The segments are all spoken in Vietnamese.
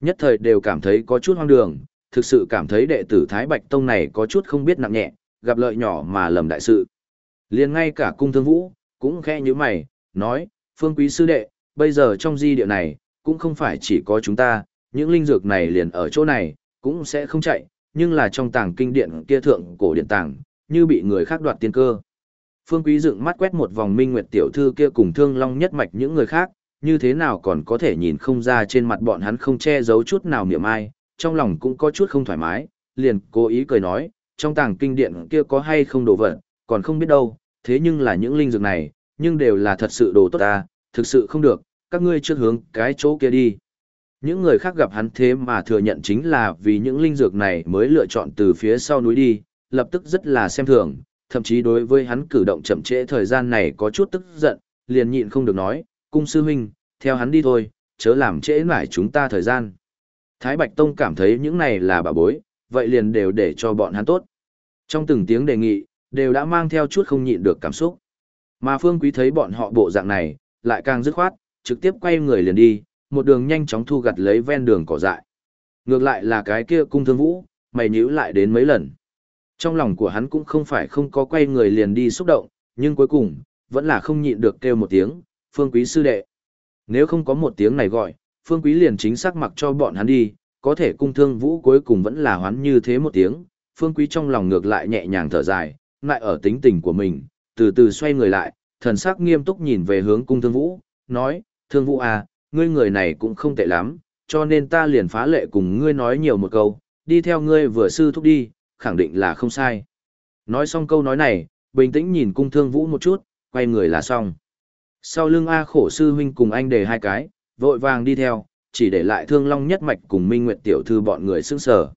Nhất thời đều cảm thấy có chút hoang đường, thực sự cảm thấy đệ tử Thái Bạch Tông này có chút không biết nặng nhẹ, gặp lợi nhỏ mà lầm đại sự. liền ngay cả cung thương vũ, cũng khẽ như mày, nói, phương quý sư đệ, bây giờ trong di địa này, cũng không phải chỉ có chúng ta, những linh dược này liền ở chỗ này, cũng sẽ không chạy, nhưng là trong tàng kinh điện kia thượng cổ điện tàng, như bị người khác đoạt tiên cơ. Phương Quý dựng mắt quét một vòng minh nguyệt tiểu thư kia cùng thương long nhất mạch những người khác, như thế nào còn có thể nhìn không ra trên mặt bọn hắn không che giấu chút nào niệm ai, trong lòng cũng có chút không thoải mái, liền cố ý cười nói, trong tàng kinh điện kia có hay không đồ vật, còn không biết đâu, thế nhưng là những linh dược này, nhưng đều là thật sự đồ tốt ta, thực sự không được, các ngươi trước hướng cái chỗ kia đi. Những người khác gặp hắn thế mà thừa nhận chính là vì những linh dược này mới lựa chọn từ phía sau núi đi, lập tức rất là xem thường, thậm chí đối với hắn cử động chậm trễ thời gian này có chút tức giận, liền nhịn không được nói, cung sư huynh, theo hắn đi thôi, chớ làm trễ nải chúng ta thời gian. Thái Bạch Tông cảm thấy những này là bà bối, vậy liền đều để cho bọn hắn tốt. Trong từng tiếng đề nghị, đều đã mang theo chút không nhịn được cảm xúc. Mà Phương Quý thấy bọn họ bộ dạng này, lại càng dứt khoát, trực tiếp quay người liền đi, một đường nhanh chóng thu gặt lấy ven đường cỏ dại. Ngược lại là cái kia cung thương vũ, mày nhíu lại đến mấy lần. Trong lòng của hắn cũng không phải không có quay người liền đi xúc động, nhưng cuối cùng, vẫn là không nhịn được kêu một tiếng, phương quý sư đệ. Nếu không có một tiếng này gọi, phương quý liền chính xác mặc cho bọn hắn đi, có thể cung thương vũ cuối cùng vẫn là hoán như thế một tiếng, phương quý trong lòng ngược lại nhẹ nhàng thở dài, lại ở tính tình của mình, từ từ xoay người lại, thần sắc nghiêm túc nhìn về hướng cung thương vũ, nói, thương vũ à, ngươi người này cũng không tệ lắm, cho nên ta liền phá lệ cùng ngươi nói nhiều một câu, đi theo ngươi vừa sư thúc đi, khẳng định là không sai. Nói xong câu nói này, bình tĩnh nhìn cung thương vũ một chút, quay người là xong. Sau lưng A khổ sư huynh cùng anh để hai cái, vội vàng đi theo, chỉ để lại thương long nhất mạch cùng minh nguyệt tiểu thư bọn người sững sở.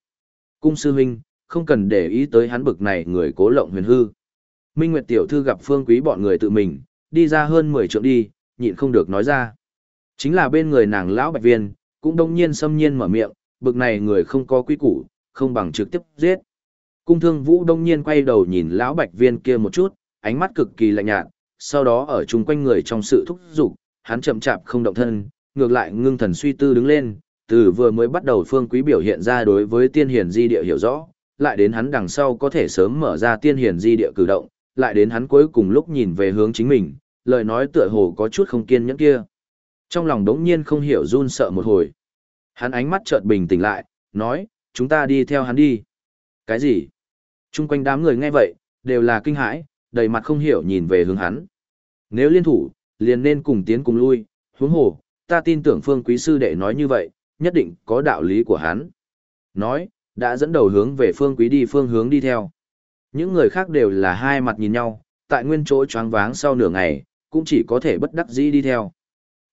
Cung sư huynh, không cần để ý tới hắn bực này người cố lộng huyền hư. Minh nguyệt tiểu thư gặp phương quý bọn người tự mình, đi ra hơn 10 trượng đi, nhịn không được nói ra. Chính là bên người nàng lão bạch viên, cũng đông nhiên xâm nhiên mở miệng, bực này người không có quy củ, không bằng trực tiếp giết. Cung thương vũ đông nhiên quay đầu nhìn lão bạch viên kia một chút, ánh mắt cực kỳ lạnh nhạt, sau đó ở chung quanh người trong sự thúc giục, hắn chậm chạp không động thân, ngược lại ngưng thần suy tư đứng lên, từ vừa mới bắt đầu phương quý biểu hiện ra đối với tiên hiển di địa hiểu rõ, lại đến hắn đằng sau có thể sớm mở ra tiên hiển di địa cử động, lại đến hắn cuối cùng lúc nhìn về hướng chính mình, lời nói tựa hồ có chút không kiên nhẫn kia. Trong lòng đống nhiên không hiểu run sợ một hồi. Hắn ánh mắt chợt bình tĩnh lại, nói, chúng ta đi theo hắn đi. Cái gì? Trung quanh đám người nghe vậy, đều là kinh hãi, đầy mặt không hiểu nhìn về hướng hắn. Nếu liên thủ, liền nên cùng tiến cùng lui, huống hồ, ta tin tưởng phương quý sư đệ nói như vậy, nhất định có đạo lý của hắn. Nói, đã dẫn đầu hướng về phương quý đi phương hướng đi theo. Những người khác đều là hai mặt nhìn nhau, tại nguyên chỗ choáng váng sau nửa ngày, cũng chỉ có thể bất đắc dĩ đi theo.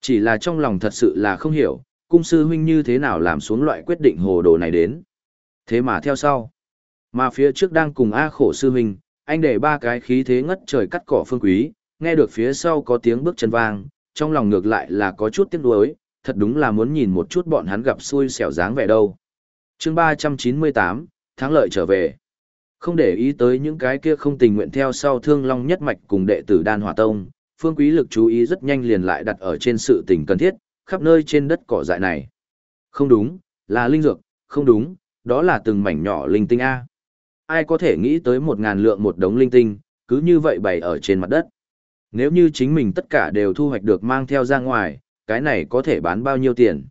Chỉ là trong lòng thật sự là không hiểu, cung sư huynh như thế nào làm xuống loại quyết định hồ đồ này đến. Thế mà theo sau, mà phía trước đang cùng A khổ sư huynh, anh để ba cái khí thế ngất trời cắt cỏ phương quý, nghe được phía sau có tiếng bước chân vang, trong lòng ngược lại là có chút tiếc nuối, thật đúng là muốn nhìn một chút bọn hắn gặp xui xẻo dáng vẻ đâu. chương 398, thắng lợi trở về. Không để ý tới những cái kia không tình nguyện theo sau thương long nhất mạch cùng đệ tử đan hỏa tông, phương quý lực chú ý rất nhanh liền lại đặt ở trên sự tình cần thiết, khắp nơi trên đất cỏ dại này. Không đúng, là linh dược, không đúng, đó là từng mảnh nhỏ linh tinh A. Ai có thể nghĩ tới một ngàn lượng một đống linh tinh, cứ như vậy bày ở trên mặt đất. Nếu như chính mình tất cả đều thu hoạch được mang theo ra ngoài, cái này có thể bán bao nhiêu tiền.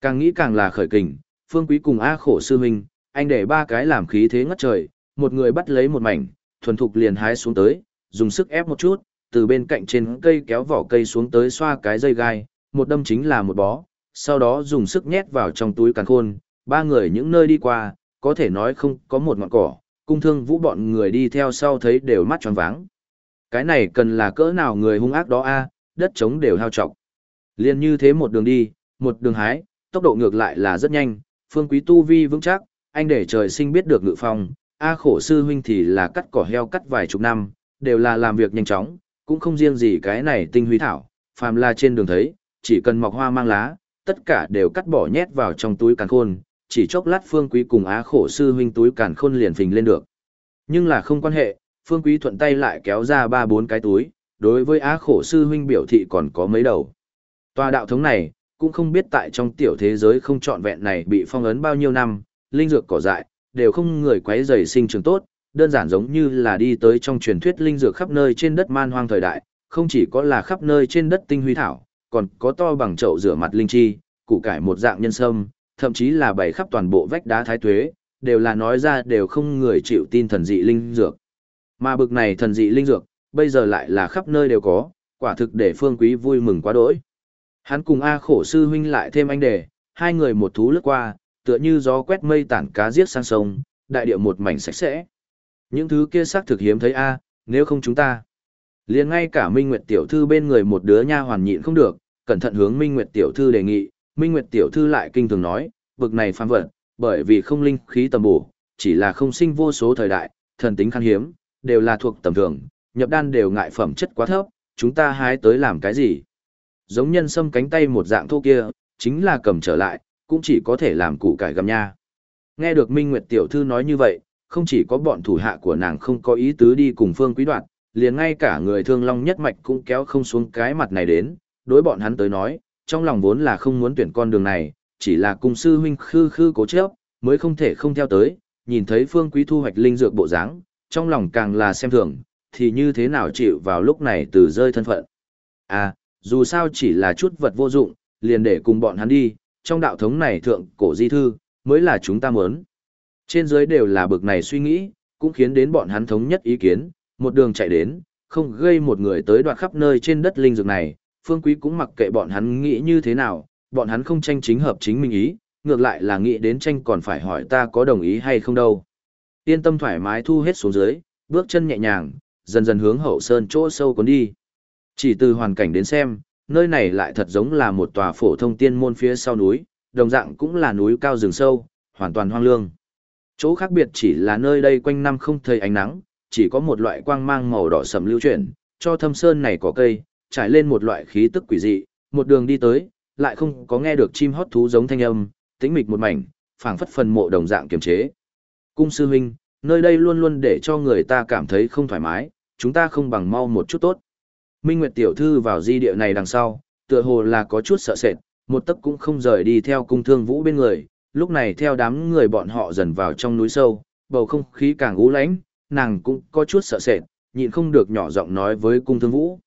Càng nghĩ càng là khởi kình, phương quý cùng A khổ sư huynh, anh để ba cái làm khí thế ngất trời, một người bắt lấy một mảnh, thuần thục liền hái xuống tới, dùng sức ép một chút, từ bên cạnh trên cây kéo vỏ cây xuống tới xoa cái dây gai, một đâm chính là một bó, sau đó dùng sức nhét vào trong túi càn khôn, ba người những nơi đi qua, có thể nói không có một ngọn cỏ, cung thương vũ bọn người đi theo sau thấy đều mắt tròn váng. Cái này cần là cỡ nào người hung ác đó a, đất trống đều hao trọc. Liên như thế một đường đi, một đường hái, tốc độ ngược lại là rất nhanh, phương quý tu vi vững chắc, anh để trời sinh biết được ngự phong, A khổ sư huynh thì là cắt cỏ heo cắt vài chục năm, đều là làm việc nhanh chóng, cũng không riêng gì cái này tinh huy thảo, phàm là trên đường thấy, chỉ cần mọc hoa mang lá, tất cả đều cắt bỏ nhét vào trong túi càn khôn, chỉ chốc lát Phương Quý cùng Á Khổ sư huynh túi càn khôn liền phình lên được. Nhưng là không quan hệ, Phương Quý thuận tay lại kéo ra ba bốn cái túi, đối với Á Khổ sư huynh biểu thị còn có mấy đầu. Tòa đạo thống này, cũng không biết tại trong tiểu thế giới không trọn vẹn này bị phong ấn bao nhiêu năm, linh dược cỏ dại, đều không người quấy rầy sinh trưởng tốt, đơn giản giống như là đi tới trong truyền thuyết linh dược khắp nơi trên đất man hoang thời đại, không chỉ có là khắp nơi trên đất tinh huy thảo, còn có to bằng chậu rửa mặt linh chi, củ cải một dạng nhân sâm, thậm chí là bày khắp toàn bộ vách đá thái tuế, đều là nói ra đều không người chịu tin thần dị linh dược. Mà bực này thần dị linh dược, bây giờ lại là khắp nơi đều có, quả thực để phương quý vui mừng quá đỗi. Hắn cùng A khổ sư huynh lại thêm anh đề, hai người một thú lướt qua, tựa như gió quét mây tản cá giết sang sông, đại địa một mảnh sạch sẽ. Những thứ kia xác thực hiếm thấy A, nếu không chúng ta. liền ngay cả Minh Nguyệt tiểu thư bên người một đứa nha hoàn nhịn không được, cẩn thận hướng Minh Nguyệt tiểu thư đề nghị, Minh Nguyệt tiểu thư lại kinh thường nói, bực này phàm vật, bởi vì không linh khí tầm bổ, chỉ là không sinh vô số thời đại, thần tính khan hiếm, đều là thuộc tầm thường, nhập đan đều ngại phẩm chất quá thấp, chúng ta hái tới làm cái gì? Giống nhân sâm cánh tay một dạng thô kia, chính là cầm trở lại, cũng chỉ có thể làm củ cải gầm nha. Nghe được Minh Nguyệt tiểu thư nói như vậy, không chỉ có bọn thủ hạ của nàng không có ý tứ đi cùng Phương Quý Đoạt, liền ngay cả người thương long nhất mạch cũng kéo không xuống cái mặt này đến, đối bọn hắn tới nói, trong lòng vốn là không muốn tuyển con đường này, chỉ là cung sư huynh khư khư cố chấp, mới không thể không theo tới, nhìn thấy Phương Quý thu hoạch linh dược bộ dáng, trong lòng càng là xem thường, thì như thế nào chịu vào lúc này từ rơi thân phận. À, dù sao chỉ là chút vật vô dụng, liền để cùng bọn hắn đi, trong đạo thống này thượng cổ di thư, mới là chúng ta muốn. Trên dưới đều là bực này suy nghĩ, cũng khiến đến bọn hắn thống nhất ý kiến, một đường chạy đến, không gây một người tới đoạt khắp nơi trên đất linh dược này, phương quý cũng mặc kệ bọn hắn nghĩ như thế nào, bọn hắn không tranh chính hợp chính mình ý, ngược lại là nghĩ đến tranh còn phải hỏi ta có đồng ý hay không đâu. Yên tâm thoải mái thu hết xuống dưới, bước chân nhẹ nhàng, dần dần hướng hậu sơn chỗ sâu cuốn đi. Chỉ từ hoàn cảnh đến xem, nơi này lại thật giống là một tòa phổ thông tiên môn phía sau núi, đồng dạng cũng là núi cao rừng sâu, hoàn toàn hoang lương. Chỗ khác biệt chỉ là nơi đây quanh năm không thấy ánh nắng, chỉ có một loại quang mang màu đỏ sẫm lưu chuyển, cho thâm sơn này có cây, trải lên một loại khí tức quỷ dị, một đường đi tới, lại không có nghe được chim hót thú giống thanh âm, tĩnh mịch một mảnh, phảng phất phần mộ đồng dạng kiềm chế. Cung sư huynh, nơi đây luôn luôn để cho người ta cảm thấy không thoải mái, chúng ta không bằng mau một chút tốt. Minh Nguyệt tiểu thư vào di địa này đằng sau, tựa hồ là có chút sợ sệt, một tấc cũng không rời đi theo cung thương vũ bên người, lúc này theo đám người bọn họ dần vào trong núi sâu, bầu không khí càng u lãnh, nàng cũng có chút sợ sệt, nhịn không được nhỏ giọng nói với cung thương vũ.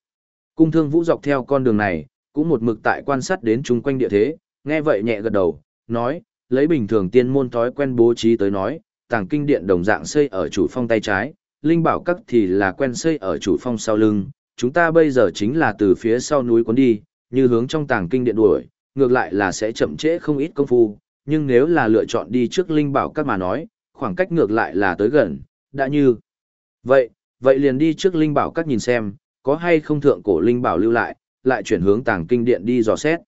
Cung thương vũ dọc theo con đường này, cũng một mực tại quan sát đến chung quanh địa thế, nghe vậy nhẹ gật đầu, nói, lấy bình thường tiên môn thói quen bố trí tới nói, tàng kinh điện đồng dạng xây ở chủ phong tay trái, linh bảo các thì là quen xây ở chủ phong sau lưng, chúng ta bây giờ chính là từ phía sau núi cuốn đi, như hướng trong tàng kinh điện đuổi, ngược lại là sẽ chậm trễ không ít công phu, nhưng nếu là lựa chọn đi trước linh bảo các mà nói, khoảng cách ngược lại là tới gần, đã như. Vậy, vậy liền đi trước linh bảo các nhìn xem, có hay không thượng cổ linh bảo lưu lại, lại chuyển hướng tàng kinh điện đi dò xét.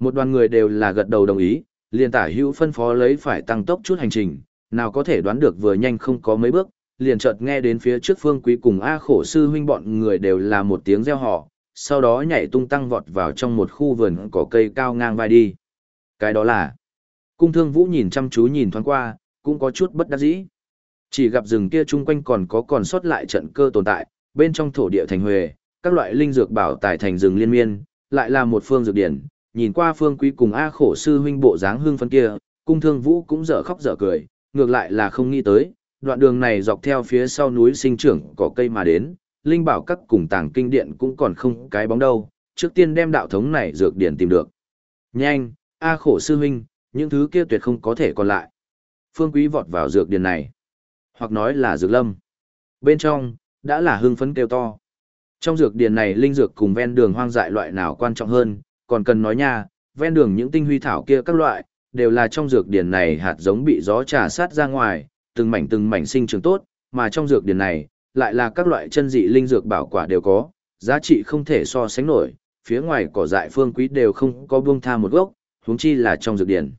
Một đoàn người đều là gật đầu đồng ý, liền tả hữu phân phó lấy phải tăng tốc chút hành trình, nào có thể đoán được vừa nhanh không có mấy bước, liền chợt nghe đến phía trước phương quý cùng A khổ sư huynh bọn người đều là một tiếng reo hò, sau đó nhảy tung tăng vọt vào trong một khu vườn cỏ cây cao ngang vai đi. Cái đó là, cung thương vũ nhìn chăm chú nhìn thoáng qua, cũng có chút bất đắc dĩ. Chỉ gặp rừng kia chung quanh còn có còn sót lại trận cơ tồn tại, bên trong thổ địa thành huề, các loại linh dược bảo tài thành rừng liên miên, lại là một phương dược điển, nhìn qua phương quý cùng A khổ sư huynh bộ dáng hương phân kia, cung thương vũ cũng dở khóc dở cười, ngược lại là không nghĩ tới, đoạn đường này dọc theo phía sau núi sinh trưởng cỏ cây mà đến, linh bảo các cùng tàng kinh điện cũng còn không cái bóng đâu, trước tiên đem đạo thống này dược điển tìm được. Nhanh, A khổ sư huynh, những thứ kia tuyệt không có thể còn lại. Phương quý vọt vào dược điển này, hoặc nói là dược lâm. Bên trong, đã là hương phấn kêu to. Trong dược điển này linh dược cùng ven đường hoang dại loại nào quan trọng hơn, còn cần nói nha, ven đường những tinh huy thảo kia các loại, đều là trong dược điển này hạt giống bị gió trà sát ra ngoài, từng mảnh từng mảnh sinh trưởng tốt, mà trong dược điển này, lại là các loại chân dị linh dược bảo quả đều có, giá trị không thể so sánh nổi, phía ngoài cỏ dại phương quý đều không có buông tha một gốc, huống chi là trong dược điển.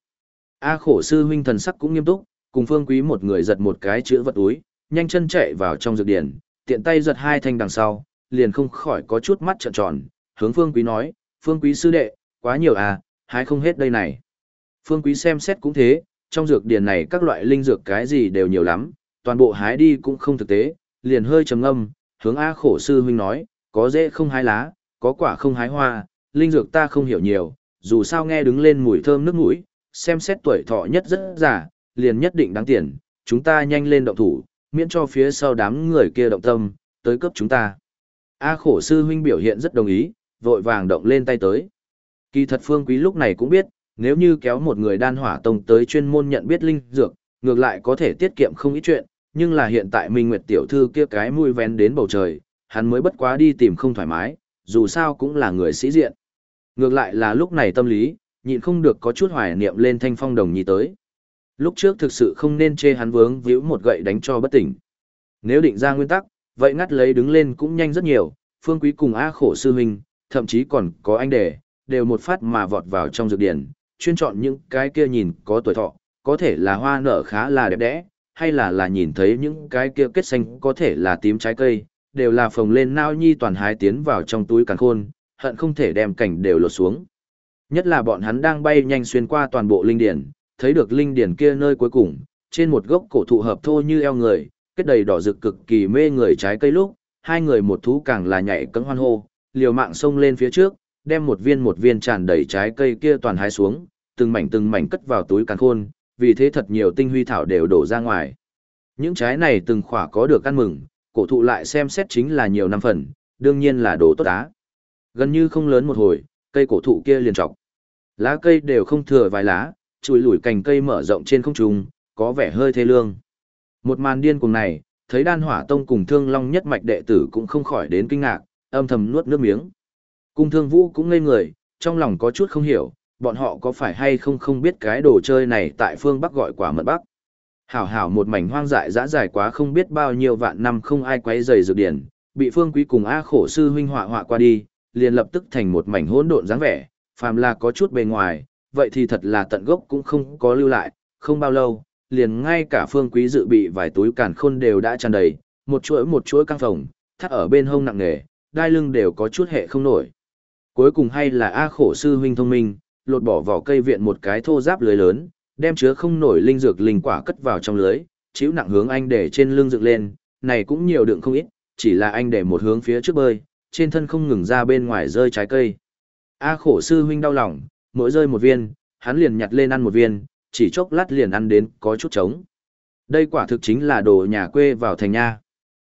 A khổ sư huynh thần sắc cũng nghiêm túc, cùng phương quý một người giật một cái chữ vật túi, nhanh chân chạy vào trong dược điển, tiện tay giật hai thanh đằng sau, liền không khỏi có chút mắt trợn tròn, hướng phương quý nói, phương quý sư đệ, quá nhiều à, hái không hết đây này. Phương quý xem xét cũng thế, trong dược điển này các loại linh dược cái gì đều nhiều lắm, toàn bộ hái đi cũng không thực tế, liền hơi trầm ngâm, hướng A khổ sư huynh nói, có dễ không hái lá, có quả không hái hoa, linh dược ta không hiểu nhiều, dù sao nghe đứng lên mùi thơm nước mũi, xem xét tuổi thọ nhất rất giả, liền nhất định đáng tiền, chúng ta nhanh lên động thủ, miễn cho phía sau đám người kia động tâm, tới cấp chúng ta. A khổ sư huynh biểu hiện rất đồng ý, vội vàng động lên tay tới. Kỳ thật phương quý lúc này cũng biết, nếu như kéo một người đan hỏa tông tới chuyên môn nhận biết linh dược, ngược lại có thể tiết kiệm không ít chuyện, nhưng là hiện tại Minh Nguyệt tiểu thư kia cái mũi vén đến bầu trời, hắn mới bất quá đi tìm không thoải mái, dù sao cũng là người sĩ diện. Ngược lại là lúc này tâm lý, nhịn không được có chút hoài niệm lên thanh phong đồng nhi tới. Lúc trước thực sự không nên chê hắn vướng víu một gậy đánh cho bất tỉnh. Nếu định ra nguyên tắc, vậy ngắt lấy đứng lên cũng nhanh rất nhiều, phương quý cùng A khổ sư huynh, thậm chí còn có anh đề, đều một phát mà vọt vào trong dược điển, chuyên chọn những cái kia nhìn có tuổi thọ, có thể là hoa nở khá là đẹp đẽ, hay là là nhìn thấy những cái kia kết xanh có thể là tím trái cây, đều là phồng lên nao nhi toàn hái tiến vào trong túi càng khôn, hận không thể đem cảnh đều lột xuống. Nhất là bọn hắn đang bay nhanh xuyên qua toàn bộ linh điển, thấy được linh điển kia nơi cuối cùng, trên một gốc cổ thụ hợp thô như eo người, kết đầy đỏ rực cực kỳ mê người trái cây lúc, hai người một thú càng là nhảy cẫng hoan hô, liều mạng xông lên phía trước, đem một viên một viên tràn đầy trái cây kia toàn hái xuống, từng mảnh từng mảnh cất vào túi càn khôn, vì thế thật nhiều tinh huy thảo đều đổ ra ngoài. Những trái này từng khỏa có được ăn mừng, cổ thụ lại xem xét chính là nhiều năm phần, đương nhiên là đồ tốt đá. Gần như không lớn một hồi, cây cổ thụ kia liền trọc. Lá cây đều không thừa vài lá, chùi lủi cành cây mở rộng trên không trung, có vẻ hơi thê lương. Một màn điên cùng này, thấy đan hỏa tông cùng thương long nhất mạch đệ tử cũng không khỏi đến kinh ngạc, âm thầm nuốt nước miếng. Cung thương vũ cũng ngây người, trong lòng có chút không hiểu, bọn họ có phải hay không không biết cái đồ chơi này tại phương Bắc gọi quả mật Bắc. Hảo hảo một mảnh hoang dại dã dài quá không biết bao nhiêu vạn năm không ai quấy rầy dược điển, bị phương quý cùng A khổ sư huynh họa họa qua đi, liền lập tức thành một mảnh hỗn độn dáng vẻ, phàm là có chút bề ngoài, vậy thì thật là tận gốc cũng không có lưu lại, không bao lâu, liền ngay cả phương quý dự bị vài túi càn khôn đều đã tràn đầy, một chuỗi một chuỗi căng phòng, thắt ở bên hông nặng nề, đai lưng đều có chút hệ không nổi. Cuối cùng hay là A khổ sư huynh thông minh, lột bỏ vỏ cây viện một cái thô giáp lưới lớn, đem chứa không nổi linh dược linh quả cất vào trong lưới, chiếu nặng hướng anh để trên lưng dựng lên, này cũng nhiều đựng không ít, chỉ là anh để một hướng phía trước bơi, trên thân không ngừng ra bên ngoài rơi trái cây. A khổ sư huynh đau lòng, mỗi rơi một viên, hắn liền nhặt lên ăn một viên, chỉ chốc lát liền ăn đến có chút trống. Đây quả thực chính là đồ nhà quê vào thành nha.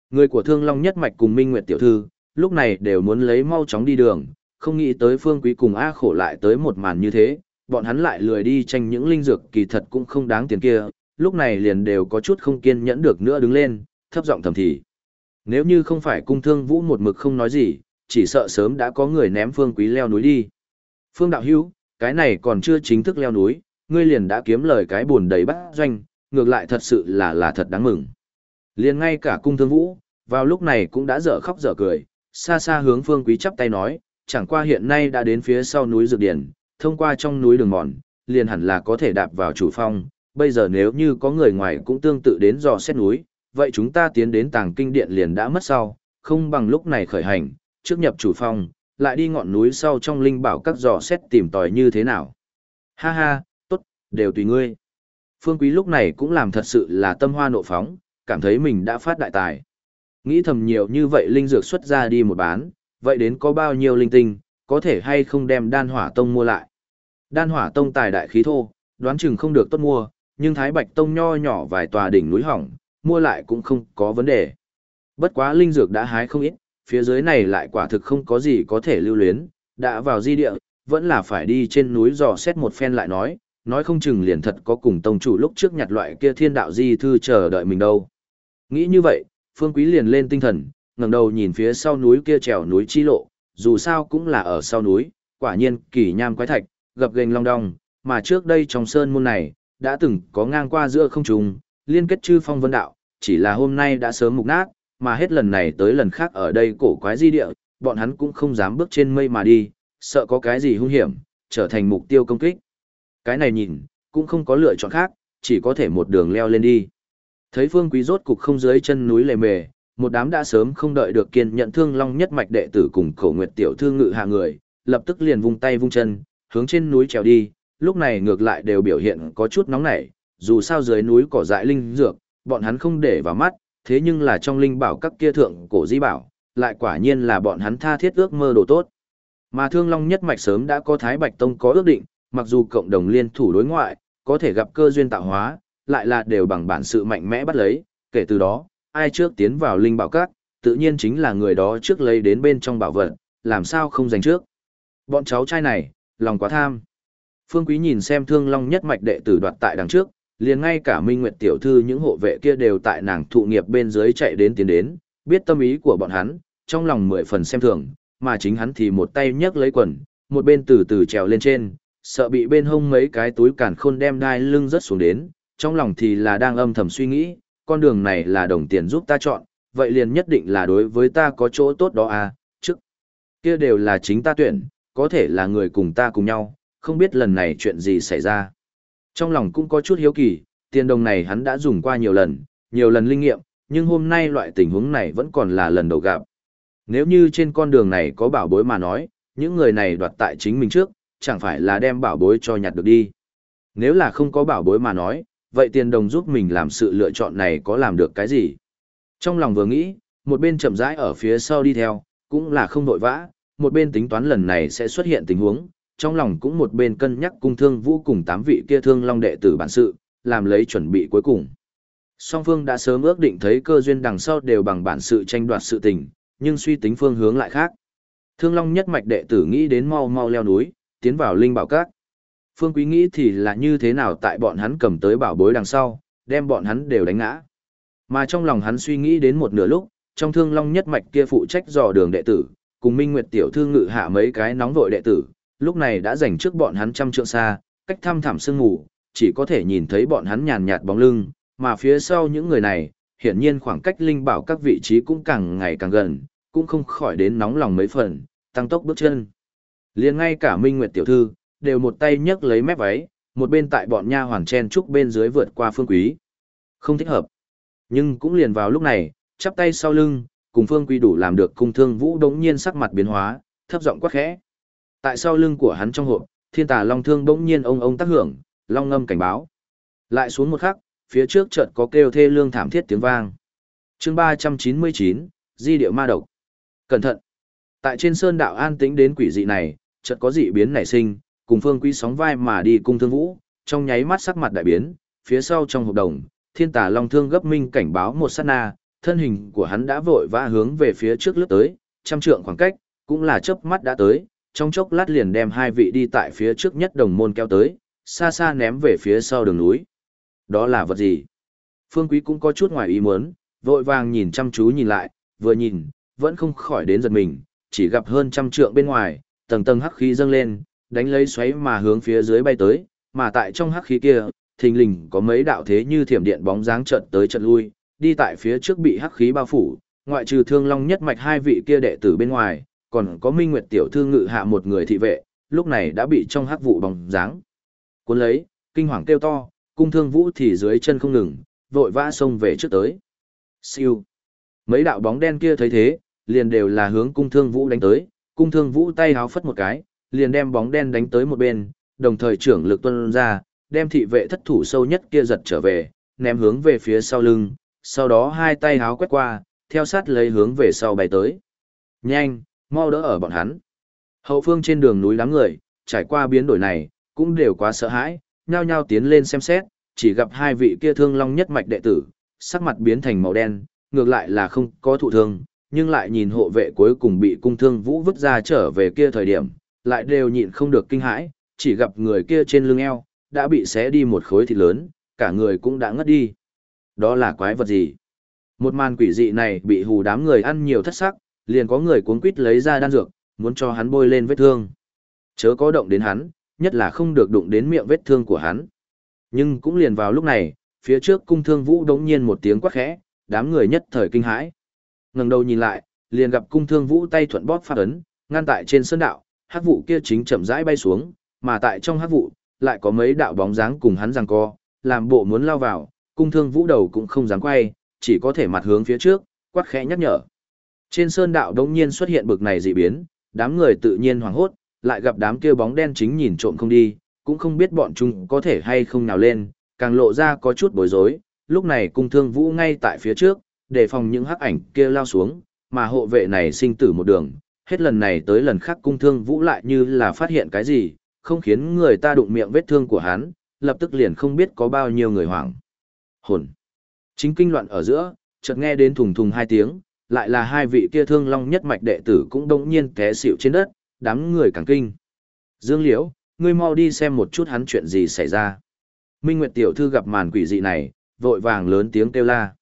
Người của Thương Long nhất mạch cùng Minh Nguyệt tiểu thư, lúc này đều muốn lấy mau chóng đi đường, không nghĩ tới Phương Quý cùng A khổ lại tới một màn như thế, bọn hắn lại lười đi tranh những linh dược kỳ thật cũng không đáng tiền kia, lúc này liền đều có chút không kiên nhẫn được nữa đứng lên, thấp giọng thầm thì. Nếu như không phải cung thương vũ một mực không nói gì, chỉ sợ sớm đã có người ném Phương Quý leo núi đi. Phương Đạo Hữu cái này còn chưa chính thức leo núi, ngươi liền đã kiếm lời cái buồn đầy bát doanh, ngược lại thật sự là là thật đáng mừng. Liền ngay cả cung thương vũ, vào lúc này cũng đã dở khóc dở cười, xa xa hướng Phương Quý chắp tay nói, chẳng qua hiện nay đã đến phía sau núi Dược Điển, thông qua trong núi đường mòn, liền hẳn là có thể đạp vào chủ phong, bây giờ nếu như có người ngoài cũng tương tự đến dò xét núi, vậy chúng ta tiến đến tàng kinh điện liền đã mất sau, không bằng lúc này khởi hành, trước nhập chủ phong, lại đi ngọn núi sau trong linh bảo các dò xét tìm tòi như thế nào. Ha ha, tốt, đều tùy ngươi. Phương Quý lúc này cũng làm thật sự là tâm hoa nộ phóng, cảm thấy mình đã phát đại tài. Nghĩ thầm nhiều như vậy linh dược xuất ra đi một bán, vậy đến có bao nhiêu linh tinh, có thể hay không đem đan hỏa tông mua lại. Đan hỏa tông tài đại khí thô, đoán chừng không được tốt mua, nhưng Thái Bạch tông nho nhỏ vài tòa đỉnh núi hỏng, mua lại cũng không có vấn đề. Bất quá linh dược đã hái không ít, phía dưới này lại quả thực không có gì có thể lưu luyến, đã vào di địa, vẫn là phải đi trên núi dò xét một phen lại nói, nói không chừng liền thật có cùng tông chủ lúc trước nhặt loại kia thiên đạo di thư chờ đợi mình đâu. Nghĩ như vậy, Phương Quý liền lên tinh thần, ngẩng đầu nhìn phía sau núi kia trèo núi chi lộ, dù sao cũng là ở sau núi, quả nhiên kỳ nham quái thạch, gập ghềnh long đong, mà trước đây trong sơn môn này, đã từng có ngang qua giữa không trùng, liên kết chư phong vân đạo, chỉ là hôm nay đã sớm mục nát, mà hết lần này tới lần khác ở đây cổ quái di địa, bọn hắn cũng không dám bước trên mây mà đi, sợ có cái gì hung hiểm, trở thành mục tiêu công kích. Cái này nhìn, cũng không có lựa chọn khác, chỉ có thể một đường leo lên đi. Thấy phương quý rốt cục không dưới chân núi lề mề, một đám đã sớm không đợi được kiên nhận thương long nhất mạch đệ tử cùng khổ nguyệt tiểu thư ngự hạ người, lập tức liền vung tay vung chân, hướng trên núi trèo đi, lúc này ngược lại đều biểu hiện có chút nóng nảy, dù sao dưới núi cỏ dại linh dược, bọn hắn không để vào mắt, thế nhưng là trong linh bảo các kia thượng cổ di bảo, lại quả nhiên là bọn hắn tha thiết ước mơ đồ tốt. Mà Thương Long nhất mạch sớm đã có Thái Bạch Tông có ước định, mặc dù cộng đồng liên thủ đối ngoại, có thể gặp cơ duyên tạo hóa, lại là đều bằng bản sự mạnh mẽ bắt lấy, kể từ đó, ai trước tiến vào linh bảo các, tự nhiên chính là người đó trước lấy đến bên trong bảo vật, làm sao không giành trước. Bọn cháu trai này, lòng quá tham. Phương Quý nhìn xem Thương Long nhất mạch đệ tử đoạt tại đằng trước, liền ngay cả Minh Nguyệt tiểu thư những hộ vệ kia đều tại nàng thụ nghiệp bên dưới chạy đến tiến đến, biết tâm ý của bọn hắn, trong lòng mười phần xem thường, mà chính hắn thì một tay nhấc lấy quần, một bên từ từ trèo lên trên, sợ bị bên hông mấy cái túi càn khôn đem đai lưng rớt xuống đến, trong lòng thì là đang âm thầm suy nghĩ, con đường này là đồng tiền giúp ta chọn, vậy liền nhất định là đối với ta có chỗ tốt đó à, trước kia đều là chính ta tuyển, có thể là người cùng ta cùng nhau, không biết lần này chuyện gì xảy ra. Trong lòng cũng có chút hiếu kỳ, tiền đồng này hắn đã dùng qua nhiều lần, nhiều lần linh nghiệm, nhưng hôm nay loại tình huống này vẫn còn là lần đầu gặp. Nếu như trên con đường này có bảo bối mà nói, những người này đoạt tại chính mình trước, chẳng phải là đem bảo bối cho nhặt được đi. Nếu là không có bảo bối mà nói, vậy tiền đồng giúp mình làm sự lựa chọn này có làm được cái gì? Trong lòng vừa nghĩ, một bên chậm rãi ở phía sau đi theo, cũng là không vội vã, một bên tính toán lần này sẽ xuất hiện tình huống, trong lòng cũng một bên cân nhắc cung thương vũ cùng tám vị kia thương long đệ tử bản sự, làm lấy chuẩn bị cuối cùng. Song phương đã sớm ước định thấy cơ duyên đằng sau đều bằng bản sự tranh đoạt sự tình, nhưng suy tính phương hướng lại khác. Thương long nhất mạch đệ tử nghĩ đến mau mau leo núi, tiến vào linh bảo các. Phương quý nghĩ thì là như thế nào tại bọn hắn cầm tới bảo bối đằng sau, đem bọn hắn đều đánh ngã. Mà trong lòng hắn suy nghĩ đến một nửa lúc, trong thương long nhất mạch kia phụ trách dò đường đệ tử, cùng Minh Nguyệt tiểu thư ngự hạ mấy cái nóng vội đệ tử, lúc này đã giành trước bọn hắn trăm trượng xa, cách thăm thẳm sương ngủ, chỉ có thể nhìn thấy bọn hắn nhàn nhạt bóng lưng, mà phía sau những người này, hiển nhiên khoảng cách linh bảo các vị trí cũng càng ngày càng gần, cũng không khỏi đến nóng lòng mấy phần, tăng tốc bước chân. Liền ngay cả Minh Nguyệt tiểu thư, đều một tay nhấc lấy mép váy, một bên tại bọn nha hoàn chen trúc bên dưới vượt qua phương quý. Không thích hợp. Nhưng cũng liền vào lúc này, chắp tay sau lưng, cùng phương quý đủ làm được cung thương vũ đống nhiên sắc mặt biến hóa, thấp giọng quát khẽ. Tại sau lưng của hắn trong hộp, thiên tà long thương bỗng nhiên ông ông tác hưởng, long ngâm cảnh báo. Lại xuống một khắc, phía trước chợt có kêu thê lương thảm thiết tiếng vang. chương ba trăm chín mươi chín Di điệu ma độc. Cẩn thận! Tại trên sơn đạo an tĩnh đến quỷ dị này, chợt có dị biến nảy sinh, cùng phương quý sóng vai mà đi cung thương vũ, trong nháy mắt sắc mặt đại biến, phía sau trong hộp đồng, thiên tà long thương gấp minh cảnh báo một sát na, thân hình của hắn đã vội vã hướng về phía trước lướt tới, trăm trượng khoảng cách, cũng là chớp mắt đã tới, trong chốc lát liền đem hai vị đi tại phía trước nhất đồng môn kéo tới, xa xa ném về phía sau đường núi. Đó là vật gì? Phương Quý cũng có chút ngoài ý muốn, vội vàng nhìn chăm chú nhìn lại, vừa nhìn, vẫn không khỏi đến giật mình, chỉ gặp hơn trăm trượng bên ngoài, tầng tầng hắc khí dâng lên, đánh lấy xoáy mà hướng phía dưới bay tới, mà tại trong hắc khí kia, thình lình có mấy đạo thế như thiểm điện bóng dáng chợt tới chợt lui, đi tại phía trước bị hắc khí bao phủ, ngoại trừ Thương Long nhất mạch hai vị kia đệ tử bên ngoài, còn có Minh Nguyệt tiểu thư ngự hạ một người thị vệ, lúc này đã bị trong hắc vụ bóng dáng cuốn lấy, kinh hoàng kêu to, cung thương vũ thì dưới chân không ngừng, vội vã xông về trước tới. Siêu. Mấy đạo bóng đen kia thấy thế, liền đều là hướng cung thương vũ đánh tới, cung thương vũ tay háo phất một cái, liền đem bóng đen đánh tới một bên, đồng thời trưởng lực tuân ra, đem thị vệ thất thủ sâu nhất kia giật trở về, ném hướng về phía sau lưng, sau đó hai tay háo quét qua, theo sát lấy hướng về sau bay tới. Nhanh, mau đỡ ở bọn hắn. Hậu phương trên đường núi đám người, trải qua biến đổi này, cũng đều quá sợ hãi, nhao nhao tiến lên xem xét, chỉ gặp hai vị kia thương long nhất mạch đệ tử, sắc mặt biến thành màu đen, ngược lại là không có thụ thương, nhưng lại nhìn hộ vệ cuối cùng bị cung thương vũ vứt ra trở về kia thời điểm, lại đều nhịn không được kinh hãi, chỉ gặp người kia trên lưng eo, đã bị xé đi một khối thịt lớn, cả người cũng đã ngất đi. Đó là quái vật gì? Một màn quỷ dị này bị hù đám người ăn nhiều thất sắc, liền có người cuống quýt lấy ra đan dược, muốn cho hắn bôi lên vết thương. Chớ có động đến hắn, nhất là không được đụng đến miệng vết thương của hắn. Nhưng cũng liền vào lúc này, phía trước cung thương vũ đống nhiên một tiếng quát khẽ, đám người nhất thời kinh hãi. ngẩng đầu nhìn lại, liền gặp cung thương vũ tay thuận bóp phát ấn, ngăn tại trên sơn đạo, hắc vụ kia chính chậm rãi bay xuống, mà tại trong hắc vụ, lại có mấy đạo bóng dáng cùng hắn giằng co, làm bộ muốn lao vào, cung thương vũ đầu cũng không dám quay, chỉ có thể mặt hướng phía trước, quát khẽ nhắc nhở. Trên sơn đạo đống nhiên xuất hiện bực này dị biến, đám người tự nhiên hoảng hốt, lại gặp đám kia bóng đen chính nhìn trộm không đi, cũng không biết bọn chúng có thể hay không nào lên, càng lộ ra có chút bối rối, lúc này cung thương vũ ngay tại phía trước, để phòng những hắc ảnh kia lao xuống, mà hộ vệ này sinh tử một đường, hết lần này tới lần khác cung thương vũ lại như là phát hiện cái gì, không khiến người ta đụng miệng vết thương của hắn, lập tức liền không biết có bao nhiêu người hoảng. Hồn. Chính kinh loạn ở giữa, chợt nghe đến thùng thùng hai tiếng, lại là hai vị kia thương long nhất mạch đệ tử cũng đông nhiên té xịu trên đất, đám người càng kinh. Dương Liễu, ngươi mau đi xem một chút hắn chuyện gì xảy ra. Minh Nguyệt tiểu thư gặp màn quỷ dị này, vội vàng lớn tiếng kêu la.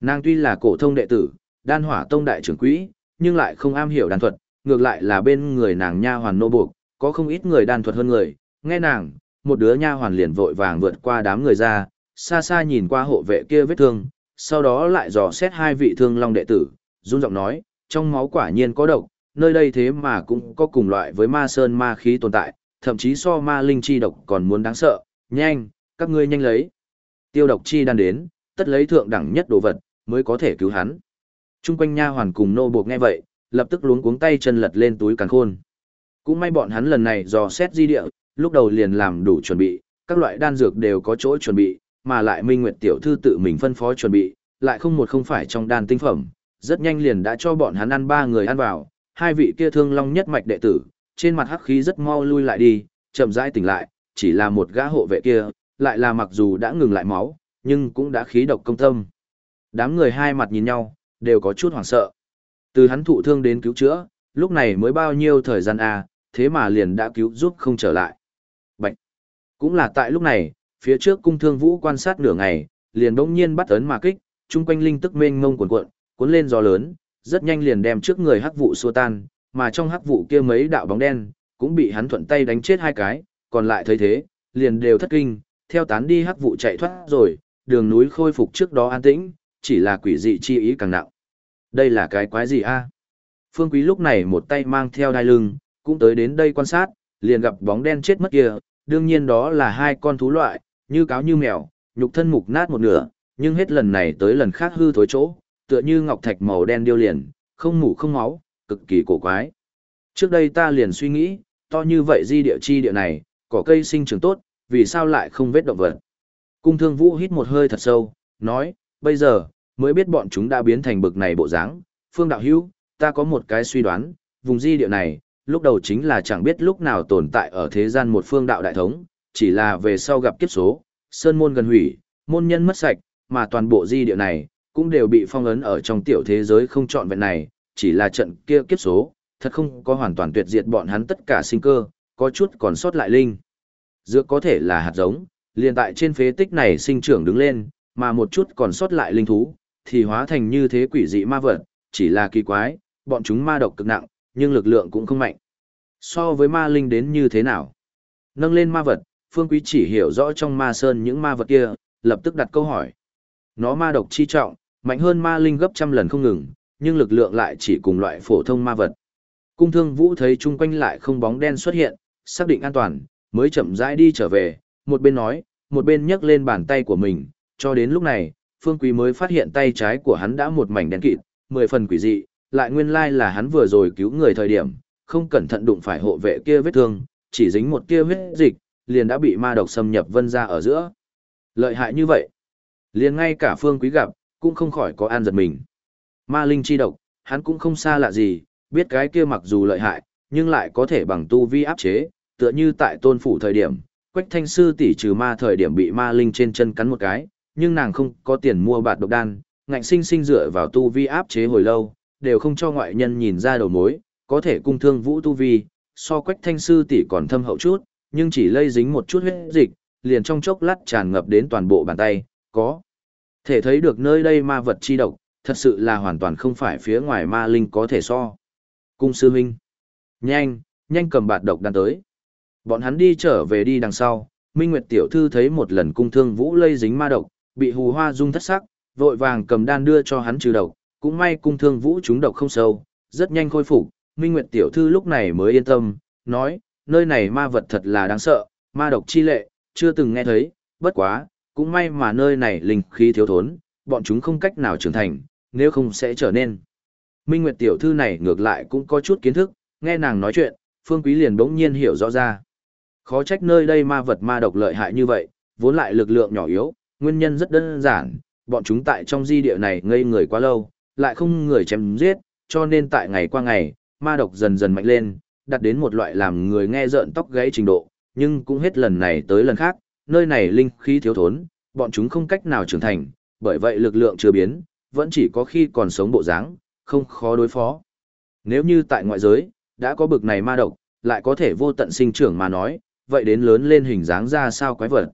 Nàng tuy là cổ thông đệ tử, đan hỏa tông đại trưởng quỹ, nhưng lại không am hiểu đan thuật, ngược lại là bên người nàng nha hoàn nô buộc, có không ít người đan thuật hơn người, nghe nàng, một đứa nha hoàn liền vội vàng vượt qua đám người ra, xa xa nhìn qua hộ vệ kia vết thương, sau đó lại dò xét hai vị thương long đệ tử, run giọng nói, trong máu quả nhiên có độc, nơi đây thế mà cũng có cùng loại với ma sơn ma khí tồn tại, thậm chí so ma linh chi độc còn muốn đáng sợ, nhanh, các ngươi nhanh lấy. Tiêu độc chi đan đến, tất lấy thượng đẳng nhất đồ vật, mới có thể cứu hắn. Trung quanh nha hoàn cùng nô buộc nghe vậy, lập tức luống cuống tay chân lật lên túi càn khôn. Cũng may bọn hắn lần này dò xét di địa, lúc đầu liền làm đủ chuẩn bị, các loại đan dược đều có chỗ chuẩn bị, mà lại Minh Nguyệt tiểu thư tự mình phân phó chuẩn bị, lại không một không phải trong đan tinh phẩm, rất nhanh liền đã cho bọn hắn ăn ba người ăn vào, hai vị kia thương long nhất mạch đệ tử, trên mặt hắc khí rất mau lui lại đi, chậm rãi tỉnh lại, chỉ là một gã hộ vệ kia, lại là mặc dù đã ngừng lại máu, nhưng cũng đã khí độc công tâm. Đám người hai mặt nhìn nhau, đều có chút hoảng sợ. Từ hắn thụ thương đến cứu chữa, lúc này mới bao nhiêu thời gian à, thế mà liền đã cứu giúp không trở lại. Bạch! Cũng là tại lúc này, phía trước cung thương vũ quan sát nửa ngày, liền bỗng nhiên bắt ấn mà kích, chung quanh linh tức mênh mông cuộn cuộn, cuốn lên gió lớn, rất nhanh liền đem trước người hắc vụ xua tan, mà trong hắc vụ kia mấy đạo bóng đen, cũng bị hắn thuận tay đánh chết hai cái, còn lại thấy thế, liền đều thất kinh, theo tán đi hắc vụ chạy thoát rồi, đường núi khôi phục trước đó an tĩnh, chỉ là quỷ dị chi ý càng nặng. Đây là cái quái gì a? Phương Quý lúc này một tay mang theo đai lưng, cũng tới đến đây quan sát, liền gặp bóng đen chết mất kia, đương nhiên đó là hai con thú loại, như cáo như mèo, nhục thân mục nát một nửa, nhưng hết lần này tới lần khác hư thối chỗ, tựa như ngọc thạch màu đen điêu liền, không mủ không máu, cực kỳ cổ quái. Trước đây ta liền suy nghĩ, to như vậy di địa chi địa này, cỏ cây sinh trưởng tốt, vì sao lại không vết động vật. Cung thương vũ hít một hơi thật sâu, nói, bây giờ, mới biết bọn chúng đã biến thành bực này bộ dáng. Phương đạo hữu, ta có một cái suy đoán, vùng di địa này, lúc đầu chính là chẳng biết lúc nào tồn tại ở thế gian một phương đạo đại thống, chỉ là về sau gặp kiếp số, sơn môn gần hủy, môn nhân mất sạch, mà toàn bộ di địa này, cũng đều bị phong ấn ở trong tiểu thế giới không trọn vẹn này, chỉ là trận kia kiếp số, thật không có hoàn toàn tuyệt diệt bọn hắn tất cả sinh cơ, có chút còn sót lại linh. Dược có thể là hạt giống, liền tại trên phế tích này sinh trưởng đứng lên, mà một chút còn sót lại linh thú, thì hóa thành như thế quỷ dị ma vật, chỉ là kỳ quái, bọn chúng ma độc cực nặng, nhưng lực lượng cũng không mạnh. So với ma linh đến như thế nào? Nâng lên ma vật, Phương Quý chỉ hiểu rõ trong ma sơn những ma vật kia, lập tức đặt câu hỏi. Nó ma độc chi trọng, mạnh hơn ma linh gấp trăm lần không ngừng, nhưng lực lượng lại chỉ cùng loại phổ thông ma vật. Cung thương vũ thấy chung quanh lại không bóng đen xuất hiện, xác định an toàn, mới chậm rãi đi trở về, một bên nói, một bên nhấc lên bàn tay của mình, cho đến lúc này, Phương Quý mới phát hiện tay trái của hắn đã một mảnh đen kịt, mười phần quỷ dị, lại nguyên lai là hắn vừa rồi cứu người thời điểm, không cẩn thận đụng phải hộ vệ kia vết thương, chỉ dính một tia huyết dịch, liền đã bị ma độc xâm nhập vân ra ở giữa. Lợi hại như vậy, liền ngay cả Phương Quý gặp, cũng không khỏi có an giật mình. Ma linh chi độc, hắn cũng không xa lạ gì, biết cái kia mặc dù lợi hại, nhưng lại có thể bằng tu vi áp chế, tựa như tại tôn phủ thời điểm, Quách Thanh Sư tỷ trừ ma thời điểm bị ma linh trên chân cắn một cái, nhưng nàng không có tiền mua bạt độc đan, ngạnh sinh sinh dựa vào tu vi áp chế hồi lâu, đều không cho ngoại nhân nhìn ra đầu mối, có thể cung thương vũ tu vi, so Quách Thanh Sư tỷ còn thâm hậu chút, nhưng chỉ lây dính một chút huyết dịch, liền trong chốc lát tràn ngập đến toàn bộ bàn tay, có thể thấy được nơi đây ma vật chi độc, thật sự là hoàn toàn không phải phía ngoài ma linh có thể so. Cung sư huynh, nhanh, nhanh cầm bạt độc đan tới. Bọn hắn đi trở về đi đằng sau, Minh Nguyệt tiểu thư thấy một lần cung thương vũ lây dính ma độc, bị hù hoa dung thất sắc, vội vàng cầm đan đưa cho hắn trừ độc, cũng may cung thương vũ chúng độc không sâu, rất nhanh khôi phục. Minh Nguyệt tiểu thư lúc này mới yên tâm, nói, nơi này ma vật thật là đáng sợ, ma độc chi lệ, chưa từng nghe thấy, bất quá, cũng may mà nơi này linh khí thiếu thốn, bọn chúng không cách nào trưởng thành, nếu không sẽ trở nên. Minh Nguyệt tiểu thư này ngược lại cũng có chút kiến thức, nghe nàng nói chuyện, Phương Quý liền bỗng nhiên hiểu rõ ra. Khó trách nơi đây ma vật ma độc lợi hại như vậy, vốn lại lực lượng nhỏ yếu, nguyên nhân rất đơn giản, bọn chúng tại trong di địa này ngây người quá lâu, lại không người chém giết, cho nên tại ngày qua ngày, ma độc dần dần mạnh lên, đạt đến một loại làm người nghe rợn tóc gãy trình độ, nhưng cũng hết lần này tới lần khác, nơi này linh khí thiếu thốn, bọn chúng không cách nào trưởng thành, bởi vậy lực lượng chưa biến, vẫn chỉ có khi còn sống bộ dáng, không khó đối phó. Nếu như tại ngoại giới, đã có bực này ma độc, lại có thể vô tận sinh trưởng mà nói, vậy đến lớn lên hình dáng ra sao quái vật.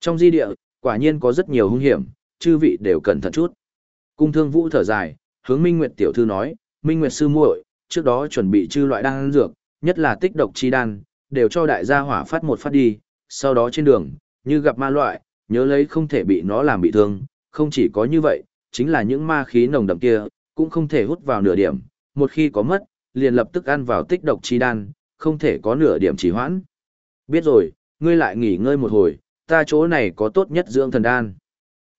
Trong di địa, quả nhiên có rất nhiều hung hiểm, chư vị đều cẩn thận chút. Cung thương vũ thở dài, hướng Minh Nguyệt tiểu thư nói, Minh Nguyệt sư muội, trước đó chuẩn bị chư loại đan dược, nhất là tích độc chi đan, đều cho đại gia hỏa phát một phát đi, sau đó trên đường, như gặp ma loại, nhớ lấy không thể bị nó làm bị thương, không chỉ có như vậy, chính là những ma khí nồng đậm kia, cũng không thể hút vào nửa điểm, một khi có mất, liền lập tức ăn vào tích độc chi đan, không thể có nửa điểm trì hoãn. Biết rồi, ngươi lại nghỉ ngơi một hồi, ta chỗ này có tốt nhất dưỡng thần đan.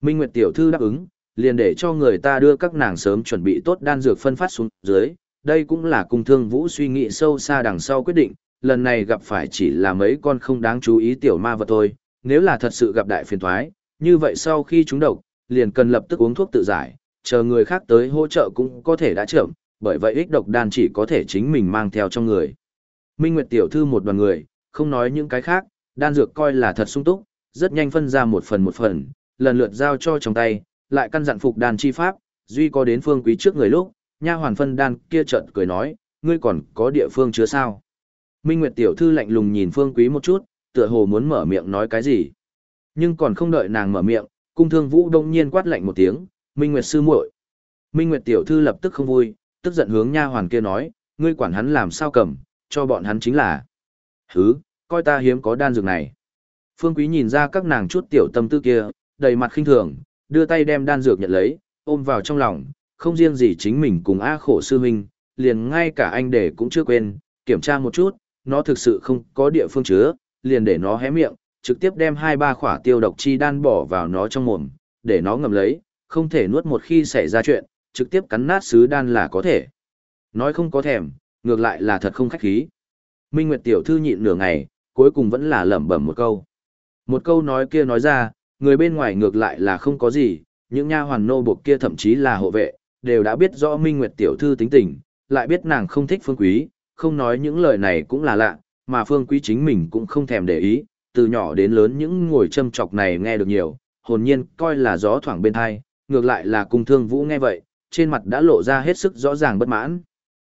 Minh Nguyệt tiểu thư đáp ứng, liền để cho người ta đưa các nàng sớm chuẩn bị tốt đan dược phân phát xuống dưới, đây cũng là cung thương vũ suy nghĩ sâu xa đằng sau quyết định, lần này gặp phải chỉ là mấy con không đáng chú ý tiểu ma vật thôi, nếu là thật sự gặp đại phiền thoái, như vậy sau khi chúng độc, liền cần lập tức uống thuốc tự giải, chờ người khác tới hỗ trợ cũng có thể đã chậm, bởi vậy ích độc đan chỉ có thể chính mình mang theo trong người. Minh Nguyệt tiểu thư một đoàn người, không nói những cái khác, đan dược coi là thật sung túc, rất nhanh phân ra một phần một phần, lần lượt giao cho trong tay, lại căn dặn phục đàn chi pháp, duy có đến phương quý trước người lúc, nha hoàn phân đan kia chợt cười nói, ngươi còn có địa phương chứa sao? Minh Nguyệt tiểu thư lạnh lùng nhìn phương quý một chút, tựa hồ muốn mở miệng nói cái gì. Nhưng còn không đợi nàng mở miệng, cung thương vũ đông nhiên quát lạnh một tiếng, Minh Nguyệt sư muội. Minh Nguyệt tiểu thư lập tức không vui, tức giận hướng nha hoàn kia nói, ngươi quản hắn làm sao cầm, cho bọn hắn chính là. Hứ, coi ta hiếm có đan dược này. Phương Quý nhìn ra các nàng chút tiểu tâm tư kia, đầy mặt khinh thường, đưa tay đem đan dược nhận lấy, ôm vào trong lòng, không riêng gì chính mình cùng A khổ sư huynh, liền ngay cả anh để cũng chưa quên, kiểm tra một chút, nó thực sự không có địa phương chứa, liền để nó hé miệng, trực tiếp đem hai ba khỏa tiêu độc chi đan bỏ vào nó trong mồm, để nó ngầm lấy, không thể nuốt một khi xảy ra chuyện, trực tiếp cắn nát sứ đan là có thể. Nói không có thèm, ngược lại là thật không khách khí. Minh Nguyệt tiểu thư nhịn nửa ngày, cuối cùng vẫn là lẩm bẩm một câu. Một câu nói kia nói ra, người bên ngoài ngược lại là không có gì, những nha hoàn nô buộc kia thậm chí là hộ vệ, đều đã biết rõ Minh Nguyệt tiểu thư tính tình, lại biết nàng không thích Phương Quý, không nói những lời này cũng là lạ, mà Phương Quý chính mình cũng không thèm để ý, từ nhỏ đến lớn những ngồi châm chọc này nghe được nhiều, hồn nhiên coi là gió thoảng bên hai, ngược lại là cung thương vũ nghe vậy, trên mặt đã lộ ra hết sức rõ ràng bất mãn.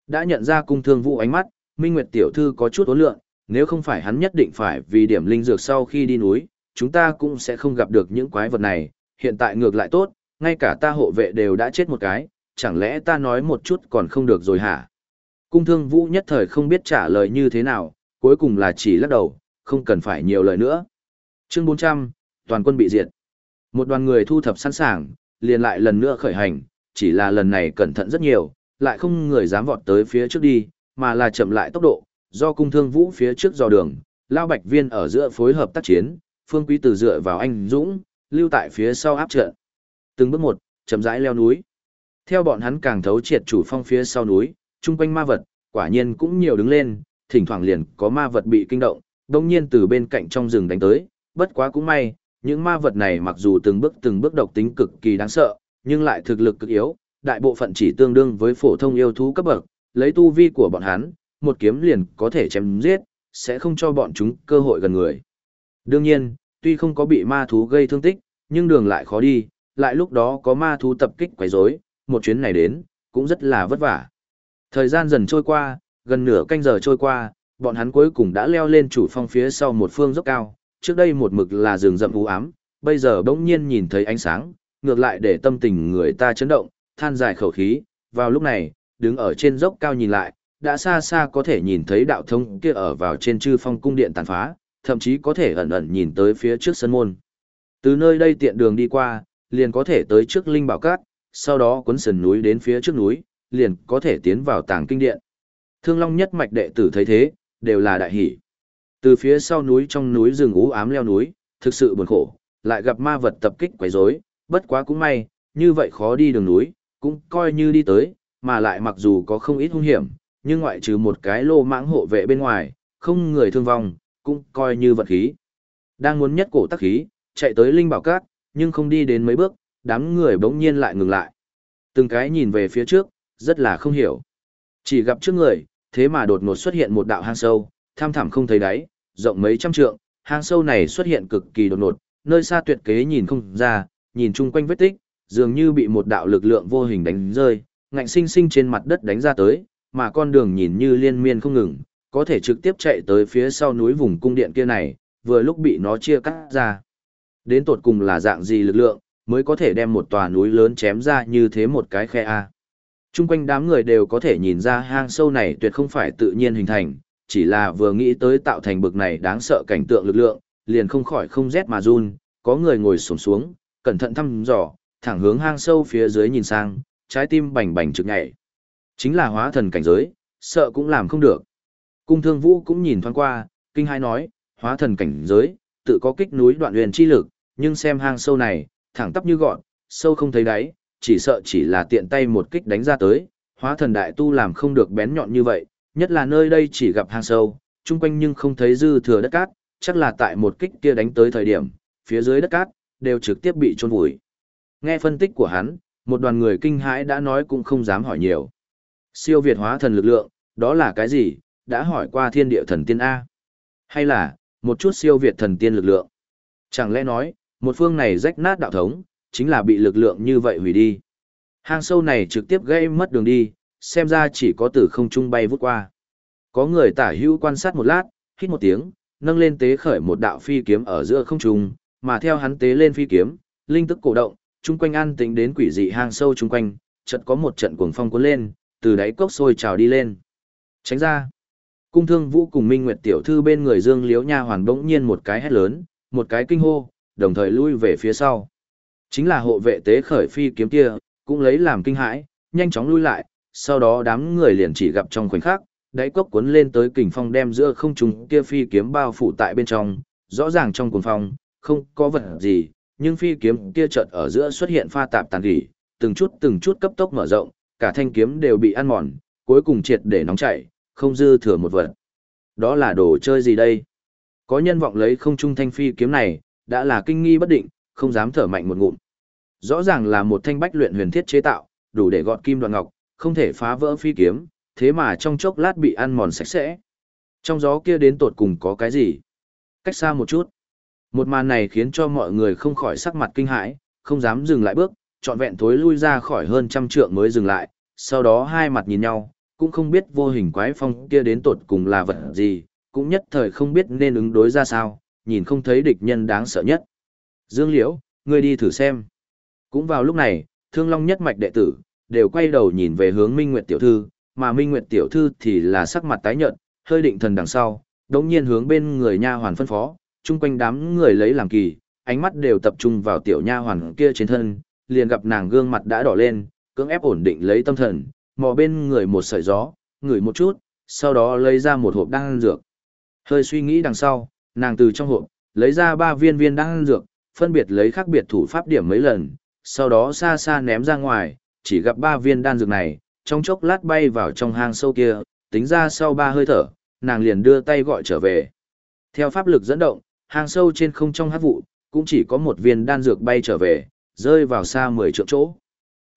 Đã nhận ra cung thương vũ ánh mắt, Minh Nguyệt tiểu thư có chút ố lượng, nếu không phải hắn nhất định phải vì điểm linh dược sau khi đi núi, chúng ta cũng sẽ không gặp được những quái vật này, hiện tại ngược lại tốt, ngay cả ta hộ vệ đều đã chết một cái, chẳng lẽ ta nói một chút còn không được rồi hả? Cung thương vũ nhất thời không biết trả lời như thế nào, cuối cùng là chỉ lắc đầu, không cần phải nhiều lời nữa. Chương 400, toàn quân bị diệt. Một đoàn người thu thập sẵn sàng, liền lại lần nữa khởi hành, chỉ là lần này cẩn thận rất nhiều, lại không người dám vọt tới phía trước đi, mà là chậm lại tốc độ, do cung thương vũ phía trước dò đường, lao bạch viên ở giữa phối hợp tác chiến, phương quý từ dựa vào anh Dũng, lưu tại phía sau áp trận. Từng bước một, chậm rãi leo núi. Theo bọn hắn càng thấu triệt chủ phong phía sau núi, chung quanh ma vật, quả nhiên cũng nhiều đứng lên, thỉnh thoảng liền có ma vật bị kinh động, đồng nhiên từ bên cạnh trong rừng đánh tới, bất quá cũng may, những ma vật này mặc dù từng bước từng bước độc tính cực kỳ đáng sợ, nhưng lại thực lực cực yếu, đại bộ phận chỉ tương đương với phổ thông yêu thú cấp bậc, lấy tu vi của bọn hắn, một kiếm liền có thể chém giết, sẽ không cho bọn chúng cơ hội gần người. Đương nhiên, tuy không có bị ma thú gây thương tích, nhưng đường lại khó đi, lại lúc đó có ma thú tập kích quấy rối, một chuyến này đến, cũng rất là vất vả. Thời gian dần trôi qua, gần nửa canh giờ trôi qua, bọn hắn cuối cùng đã leo lên chủ phong phía sau một phương dốc cao, trước đây một mực là rừng rậm u ám, bây giờ bỗng nhiên nhìn thấy ánh sáng, ngược lại để tâm tình người ta chấn động, than dài khẩu khí, vào lúc này, đứng ở trên dốc cao nhìn lại, đã xa xa có thể nhìn thấy đạo thông kia ở vào trên chư phong cung điện tàn phá, thậm chí có thể ẩn ẩn nhìn tới phía trước sân môn. Từ nơi đây tiện đường đi qua, liền có thể tới trước Linh Bảo Cát, sau đó cuốn sườn núi đến phía trước núi, liền có thể tiến vào tàng kinh điện. Thương Long nhất mạch đệ tử thấy thế, đều là đại hỷ. Từ phía sau núi trong núi rừng ú ám leo núi, thực sự buồn khổ, lại gặp ma vật tập kích quấy rối, bất quá cũng may, như vậy khó đi đường núi, cũng coi như đi tới, mà lại mặc dù có không ít hung hiểm, nhưng ngoại trừ một cái lô mãng hộ vệ bên ngoài, không người thương vong, cũng coi như vận khí. Đang muốn nhất cổ tắc khí, chạy tới Linh Bảo Cát, nhưng không đi đến mấy bước, đám người bỗng nhiên lại ngừng lại. Từng cái nhìn về phía trước, rất là không hiểu. Chỉ gặp trước người, thế mà đột ngột xuất hiện một đạo hang sâu, tham thẳm không thấy đáy, rộng mấy trăm trượng, hang sâu này xuất hiện cực kỳ đột ngột, nơi xa tuyệt kế nhìn không ra, nhìn chung quanh vết tích, dường như bị một đạo lực lượng vô hình đánh rơi, ngạnh sinh sinh trên mặt đất đánh ra tới, mà con đường nhìn như liên miên không ngừng, có thể trực tiếp chạy tới phía sau núi vùng cung điện kia này, vừa lúc bị nó chia cắt ra. Đến tột cùng là dạng gì lực lượng, mới có thể đem một tòa núi lớn chém ra như thế một cái khe A. Trung quanh đám người đều có thể nhìn ra hang sâu này tuyệt không phải tự nhiên hình thành, chỉ là vừa nghĩ tới tạo thành bực này đáng sợ cảnh tượng lực lượng, liền không khỏi không rét mà run, có người ngồi xuống xuống, cẩn thận thăm dò, thẳng hướng hang sâu phía dưới nhìn sang, trái tim bành bành trực nhảy. Chính là hóa thần cảnh giới, sợ cũng làm không được. Cung thương vũ cũng nhìn thoáng qua, kinh hai nói, hóa thần cảnh giới, tự có kích núi đoạn huyền chi lực, nhưng xem hang sâu này, thẳng tắp như gọn, sâu không thấy đáy, chỉ sợ chỉ là tiện tay một kích đánh ra tới, hóa thần đại tu làm không được bén nhọn như vậy, nhất là nơi đây chỉ gặp hang sâu, chung quanh nhưng không thấy dư thừa đất cát, chắc là tại một kích kia đánh tới thời điểm, phía dưới đất cát, đều trực tiếp bị trôn vùi. Nghe phân tích của hắn, một đoàn người kinh hãi đã nói cũng không dám hỏi nhiều. Siêu Việt hóa thần lực lượng, đó là cái gì, đã hỏi qua thiên địa thần tiên A. Hay là, một chút siêu Việt thần tiên lực lượng. Chẳng lẽ nói, một phương này rách nát đạo thống, chính là bị lực lượng như vậy hủy đi. Hang sâu này trực tiếp gây mất đường đi, xem ra chỉ có từ không trung bay vút qua. Có người tả hữu quan sát một lát, hít một tiếng, nâng lên tế khởi một đạo phi kiếm ở giữa không trung, mà theo hắn tế lên phi kiếm, linh tức cổ động, chung quanh an tĩnh đến quỷ dị hang sâu chung quanh, chợt có một trận cuồng phong cuốn lên, từ đáy cốc sôi trào đi lên. Tránh ra. Cung Thương Vũ cùng Minh Nguyệt tiểu thư bên người Dương Liễu Nha hoàn bỗng nhiên một cái hét lớn, một cái kinh hô, đồng thời lui về phía sau. Chính là hộ vệ tế khởi phi kiếm kia, cũng lấy làm kinh hãi, nhanh chóng lui lại, sau đó đám người liền chỉ gặp trong khoảnh khắc, đáy cốc cuốn lên tới kình phong đem giữa không trung kia phi kiếm bao phủ tại bên trong, rõ ràng trong cuồng phong, không có vật gì, nhưng phi kiếm kia chợt ở giữa xuất hiện pha tạp tàn rỉ, từng chút từng chút cấp tốc mở rộng, cả thanh kiếm đều bị ăn mòn, cuối cùng triệt để nóng chảy, không dư thừa một vật. Đó là đồ chơi gì đây? Có nhân vọng lấy không trung thanh phi kiếm này, đã là kinh nghi bất định, không dám thở mạnh một ngụm. Rõ ràng là một thanh bách luyện huyền thiết chế tạo, đủ để gọt kim đoạn ngọc, không thể phá vỡ phi kiếm, thế mà trong chốc lát bị ăn mòn sạch sẽ. Trong gió kia đến tột cùng có cái gì? Cách xa một chút. Một màn này khiến cho mọi người không khỏi sắc mặt kinh hãi, không dám dừng lại bước, trọn vẹn thối lui ra khỏi hơn trăm trượng mới dừng lại, sau đó hai mặt nhìn nhau, cũng không biết vô hình quái phong kia đến tột cùng là vật gì, cũng nhất thời không biết nên ứng đối ra sao, nhìn không thấy địch nhân đáng sợ nhất. Dương Liễu, ngươi đi thử xem. Cũng vào lúc này, Thương Long nhất mạch đệ tử, đều quay đầu nhìn về hướng Minh Nguyệt tiểu thư, mà Minh Nguyệt tiểu thư thì là sắc mặt tái nhợt, hơi định thần đằng sau, đống nhiên hướng bên người nha hoàn phân phó, chung quanh đám người lấy làm kỳ, ánh mắt đều tập trung vào tiểu nha hoàn kia trên thân, liền gặp nàng gương mặt đã đỏ lên, cưỡng ép ổn định lấy tâm thần, mò bên người một sợi gió, ngửi một chút, sau đó lấy ra một hộp đan dược. Hơi suy nghĩ đằng sau, nàng từ trong hộp, lấy ra ba viên viên đan dược, phân biệt lấy khác biệt thủ pháp điểm mấy lần, sau đó xa xa ném ra ngoài, chỉ gặp ba viên đan dược này, trong chốc lát bay vào trong hang sâu kia, tính ra sau ba hơi thở, nàng liền đưa tay gọi trở về. Theo pháp lực dẫn động, hang sâu trên không trong hát vụ, cũng chỉ có một viên đan dược bay trở về, rơi vào xa 10 trượng chỗ.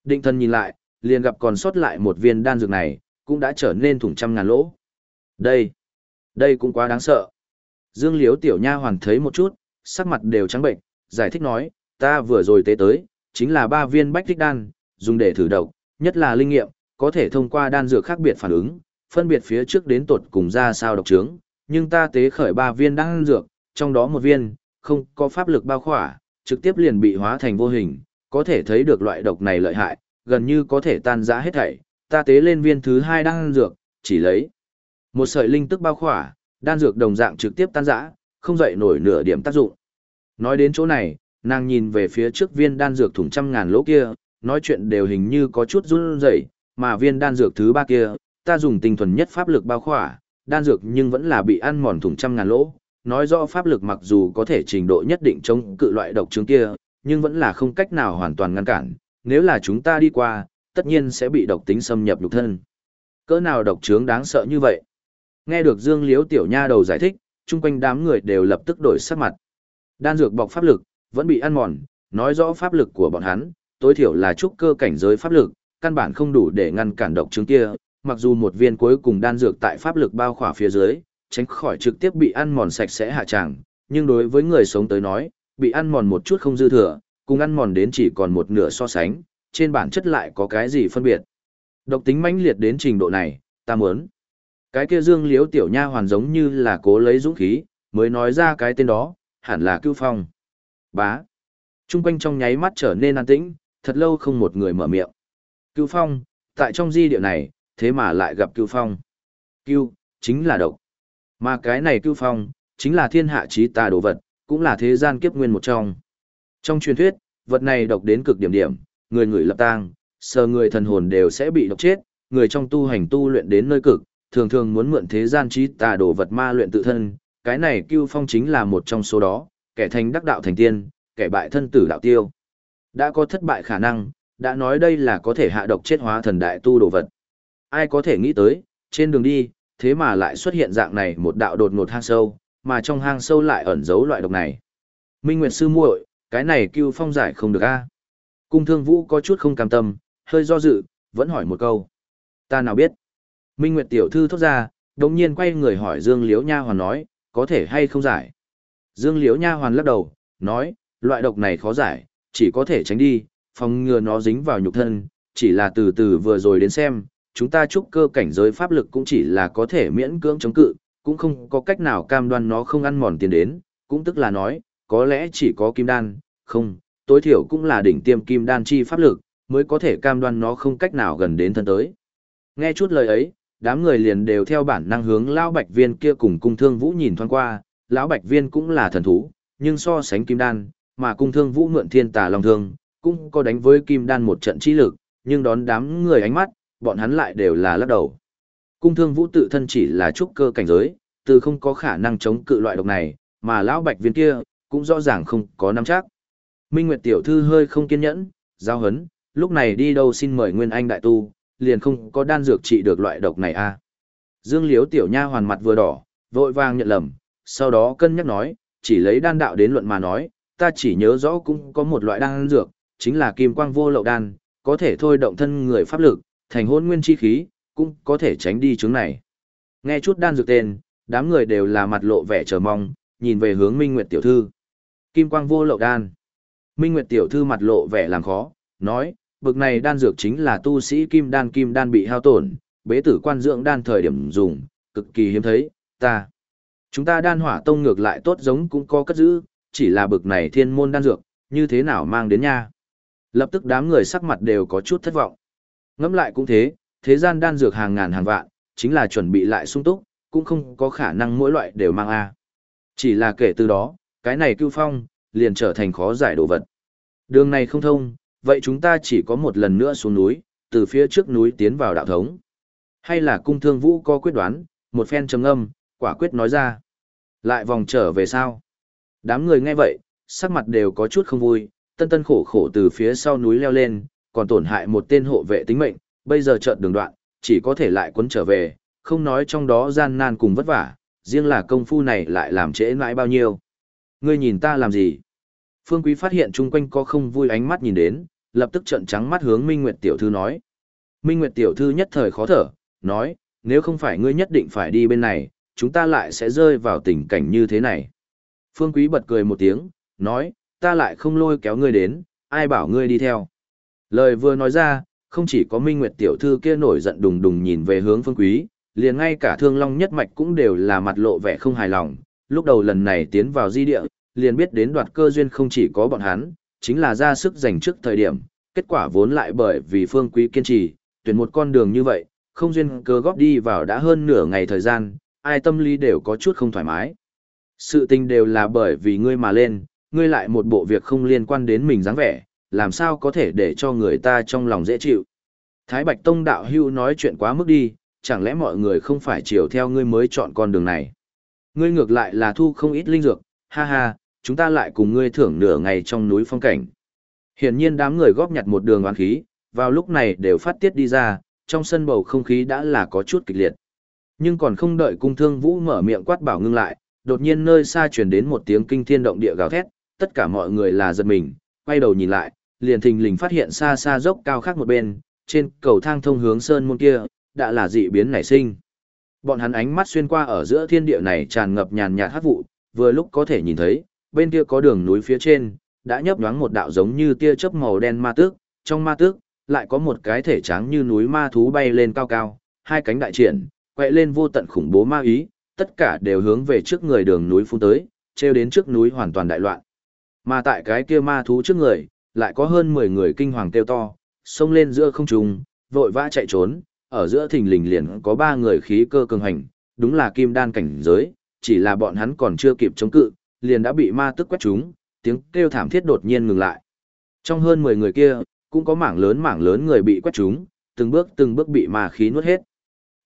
Định thân nhìn lại, liền gặp còn sót lại một viên đan dược này, cũng đã trở nên thủng trăm ngàn lỗ. Đây, đây cũng quá đáng sợ. Dương Liếu tiểu nha hoàn thấy một chút, sắc mặt đều trắng bệnh, giải thích nói, ta vừa rồi tế tới, chính là ba viên bách thích đan, dùng để thử độc, nhất là linh nghiệm, có thể thông qua đan dược khác biệt phản ứng, phân biệt phía trước đến tột cùng ra sao độc trướng, nhưng ta tế khởi ba viên đan dược, trong đó một viên, không có pháp lực bao khỏa, trực tiếp liền bị hóa thành vô hình, có thể thấy được loại độc này lợi hại, gần như có thể tan rã hết thảy, ta tế lên viên thứ hai đan dược, chỉ lấy một sợi linh tức bao khỏa, đan dược đồng dạng trực tiếp tan rã, không dậy nổi nửa điểm tác dụng. Nói đến chỗ này, nàng nhìn về phía trước viên đan dược thủng trăm ngàn lỗ kia, nói chuyện đều hình như có chút run rẩy, mà viên đan dược thứ ba kia, ta dùng tinh thuần nhất pháp lực bao khỏa, đan dược nhưng vẫn là bị ăn mòn thủng trăm ngàn lỗ, nói rõ pháp lực mặc dù có thể trình độ nhất định chống cự loại độc chứng kia, nhưng vẫn là không cách nào hoàn toàn ngăn cản, nếu là chúng ta đi qua, tất nhiên sẽ bị độc tính xâm nhập nhục thân. Cỡ nào độc chứng đáng sợ như vậy? Nghe được Dương Liếu tiểu nha đầu giải thích, chung quanh đám người đều lập tức đổi sắc mặt. Đan dược bọc pháp lực, vẫn bị ăn mòn, nói rõ pháp lực của bọn hắn, tối thiểu là trúc cơ cảnh giới pháp lực, căn bản không đủ để ngăn cản độc chứng kia, mặc dù một viên cuối cùng đan dược tại pháp lực bao khỏa phía dưới, tránh khỏi trực tiếp bị ăn mòn sạch sẽ hạ tràng, nhưng đối với người sống tới nói, bị ăn mòn một chút không dư thừa, cùng ăn mòn đến chỉ còn một nửa so sánh, trên bản chất lại có cái gì phân biệt. Độc tính mãnh liệt đến trình độ này, ta muốn. Cái kia Dương Liễu tiểu nha hoàn giống như là cố lấy dũng khí, mới nói ra cái tên đó, hẳn là Cưu Phong. Bá. Trung quanh trong nháy mắt trở nên an tĩnh, thật lâu không một người mở miệng. Cưu Phong, tại trong di địa này, thế mà lại gặp Cưu Phong. Cưu, chính là độc. Mà cái này Cưu Phong, chính là thiên hạ trí tà đồ vật, cũng là thế gian kiếp nguyên một trong. Trong truyền thuyết, vật này độc đến cực điểm điểm, người người lập tang, sờ người thần hồn đều sẽ bị độc chết, người trong tu hành tu luyện đến nơi cực, thường thường muốn mượn thế gian trí tà đồ vật ma luyện tự thân, cái này Cưu Phong chính là một trong số đó, kẻ thành đắc đạo thành tiên, kẻ bại thân tử đạo tiêu. Đã có thất bại khả năng, đã nói đây là có thể hạ độc chết hóa thần đại tu đồ vật. Ai có thể nghĩ tới, trên đường đi, thế mà lại xuất hiện dạng này một đạo đột ngột hang sâu, mà trong hang sâu lại ẩn giấu loại độc này. Minh Nguyệt sư muội, cái này Cưu Phong giải không được a. Cung Thương Vũ có chút không cam tâm, hơi do dự, vẫn hỏi một câu. Ta nào biết? Minh Nguyệt tiểu thư thốt ra, đồng nhiên quay người hỏi Dương Liễu Nha Hoàn nói, có thể hay không giải? Dương Liễu Nha Hoàn lắc đầu, nói, loại độc này khó giải, chỉ có thể tránh đi, phòng ngừa nó dính vào nhục thân, chỉ là từ từ vừa rồi đến xem, chúng ta chúc cơ cảnh giới pháp lực cũng chỉ là có thể miễn cưỡng chống cự, cũng không có cách nào cam đoan nó không ăn mòn tiền đến, cũng tức là nói, có lẽ chỉ có kim đan, không, tối thiểu cũng là đỉnh tiêm kim đan chi pháp lực, mới có thể cam đoan nó không cách nào gần đến thân tới. Nghe chút lời ấy, đám người liền đều theo bản năng hướng lão bạch viên kia cùng cung thương vũ nhìn thoáng qua, lão bạch viên cũng là thần thú, nhưng so sánh kim đan, mà cung thương vũ mượn thiên tà long thương, cũng có đánh với kim đan một trận chi lực, nhưng đón đám người ánh mắt, bọn hắn lại đều là lắc đầu. Cung thương vũ tự thân chỉ là trúc cơ cảnh giới, từ không có khả năng chống cự loại độc này, mà lão bạch viên kia, cũng rõ ràng không có nắm chắc. Minh Nguyệt tiểu thư hơi không kiên nhẫn, giao hấn, lúc này đi đâu xin mời Nguyên Anh đại tu, liền không có đan dược trị được loại độc này a. À. Dương Liếu tiểu nha hoàn mặt vừa đỏ, vội vàng nhận lầm, sau đó cân nhắc nói, chỉ lấy đan đạo đến luận mà nói, ta chỉ nhớ rõ cũng có một loại đan dược, chính là kim quang vô lậu đan, có thể thôi động thân người pháp lực, thành hôn nguyên chi khí, cũng có thể tránh đi chứng này. Nghe chút đan dược tên, đám người đều là mặt lộ vẻ chờ mong, nhìn về hướng Minh Nguyệt tiểu thư. Kim quang vô lậu đan. Minh Nguyệt tiểu thư mặt lộ vẻ làm khó, nói, bực này đan dược chính là tu sĩ kim đan kim đan bị hao tổn, bế tử quan dưỡng đan thời điểm dùng, cực kỳ hiếm thấy, ta. Chúng ta đan hỏa tông ngược lại tốt giống cũng có cất giữ, chỉ là bực này thiên môn đan dược, như thế nào mang đến nha. Lập tức đám người sắc mặt đều có chút thất vọng. Ngẫm lại cũng thế, thế gian đan dược hàng ngàn hàng vạn, chính là chuẩn bị lại sung túc, cũng không có khả năng mỗi loại đều mang A. Chỉ là kể từ đó, cái này cưu phong, liền trở thành khó giải đồ vật. Đường này không thông, vậy chúng ta chỉ có một lần nữa xuống núi, từ phía trước núi tiến vào đạo thống. Hay là cung thương vũ có quyết đoán, một phen trầm âm, quả quyết nói ra. Lại vòng trở về sao? Đám người nghe vậy, sắc mặt đều có chút không vui, tân tân khổ khổ từ phía sau núi leo lên, còn tổn hại một tên hộ vệ tính mệnh, bây giờ chợt đường đoạn, chỉ có thể lại quấn trở về, không nói trong đó gian nan cùng vất vả, riêng là công phu này lại làm trễ mãi bao nhiêu. Ngươi nhìn ta làm gì? Phương Quý phát hiện chung quanh có không vui ánh mắt nhìn đến, lập tức trợn trắng mắt hướng Minh Nguyệt tiểu thư nói. Minh Nguyệt tiểu thư nhất thời khó thở, nói, nếu không phải ngươi nhất định phải đi bên này, chúng ta lại sẽ rơi vào tình cảnh như thế này. Phương Quý bật cười một tiếng, nói, ta lại không lôi kéo ngươi đến, ai bảo ngươi đi theo. Lời vừa nói ra, không chỉ có Minh Nguyệt tiểu thư kia nổi giận đùng đùng nhìn về hướng Phương Quý, liền ngay cả Thương Long nhất mạch cũng đều là mặt lộ vẻ không hài lòng, lúc đầu lần này tiến vào di địa, liền biết đến đoạt cơ duyên không chỉ có bọn hắn, chính là ra sức giành trước thời điểm, kết quả vốn lại bởi vì Phương Quý kiên trì, tuyển một con đường như vậy, không duyên cơ góp đi vào đã hơn nửa ngày thời gian, ai tâm lý đều có chút không thoải mái. Sự tình đều là bởi vì ngươi mà lên, ngươi lại một bộ việc không liên quan đến mình dáng vẻ, làm sao có thể để cho người ta trong lòng dễ chịu. Thái Bạch Tông đạo hưu nói chuyện quá mức đi, chẳng lẽ mọi người không phải chiều theo ngươi mới chọn con đường này. Ngươi ngược lại là thu không ít linh dược, ha ha, chúng ta lại cùng ngươi thưởng nửa ngày trong núi phong cảnh. Hiển nhiên đám người góp nhặt một đường oán khí, vào lúc này đều phát tiết đi ra, trong sân bầu không khí đã là có chút kịch liệt. Nhưng còn không đợi cung thương vũ mở miệng quát bảo ngưng lại, đột nhiên nơi xa truyền đến một tiếng kinh thiên động địa gào thét, tất cả mọi người là giật mình, quay đầu nhìn lại, liền thình lình phát hiện xa xa dốc cao khác một bên, trên cầu thang thông hướng sơn môn kia, đã là dị biến nảy sinh. Bọn hắn ánh mắt xuyên qua ở giữa thiên địa này tràn ngập nhàn nhạt hát vụ, vừa lúc có thể nhìn thấy, bên kia có đường núi phía trên, đã nhấp nhoáng một đạo giống như tia chớp màu đen ma tước, trong ma tước lại có một cái thể trắng như núi ma thú bay lên cao cao, hai cánh đại triển, quậy lên vô tận khủng bố ma ý, tất cả đều hướng về trước người đường núi phun tới, treo đến trước núi hoàn toàn đại loạn. Mà tại cái kia ma thú trước người, lại có hơn 10 người kinh hoàng kêu to, xông lên giữa không trung, vội vã chạy trốn, ở giữa thình lình liền có ba người khí cơ cường hành, đúng là kim đan cảnh giới, chỉ là bọn hắn còn chưa kịp chống cự, liền đã bị ma tức quét chúng, tiếng kêu thảm thiết đột nhiên ngừng lại. Trong hơn 10 người kia, cũng có mảng lớn mảng lớn người bị quét chúng, từng bước từng bước bị ma khí nuốt hết.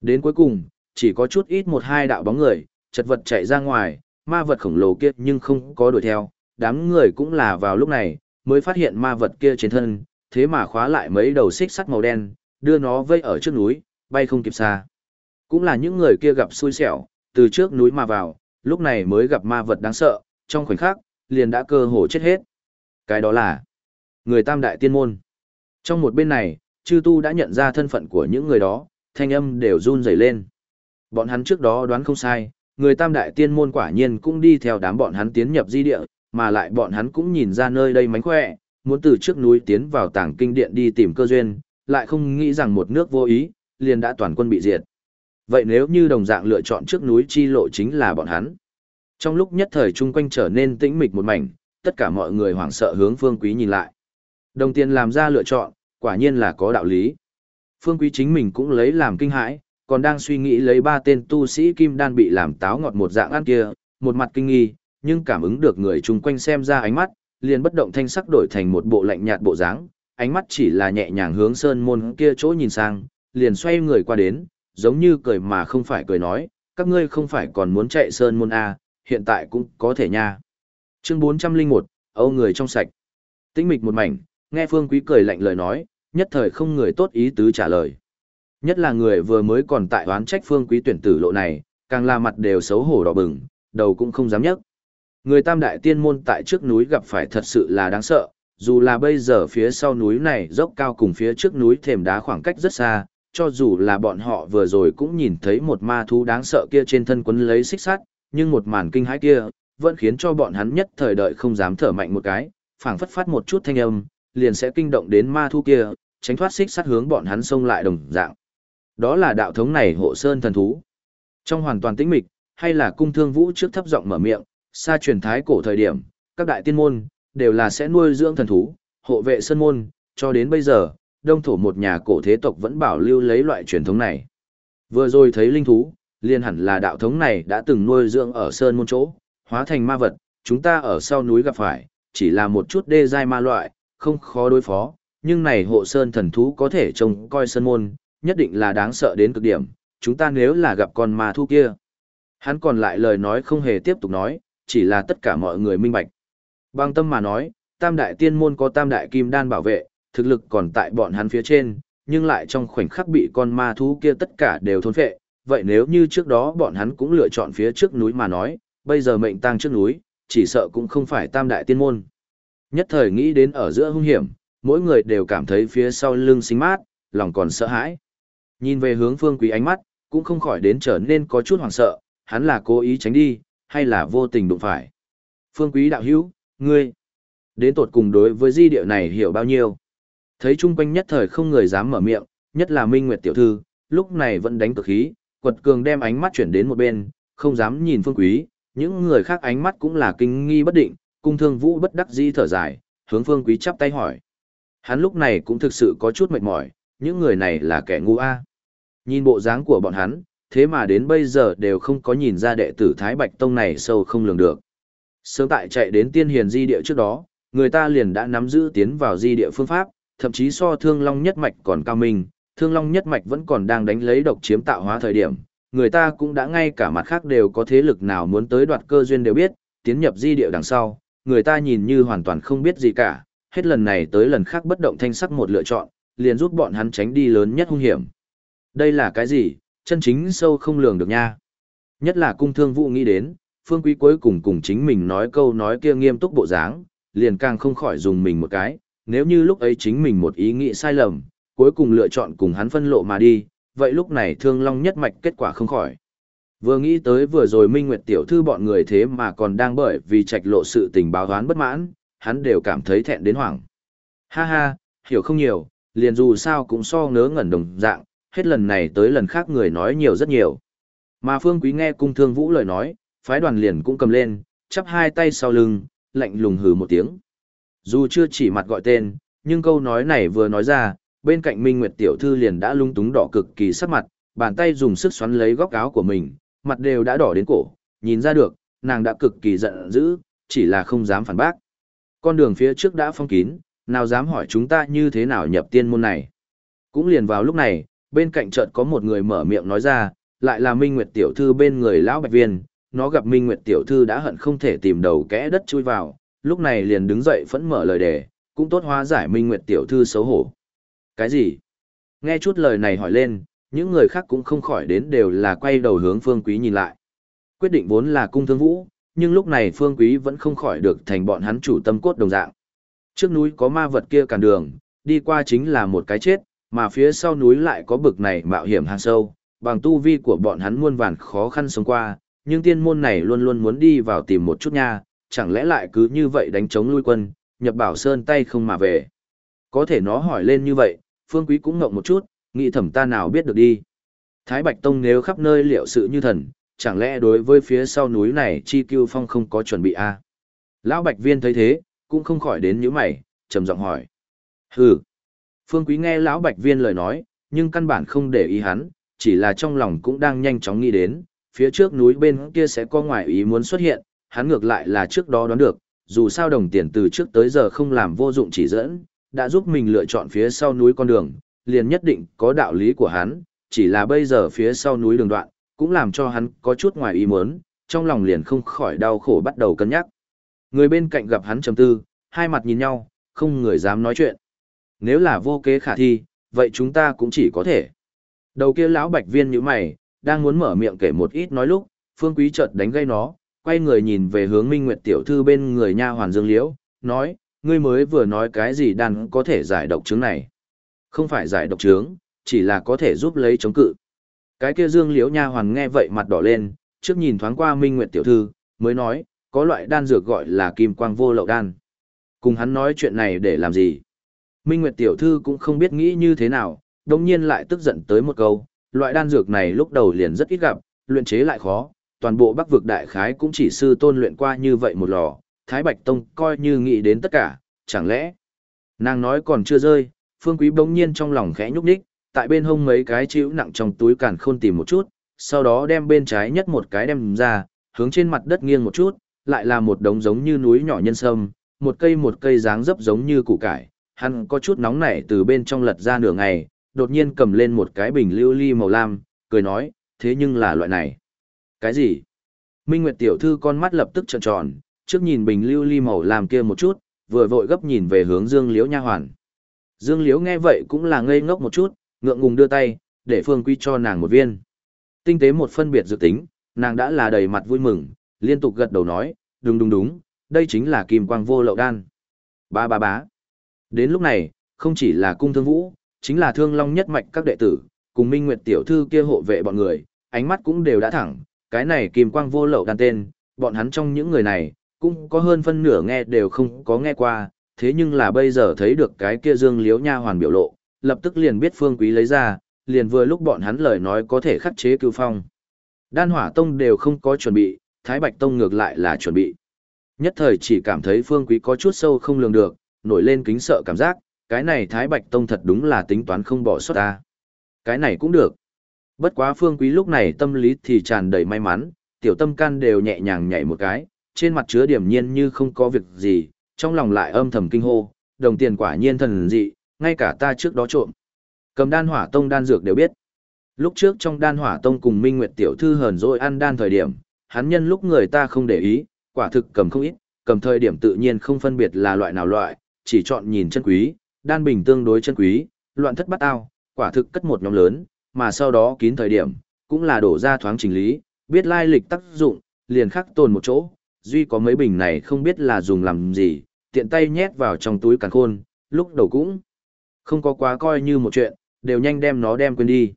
Đến cuối cùng, chỉ có chút ít một hai đạo bóng người, chật vật chạy ra ngoài, ma vật khổng lồ kia nhưng không có đuổi theo, đám người cũng là vào lúc này, mới phát hiện ma vật kia trên thân, thế mà khóa lại mấy đầu xích sắt màu đen, đưa nó vây ở trước núi, bay không kịp xa. Cũng là những người kia gặp xui xẻo, từ trước núi mà vào, lúc này mới gặp ma vật đáng sợ, trong khoảnh khắc, liền đã cơ hồ chết hết. Cái đó là người tam đại tiên môn. Trong một bên này, chư tu đã nhận ra thân phận của những người đó, thanh âm đều run rẩy lên. Bọn hắn trước đó đoán không sai, người tam đại tiên môn quả nhiên cũng đi theo đám bọn hắn tiến nhập di địa, mà lại bọn hắn cũng nhìn ra nơi đây mánh khỏe, muốn từ trước núi tiến vào tảng kinh điện đi tìm cơ duyên, lại không nghĩ rằng một nước vô ý, liền đã toàn quân bị diệt. Vậy nếu như đồng dạng lựa chọn trước núi chi lộ chính là bọn hắn. Trong lúc nhất thời chung quanh trở nên tĩnh mịch một mảnh, tất cả mọi người hoảng sợ hướng Phương Quý nhìn lại. Đồng tiền làm ra lựa chọn, quả nhiên là có đạo lý. Phương Quý chính mình cũng lấy làm kinh hãi, còn đang suy nghĩ lấy ba tên tu sĩ kim đan bị làm táo ngọt một dạng ăn kia, một mặt kinh nghi, nhưng cảm ứng được người chung quanh xem ra ánh mắt, liền bất động thanh sắc đổi thành một bộ lạnh nhạt bộ dáng, ánh mắt chỉ là nhẹ nhàng hướng sơn môn kia chỗ nhìn sang, liền xoay người qua đến, giống như cười mà không phải cười nói, các ngươi không phải còn muốn chạy sơn môn A, hiện tại cũng có thể nha. Chương 401, Âu người trong sạch. Tĩnh mịch một mảnh, nghe Phương Quý cười lạnh lời nói, nhất thời không người tốt ý tứ trả lời. Nhất là người vừa mới còn tại oán trách Phương Quý tuyển tử lộ này, càng là mặt đều xấu hổ đỏ bừng, đầu cũng không dám nhấc. Người tam đại tiên môn tại trước núi gặp phải thật sự là đáng sợ, dù là bây giờ phía sau núi này dốc cao cùng phía trước núi thềm đá khoảng cách rất xa, cho dù là bọn họ vừa rồi cũng nhìn thấy một ma thú đáng sợ kia trên thân quấn lấy xích sắt, nhưng một màn kinh hãi kia, vẫn khiến cho bọn hắn nhất thời đợi không dám thở mạnh một cái, phảng phất phát một chút thanh âm, liền sẽ kinh động đến ma thú kia, tránh thoát xích sắt hướng bọn hắn xông lại đồng dạng. Đó là đạo thống này hộ sơn thần thú. Trong hoàn toàn tĩnh mịch, hay là cung thương vũ trước thấp giọng mở miệng, xa truyền thái cổ thời điểm, các đại tiên môn, đều là sẽ nuôi dưỡng thần thú, hộ vệ sơn môn, cho đến bây giờ, đông thổ một nhà cổ thế tộc vẫn bảo lưu lấy loại truyền thống này. Vừa rồi thấy linh thú, liền hẳn là đạo thống này đã từng nuôi dưỡng ở sơn môn chỗ, hóa thành ma vật, chúng ta ở sau núi gặp phải, chỉ là một chút đê dai ma loại, không khó đối phó, nhưng này hộ sơn thần thú có thể trông coi sơn môn, nhất định là đáng sợ đến cực điểm, chúng ta nếu là gặp con ma thú kia. Hắn còn lại lời nói không hề tiếp tục nói, chỉ là tất cả mọi người minh bạch. Bằng tâm mà nói, tam đại tiên môn có tam đại kim đan bảo vệ, thực lực còn tại bọn hắn phía trên, nhưng lại trong khoảnh khắc bị con ma thú kia tất cả đều thôn phệ. Vậy nếu như trước đó bọn hắn cũng lựa chọn phía trước núi mà nói, bây giờ mệnh tăng trước núi, chỉ sợ cũng không phải tam đại tiên môn. Nhất thời nghĩ đến ở giữa hung hiểm, mỗi người đều cảm thấy phía sau lưng xinh mát, lòng còn sợ hãi. Nhìn về hướng phương quý ánh mắt, cũng không khỏi đến trở nên có chút hoảng sợ, hắn là cố ý tránh đi, hay là vô tình đụng phải. Phương quý đạo hữu, ngươi, đến tột cùng đối với di địa này hiểu bao nhiêu. Thấy chung quanh nhất thời không người dám mở miệng, nhất là Minh Nguyệt tiểu thư, lúc này vẫn đánh cực khí, quật cường đem ánh mắt chuyển đến một bên, không dám nhìn phương quý, những người khác ánh mắt cũng là kinh nghi bất định, cung thương vũ bất đắc dĩ thở dài, hướng phương quý chắp tay hỏi. Hắn lúc này cũng thực sự có chút mệt mỏi, những người này là kẻ ngu a. Nhìn bộ dáng của bọn hắn, thế mà đến bây giờ đều không có nhìn ra đệ tử Thái Bạch Tông này sâu không lường được. Sớm tại chạy đến tiên hiền di địa trước đó, người ta liền đã nắm giữ tiến vào di địa phương pháp, thậm chí so thương long nhất mạch còn cao minh, thương long nhất mạch vẫn còn đang đánh lấy độc chiếm tạo hóa thời điểm, người ta cũng đã ngay cả mặt khác đều có thế lực nào muốn tới đoạt cơ duyên đều biết, tiến nhập di địa đằng sau, người ta nhìn như hoàn toàn không biết gì cả, hết lần này tới lần khác bất động thanh sắc một lựa chọn, liền giúp bọn hắn tránh đi lớn nhất hung hiểm. Đây là cái gì, chân chính sâu không lường được nha. Nhất là cung thương vụ nghĩ đến, phương quý cuối cùng cùng chính mình nói câu nói kia nghiêm túc bộ dáng, liền càng không khỏi dùng mình một cái, nếu như lúc ấy chính mình một ý nghĩ sai lầm, cuối cùng lựa chọn cùng hắn phân lộ mà đi, vậy lúc này thương long nhất mạch kết quả không khỏi. Vừa nghĩ tới vừa rồi Minh Nguyệt tiểu thư bọn người thế mà còn đang bởi vì trạch lộ sự tình báo đoán bất mãn, hắn đều cảm thấy thẹn đến hoảng. Ha ha, hiểu không nhiều, liền dù sao cũng so ngớ ngẩn đồng dạng, hết lần này tới lần khác người nói nhiều rất nhiều. Mà Phương Quý nghe cung thương vũ lời nói, phái đoàn liền cũng cầm lên, chắp hai tay sau lưng, lạnh lùng hừ một tiếng. Dù chưa chỉ mặt gọi tên, nhưng câu nói này vừa nói ra, bên cạnh Minh Nguyệt tiểu thư liền đã lung túng đỏ cực kỳ sắc mặt, bàn tay dùng sức xoắn lấy góc áo của mình, mặt đều đã đỏ đến cổ, nhìn ra được, nàng đã cực kỳ giận dữ, chỉ là không dám phản bác. Con đường phía trước đã phong kín, nào dám hỏi chúng ta như thế nào nhập tiên môn này. Cũng liền vào lúc này, bên cạnh chợt có một người mở miệng nói ra, lại là Minh Nguyệt tiểu thư bên người lão Bạch Viên, nó gặp Minh Nguyệt tiểu thư đã hận không thể tìm đầu kẽ đất chui vào, lúc này liền đứng dậy phẫn mở lời đề, cũng tốt hóa giải Minh Nguyệt tiểu thư xấu hổ. Cái gì? Nghe chút lời này hỏi lên, những người khác cũng không khỏi đến đều là quay đầu hướng Phương Quý nhìn lại. Quyết định vốn là cung thương vũ, nhưng lúc này Phương Quý vẫn không khỏi được thành bọn hắn chủ tâm cốt đồng dạng. Trước núi có ma vật kia cản đường, đi qua chính là một cái chết, mà phía sau núi lại có bực này mạo hiểm hang sâu, bằng tu vi của bọn hắn muôn vàn khó khăn sống qua, nhưng tiên môn này luôn luôn muốn đi vào tìm một chút nha, chẳng lẽ lại cứ như vậy đánh chống lui quân, nhập bảo sơn tay không mà về. Có thể nó hỏi lên như vậy, Phương Quý cũng ngộng một chút, nghĩ thẩm ta nào biết được đi. Thái Bạch Tông nếu khắp nơi liệu sự như thần, chẳng lẽ đối với phía sau núi này chi cưu phong không có chuẩn bị a à? Lão Bạch Viên thấy thế, cũng không khỏi đến những mày, trầm giọng hỏi. Hừ. Phương Quý nghe Lão Bạch Viên lời nói, nhưng căn bản không để ý hắn, chỉ là trong lòng cũng đang nhanh chóng nghĩ đến, phía trước núi bên kia sẽ có ngoại ý muốn xuất hiện, hắn ngược lại là trước đó đoán được, dù sao đồng tiền từ trước tới giờ không làm vô dụng chỉ dẫn, đã giúp mình lựa chọn phía sau núi con đường, liền nhất định có đạo lý của hắn, chỉ là bây giờ phía sau núi đường đoạn, cũng làm cho hắn có chút ngoài ý muốn, trong lòng liền không khỏi đau khổ bắt đầu cân nhắc. Người bên cạnh gặp hắn trầm tư, hai mặt nhìn nhau, không người dám nói chuyện. Nếu là vô kế khả thi, vậy chúng ta cũng chỉ có thể. Đầu kia lão bạch viên như mày, đang muốn mở miệng kể một ít nói lúc, phương quý chợt đánh gây nó, quay người nhìn về hướng Minh Nguyệt tiểu thư bên người nha hoàn Dương Liễu, nói, ngươi mới vừa nói cái gì đan có thể giải độc chứng này. Không phải giải độc chứng, chỉ là có thể giúp lấy chống cự. Cái kia Dương Liễu nha hoàn nghe vậy mặt đỏ lên, trước nhìn thoáng qua Minh Nguyệt tiểu thư, mới nói, có loại đan dược gọi là kim quang vô lậu đan. Cùng hắn nói chuyện này để làm gì? Minh Nguyệt tiểu thư cũng không biết nghĩ như thế nào, đồng nhiên lại tức giận tới một câu, loại đan dược này lúc đầu liền rất ít gặp, luyện chế lại khó, toàn bộ Bắc vực đại khái cũng chỉ sư tôn luyện qua như vậy một lò, Thái Bạch Tông coi như nghĩ đến tất cả, chẳng lẽ? Nàng nói còn chưa rơi, Phương Quý bỗng nhiên trong lòng khẽ nhúc nhích, tại bên hông mấy cái chịu nặng trong túi càn khôn tìm một chút, sau đó đem bên trái nhất một cái đem ra, hướng trên mặt đất nghiêng một chút, lại là một đống giống như núi nhỏ nhân sâm, một cây một cây dáng dấp giống như củ cải, hắn có chút nóng nảy từ bên trong lật ra nửa ngày, đột nhiên cầm lên một cái bình lưu ly màu lam, cười nói, thế nhưng là loại này. Cái gì? Minh Nguyệt tiểu thư con mắt lập tức trợn tròn, trước nhìn bình lưu ly màu lam kia một chút, vừa vội gấp nhìn về hướng Dương Liễu nha hoàn. Dương Liễu nghe vậy cũng là ngây ngốc một chút, ngượng ngùng đưa tay, để Phương Quy cho nàng một viên. Tinh tế một phân biệt dự tính, nàng đã là đầy mặt vui mừng, liên tục gật đầu nói, đúng đúng đúng, đây chính là kim quang vô lậu đan. Ba ba bá. Đến lúc này, không chỉ là cung thương vũ, chính là thương long nhất mạch các đệ tử, cùng Minh Nguyệt tiểu thư kia hộ vệ bọn người, ánh mắt cũng đều đã thẳng, cái này kim quang vô lậu đan tên, bọn hắn trong những người này, cũng có hơn phân nửa nghe đều không có nghe qua, thế nhưng là bây giờ thấy được cái kia dương liếu nha hoàn biểu lộ, lập tức liền biết phương quý lấy ra, liền vừa lúc bọn hắn lời nói có thể khắc chế cưu phong. Đan hỏa tông đều không có chuẩn bị, Thái Bạch tông ngược lại là chuẩn bị. Nhất thời chỉ cảm thấy phương quý có chút sâu không lường được, nổi lên kính sợ cảm giác, cái này Thái Bạch tông thật đúng là tính toán không bỏ sót ta. Cái này cũng được. Bất quá phương quý lúc này tâm lý thì tràn đầy may mắn, tiểu tâm can đều nhẹ nhàng nhảy một cái, trên mặt chứa điểm nhiên như không có việc gì, trong lòng lại âm thầm kinh hô, đồng tiền quả nhiên thần dị, ngay cả ta trước đó trộm. Cầm đan hỏa tông đan dược đều biết. Lúc trước trong đan hỏa tông cùng Minh Nguyệt tiểu thư hờn rồi ăn đan thời điểm, hắn nhân lúc người ta không để ý, quả thực cầm không ít, cầm thời điểm tự nhiên không phân biệt là loại nào loại, chỉ chọn nhìn chân quý, đan bình tương đối chân quý, loạn thất bắt ao, quả thực cất một nhóm lớn, mà sau đó kín thời điểm, cũng là đổ ra thoáng trình lý, biết lai lịch tác dụng, liền khắc tồn một chỗ, duy có mấy bình này không biết là dùng làm gì, tiện tay nhét vào trong túi càn khôn, lúc đầu cũng không có quá coi như một chuyện, đều nhanh đem nó đem quên đi.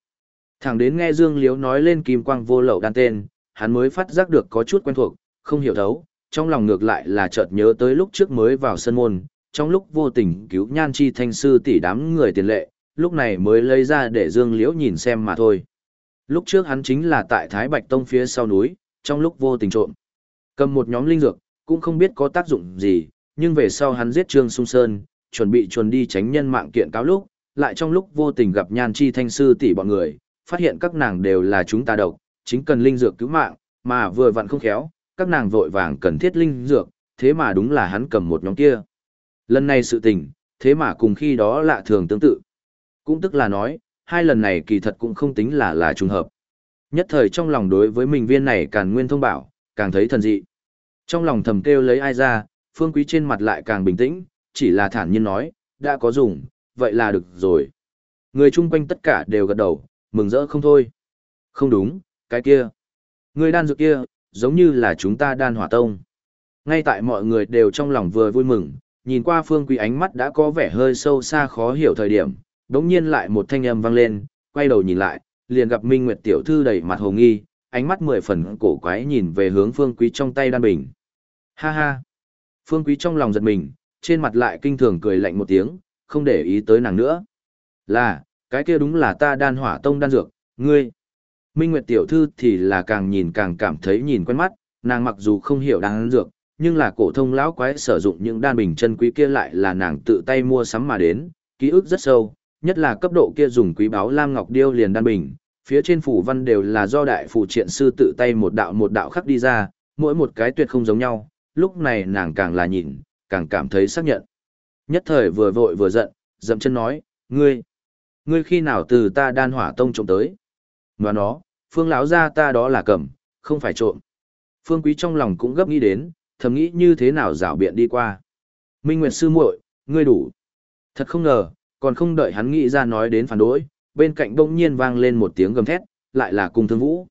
Thẳng đến nghe Dương Liếu nói lên kim quang vô lậu đan tên, hắn mới phát giác được có chút quen thuộc, không hiểu thấu, trong lòng ngược lại là chợt nhớ tới lúc trước mới vào sân môn, trong lúc vô tình cứu nhan chi thanh sư tỷ đám người tiền lệ, lúc này mới lấy ra để Dương Liễu nhìn xem mà thôi. Lúc trước hắn chính là tại Thái Bạch Tông phía sau núi, trong lúc vô tình trộm. Cầm một nhóm linh dược, cũng không biết có tác dụng gì, nhưng về sau hắn giết Trương Sung Sơn, chuẩn bị chuẩn đi tránh nhân mạng kiện cáo lúc, lại trong lúc vô tình gặp nhan chi thanh sư tỷ bọn người, phát hiện các nàng đều là chúng ta độc, chính cần linh dược cứu mạng, mà vừa vặn không khéo, các nàng vội vàng cần thiết linh dược, thế mà đúng là hắn cầm một nhóm kia. Lần này sự tình, thế mà cùng khi đó lạ thường tương tự. Cũng tức là nói, hai lần này kỳ thật cũng không tính là là trùng hợp. Nhất thời trong lòng đối với mình viên này càng nguyên thông bảo, càng thấy thần dị. Trong lòng thầm kêu lấy ai ra, phương quý trên mặt lại càng bình tĩnh, chỉ là thản nhiên nói, đã có dùng, vậy là được rồi. Người chung quanh tất cả đều gật đầu, mừng rỡ không thôi. Không đúng, cái kia. Người đan dược kia, giống như là chúng ta đan hỏa tông. Ngay tại mọi người đều trong lòng vừa vui mừng, nhìn qua phương quý ánh mắt đã có vẻ hơi sâu xa khó hiểu thời điểm, đống nhiên lại một thanh âm vang lên, quay đầu nhìn lại, liền gặp Minh Nguyệt tiểu thư đầy mặt hồ nghi, ánh mắt mười phần cổ quái nhìn về hướng phương quý trong tay đan bình. Ha ha! Phương quý trong lòng giật mình, trên mặt lại kinh thường cười lạnh một tiếng, không để ý tới nàng nữa. Là, cái kia đúng là ta đan hỏa tông đan dược, ngươi. Minh Nguyệt tiểu thư thì là càng nhìn càng cảm thấy nhìn quen mắt, nàng mặc dù không hiểu đan dược, nhưng là cổ thông lão quái sử dụng những đan bình chân quý kia lại là nàng tự tay mua sắm mà đến, ký ức rất sâu, nhất là cấp độ kia dùng quý báu lam ngọc điêu liền đan bình, phía trên phủ văn đều là do đại phù triện sư tự tay một đạo một đạo khắc đi ra, mỗi một cái tuyệt không giống nhau, lúc này nàng càng là nhìn, càng cảm thấy xác nhận. Nhất thời vừa vội vừa giận, dậm chân nói, ngươi, ngươi khi nào từ ta đan hỏa tông trộm tới? Ngoa nó, phương lão gia ta đó là cầm, không phải trộm. Phương quý trong lòng cũng gấp nghĩ đến, thầm nghĩ như thế nào rảo biện đi qua. Minh Nguyệt sư muội, ngươi đủ. Thật không ngờ, còn không đợi hắn nghĩ ra nói đến phản đối, bên cạnh bỗng nhiên vang lên một tiếng gầm thét, lại là cung thương vũ.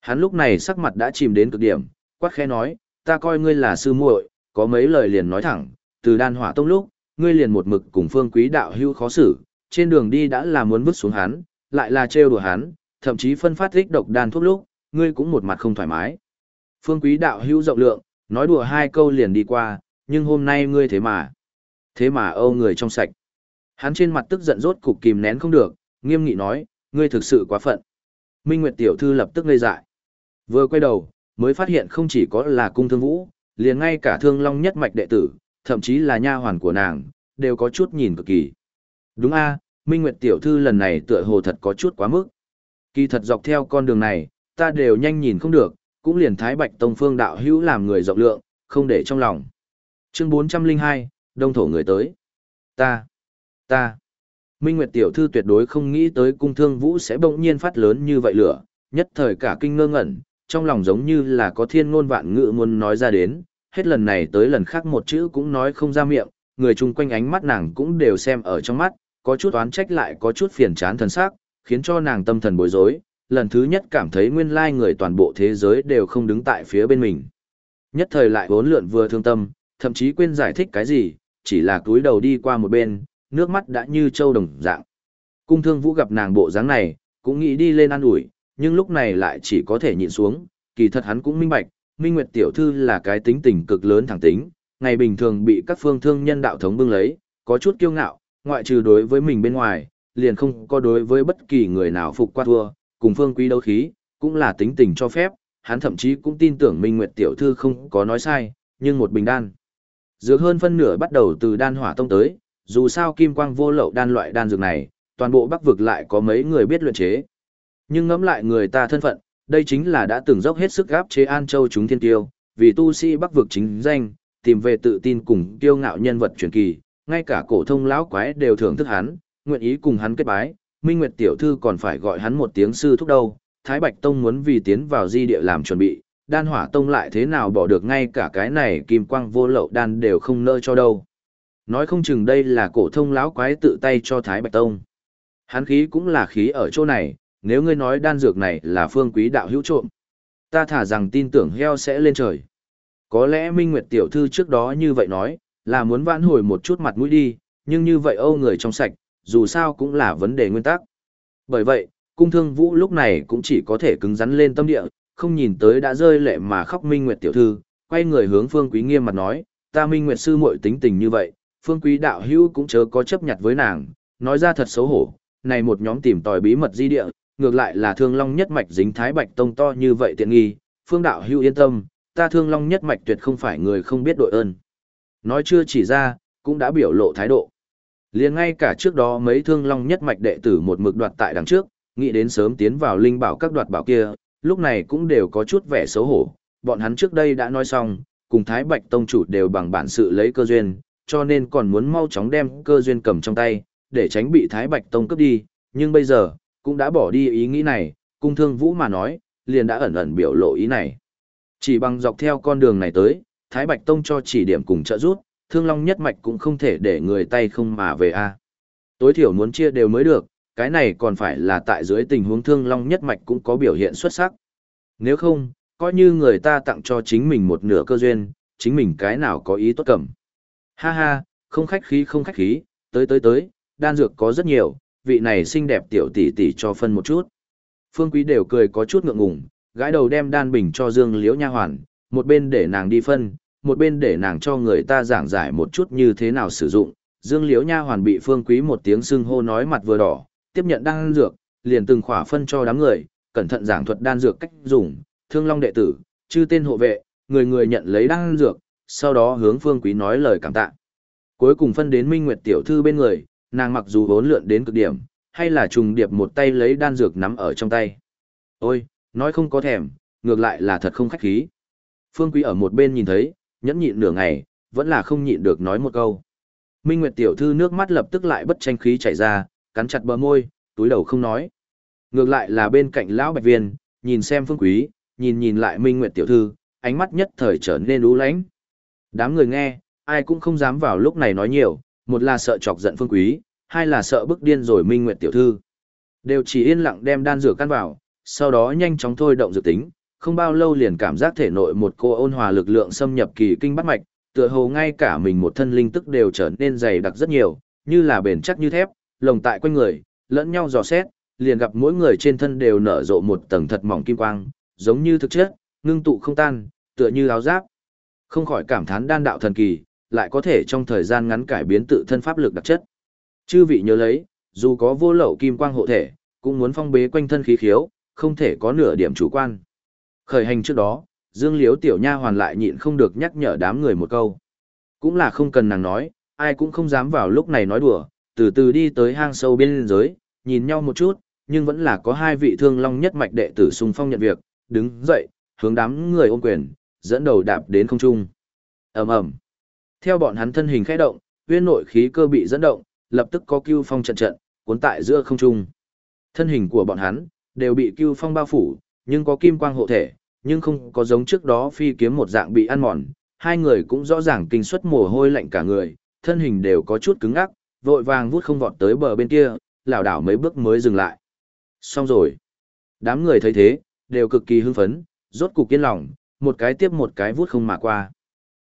Hắn lúc này sắc mặt đã chìm đến cực điểm, quát khẽ nói, ta coi ngươi là sư muội, có mấy lời liền nói thẳng, từ đan hỏa tông lúc, ngươi liền một mực cùng phương quý đạo hưu khó xử, trên đường đi đã là muốn vứt xuống hắn, lại là trêu đùa hắn, thậm chí phân phát thích độc đan thuốc lúc, ngươi cũng một mặt không thoải mái. Phương quý đạo hưu rộng lượng, nói đùa hai câu liền đi qua, nhưng hôm nay ngươi thế mà. Thế mà âu người trong sạch. Hắn trên mặt tức giận rốt cục kìm nén không được, nghiêm nghị nói, ngươi thực sự quá phận. Minh Nguyệt tiểu thư lập tức ngây dại. Vừa quay đầu, mới phát hiện không chỉ có là cung thương vũ, liền ngay cả thương long nhất mạch đệ tử, thậm chí là nha hoàn của nàng, đều có chút nhìn cực kỳ. Đúng a, Minh Nguyệt tiểu thư lần này tựa hồ thật có chút quá mức. Kỳ thật dọc theo con đường này, ta đều nhanh nhìn không được, cũng liền Thái Bạch Tông Phương đạo hữu làm người rộng lượng, không để trong lòng. Chương 402, Đông thổ người tới. Ta, ta. Minh Nguyệt tiểu thư tuyệt đối không nghĩ tới cung thương vũ sẽ bỗng nhiên phát lớn như vậy lửa, nhất thời cả kinh ngơ ngẩn, trong lòng giống như là có thiên ngôn vạn ngữ muốn nói ra đến, hết lần này tới lần khác một chữ cũng nói không ra miệng, người chung quanh ánh mắt nàng cũng đều xem ở trong mắt, có chút oán trách lại có chút phiền chán thần sắc, khiến cho nàng tâm thần bối rối, lần thứ nhất cảm thấy nguyên lai người toàn bộ thế giới đều không đứng tại phía bên mình. Nhất thời lại vốn lượn vừa thương tâm, thậm chí quên giải thích cái gì, chỉ là túi đầu đi qua một bên, nước mắt đã như trâu đồng dạng. Cung thương vũ gặp nàng bộ dáng này, cũng nghĩ đi lên ăn ủi nhưng lúc này lại chỉ có thể nhịn xuống, kỳ thật hắn cũng minh bạch, Minh Nguyệt tiểu thư là cái tính tình cực lớn thẳng tính, ngày bình thường bị các phương thương nhân đạo thống bưng lấy, có chút kiêu ngạo, ngoại trừ đối với mình bên ngoài, liền không có đối với bất kỳ người nào phục qua thua, cùng phương quý đấu khí, cũng là tính tình cho phép, hắn thậm chí cũng tin tưởng Minh Nguyệt tiểu thư không có nói sai, nhưng một bình đan. Dược hơn phân nửa bắt đầu từ đan hỏa tông tới, dù sao kim quang vô lậu đan loại đan dược này, toàn bộ bắc vực lại có mấy người biết luyện chế. Nhưng ngẫm lại người ta thân phận, đây chính là đã từng dốc hết sức gáp chế An Châu chúng thiên tiêu, vì tu sĩ bắc vực chính danh, tìm về tự tin cùng kiêu ngạo nhân vật truyền kỳ, ngay cả cổ thông lão quái đều thưởng thức hắn, nguyện ý cùng hắn kết bái, Minh Nguyệt tiểu thư còn phải gọi hắn một tiếng sư thúc đâu. Thái Bạch Tông muốn vì tiến vào di địa làm chuẩn bị, đan hỏa tông lại thế nào bỏ được ngay cả cái này kim quang vô lậu đan đều không nỡ cho đâu. Nói không chừng đây là cổ thông lão quái tự tay cho Thái Bạch Tông. Hắn khí cũng là khí ở chỗ này, nếu ngươi nói đan dược này là phương quý đạo hữu trộm. Ta thả rằng tin tưởng heo sẽ lên trời. Có lẽ Minh Nguyệt tiểu thư trước đó như vậy nói, là muốn vãn hồi một chút mặt mũi đi, nhưng như vậy âu người trong sạch, dù sao cũng là vấn đề nguyên tắc. Bởi vậy, cung thương vũ lúc này cũng chỉ có thể cứng rắn lên tâm địa, không nhìn tới đã rơi lệ mà khóc Minh Nguyệt tiểu thư, quay người hướng Phương Quý nghiêm mặt nói, ta Minh Nguyệt sư muội tính tình như vậy, Phương Quý đạo hữu cũng chớ có chấp nhặt với nàng, nói ra thật xấu hổ, này một nhóm tìm tòi bí mật di địa, ngược lại là Thương Long nhất mạch dính Thái Bạch tông to như vậy tiện nghi, Phương đạo hữu yên tâm, ta Thương Long nhất mạch tuyệt không phải người không biết đội ơn. Nói chưa chỉ ra, cũng đã biểu lộ thái độ. Liền ngay cả trước đó mấy Thương Long nhất mạch đệ tử một mực đoạt tại đằng trước, nghĩ đến sớm tiến vào linh bảo các đoạt bảo kia, lúc này cũng đều có chút vẻ xấu hổ, bọn hắn trước đây đã nói xong, cùng Thái Bạch Tông chủ đều bằng bản sự lấy cơ duyên, cho nên còn muốn mau chóng đem cơ duyên cầm trong tay, để tránh bị Thái Bạch Tông cướp đi, nhưng bây giờ, cũng đã bỏ đi ý nghĩ này, cung thương vũ mà nói, liền đã ẩn ẩn biểu lộ ý này. Chỉ bằng dọc theo con đường này tới, Thái Bạch Tông cho chỉ điểm cùng trợ giúp, thương long nhất mạch cũng không thể để người tay không mà về a. Tối thiểu muốn chia đều mới được, cái này còn phải là tại dưới tình huống thương long nhất mạch cũng có biểu hiện xuất sắc. Nếu không, coi như người ta tặng cho chính mình một nửa cơ duyên, chính mình cái nào có ý tốt cầm. Ha ha, không khách khí không khách khí, tới tới tới, đan dược có rất nhiều, vị này xinh đẹp tiểu tỷ tỷ cho phân một chút. Phương Quý đều cười có chút ngượng ngùng, gãi đầu đem đan bình cho Dương Liễu nha hoàn, một bên để nàng đi phân, một bên để nàng cho người ta giảng giải một chút như thế nào sử dụng. Dương Liễu nha hoàn bị Phương Quý một tiếng xưng hô nói mặt vừa đỏ, tiếp nhận đan dược, liền từng khỏa phân cho đám người, cẩn thận giảng thuật đan dược cách dùng, thương long đệ tử, chư tên hộ vệ, người người nhận lấy đan dược, sau đó hướng Phương Quý nói lời cảm tạ. Cuối cùng phân đến Minh Nguyệt tiểu thư bên người, nàng mặc dù vốn lượn đến cực điểm, hay là trùng điệp một tay lấy đan dược nắm ở trong tay. Ôi, nói không có thèm, ngược lại là thật không khách khí. Phương Quý ở một bên nhìn thấy, nhẫn nhịn nửa ngày, vẫn là không nhịn được nói một câu. Minh Nguyệt tiểu thư nước mắt lập tức lại bất tranh khí chảy ra, cắn chặt bờ môi, túi đầu không nói. Ngược lại là bên cạnh lão Bạch Viên, nhìn xem Phương Quý, nhìn nhìn lại Minh Nguyệt tiểu thư, ánh mắt nhất thời trở nên u lãnh. Đám người nghe, ai cũng không dám vào lúc này nói nhiều, một là sợ chọc giận Phương Quý, hai là sợ bức điên rồi Minh Nguyệt tiểu thư. Đều chỉ yên lặng đem đan dược căn vào, sau đó nhanh chóng thôi động dược tính, không bao lâu liền cảm giác thể nội một cô ôn hòa lực lượng xâm nhập kỳ kinh bắt mạch, tựa hồ ngay cả mình một thân linh tức đều trở nên dày đặc rất nhiều, như là bền chắc như thép, lồng tại quanh người, lẫn nhau dò xét, liền gặp mỗi người trên thân đều nở rộ một tầng thật mỏng kim quang, giống như thực chất, ngưng tụ không tan, tựa như áo giáp. Không khỏi cảm thán đan đạo thần kỳ, lại có thể trong thời gian ngắn cải biến tự thân pháp lực đặc chất. Chư vị nhớ lấy, dù có vô lậu kim quang hộ thể, cũng muốn phong bế quanh thân khí khiếu, không thể có nửa điểm chủ quan. Khởi hành trước đó, Dương Liếu tiểu nha hoàn lại nhịn không được nhắc nhở đám người một câu. Cũng là không cần nàng nói, ai cũng không dám vào lúc này nói đùa, từ từ đi tới hang sâu bên giới, nhìn nhau một chút, nhưng vẫn là có hai vị thương long nhất mạch đệ tử xung phong nhận việc, đứng dậy, hướng đám người ôm quyền, dẫn đầu đạp đến không trung. Ầm ầm. Theo bọn hắn thân hình khẽ động, uyên nội khí cơ bị dẫn động, lập tức có cưu phong trận trận, cuốn tại giữa không trung. Thân hình của bọn hắn đều bị cưu phong bao phủ, nhưng có kim quang hộ thể, nhưng không có giống trước đó phi kiếm một dạng bị ăn mòn. Hai người cũng rõ ràng kinh suất mồ hôi lạnh cả người, thân hình đều có chút cứng ngắc, vội vàng vút không vọt tới bờ bên kia, lảo đảo mấy bước mới dừng lại. Xong rồi. Đám người thấy thế, đều cực kỳ hưng phấn, rốt cục kiên lòng, một cái tiếp một cái vút không mà qua.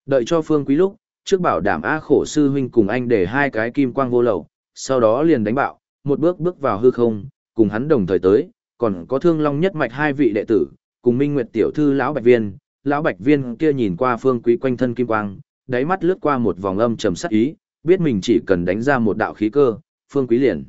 Đợi cho Phương Quý lúc, trước bảo đảm A khổ sư huynh cùng anh để hai cái kim quang vô lậu, sau đó liền đánh bạo, một bước bước vào hư không, cùng hắn đồng thời tới, còn có thương long nhất mạch hai vị đệ tử, cùng Minh Nguyệt tiểu thư lão Bạch Viên, lão Bạch Viên kia nhìn qua Phương Quý quanh thân kim quang, đáy mắt lướt qua một vòng âm trầm sắc ý, biết mình chỉ cần đánh ra một đạo khí cơ, Phương Quý liền.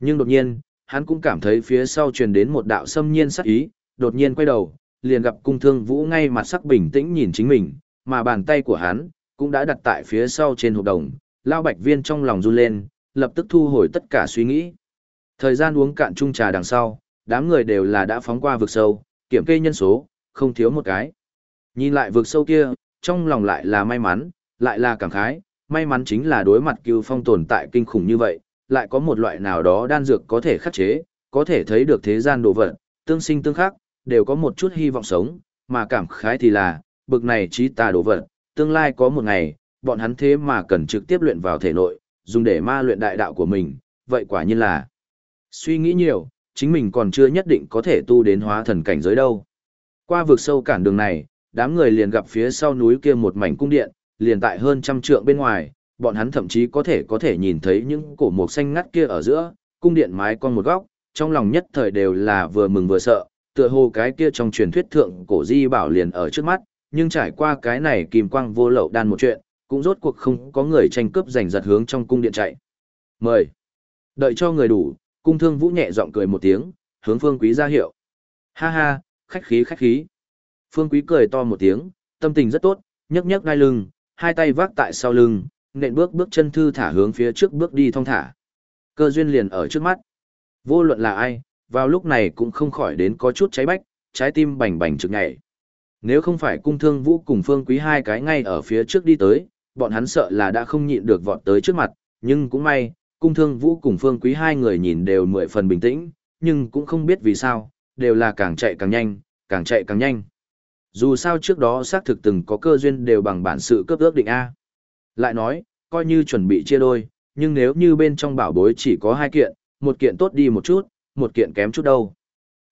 Nhưng đột nhiên, hắn cũng cảm thấy phía sau truyền đến một đạo xâm nhiên sắc ý, đột nhiên quay đầu, liền gặp cung thương vũ ngay mặt sắc bình tĩnh nhìn chính mình, mà bàn tay của hắn cũng đã đặt tại phía sau trên hộp đồng, lão bạch viên trong lòng run lên, lập tức thu hồi tất cả suy nghĩ. Thời gian uống cạn chung trà đằng sau, đám người đều là đã phóng qua vực sâu, kiểm kê nhân số, không thiếu một cái. Nhìn lại vực sâu kia, trong lòng lại là may mắn, lại là cảm khái, may mắn chính là đối mặt cưu phong tồn tại kinh khủng như vậy, lại có một loại nào đó đan dược có thể khắc chế, có thể thấy được thế gian đồ vật, tương sinh tương khắc, đều có một chút hy vọng sống, mà cảm khái thì là, bực này trí tà đồ vật, tương lai có một ngày, bọn hắn thế mà cần trực tiếp luyện vào thể nội, dùng để ma luyện đại đạo của mình, vậy quả nhiên là suy nghĩ nhiều, chính mình còn chưa nhất định có thể tu đến hóa thần cảnh giới đâu. Qua vực sâu cản đường này, đám người liền gặp phía sau núi kia một mảnh cung điện, liền tại hơn trăm trượng bên ngoài, bọn hắn thậm chí có thể có thể nhìn thấy những cổ mục xanh ngắt kia ở giữa, cung điện mái con một góc, trong lòng nhất thời đều là vừa mừng vừa sợ, tựa hồ cái kia trong truyền thuyết thượng cổ di bảo liền ở trước mắt, nhưng trải qua cái này kim quang vô lậu đan một chuyện, cũng rốt cuộc không có người tranh cướp giành giật hướng trong cung điện chạy. Mời. Đợi cho người đủ, cung thương vũ nhẹ giọng cười một tiếng, hướng phương quý ra hiệu. Ha ha, khách khí khách khí. Phương quý cười to một tiếng, tâm tình rất tốt, nhấc nhấc đai lưng, hai tay vác tại sau lưng, nện bước bước chân thư thả hướng phía trước bước đi thong thả. Cơ duyên liền ở trước mắt. Vô luận là ai, vào lúc này cũng không khỏi đến có chút cháy bách, trái tim bành bành trực nhảy. Nếu không phải cung thương vũ cùng phương quý hai cái ngay ở phía trước đi tới, bọn hắn sợ là đã không nhịn được vọt tới trước mặt, nhưng cũng may, cung thương vũ cùng phương quý hai người nhìn đều mười phần bình tĩnh, nhưng cũng không biết vì sao, đều là càng chạy càng nhanh, càng chạy càng nhanh. Dù sao trước đó xác thực từng có cơ duyên đều bằng bản sự cấp ước định A. Lại nói, coi như chuẩn bị chia đôi, nhưng nếu như bên trong bảo bối chỉ có hai kiện, một kiện tốt đi một chút, một kiện kém chút đâu.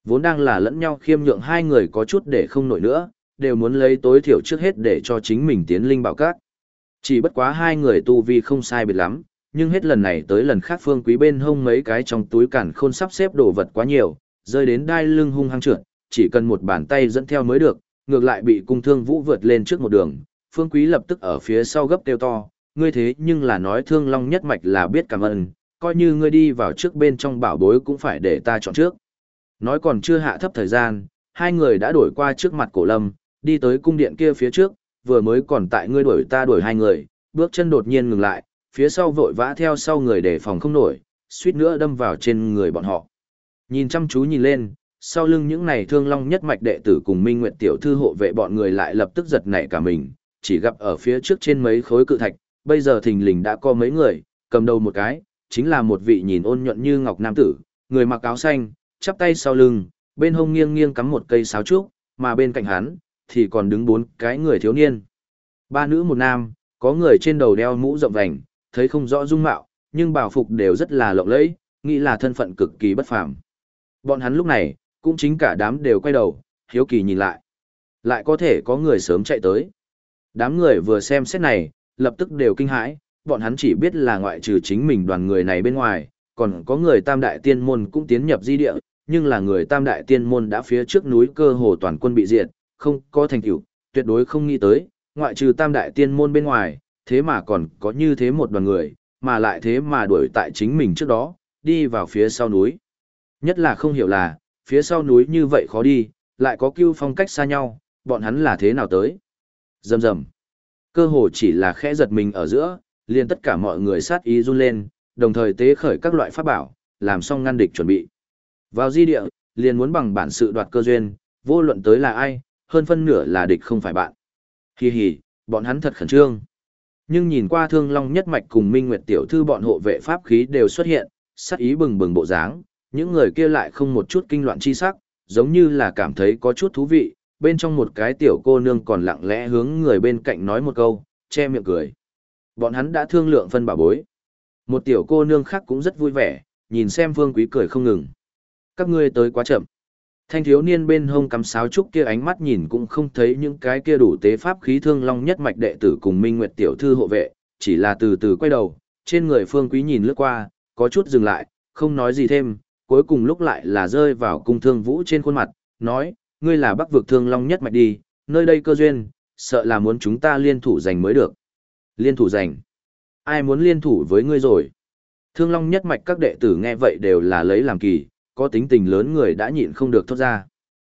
Vốn đang là lẫn nhau khiêm nhượng hai người có chút để không nổi nữa, đều muốn lấy tối thiểu trước hết để cho chính mình tiến linh bảo các. Chỉ bất quá hai người tu vi không sai biệt lắm, nhưng hết lần này tới lần khác phương quý bên hông mấy cái trong túi cản khôn sắp xếp đồ vật quá nhiều, rơi đến đai lưng hung hăng trượt, chỉ cần một bàn tay dẫn theo mới được, ngược lại bị cung thương vũ vượt lên trước một đường, phương quý lập tức ở phía sau gấp tiêu to, ngươi thế nhưng là nói thương long nhất mạch là biết cảm ơn, coi như ngươi đi vào trước bên trong bảo bối cũng phải để ta chọn trước. Nói còn chưa hạ thấp thời gian, hai người đã đổi qua trước mặt cổ lâm, đi tới cung điện kia phía trước, vừa mới còn tại ngươi đuổi ta đuổi hai người, bước chân đột nhiên ngừng lại, phía sau vội vã theo sau người để phòng không nổi, suýt nữa đâm vào trên người bọn họ. Nhìn chăm chú nhìn lên, sau lưng những này thương long nhất mạch đệ tử cùng Minh Nguyệt tiểu thư hộ vệ bọn người lại lập tức giật nảy cả mình, chỉ gặp ở phía trước trên mấy khối cự thạch, bây giờ thình lình đã có mấy người, cầm đầu một cái, chính là một vị nhìn ôn nhuận như ngọc nam tử, người mặc áo xanh, chắp tay sau lưng, bên hông nghiêng nghiêng cắm một cây sáo trúc, mà bên cạnh hắn thì còn đứng bốn cái người thiếu niên. Ba nữ một nam, có người trên đầu đeo mũ rộng vành, thấy không rõ dung mạo, nhưng bảo phục đều rất là lộng lẫy, nghĩ là thân phận cực kỳ bất phàm. Bọn hắn lúc này, cũng chính cả đám đều quay đầu, hiếu kỳ nhìn lại. Lại có thể có người sớm chạy tới. Đám người vừa xem xét này, lập tức đều kinh hãi, bọn hắn chỉ biết là ngoại trừ chính mình đoàn người này bên ngoài, còn có người tam đại tiên môn cũng tiến nhập di địa, nhưng là người tam đại tiên môn đã phía trước núi cơ hồ toàn quân bị diệt, không có thành tựu, tuyệt đối không nghĩ tới, ngoại trừ tam đại tiên môn bên ngoài, thế mà còn có như thế một đoàn người, mà lại thế mà đuổi tại chính mình trước đó, đi vào phía sau núi. Nhất là không hiểu là, phía sau núi như vậy khó đi, lại có cưu phong cách xa nhau, bọn hắn là thế nào tới. Dầm dầm. Cơ hồ chỉ là khẽ giật mình ở giữa, liền tất cả mọi người sát ý run lên, đồng thời tế khởi các loại pháp bảo, làm xong ngăn địch chuẩn bị. Vào di địa, liền muốn bằng bản sự đoạt cơ duyên, vô luận tới là ai, hơn phân nửa là địch không phải bạn. Hi hi, bọn hắn thật khẩn trương. Nhưng nhìn qua thương long nhất mạch cùng minh nguyệt tiểu thư bọn hộ vệ pháp khí đều xuất hiện, sắc ý bừng bừng bộ dáng, những người kia lại không một chút kinh loạn chi sắc, giống như là cảm thấy có chút thú vị, bên trong một cái tiểu cô nương còn lặng lẽ hướng người bên cạnh nói một câu, che miệng cười. Bọn hắn đã thương lượng phân bảo bối. Một tiểu cô nương khác cũng rất vui vẻ, nhìn xem vương Quý cười không ngừng. Các ngươi tới quá chậm. Thanh thiếu niên bên hông cắm sáo trúc kia ánh mắt nhìn cũng không thấy những cái kia đủ tế pháp khí thương long nhất mạch đệ tử cùng Minh Nguyệt tiểu thư hộ vệ, chỉ là từ từ quay đầu, trên người Phương Quý nhìn lướt qua, có chút dừng lại, không nói gì thêm, cuối cùng lúc lại là rơi vào cung thương vũ trên khuôn mặt, nói, ngươi là bắc vực thương long nhất mạch đi, nơi đây cơ duyên, sợ là muốn chúng ta liên thủ giành mới được. Liên thủ giành? Ai muốn liên thủ với ngươi rồi? Thương long nhất mạch các đệ tử nghe vậy đều là lấy làm kỳ, có tính tình lớn người đã nhịn không được thốt ra.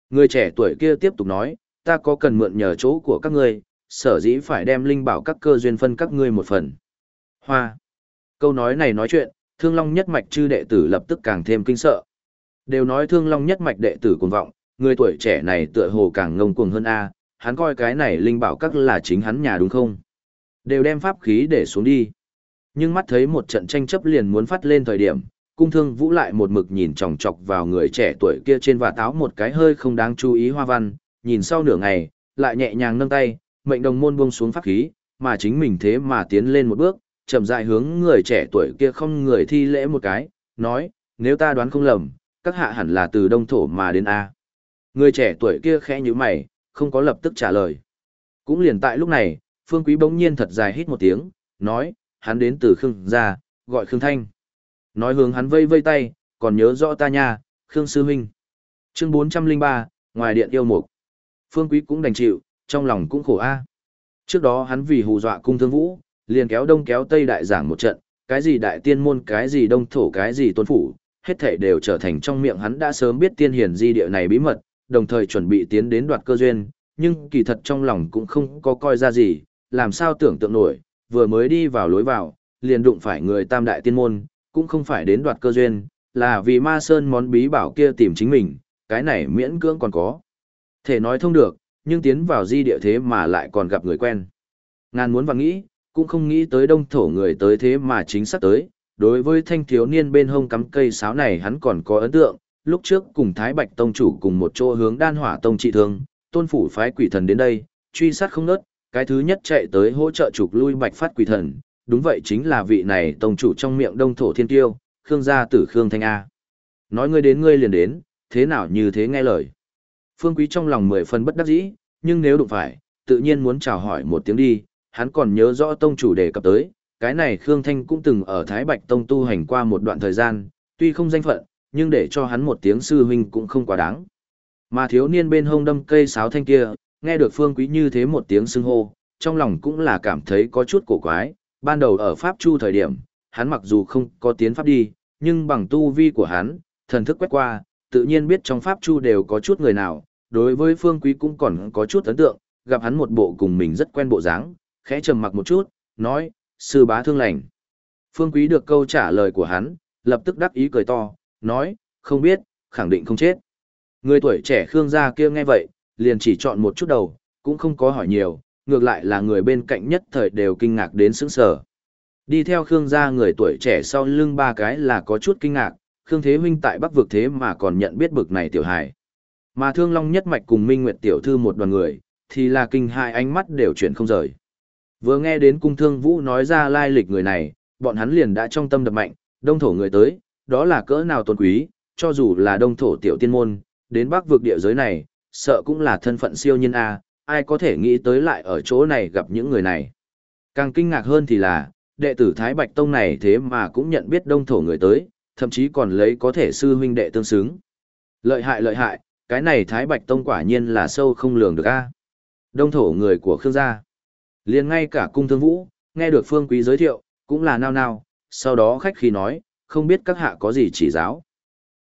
Người trẻ tuổi kia tiếp tục nói, ta có cần mượn nhờ chỗ của các ngươi, sở dĩ phải đem linh bảo các cơ duyên phân các ngươi một phần. Hoa. Câu nói này nói chuyện, thương long nhất mạch chư đệ tử lập tức càng thêm kinh sợ. Đều nói thương long nhất mạch đệ tử cuồng vọng, người tuổi trẻ này tựa hồ càng ngông cuồng hơn A, hắn coi cái này linh bảo các là chính hắn nhà đúng không? Đều đem pháp khí để xuống đi. Nhưng mắt thấy một trận tranh chấp liền muốn phát lên thời điểm, cung thương vũ lại một mực nhìn chòng chọc vào người trẻ tuổi kia trên và táo một cái hơi không đáng chú ý hoa văn, nhìn sau nửa ngày, lại nhẹ nhàng nâng tay, mệnh đồng môn buông xuống pháp khí, mà chính mình thế mà tiến lên một bước, chậm rãi hướng người trẻ tuổi kia không người thi lễ một cái, nói, nếu ta đoán không lầm, các hạ hẳn là từ đông thổ mà đến A. Người trẻ tuổi kia khẽ như mày, không có lập tức trả lời. Cũng liền tại lúc này, Phương Quý bỗng nhiên thật dài hít một tiếng, nói, hắn đến từ Khương gia, gọi Khương Thanh. Nói hướng hắn vây vây tay, còn nhớ rõ ta nha, Khương Sư Huynh. Chương 403, ngoài điện yêu mục. Phương Quý cũng đành chịu, trong lòng cũng khổ a. Trước đó hắn vì hù dọa cung thương vũ, liền kéo đông kéo tây đại giảng một trận, cái gì đại tiên môn cái gì đông thổ cái gì tôn phủ, hết thảy đều trở thành trong miệng hắn đã sớm biết tiên hiển di địa này bí mật, đồng thời chuẩn bị tiến đến đoạt cơ duyên, nhưng kỳ thật trong lòng cũng không có coi ra gì, làm sao tưởng tượng nổi, vừa mới đi vào lối vào, liền đụng phải người tam đại tiên môn, cũng không phải đến đoạt cơ duyên, là vì ma sơn món bí bảo kia tìm chính mình, cái này miễn cưỡng còn có. Thể nói thông được, nhưng tiến vào di địa thế mà lại còn gặp người quen. Ngàn muốn và nghĩ, cũng không nghĩ tới đông thổ người tới thế mà chính xác tới. Đối với thanh thiếu niên bên hông cắm cây sáo này hắn còn có ấn tượng, lúc trước cùng Thái Bạch Tông chủ cùng một chỗ hướng đan hỏa tông trị thương, tôn phủ phái quỷ thần đến đây, truy sát không nớt, cái thứ nhất chạy tới hỗ trợ trục lui bạch phát quỷ thần, đúng vậy chính là vị này tông chủ trong miệng đông thổ thiên tiêu, Khương gia tử Khương Thanh A. Nói ngươi đến ngươi liền đến, thế nào như thế nghe lời. Phương Quý trong lòng mười phần bất đắc dĩ, nhưng nếu đụng phải, tự nhiên muốn chào hỏi một tiếng đi, hắn còn nhớ rõ tông chủ đề cập tới, cái này Khương Thanh cũng từng ở Thái Bạch Tông tu hành qua một đoạn thời gian, tuy không danh phận, nhưng để cho hắn một tiếng sư huynh cũng không quá đáng. Mà thiếu niên bên hông đâm cây sáo thanh kia, nghe được Phương Quý như thế một tiếng xưng hô, trong lòng cũng là cảm thấy có chút cổ quái, ban đầu ở Pháp Chu thời điểm, hắn mặc dù không có tiến Pháp đi, nhưng bằng tu vi của hắn, thần thức quét qua, tự nhiên biết trong Pháp Chu đều có chút người nào, đối với Phương Quý cũng còn có chút ấn tượng, gặp hắn một bộ cùng mình rất quen bộ dáng, khẽ trầm mặc một chút, nói, sư bá thương lành. Phương Quý được câu trả lời của hắn, lập tức đắc ý cười to, nói, không biết, khẳng định không chết. Người tuổi trẻ Khương gia kia nghe vậy, liền chỉ chọn một chút đầu, cũng không có hỏi nhiều, ngược lại là người bên cạnh nhất thời đều kinh ngạc đến sững sờ. Đi theo Khương gia người tuổi trẻ sau lưng ba cái là có chút kinh ngạc, Khương Thế Huynh tại Bắc vực thế mà còn nhận biết bực này tiểu hài. Mà Thương Long nhất mạch cùng Minh Nguyệt tiểu thư một đoàn người, thì là kinh hai ánh mắt đều chuyển không rời. Vừa nghe đến cung thương vũ nói ra lai lịch người này, bọn hắn liền đã trong tâm đập mạnh, đông thổ người tới, đó là cỡ nào tôn quý, cho dù là đông thổ tiểu tiên môn, đến bắc vực địa giới này, sợ cũng là thân phận siêu nhân A, ai có thể nghĩ tới lại ở chỗ này gặp những người này. Càng kinh ngạc hơn thì là, đệ tử Thái Bạch Tông này thế mà cũng nhận biết đông thổ người tới, thậm chí còn lấy có thể sư huynh đệ tương xứng. Lợi hại lợi hại, cái này Thái Bạch Tông quả nhiên là sâu không lường được a. Đông thổ người của Khương gia. liền ngay cả cung thương vũ, nghe được Phương Quý giới thiệu, cũng là nao nao, sau đó khách khí nói, không biết các hạ có gì chỉ giáo.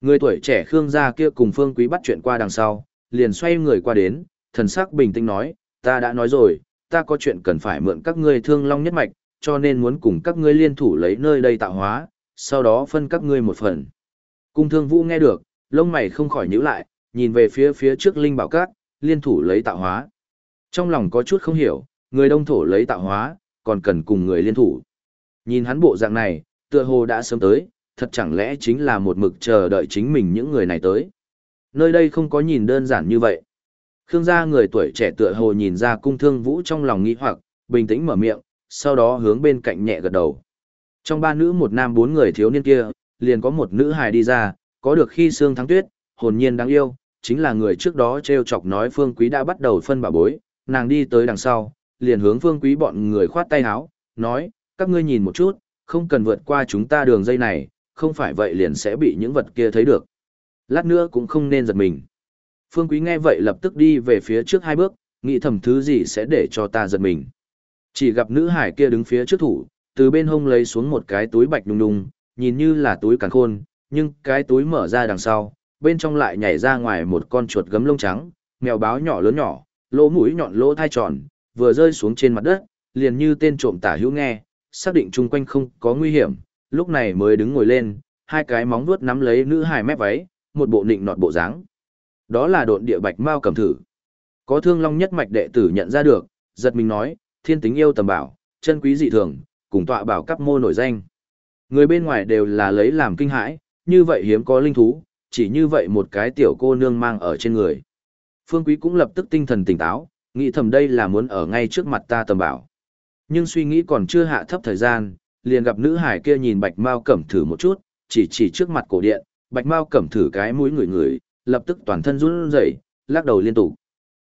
Người tuổi trẻ Khương gia kia cùng Phương Quý bắt chuyện qua đằng sau, liền xoay người qua đến, thần sắc bình tĩnh nói, ta đã nói rồi, ta có chuyện cần phải mượn các ngươi thương long nhất mạch, cho nên muốn cùng các ngươi liên thủ lấy nơi đây tạo hóa, sau đó phân các ngươi một phần. Cung thương vũ nghe được, lông mày không khỏi nhíu lại, nhìn về phía phía trước linh bảo cát, liên thủ lấy tạo hóa. Trong lòng có chút không hiểu, người đông thổ lấy tạo hóa, còn cần cùng người liên thủ. Nhìn hắn bộ dạng này, tựa hồ đã sớm tới, thật chẳng lẽ chính là một mực chờ đợi chính mình những người này tới. Nơi đây không có nhìn đơn giản như vậy. Khương gia người tuổi trẻ tựa hồ nhìn ra cung thương vũ trong lòng nghĩ hoặc, bình tĩnh mở miệng, sau đó hướng bên cạnh nhẹ gật đầu. Trong ba nữ một nam bốn người thiếu niên kia, liền có một nữ hài đi ra, có được khi xương thắng tuyết, hồn nhiên đáng yêu, chính là người trước đó treo chọc nói Phương Quý đã bắt đầu phân bà bối, nàng đi tới đằng sau, liền hướng Phương Quý bọn người khoát tay áo, nói, các ngươi nhìn một chút, không cần vượt qua chúng ta đường dây này, không phải vậy liền sẽ bị những vật kia thấy được. Lát nữa cũng không nên giật mình. Phương Quý nghe vậy lập tức đi về phía trước hai bước, nghĩ thầm thứ gì sẽ để cho ta giật mình. Chỉ gặp nữ hải kia đứng phía trước thủ, từ bên hông lấy xuống một cái túi bạch đùng đùng, nhìn như là túi càn khôn, nhưng cái túi mở ra đằng sau, bên trong lại nhảy ra ngoài một con chuột gấm lông trắng, mèo báo nhỏ lớn nhỏ, lỗ mũi nhọn lỗ thai tròn, vừa rơi xuống trên mặt đất, liền như tên trộm tả hữu nghe, xác định chung quanh không có nguy hiểm, lúc này mới đứng ngồi lên, hai cái móng vuốt nắm lấy nữ hài mép váy, một bộ nịnh nọt bộ dáng. Đó là độn địa bạch mao cầm thử. Có thương long nhất mạch đệ tử nhận ra được, giật mình nói, thiên tính yêu tầm bảo, chân quý dị thường, cùng tọa bảo cấp mô nổi danh. Người bên ngoài đều là lấy làm kinh hãi, như vậy hiếm có linh thú, chỉ như vậy một cái tiểu cô nương mang ở trên người. Phương Quý cũng lập tức tinh thần tỉnh táo, nghĩ thầm đây là muốn ở ngay trước mặt ta tầm bảo. Nhưng suy nghĩ còn chưa hạ thấp thời gian, liền gặp nữ hải kia nhìn bạch mao cẩm thử một chút, chỉ chỉ trước mặt cổ điện, bạch mao cẩm thử cái mũi người người, lập tức toàn thân run rẩy, lắc đầu liên tục.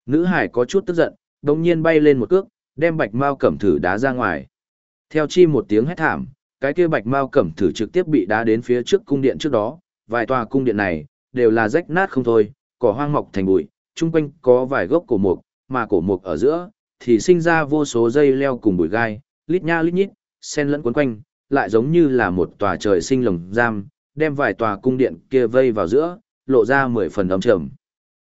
Nữ hải có chút tức giận, đồng nhiên bay lên một cước, đem bạch mao cẩm thử đá ra ngoài. Theo chi một tiếng hét thảm, cái kia bạch mao cẩm thử trực tiếp bị đá đến phía trước cung điện trước đó, vài tòa cung điện này, đều là rách nát không thôi, cỏ hoang mọc thành bụi, chung quanh có vài gốc cổ mục, mà cổ mục ở giữa, thì sinh ra vô số dây leo cùng bụi gai, lít nha lít nhít, sen lẫn quấn quanh, lại giống như là một tòa trời sinh lồng giam, đem vài tòa cung điện kia vây vào giữa, lộ ra mười phần ấm trầm.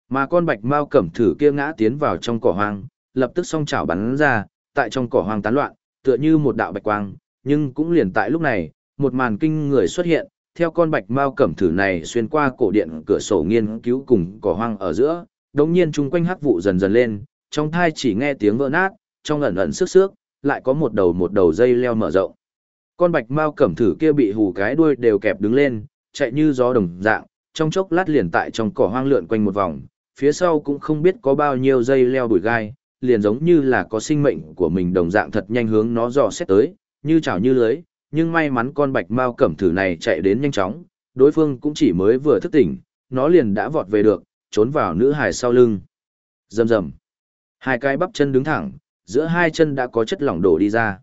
Mà con bạch mao cẩm thử kia ngã tiến vào trong cỏ hoang, lập tức song chảo bắn ra, tại trong cỏ hoang tán loạn, tựa như một đạo bạch quang, nhưng cũng liền tại lúc này, một màn kinh người xuất hiện, theo con bạch mao cẩm thử này xuyên qua cổ điện cửa sổ nghiên cứu cùng cỏ hoang ở giữa, đống nhiên chung quanh hắc vụ dần dần lên, trong thai chỉ nghe tiếng vỡ nát, trong ẩn ẩn sức sước, lại có một đầu một đầu dây leo mở rộng. Con bạch mao cẩm thử kia bị hù cái đuôi đều kẹp đứng lên, chạy như gió đồng dạng, trong chốc lát liền tại trong cỏ hoang lượn quanh một vòng, phía sau cũng không biết có bao nhiêu dây leo bụi gai, liền giống như là có sinh mệnh của mình đồng dạng thật nhanh hướng nó dò xét tới, như chảo như lưới, nhưng may mắn con bạch mao cẩm thử này chạy đến nhanh chóng, đối phương cũng chỉ mới vừa thức tỉnh, nó liền đã vọt về được, trốn vào nữ hài sau lưng. Rầm rầm. Hai cái bắp chân đứng thẳng, giữa hai chân đã có chất lỏng đổ đi ra.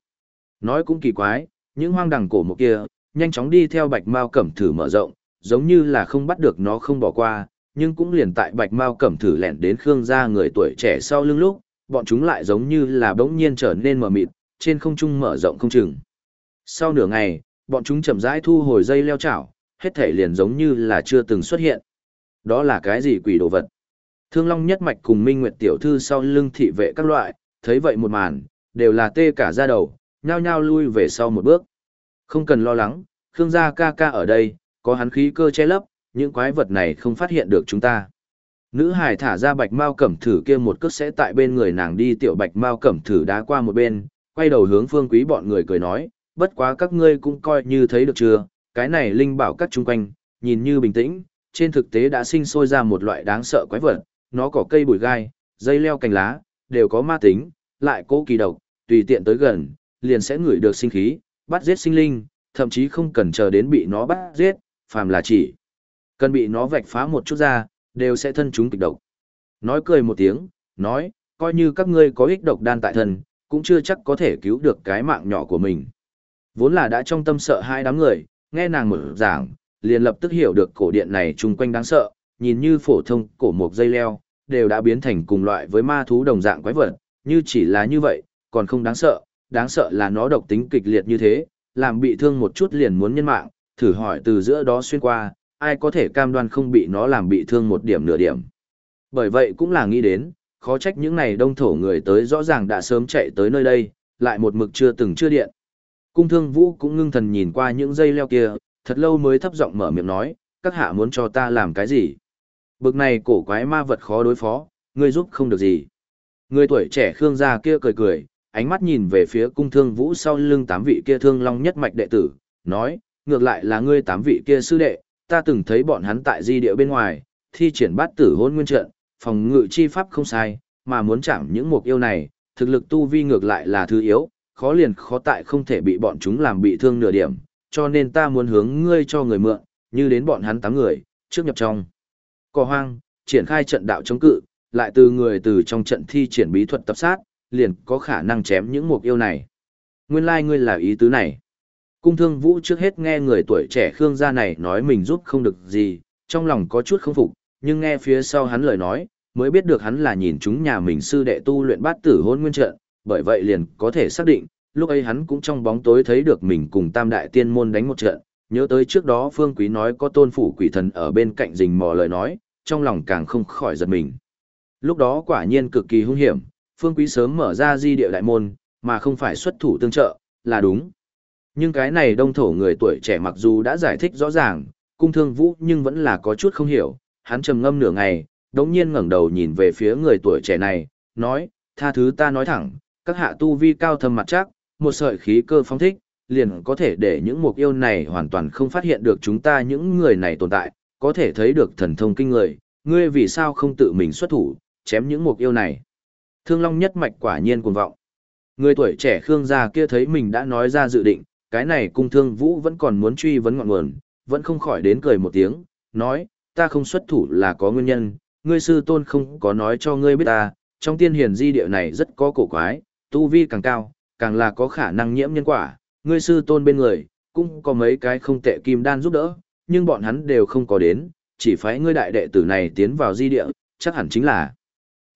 Nói cũng kỳ quái, những hoang đằng cổ một kia, nhanh chóng đi theo bạch mao cẩm thử mở rộng, giống như là không bắt được nó không bỏ qua, nhưng cũng liền tại bạch mao cẩm thử lẹn đến khương gia người tuổi trẻ sau lưng lúc, bọn chúng lại giống như là bỗng nhiên trở nên mờ mịt, trên không trung mở rộng không chừng. Sau nửa ngày, bọn chúng chậm rãi thu hồi dây leo chảo, hết thể liền giống như là chưa từng xuất hiện. Đó là cái gì quỷ đồ vật? Thương Long nhất mạch cùng Minh Nguyệt tiểu thư sau lưng thị vệ các loại, thấy vậy một màn, đều là tê cả da đầu, nhao nhao lui về sau một bước. Không cần lo lắng, Khương gia ca ca ở đây, có hắn khí cơ che lấp, những quái vật này không phát hiện được chúng ta. Nữ hải thả ra bạch mao cẩm thử kia một cước sẽ tại bên người nàng đi tiểu bạch mao cẩm thử đá qua một bên, quay đầu hướng phương quý bọn người cười nói, bất quá các ngươi cũng coi như thấy được chưa, cái này linh bảo các chung quanh, nhìn như bình tĩnh, trên thực tế đã sinh sôi ra một loại đáng sợ quái vật, nó có cây bụi gai, dây leo cành lá, đều có ma tính, lại cố kỳ độc, tùy tiện tới gần, liền sẽ ngửi được sinh khí, bắt giết sinh linh, thậm chí không cần chờ đến bị nó bắt giết, phàm là chỉ cần bị nó vạch phá một chút ra, đều sẽ thân chúng kịch độc. Nói cười một tiếng, nói, coi như các ngươi có ích độc đan tại thân, cũng chưa chắc có thể cứu được cái mạng nhỏ của mình. Vốn là đã trong tâm sợ hai đám người, nghe nàng mở giảng, liền lập tức hiểu được cổ điện này chung quanh đáng sợ, nhìn như phổ thông cổ một dây leo, đều đã biến thành cùng loại với ma thú đồng dạng quái vật, như chỉ là như vậy, còn không đáng sợ, đáng sợ là nó độc tính kịch liệt như thế, làm bị thương một chút liền muốn nhân mạng, thử hỏi từ giữa đó xuyên qua, ai có thể cam đoan không bị nó làm bị thương một điểm nửa điểm. Bởi vậy cũng là nghĩ đến, khó trách những này đông thổ người tới rõ ràng đã sớm chạy tới nơi đây, lại một mực chưa từng chưa điện. Cung thương vũ cũng ngưng thần nhìn qua những dây leo kia, thật lâu mới thấp giọng mở miệng nói, các hạ muốn cho ta làm cái gì? Bực này cổ quái ma vật khó đối phó, ngươi giúp không được gì. Người tuổi trẻ Khương gia kia cười cười, ánh mắt nhìn về phía cung thương vũ sau lưng tám vị kia thương long nhất mạch đệ tử, nói, ngược lại là ngươi tám vị kia sư đệ, ta từng thấy bọn hắn tại di địa bên ngoài, thi triển bát tử hôn nguyên trận, phòng ngự chi pháp không sai, mà muốn chạm những mục yêu này, thực lực tu vi ngược lại là thứ yếu, khó liền khó tại không thể bị bọn chúng làm bị thương nửa điểm, cho nên ta muốn hướng ngươi cho người mượn, như đến bọn hắn tám người, trước nhập trong. Cò hoang, triển khai trận đạo chống cự, lại từ người từ trong trận thi triển bí thuật tập sát, liền có khả năng chém những mục yêu này. Nguyên lai like ngươi là ý tứ này. Cung thương vũ trước hết nghe người tuổi trẻ Khương gia này nói mình giúp không được gì, trong lòng có chút không phục, nhưng nghe phía sau hắn lời nói, mới biết được hắn là nhìn chúng nhà mình sư đệ tu luyện bát tử hôn nguyên trận, bởi vậy liền có thể xác định, lúc ấy hắn cũng trong bóng tối thấy được mình cùng tam đại tiên môn đánh một trận, nhớ tới trước đó phương quý nói có tôn phủ quỷ thần ở bên cạnh rình mò lời nói, trong lòng càng không khỏi giật mình. Lúc đó quả nhiên cực kỳ hung hiểm, phương quý sớm mở ra di địa đại môn, mà không phải xuất thủ tương trợ, là đúng. Nhưng cái này đông thổ người tuổi trẻ mặc dù đã giải thích rõ ràng, cung thương vũ nhưng vẫn là có chút không hiểu, hắn trầm ngâm nửa ngày, đống nhiên ngẩng đầu nhìn về phía người tuổi trẻ này, nói, tha thứ ta nói thẳng, các hạ tu vi cao thâm mặt chắc, một sợi khí cơ phóng thích, liền có thể để những mục yêu này hoàn toàn không phát hiện được chúng ta những người này tồn tại, có thể thấy được thần thông kinh người, ngươi vì sao không tự mình xuất thủ, chém những mục yêu này. Thương Long nhất mạch quả nhiên cuồng vọng. Người tuổi trẻ Khương gia kia thấy mình đã nói ra dự định, cái này cung thương vũ vẫn còn muốn truy vấn ngọn nguồn, vẫn không khỏi đến cười một tiếng, nói, ta không xuất thủ là có nguyên nhân, ngươi sư tôn không có nói cho ngươi biết ta, trong tiên hiền di địa này rất có cổ quái, tu vi càng cao, càng là có khả năng nhiễm nhân quả, ngươi sư tôn bên người, cũng có mấy cái không tệ kim đan giúp đỡ, nhưng bọn hắn đều không có đến, chỉ phái ngươi đại đệ tử này tiến vào di địa, chắc hẳn chính là.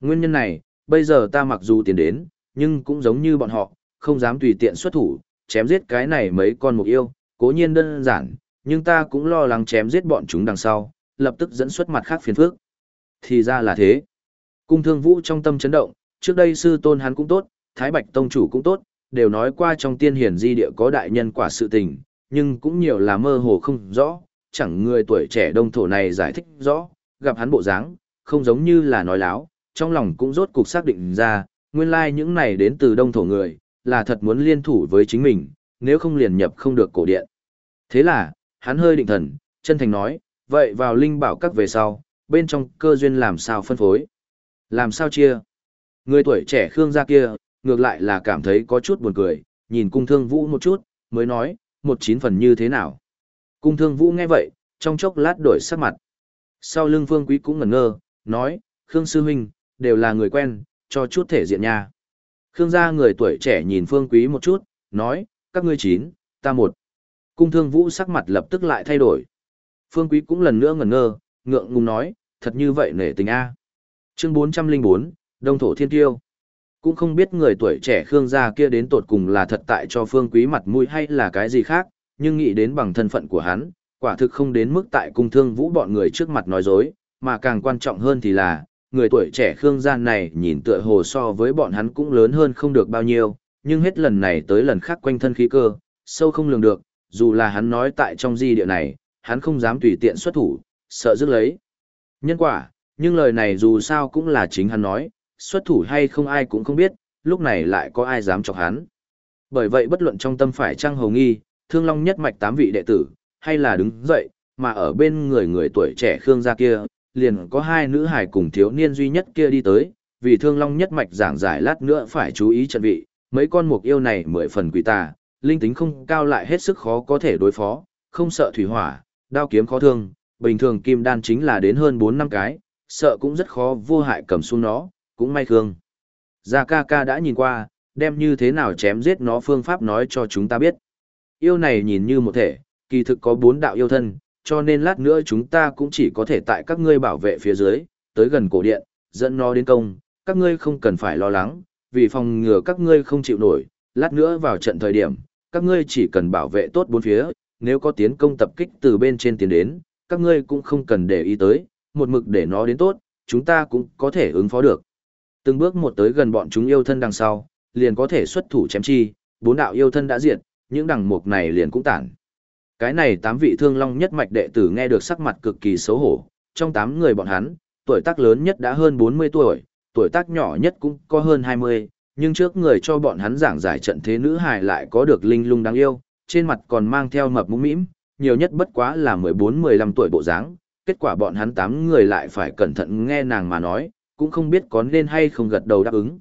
Nguyên nhân này, bây giờ ta mặc dù tiến đến, nhưng cũng giống như bọn họ, không dám tùy tiện xuất thủ, chém giết cái này mấy con mục yêu, cố nhiên đơn giản, nhưng ta cũng lo lắng chém giết bọn chúng đằng sau, lập tức dẫn xuất mặt khác phiền phức. Thì ra là thế. Cung thương vũ trong tâm chấn động, trước đây sư tôn hắn cũng tốt, Thái Bạch Tông chủ cũng tốt, đều nói qua trong tiên hiển di địa có đại nhân quả sự tình, nhưng cũng nhiều là mơ hồ không rõ, chẳng người tuổi trẻ đông thổ này giải thích rõ, gặp hắn bộ dáng, không giống như là nói láo, trong lòng cũng rốt cục xác định ra, nguyên lai like những này đến từ đông thổ người, là thật muốn liên thủ với chính mình, nếu không liền nhập không được cổ điện. Thế là, hắn hơi định thần, chân thành nói, vậy vào linh bảo các về sau, bên trong cơ duyên làm sao phân phối, làm sao chia. Người tuổi trẻ Khương gia kia, ngược lại là cảm thấy có chút buồn cười, nhìn cung thương vũ một chút, mới nói, một chín phần như thế nào. Cung thương vũ nghe vậy, trong chốc lát đổi sắc mặt. Sau lưng phương quý cũng ngẩn ngơ, nói, Khương sư huynh, đều là người quen, cho chút thể diện nha. Khương gia người tuổi trẻ nhìn phương quý một chút, nói, các ngươi chín, ta một. Cung thương vũ sắc mặt lập tức lại thay đổi. Phương quý cũng lần nữa ngẩn ngơ, ngượng ngùng nói, thật như vậy nể tình a. Chương 404, Đông Thổ Thiên Tiêu. Cũng không biết người tuổi trẻ Khương gia kia đến tột cùng là thật tại cho Phương Quý mặt mũi hay là cái gì khác, nhưng nghĩ đến bằng thân phận của hắn, quả thực không đến mức tại cung thương vũ bọn người trước mặt nói dối, mà càng quan trọng hơn thì là, người tuổi trẻ Khương gia này nhìn tựa hồ so với bọn hắn cũng lớn hơn không được bao nhiêu, nhưng hết lần này tới lần khác quanh thân khí cơ, sâu không lường được, dù là hắn nói tại trong di địa này, hắn không dám tùy tiện xuất thủ, sợ dứt lấy. Nhân quả, nhưng lời này dù sao cũng là chính hắn nói, xuất thủ hay không ai cũng không biết, lúc này lại có ai dám chọc hắn. Bởi vậy bất luận trong tâm phải trăng hầu nghi, thương long nhất mạch tám vị đệ tử, hay là đứng dậy, mà ở bên người người tuổi trẻ Khương gia kia, liền có hai nữ hải cùng thiếu niên duy nhất kia đi tới, vì thương long nhất mạch giảng giải lát nữa phải chú ý trận vị, mấy con mục yêu này mười phần quỷ tà, linh tính không cao lại hết sức khó có thể đối phó, không sợ thủy hỏa, đao kiếm khó thương, bình thường kim đan chính là đến hơn 4 năm cái, sợ cũng rất khó vô hại cầm xuống nó, cũng may Khương. Gia ca ca đã nhìn qua, đem như thế nào chém giết nó phương pháp nói cho chúng ta biết. Yêu này nhìn như một thể, kỳ thực có bốn đạo yêu thân, cho nên lát nữa chúng ta cũng chỉ có thể tại các ngươi bảo vệ phía dưới, tới gần cổ điện, dẫn nó đến công, các ngươi không cần phải lo lắng, vì phòng ngừa các ngươi không chịu nổi, lát nữa vào trận thời điểm, các ngươi chỉ cần bảo vệ tốt bốn phía, nếu có tiến công tập kích từ bên trên tiến đến, các ngươi cũng không cần để ý tới, một mực để nó đến tốt, chúng ta cũng có thể ứng phó được. Từng bước một tới gần bọn chúng yêu thân đằng sau, liền có thể xuất thủ chém chi, bốn đạo yêu thân đã diệt, những đằng mục này liền cũng tản. Cái này tám vị thương long nhất mạch đệ tử nghe được sắc mặt cực kỳ xấu hổ, trong tám người bọn hắn, tuổi tác lớn nhất đã hơn 40 tuổi, tuổi tác nhỏ nhất cũng có hơn 20, nhưng trước người cho bọn hắn giảng giải trận thế nữ hài lại có được linh lung đáng yêu, trên mặt còn mang theo mập mũm mĩm, nhiều nhất bất quá là 14-15 tuổi bộ dáng, kết quả bọn hắn tám người lại phải cẩn thận nghe nàng mà nói, cũng không biết có nên hay không gật đầu đáp ứng.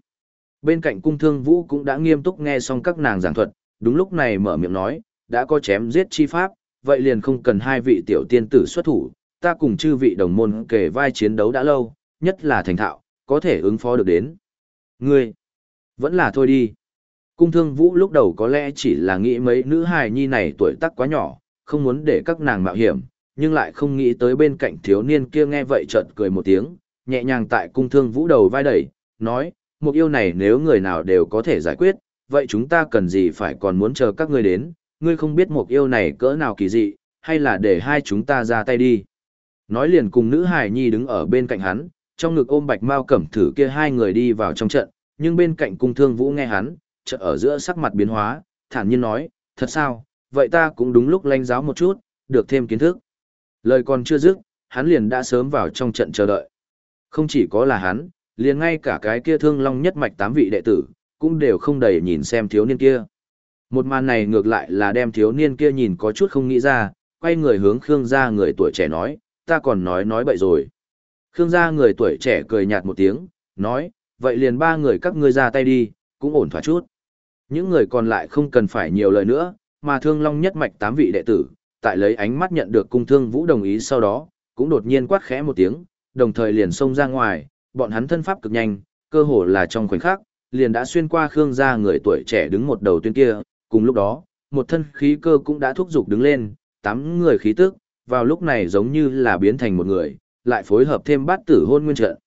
Bên cạnh cung thương vũ cũng đã nghiêm túc nghe xong các nàng giảng thuật, đúng lúc này mở miệng nói, đã có chém giết chi pháp, vậy liền không cần hai vị tiểu tiên tử xuất thủ, ta cùng chư vị đồng môn kể vai chiến đấu đã lâu, nhất là thành thạo, có thể ứng phó được đến. Ngươi, vẫn là thôi đi. Cung thương vũ lúc đầu có lẽ chỉ là nghĩ mấy nữ hài nhi này tuổi tác quá nhỏ, không muốn để các nàng mạo hiểm, nhưng lại không nghĩ tới bên cạnh thiếu niên kia nghe vậy chợt cười một tiếng, nhẹ nhàng tại cung thương vũ đầu vai đẩy, nói, mục yêu này nếu người nào đều có thể giải quyết, vậy chúng ta cần gì phải còn muốn chờ các ngươi đến, ngươi không biết mục yêu này cỡ nào kỳ dị, hay là để hai chúng ta ra tay đi. Nói liền cùng nữ hài nhi đứng ở bên cạnh hắn, trong ngực ôm bạch mao cẩm thử kia hai người đi vào trong trận, nhưng bên cạnh cung thương vũ nghe hắn, chợt ở giữa sắc mặt biến hóa, thản nhiên nói, thật sao, vậy ta cũng đúng lúc lanh giáo một chút, được thêm kiến thức. Lời còn chưa dứt, hắn liền đã sớm vào trong trận chờ đợi. Không chỉ có là hắn, liền ngay cả cái kia thương long nhất mạch tám vị đệ tử, cũng đều không đầy nhìn xem thiếu niên kia. Một màn này ngược lại là đem thiếu niên kia nhìn có chút không nghĩ ra, quay người hướng Khương gia người tuổi trẻ nói, ta còn nói nói bậy rồi. Khương gia người tuổi trẻ cười nhạt một tiếng, nói, vậy liền ba người các ngươi ra tay đi, cũng ổn thỏa chút. Những người còn lại không cần phải nhiều lời nữa, mà thương long nhất mạch tám vị đệ tử, tại lấy ánh mắt nhận được cung thương vũ đồng ý sau đó, cũng đột nhiên quát khẽ một tiếng, đồng thời liền xông ra ngoài, bọn hắn thân pháp cực nhanh, cơ hồ là trong khoảnh khắc, liền đã xuyên qua Khương gia người tuổi trẻ đứng một đầu tuyên kia, cùng lúc đó, một thân khí cơ cũng đã thúc giục đứng lên, tám người khí tức, vào lúc này giống như là biến thành một người, lại phối hợp thêm bát tử hôn nguyên trận.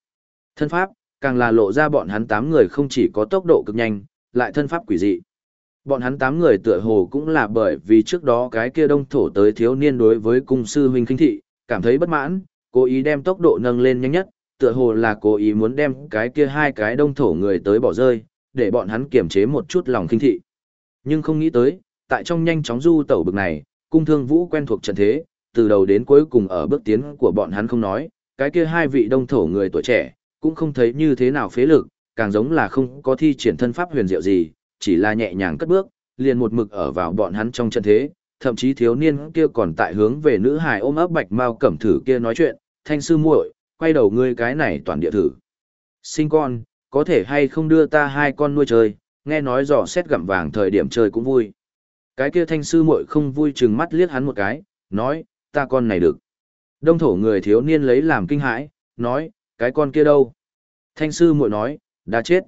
Thân pháp, càng là lộ ra bọn hắn tám người không chỉ có tốc độ cực nhanh, lại thân pháp quỷ dị. Bọn hắn tám người tựa hồ cũng là bởi vì trước đó cái kia đông thổ tới thiếu niên đối với cung sư huynh khinh thị, cảm thấy bất mãn, cố ý đem tốc độ nâng lên nhanh nhất, tựa hồ là cố ý muốn đem cái kia hai cái đông thổ người tới bỏ rơi, để bọn hắn kiềm chế một chút lòng khinh thị. Nhưng không nghĩ tới, tại trong nhanh chóng du tẩu bực này, cung thương vũ quen thuộc trận thế, từ đầu đến cuối cùng ở bước tiến của bọn hắn không nói, cái kia hai vị đông thổ người tuổi trẻ, cũng không thấy như thế nào phế lực, càng giống là không có thi triển thân pháp huyền diệu gì, chỉ là nhẹ nhàng cất bước, liền một mực ở vào bọn hắn trong trận thế, thậm chí thiếu niên kia còn tại hướng về nữ hài ôm ấp bạch mao cẩm thử kia nói chuyện, thanh sư muội, quay đầu ngươi cái này toàn địa thử. Sinh con, có thể hay không đưa ta hai con nuôi chơi, nghe nói dò xét gặm vàng thời điểm chơi cũng vui. Cái kia thanh sư muội không vui chừng mắt liếc hắn một cái, nói, ta con này được. Đông thổ người thiếu niên lấy làm kinh hãi, nói, cái con kia đâu? Thanh sư muội nói, đã chết.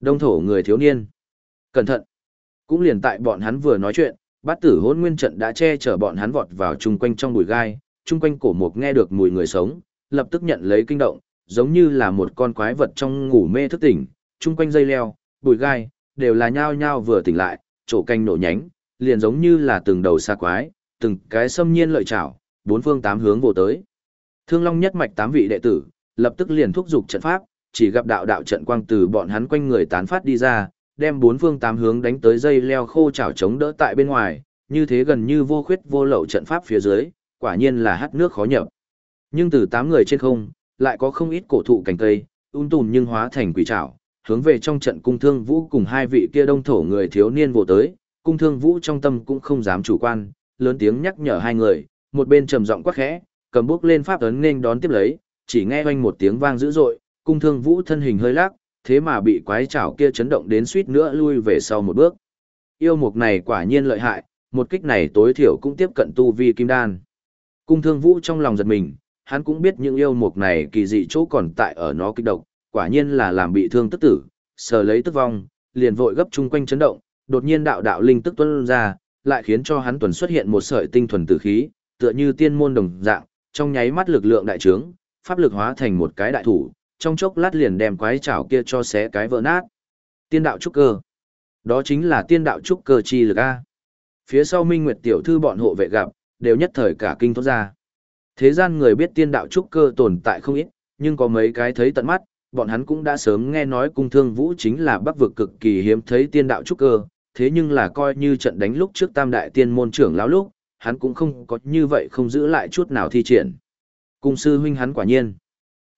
Đông thổ người thiếu niên. Cẩn thận. Cũng liền tại bọn hắn vừa nói chuyện, bát tử hôn nguyên trận đã che chở bọn hắn vọt vào chung quanh trong bụi gai, chung quanh cổ mục nghe được mùi người sống, lập tức nhận lấy kinh động, giống như là một con quái vật trong ngủ mê thức tỉnh, chung quanh dây leo, bụi gai, đều là nhao nhao vừa tỉnh lại, chỗ canh nổ nhánh, liền giống như là từng đầu xa quái, từng cái xâm nhiên lợi chảo, bốn phương tám hướng vô tới. Thương Long nhất mạch tám vị đệ tử, lập tức liền thúc giục trận pháp, chỉ gặp đạo đạo trận quang từ bọn hắn quanh người tán phát đi ra, đem bốn phương tám hướng đánh tới dây leo khô chảo chống đỡ tại bên ngoài, như thế gần như vô khuyết vô lậu trận pháp phía dưới, quả nhiên là hát nước khó nhập. Nhưng từ tám người trên không, lại có không ít cổ thụ cành cây, ung tùm nhưng hóa thành quỷ trảo, hướng về trong trận cung thương vũ cùng hai vị kia đông thổ người thiếu niên vô tới, cung thương vũ trong tâm cũng không dám chủ quan, lớn tiếng nhắc nhở hai người, một bên trầm giọng quát khẽ, cầm bước lên pháp ấn nên đón tiếp lấy, chỉ nghe oanh một tiếng vang dữ dội, cung thương vũ thân hình hơi lắc, thế mà bị quái chảo kia chấn động đến suýt nữa lui về sau một bước. Yêu mục này quả nhiên lợi hại, một kích này tối thiểu cũng tiếp cận tu vi kim đan. Cung thương vũ trong lòng giật mình, hắn cũng biết những yêu mục này kỳ dị chỗ còn tại ở nó kích độc, quả nhiên là làm bị thương tức tử, sờ lấy tức vong, liền vội gấp chung quanh chấn động, đột nhiên đạo đạo linh tức tuôn ra, lại khiến cho hắn tuần xuất hiện một sợi tinh thuần tử khí, tựa như tiên môn đồng dạng, trong nháy mắt lực lượng đại trướng, pháp lực hóa thành một cái đại thủ, trong chốc lát liền đem quái chảo kia cho xé cái vỡ nát. Tiên đạo trúc cơ. Đó chính là tiên đạo trúc cơ chi lực A. Phía sau Minh Nguyệt tiểu thư bọn hộ vệ gặp, đều nhất thời cả kinh thốt ra. Thế gian người biết tiên đạo trúc cơ tồn tại không ít, nhưng có mấy cái thấy tận mắt, bọn hắn cũng đã sớm nghe nói cung thương vũ chính là bắc vực cực kỳ hiếm thấy tiên đạo trúc cơ, thế nhưng là coi như trận đánh lúc trước tam đại tiên môn trưởng lão lúc, hắn cũng không có như vậy không giữ lại chút nào thi triển. Cung sư huynh hắn quả nhiên.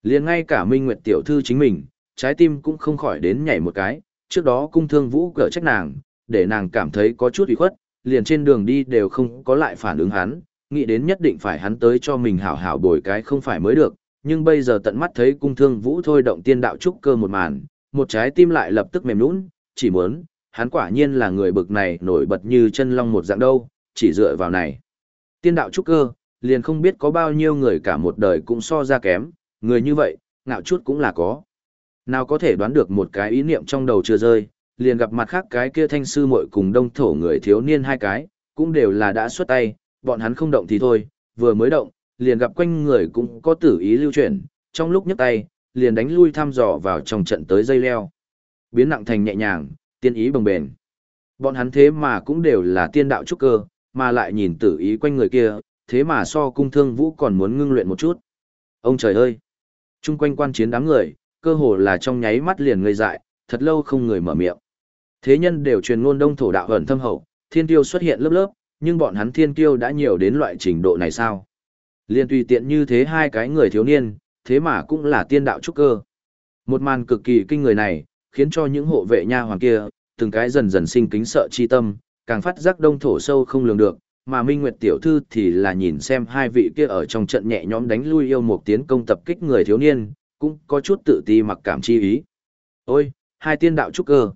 liền ngay cả Minh Nguyệt tiểu thư chính mình, trái tim cũng không khỏi đến nhảy một cái, trước đó cung thương vũ cỡ trách nàng, để nàng cảm thấy có chút ủy khuất, liền trên đường đi đều không có lại phản ứng hắn, nghĩ đến nhất định phải hắn tới cho mình hảo hảo bồi cái không phải mới được, nhưng bây giờ tận mắt thấy cung thương vũ thôi động tiên đạo trúc cơ một màn, một trái tim lại lập tức mềm nũng, chỉ muốn, hắn quả nhiên là người bực này nổi bật như chân long một dạng đâu, chỉ dựa vào này. Tiên đạo trúc cơ, liền không biết có bao nhiêu người cả một đời cũng so ra kém, người như vậy, ngạo chút cũng là có. Nào có thể đoán được một cái ý niệm trong đầu chưa rơi, liền gặp mặt khác cái kia thanh sư muội cùng đông thổ người thiếu niên hai cái, cũng đều là đã xuất tay, bọn hắn không động thì thôi, vừa mới động, liền gặp quanh người cũng có tử ý lưu chuyển, trong lúc nhấc tay, liền đánh lui thăm dò vào trong trận tới dây leo. Biến nặng thành nhẹ nhàng, tiên ý bồng bền. Bọn hắn thế mà cũng đều là tiên đạo trúc cơ, mà lại nhìn tử ý quanh người kia, thế mà so cung thương vũ còn muốn ngưng luyện một chút. Ông trời ơi! Trung quanh quan chiến đám người, cơ hồ là trong nháy mắt liền ngây dại, thật lâu không người mở miệng. Thế nhân đều truyền ngôn đông thổ đạo ẩn thâm hậu, thiên tiêu xuất hiện lớp lớp, nhưng bọn hắn thiên tiêu đã nhiều đến loại trình độ này sao? Liên tùy tiện như thế hai cái người thiếu niên, thế mà cũng là tiên đạo trúc cơ. Một màn cực kỳ kinh người này, khiến cho những hộ vệ nha hoàng kia, từng cái dần dần sinh kính sợ chi tâm, càng phát giác đông thổ sâu không lường được, mà Minh Nguyệt tiểu thư thì là nhìn xem hai vị kia ở trong trận nhẹ nhõm đánh lui yêu một tiến công tập kích người thiếu niên, cũng có chút tự ti mặc cảm chi ý. Ôi, hai tiên đạo trúc cơ.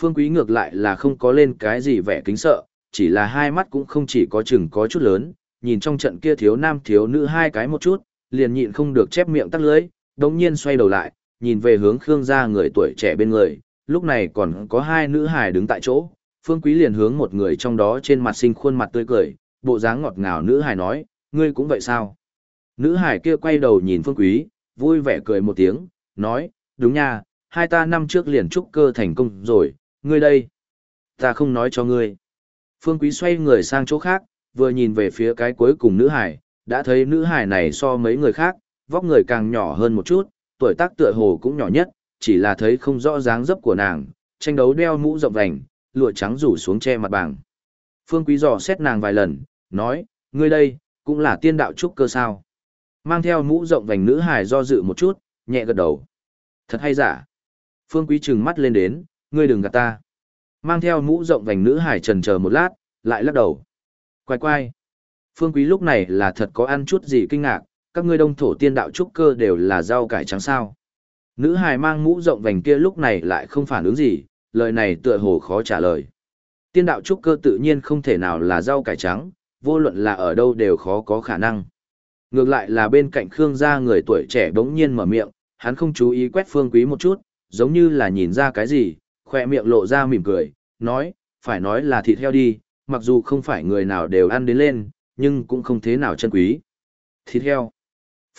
Phương Quý ngược lại là không có lên cái gì vẻ kính sợ, chỉ là hai mắt cũng không chỉ có chừng có chút lớn, nhìn trong trận kia thiếu nam thiếu nữ hai cái một chút, liền nhịn không được chép miệng tắt lưới đống nhiên xoay đầu lại, nhìn về hướng Khương gia người tuổi trẻ bên người, lúc này còn có hai nữ hài đứng tại chỗ, Phương Quý liền hướng một người trong đó trên mặt sinh khuôn mặt tươi cười, bộ dáng ngọt ngào nữ hài nói, ngươi cũng vậy sao? Nữ hải kia quay đầu nhìn Phương Quý, vui vẻ cười một tiếng, nói, đúng nha, hai ta năm trước liền trúc cơ thành công rồi, ngươi đây. Ta không nói cho ngươi. Phương Quý xoay người sang chỗ khác, vừa nhìn về phía cái cuối cùng nữ hải, đã thấy nữ hải này so mấy người khác, vóc người càng nhỏ hơn một chút, tuổi tác tựa hồ cũng nhỏ nhất, chỉ là thấy không rõ dáng dấp của nàng, tranh đấu đeo mũ rộng vành, lụa trắng rủ xuống che mặt bảng. Phương Quý dò xét nàng vài lần, nói, ngươi đây, cũng là tiên đạo trúc cơ sao. Mang theo mũ rộng vành nữ hải do dự một chút, nhẹ gật đầu. Thật hay giả. Phương Quý trừng mắt lên đến, ngươi đừng gạt ta. Mang theo mũ rộng vành nữ hải trần chờ một lát, lại lắc đầu. Quay quay. Phương Quý lúc này là thật có ăn chút gì kinh ngạc, các ngươi đông thổ tiên đạo trúc cơ đều là rau cải trắng sao. Nữ hài mang mũ rộng vành kia lúc này lại không phản ứng gì, lời này tựa hồ khó trả lời. Tiên đạo trúc cơ tự nhiên không thể nào là rau cải trắng, vô luận là ở đâu đều khó có khả năng. Ngược lại là bên cạnh Khương gia người tuổi trẻ đống nhiên mở miệng, hắn không chú ý quét phương quý một chút, giống như là nhìn ra cái gì, khoe miệng lộ ra mỉm cười, nói, phải nói là thịt heo đi, mặc dù không phải người nào đều ăn đến lên, nhưng cũng không thế nào chân quý. Thịt heo.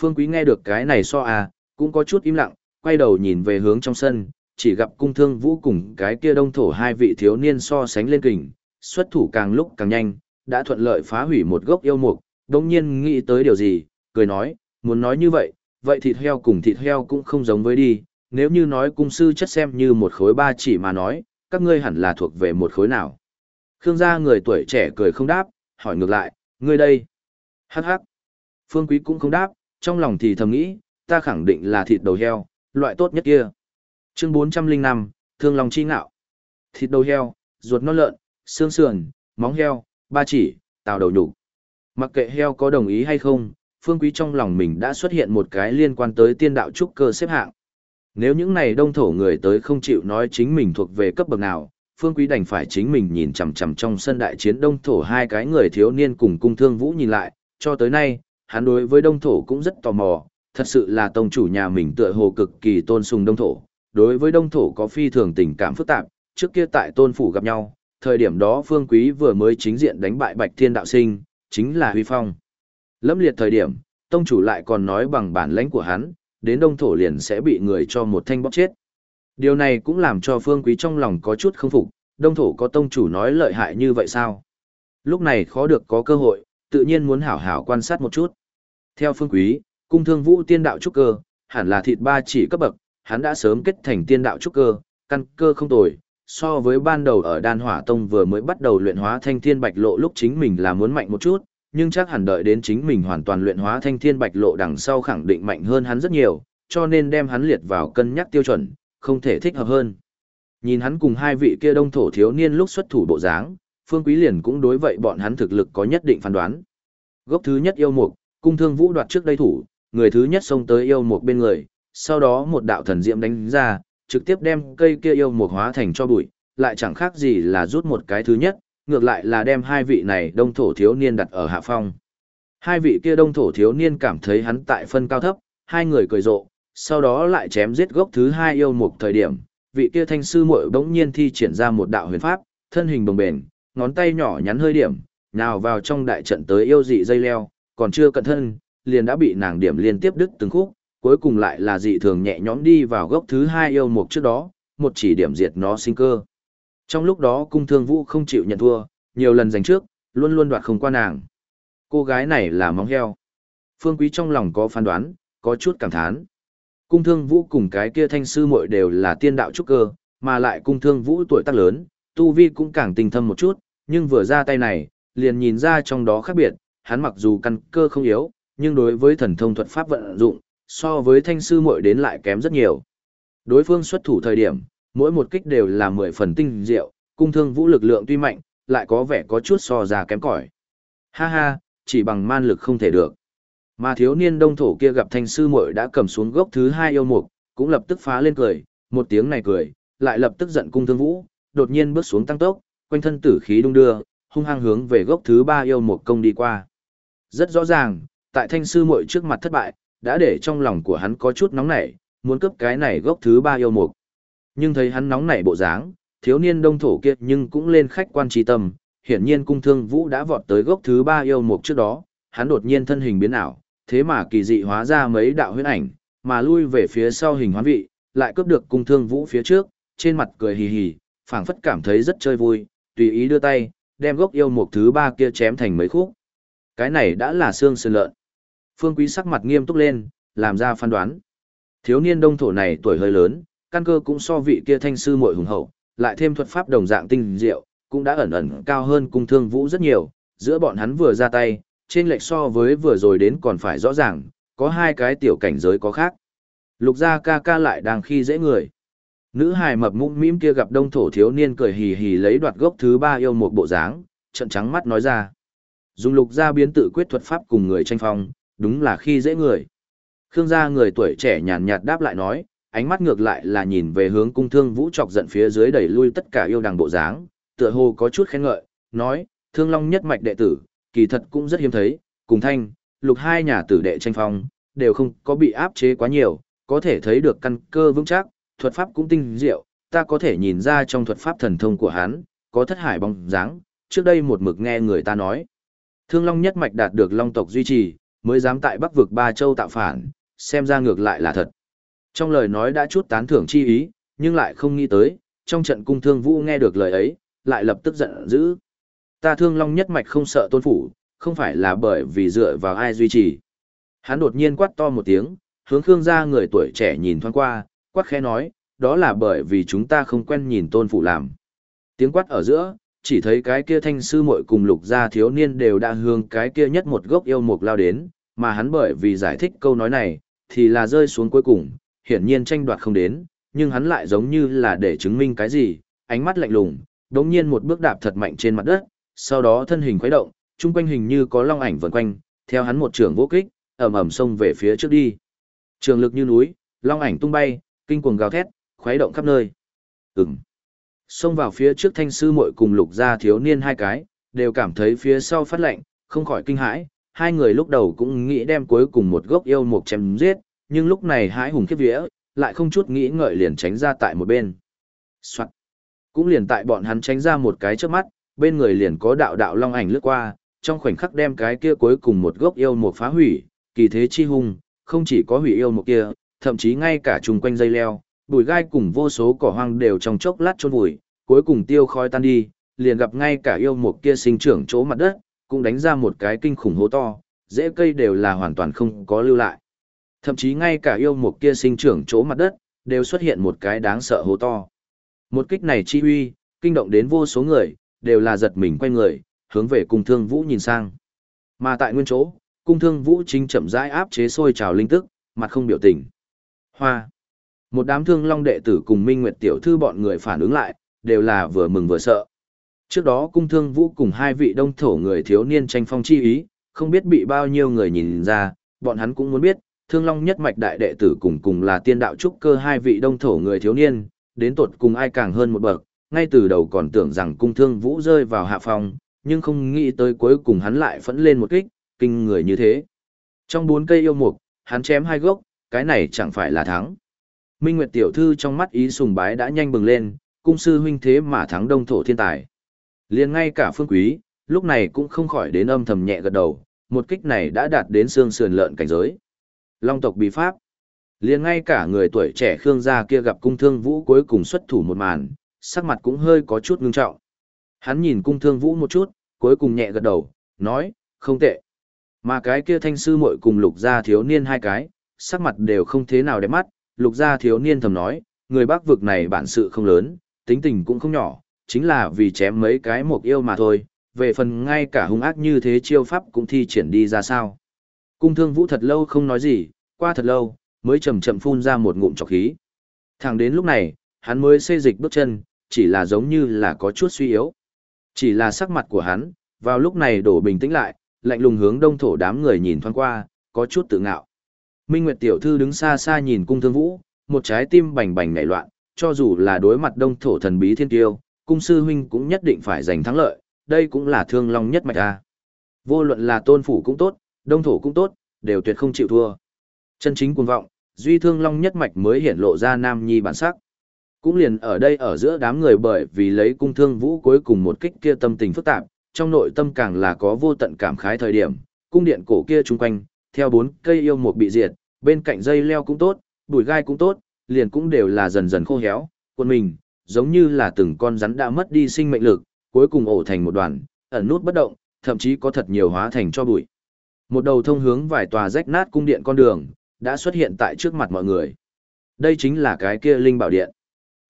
Phương quý nghe được cái này so à, cũng có chút im lặng, quay đầu nhìn về hướng trong sân, chỉ gặp cung thương vũ cùng cái kia đông thổ hai vị thiếu niên so sánh lên kình, xuất thủ càng lúc càng nhanh, đã thuận lợi phá hủy một gốc yêu mục, đồng nhiên nghĩ tới điều gì, cười nói, muốn nói như vậy, vậy thịt heo cùng thịt heo cũng không giống với đi, nếu như nói cung sư chất xem như một khối ba chỉ mà nói, các ngươi hẳn là thuộc về một khối nào. Khương gia người tuổi trẻ cười không đáp, hỏi ngược lại, ngươi đây. Hắc hắc. Phương Quý cũng không đáp, trong lòng thì thầm nghĩ, ta khẳng định là thịt đầu heo, loại tốt nhất kia. Chương 405, Thương lòng chi ngạo. Thịt đầu heo, ruột non lợn, xương sườn, móng heo, ba chỉ, tàu đầu nhục. Mặc kệ heo có đồng ý hay không, Phương Quý trong lòng mình đã xuất hiện một cái liên quan tới tiên đạo trúc cơ xếp hạng. Nếu những này đông thổ người tới không chịu nói chính mình thuộc về cấp bậc nào, Phương Quý đành phải chính mình nhìn chằm chằm trong sân đại chiến đông thổ hai cái người thiếu niên cùng cung thương vũ nhìn lại, cho tới nay, hắn đối với đông thổ cũng rất tò mò, thật sự là tông chủ nhà mình tựa hồ cực kỳ tôn sùng đông thổ, đối với đông thổ có phi thường tình cảm phức tạp, trước kia tại tôn phủ gặp nhau, thời điểm đó Phương Quý vừa mới chính diện đánh bại Bạch Thiên Đạo Sinh, chính là Huy Phong. Lâm liệt thời điểm, tông chủ lại còn nói bằng bản lãnh của hắn, đến đông thổ liền sẽ bị người cho một thanh bóc chết. Điều này cũng làm cho Phương Quý trong lòng có chút không phục, đông thổ có tông chủ nói lợi hại như vậy sao? Lúc này khó được có cơ hội, tự nhiên muốn hảo hảo quan sát một chút. Theo Phương Quý, cung thương vũ tiên đạo trúc cơ, hẳn là thịt ba chỉ cấp bậc, hắn đã sớm kết thành tiên đạo trúc cơ, căn cơ không tồi. So với ban đầu ở đan hỏa tông vừa mới bắt đầu luyện hóa thanh thiên bạch lộ lúc chính mình là muốn mạnh một chút, nhưng chắc hẳn đợi đến chính mình hoàn toàn luyện hóa thanh thiên bạch lộ đằng sau khẳng định mạnh hơn hắn rất nhiều, cho nên đem hắn liệt vào cân nhắc tiêu chuẩn, không thể thích hợp hơn. Nhìn hắn cùng hai vị kia đông thổ thiếu niên lúc xuất thủ bộ dáng, Phương Quý liền cũng đối vậy bọn hắn thực lực có nhất định phán đoán. Gốc thứ nhất yêu mục, cung thương vũ đoạt trước đây thủ, người thứ nhất xông tới yêu mục bên người, sau đó một đạo thần diệm đánh ra, trực tiếp đem cây kia yêu mục hóa thành cho bụi, lại chẳng khác gì là rút một cái thứ nhất, ngược lại là đem hai vị này đông thổ thiếu niên đặt ở hạ phong. Hai vị kia đông thổ thiếu niên cảm thấy hắn tại phân cao thấp, hai người cười rộ, sau đó lại chém giết gốc thứ hai yêu mục thời điểm, vị kia thanh sư muội bỗng nhiên thi triển ra một đạo huyền pháp, thân hình bồng bềnh, ngón tay nhỏ nhắn hơi điểm, nào vào trong đại trận tới yêu dị dây leo, còn chưa cẩn thân, liền đã bị nàng điểm liên tiếp đứt từng khúc, cuối cùng lại là dị thường nhẹ nhõm đi vào gốc thứ hai yêu mục trước đó, một chỉ điểm diệt nó sinh cơ. Trong lúc đó cung thương vũ không chịu nhận thua, nhiều lần giành trước, luôn luôn đoạt không qua nàng. Cô gái này là móng heo. Phương Quý trong lòng có phán đoán, có chút cảm thán. Cung thương vũ cùng cái kia thanh sư muội đều là tiên đạo trúc cơ, mà lại cung thương vũ tuổi tác lớn, tu vi cũng càng tinh thâm một chút, nhưng vừa ra tay này, liền nhìn ra trong đó khác biệt, hắn mặc dù căn cơ không yếu, nhưng đối với thần thông thuật pháp vận dụng, so với thanh sư muội đến lại kém rất nhiều. Đối phương xuất thủ thời điểm, mỗi một kích đều là mười phần tinh diệu, cung thương vũ lực lượng tuy mạnh, lại có vẻ có chút so ra kém cỏi. Ha ha, chỉ bằng man lực không thể được. Mà thiếu niên đông thổ kia gặp thanh sư muội đã cầm xuống gốc thứ hai yêu mục, cũng lập tức phá lên cười, một tiếng này cười, lại lập tức giận cung thương vũ, đột nhiên bước xuống tăng tốc, quanh thân tử khí đung đưa, hung hăng hướng về gốc thứ ba yêu mục công đi qua. Rất rõ ràng, tại thanh sư muội trước mặt thất bại, đã để trong lòng của hắn có chút nóng nảy, muốn cướp cái này gốc thứ ba yêu mục. Nhưng thấy hắn nóng nảy bộ dáng, thiếu niên đông thổ kia nhưng cũng lên khách quan trí tâm, hiển nhiên cung thương vũ đã vọt tới gốc thứ ba yêu mục trước đó, hắn đột nhiên thân hình biến ảo, thế mà kỳ dị hóa ra mấy đạo huyễn ảnh, mà lui về phía sau hình hoán vị, lại cướp được cung thương vũ phía trước, trên mặt cười hì hì, phảng phất cảm thấy rất chơi vui, tùy ý đưa tay, đem gốc yêu mục thứ ba kia chém thành mấy khúc. Cái này đã là xương sườn lợn. Phương Quý sắc mặt nghiêm túc lên, làm ra phán đoán. Thiếu niên đông thổ này tuổi hơi lớn, căn cơ cũng so vị kia thanh sư muội hùng hậu, lại thêm thuật pháp đồng dạng tinh diệu, cũng đã ẩn ẩn cao hơn cung thương vũ rất nhiều, giữa bọn hắn vừa ra tay, trên lệch so với vừa rồi đến còn phải rõ ràng, có hai cái tiểu cảnh giới có khác. Lục gia ca ca lại đang khi dễ người. Nữ hài mập mũm mĩm kia gặp đông thổ thiếu niên cười hì hì lấy đoạt gốc thứ ba yêu một bộ dáng, trận trắng mắt nói ra. Dùng lục gia biến tự quyết thuật pháp cùng người tranh phong, đúng là khi dễ người. Khương gia người tuổi trẻ nhàn nhạt đáp lại nói, ánh mắt ngược lại là nhìn về hướng cung thương vũ trọc giận phía dưới đẩy lui tất cả yêu đằng bộ dáng, tựa hồ có chút khen ngợi, nói, thương long nhất mạch đệ tử, kỳ thật cũng rất hiếm thấy, cùng thanh, lục hai nhà tử đệ tranh phong, đều không có bị áp chế quá nhiều, có thể thấy được căn cơ vững chắc, thuật pháp cũng tinh diệu, ta có thể nhìn ra trong thuật pháp thần thông của hắn, có thất hải bóng dáng, trước đây một mực nghe người ta nói. Thương Long nhất mạch đạt được Long tộc duy trì, mới dám tại Bắc vực ba châu tạo phản, xem ra ngược lại là thật. Trong lời nói đã chút tán thưởng chi ý, nhưng lại không nghĩ tới, trong trận cung thương vũ nghe được lời ấy, lại lập tức giận dữ. Ta thương long nhất mạch không sợ tôn phủ, không phải là bởi vì dựa vào ai duy trì. Hắn đột nhiên quát to một tiếng, hướng Khương gia người tuổi trẻ nhìn thoáng qua, quát khẽ nói, đó là bởi vì chúng ta không quen nhìn tôn phủ làm. Tiếng quát ở giữa, chỉ thấy cái kia thanh sư muội cùng lục gia thiếu niên đều đã hướng cái kia nhất một gốc yêu mục lao đến, mà hắn bởi vì giải thích câu nói này, thì là rơi xuống cuối cùng, hiển nhiên tranh đoạt không đến, nhưng hắn lại giống như là để chứng minh cái gì, ánh mắt lạnh lùng, đống nhiên một bước đạp thật mạnh trên mặt đất, sau đó thân hình khuấy động, chung quanh hình như có long ảnh vần quanh, theo hắn một trường vô kích, ầm ầm xông về phía trước đi. Trường lực như núi, long ảnh tung bay, kinh cuồng gào thét, khuấy động khắp nơi. Ừm. Xông vào phía trước thanh sư muội cùng lục gia thiếu niên hai cái, đều cảm thấy phía sau phát lạnh, không khỏi kinh hãi. Hai người lúc đầu cũng nghĩ đem cuối cùng một gốc yêu mục chém giết, nhưng lúc này hãi hùng khiếp vía, lại không chút nghĩ ngợi liền tránh ra tại một bên. Soạn. Cũng liền tại bọn hắn tránh ra một cái trước mắt, bên người liền có đạo đạo long ảnh lướt qua, trong khoảnh khắc đem cái kia cuối cùng một gốc yêu một phá hủy, kỳ thế chi hung, không chỉ có hủy yêu một kia, thậm chí ngay cả trùng quanh dây leo, bụi gai cùng vô số cỏ hoang đều trong chốc lát chôn vùi, cuối cùng tiêu khói tan đi, liền gặp ngay cả yêu một kia sinh trưởng chỗ mặt đất, cũng đánh ra một cái kinh khủng hố to, rễ cây đều là hoàn toàn không có lưu lại. Thậm chí ngay cả yêu một kia sinh trưởng chỗ mặt đất, đều xuất hiện một cái đáng sợ hố to. Một kích này chi uy, kinh động đến vô số người, đều là giật mình quay người, hướng về cung thương vũ nhìn sang. Mà tại nguyên chỗ, cung thương vũ chính chậm rãi áp chế sôi trào linh tức, mặt không biểu tình. Hoa. Một đám thương long đệ tử cùng Minh Nguyệt tiểu thư bọn người phản ứng lại, đều là vừa mừng vừa sợ. Trước đó cung thương vũ cùng hai vị đông thổ người thiếu niên tranh phong chi ý, không biết bị bao nhiêu người nhìn ra, bọn hắn cũng muốn biết, thương long nhất mạch đại đệ tử cùng cùng là tiên đạo trúc cơ hai vị đông thổ người thiếu niên, đến tột cùng ai càng hơn một bậc, ngay từ đầu còn tưởng rằng cung thương vũ rơi vào hạ phòng, nhưng không nghĩ tới cuối cùng hắn lại phẫn lên một kích, kinh người như thế. Trong bốn cây yêu mục, hắn chém hai gốc, cái này chẳng phải là thắng. Minh Nguyệt tiểu thư trong mắt ý sùng bái đã nhanh bừng lên, cung sư huynh thế mà thắng đông thổ thiên tài. liền ngay cả phương quý, lúc này cũng không khỏi đến âm thầm nhẹ gật đầu, một kích này đã đạt đến xương sườn lợn cảnh giới. Long tộc bị pháp. liền ngay cả người tuổi trẻ Khương gia kia gặp cung thương vũ cuối cùng xuất thủ một màn, sắc mặt cũng hơi có chút ngưng trọng. Hắn nhìn cung thương vũ một chút, cuối cùng nhẹ gật đầu, nói, không tệ. Mà cái kia thanh sư muội cùng lục gia thiếu niên hai cái, sắc mặt đều không thế nào đẹp mắt, lục gia thiếu niên thầm nói, người bác vực này bản sự không lớn, tính tình cũng không nhỏ, chính là vì chém mấy cái mục yêu mà thôi, về phần ngay cả hung ác như thế chiêu pháp cũng thi triển đi ra sao. Cung thương vũ thật lâu không nói gì, qua thật lâu, mới chậm chậm phun ra một ngụm trọc khí. Thẳng đến lúc này, hắn mới xê dịch bước chân, chỉ là giống như là có chút suy yếu. Chỉ là sắc mặt của hắn, vào lúc này đổ bình tĩnh lại, lạnh lùng hướng đông thổ đám người nhìn thoáng qua, có chút tự ngạo. Minh Nguyệt tiểu thư đứng xa xa nhìn cung thương vũ, một trái tim bành bành nảy loạn, cho dù là đối mặt đông thổ thần bí thiên tiêu, cung sư huynh cũng nhất định phải giành thắng lợi, đây cũng là thương long nhất mạch a. Vô luận là tôn phủ cũng tốt, đông thổ cũng tốt, đều tuyệt không chịu thua. Chân chính cuồng vọng, duy thương long nhất mạch mới hiển lộ ra nam nhi bản sắc. Cũng liền ở đây ở giữa đám người bởi vì lấy cung thương vũ cuối cùng một kích kia tâm tình phức tạp, trong nội tâm càng là có vô tận cảm khái thời điểm, cung điện cổ kia chung quanh, theo bốn cây yêu mục bị diệt, bên cạnh dây leo cũng tốt, bụi gai cũng tốt, liền cũng đều là dần dần khô héo, quân mình, giống như là từng con rắn đã mất đi sinh mệnh lực, cuối cùng ổ thành một đoàn, ẩn nút bất động, thậm chí có thật nhiều hóa thành cho bụi. Một đầu thông hướng vài tòa rách nát cung điện con đường, đã xuất hiện tại trước mặt mọi người. Đây chính là cái kia linh bảo điện.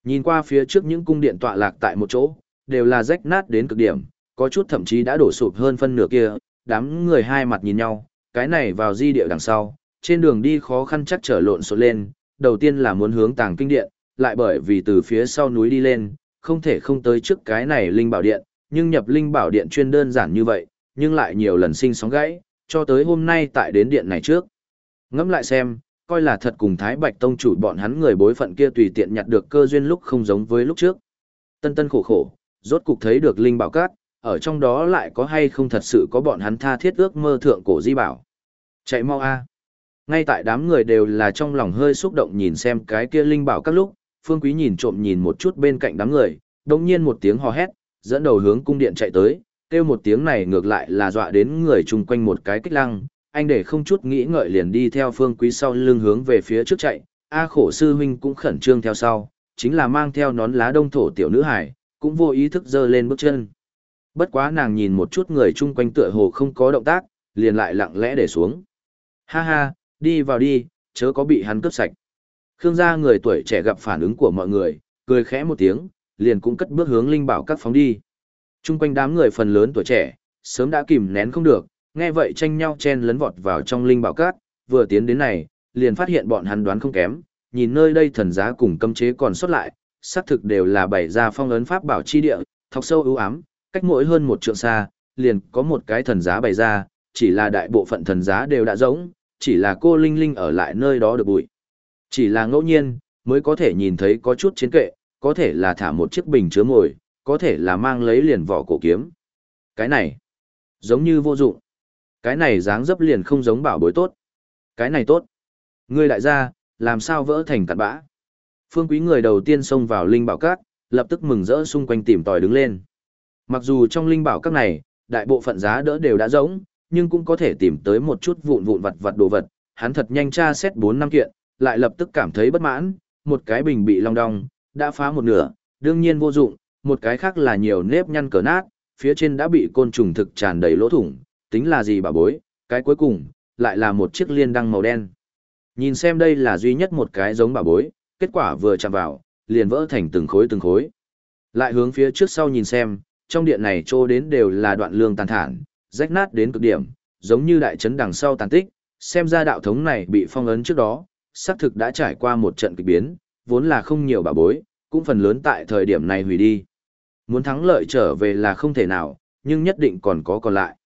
Nhìn qua phía trước những cung điện tọa lạc tại một chỗ, đều là rách nát đến cực điểm, có chút thậm chí đã đổ sụp hơn phân nửa kia, đám người hai mặt nhìn nhau, cái này vào di địa đằng sau, trên đường đi khó khăn chắc trở lộn xộn lên, đầu tiên là muốn hướng tàng kinh điện, lại bởi vì từ phía sau núi đi lên, không thể không tới trước cái này linh bảo điện, nhưng nhập linh bảo điện chuyên đơn giản như vậy, nhưng lại nhiều lần sinh sóng gãy, cho tới hôm nay tại đến điện này trước. Ngẫm lại xem, coi là thật cùng Thái Bạch Tông chủ bọn hắn người bối phận kia tùy tiện nhặt được cơ duyên lúc không giống với lúc trước. Tân tân khổ khổ, rốt cục thấy được linh bảo cát, ở trong đó lại có hay không thật sự có bọn hắn tha thiết ước mơ thượng cổ di bảo. Chạy mau a. Ngay tại đám người đều là trong lòng hơi xúc động nhìn xem cái kia linh bảo các lúc, Phương Quý nhìn trộm nhìn một chút bên cạnh đám người, đồng nhiên một tiếng hò hét, dẫn đầu hướng cung điện chạy tới, kêu một tiếng này ngược lại là dọa đến người chung quanh một cái kích lăng, anh để không chút nghĩ ngợi liền đi theo Phương Quý sau lưng hướng về phía trước chạy, A khổ sư huynh cũng khẩn trương theo sau, chính là mang theo nón lá đông thổ tiểu nữ hải, cũng vô ý thức dơ lên bước chân. Bất quá nàng nhìn một chút người chung quanh tựa hồ không có động tác, liền lại lặng lẽ để xuống. Ha ha, đi vào đi, chớ có bị hắn cướp sạch. Khương gia người tuổi trẻ gặp phản ứng của mọi người, cười khẽ một tiếng, liền cũng cất bước hướng linh bảo các phóng đi. Trung quanh đám người phần lớn tuổi trẻ, sớm đã kìm nén không được, nghe vậy tranh nhau chen lấn vọt vào trong linh bảo cát, vừa tiến đến này, liền phát hiện bọn hắn đoán không kém, nhìn nơi đây thần giá cùng cấm chế còn xuất lại, xác thực đều là bày ra phong ấn pháp bảo chi địa, thọc sâu ưu ám, cách mỗi hơn một trượng xa, liền có một cái thần giá bày ra, chỉ là đại bộ phận thần giá đều đã rỗng, chỉ là cô Linh Linh ở lại nơi đó được bụi. Chỉ là ngẫu nhiên, mới có thể nhìn thấy có chút chiến kệ, có thể là thả một chiếc bình chứa mồi, có thể là mang lấy liền vỏ cổ kiếm. Cái này, giống như vô dụng. Cái này dáng dấp liền không giống bảo bối tốt. Cái này tốt. Ngươi đại gia, làm sao vỡ thành cặn bã. Phương quý người đầu tiên xông vào linh bảo các, lập tức mừng rỡ xung quanh tìm tòi đứng lên. Mặc dù trong linh bảo các này, đại bộ phận giá đỡ đều đã rỗng, nhưng cũng có thể tìm tới một chút vụn vụn vặt vặt đồ vật. Hắn thật nhanh tra xét 4 năm kiện, lại lập tức cảm thấy bất mãn, một cái bình bị long đong, đã phá một nửa, đương nhiên vô dụng, một cái khác là nhiều nếp nhăn cờ nát, phía trên đã bị côn trùng thực tràn đầy lỗ thủng, tính là gì bà bối, cái cuối cùng, lại là một chiếc liên đăng màu đen. Nhìn xem đây là duy nhất một cái giống bà bối, kết quả vừa chạm vào, liền vỡ thành từng khối từng khối. Lại hướng phía trước sau nhìn xem, trong điện này trô đến đều là đoạn lương tàn thản, rách nát đến cực điểm, giống như đại trấn đằng sau tàn tích, xem ra đạo thống này bị phong ấn trước đó, xác thực đã trải qua một trận kịch biến, vốn là không nhiều bà bối, cũng phần lớn tại thời điểm này hủy đi. Muốn thắng lợi trở về là không thể nào, nhưng nhất định còn có còn lại.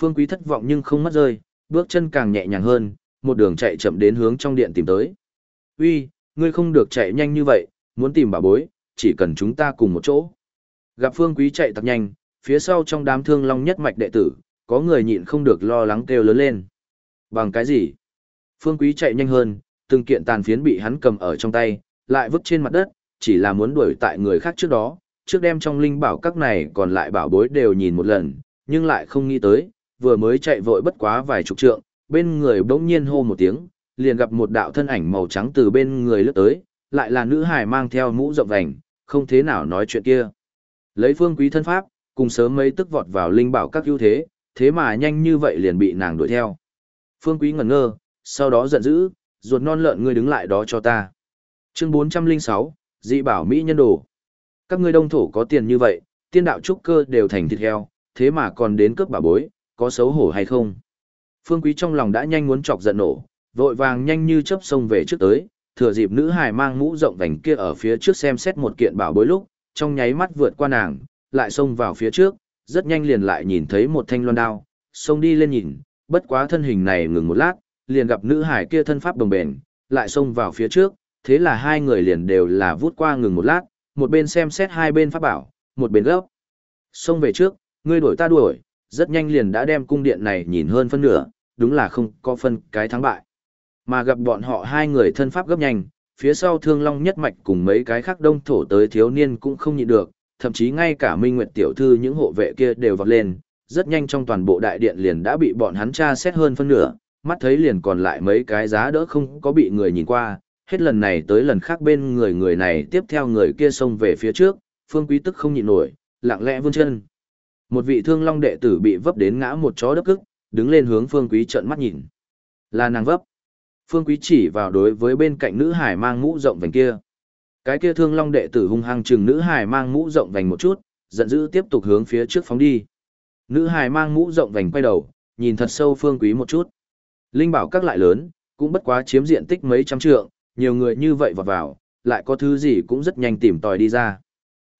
Phương Quý thất vọng nhưng không mất rơi, bước chân càng nhẹ nhàng hơn, một đường chạy chậm đến hướng trong điện tìm tới. Uy, ngươi không được chạy nhanh như vậy, muốn tìm bà bối, chỉ cần chúng ta cùng một chỗ. Gặp Phương Quý chạy thật nhanh, phía sau trong đám thương long nhất mạch đệ tử, có người nhịn không được lo lắng kêu lớn lên. Bằng cái gì? Phương Quý chạy nhanh hơn, từng kiện tàn phiến bị hắn cầm ở trong tay, lại vứt trên mặt đất, chỉ là muốn đuổi tại người khác trước đó, trước đem trong linh bảo các này còn lại bảo bối đều nhìn một lần, nhưng lại không nghĩ tới, vừa mới chạy vội bất quá vài chục trượng, bên người bỗng nhiên hô một tiếng, liền gặp một đạo thân ảnh màu trắng từ bên người lướt tới, lại là nữ hài mang theo mũ rộng vành, không thế nào nói chuyện kia. Lấy phương quý thân pháp, cùng sớm mấy tức vọt vào linh bảo các ưu thế, thế mà nhanh như vậy liền bị nàng đuổi theo. Phương quý ngẩn ngơ, sau đó giận dữ, ruột non lợn ngươi đứng lại đó cho ta. Chương 406, dị bảo Mỹ nhân đồ. Các ngươi đông thổ có tiền như vậy, tiên đạo trúc cơ đều thành thịt heo, thế mà còn đến cướp bà bối, có xấu hổ hay không? Phương Quý trong lòng đã nhanh muốn chọc giận nổ, vội vàng nhanh như chớp xông về trước tới, thừa dịp nữ hài mang mũ rộng vành kia ở phía trước xem xét một kiện bảo bối lúc, trong nháy mắt vượt qua nàng, lại xông vào phía trước, rất nhanh liền lại nhìn thấy một thanh loan đao, xông đi lên nhìn, bất quá thân hình này ngừng một lát, liền gặp nữ hài kia thân pháp đồng bền, lại xông vào phía trước, thế là hai người liền đều là vút qua ngừng một lát, một bên xem xét hai bên pháp bảo, một bên gấp. Xông về trước, ngươi đuổi ta đuổi, rất nhanh liền đã đem cung điện này nhìn hơn phân nửa, đúng là không có phân cái thắng bại. Mà gặp bọn họ hai người thân pháp gấp nhanh, phía sau thương long nhất mạch cùng mấy cái khác đông thổ tới thiếu niên cũng không nhịn được, thậm chí ngay cả minh nguyệt tiểu thư những hộ vệ kia đều vọt lên, rất nhanh trong toàn bộ đại điện liền đã bị bọn hắn tra xét hơn phân nửa, mắt thấy liền còn lại mấy cái giá đỡ không có bị người nhìn qua, hết lần này tới lần khác bên người người này tiếp theo người kia xông về phía trước, phương quý tức không nhịn nổi, lặng lẽ vươn chân. Một vị thương long đệ tử bị vấp đến ngã một chó đất cức, đứng lên hướng phương quý trợn mắt nhìn. Là nàng vấp. Phương quý chỉ vào đối với bên cạnh nữ hải mang mũ rộng vành kia. Cái kia thương long đệ tử hung hăng chừng nữ hải mang mũ rộng vành một chút, giận dữ tiếp tục hướng phía trước phóng đi. Nữ hải mang mũ rộng vành quay đầu, nhìn thật sâu phương quý một chút. Linh bảo các lại lớn, cũng bất quá chiếm diện tích mấy trăm trượng, nhiều người như vậy vào vào, lại có thứ gì cũng rất nhanh tìm tòi đi ra.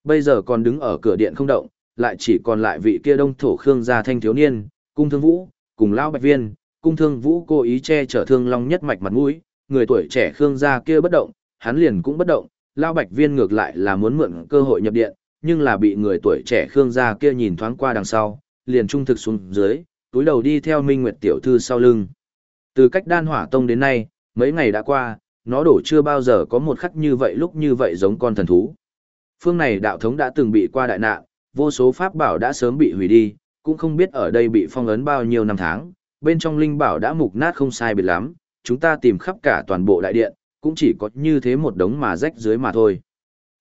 Bây giờ còn đứng ở cửa điện không động, lại chỉ còn lại vị kia đông thổ khương gia thanh thiếu niên, cung thương vũ, cùng Lão bạch viên, cung thương vũ cố ý che chở thương long nhất mạch mặt mũi, người tuổi trẻ khương gia kia bất động, hắn liền cũng bất động, Lão bạch viên ngược lại là muốn mượn cơ hội nhập điện, nhưng là bị người tuổi trẻ khương gia kia nhìn thoáng qua đằng sau, liền trung thực xuống dưới, túi đầu đi theo minh nguyệt tiểu thư sau lưng. Từ cách đan hỏa tông đến nay, mấy ngày đã qua, nó đổ chưa bao giờ có một khắc như vậy lúc như vậy giống con thần thú. Phương này đạo thống đã từng bị qua đại nạn, vô số pháp bảo đã sớm bị hủy đi, cũng không biết ở đây bị phong ấn bao nhiêu năm tháng, bên trong linh bảo đã mục nát không sai biệt lắm, chúng ta tìm khắp cả toàn bộ đại điện, cũng chỉ có như thế một đống mà rách dưới mà thôi.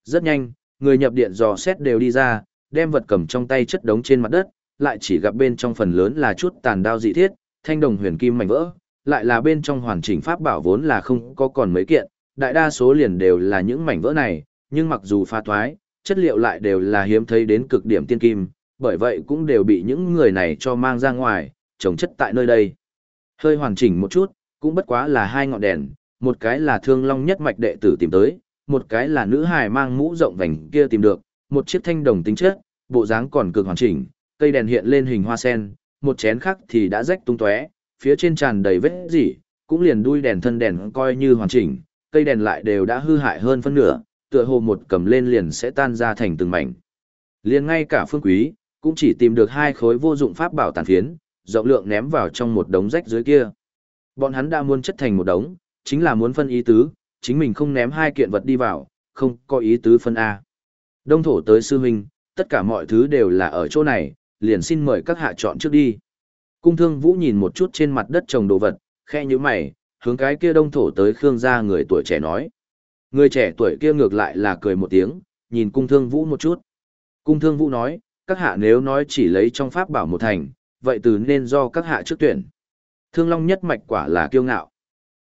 Rất nhanh, người nhập điện dò xét đều đi ra, đem vật cầm trong tay chất đống trên mặt đất, lại chỉ gặp bên trong phần lớn là chút tàn đao dị thiết, thanh đồng huyền kim mảnh vỡ, lại là bên trong hoàn chỉnh pháp bảo vốn là không có còn mấy kiện, đại đa số liền đều là những mảnh vỡ này, nhưng mặc dù pha thoái, chất liệu lại đều là hiếm thấy đến cực điểm tiên kim, bởi vậy cũng đều bị những người này cho mang ra ngoài, trồng chất tại nơi đây. Hơi hoàn chỉnh một chút, cũng bất quá là hai ngọn đèn, một cái là thương long nhất mạch đệ tử tìm tới, một cái là nữ hài mang mũ rộng vành kia tìm được, một chiếc thanh đồng tính chất, bộ dáng còn cực hoàn chỉnh, cây đèn hiện lên hình hoa sen, một chén khác thì đã rách tung tóe, phía trên tràn đầy vết dỉ, cũng liền đuôi đèn thân đèn coi như hoàn chỉnh, cây đèn lại đều đã hư hại hơn phân nửa, tựa hồ một cầm lên liền sẽ tan ra thành từng mảnh. Liền ngay cả phương quý, cũng chỉ tìm được hai khối vô dụng pháp bảo tàn phiến, rộng lượng ném vào trong một đống rách dưới kia. Bọn hắn đã muốn chất thành một đống, chính là muốn phân ý tứ, chính mình không ném hai kiện vật đi vào, không có ý tứ phân A. Đông thổ tới sư huynh, tất cả mọi thứ đều là ở chỗ này, liền xin mời các hạ chọn trước đi. Cung thương vũ nhìn một chút trên mặt đất trồng đồ vật, khe như mày, hướng cái kia đông thổ tới Khương gia người tuổi trẻ nói. Người trẻ tuổi kia ngược lại là cười một tiếng, nhìn cung thương vũ một chút. Cung thương vũ nói, các hạ nếu nói chỉ lấy trong pháp bảo một thành, vậy từ nên do các hạ trước tuyển. Thương Long nhất mạch quả là kiêu ngạo.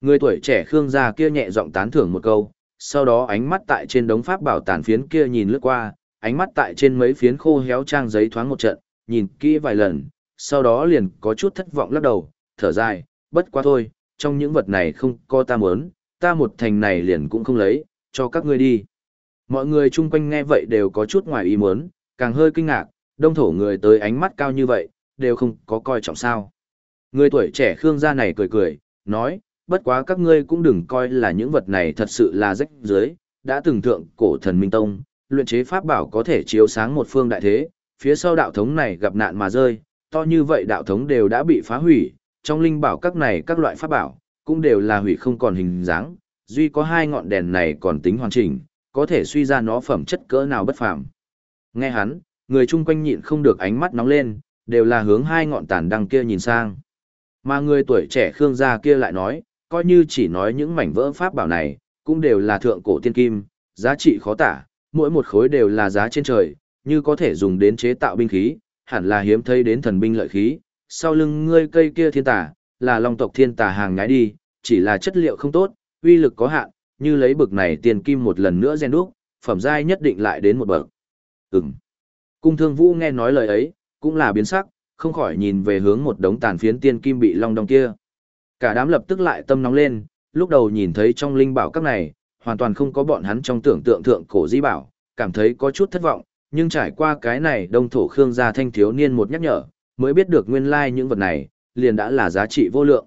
Người tuổi trẻ Khương gia kia nhẹ giọng tán thưởng một câu, sau đó ánh mắt tại trên đống pháp bảo tàn phiến kia nhìn lướt qua, ánh mắt tại trên mấy phiến khô héo trang giấy thoáng một trận, nhìn kỹ vài lần, sau đó liền có chút thất vọng lắc đầu, thở dài, bất quá thôi, trong những vật này không có ta muốn, ta một thành này liền cũng không lấy, cho các ngươi đi. Mọi người chung quanh nghe vậy đều có chút ngoài ý muốn, càng hơi kinh ngạc, đông thổ người tới ánh mắt cao như vậy, đều không có coi trọng sao. Người tuổi trẻ Khương gia này cười cười, nói, bất quá các ngươi cũng đừng coi là những vật này thật sự là rách dưới, đã từng thượng cổ thần Minh Tông, luyện chế pháp bảo có thể chiếu sáng một phương đại thế, phía sau đạo thống này gặp nạn mà rơi, to như vậy đạo thống đều đã bị phá hủy, trong linh bảo các này các loại pháp bảo, cũng đều là hủy không còn hình dáng, duy có hai ngọn đèn này còn tính hoàn chỉnh, có thể suy ra nó phẩm chất cỡ nào bất phàm. Nghe hắn, người chung quanh nhịn không được ánh mắt nóng lên, đều là hướng hai ngọn tàn đăng kia nhìn sang. Mà người tuổi trẻ Khương gia kia lại nói, coi như chỉ nói những mảnh vỡ pháp bảo này, cũng đều là thượng cổ tiên kim, giá trị khó tả, mỗi một khối đều là giá trên trời, như có thể dùng đến chế tạo binh khí, hẳn là hiếm thấy đến thần binh lợi khí, sau lưng ngươi cây kia thiên tà, là long tộc thiên tà hàng nhái đi, chỉ là chất liệu không tốt, uy lực có hạn, như lấy bực này tiền kim một lần nữa gen đúc, phẩm giai nhất định lại đến một bậc. Ừm. Cung thương vũ nghe nói lời ấy, cũng là biến sắc, không khỏi nhìn về hướng một đống tàn phiến tiên kim bị long đong kia. Cả đám lập tức lại tâm nóng lên, lúc đầu nhìn thấy trong linh bảo các này, hoàn toàn không có bọn hắn trong tưởng tượng thượng cổ di bảo, cảm thấy có chút thất vọng, nhưng trải qua cái này đông thổ khương gia thanh thiếu niên một nhắc nhở, mới biết được nguyên lai những vật này, liền đã là giá trị vô lượng.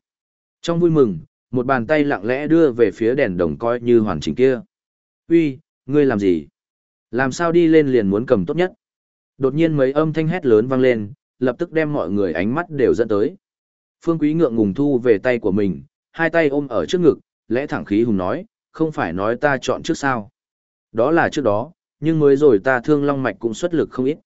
Trong vui mừng, một bàn tay lặng lẽ đưa về phía đèn đồng coi như hoàn chỉnh kia. Uy, ngươi làm gì? Làm sao đi lên liền muốn cầm tốt nhất? Đột nhiên mấy âm thanh hét lớn vang lên, lập tức đem mọi người ánh mắt đều dẫn tới. Phương Quý ngượng ngùng thu về tay của mình, hai tay ôm ở trước ngực, lẽ thẳng khí hùng nói, không phải nói ta chọn trước sao. Đó là trước đó, nhưng mới rồi ta thương long mạch cũng xuất lực không ít.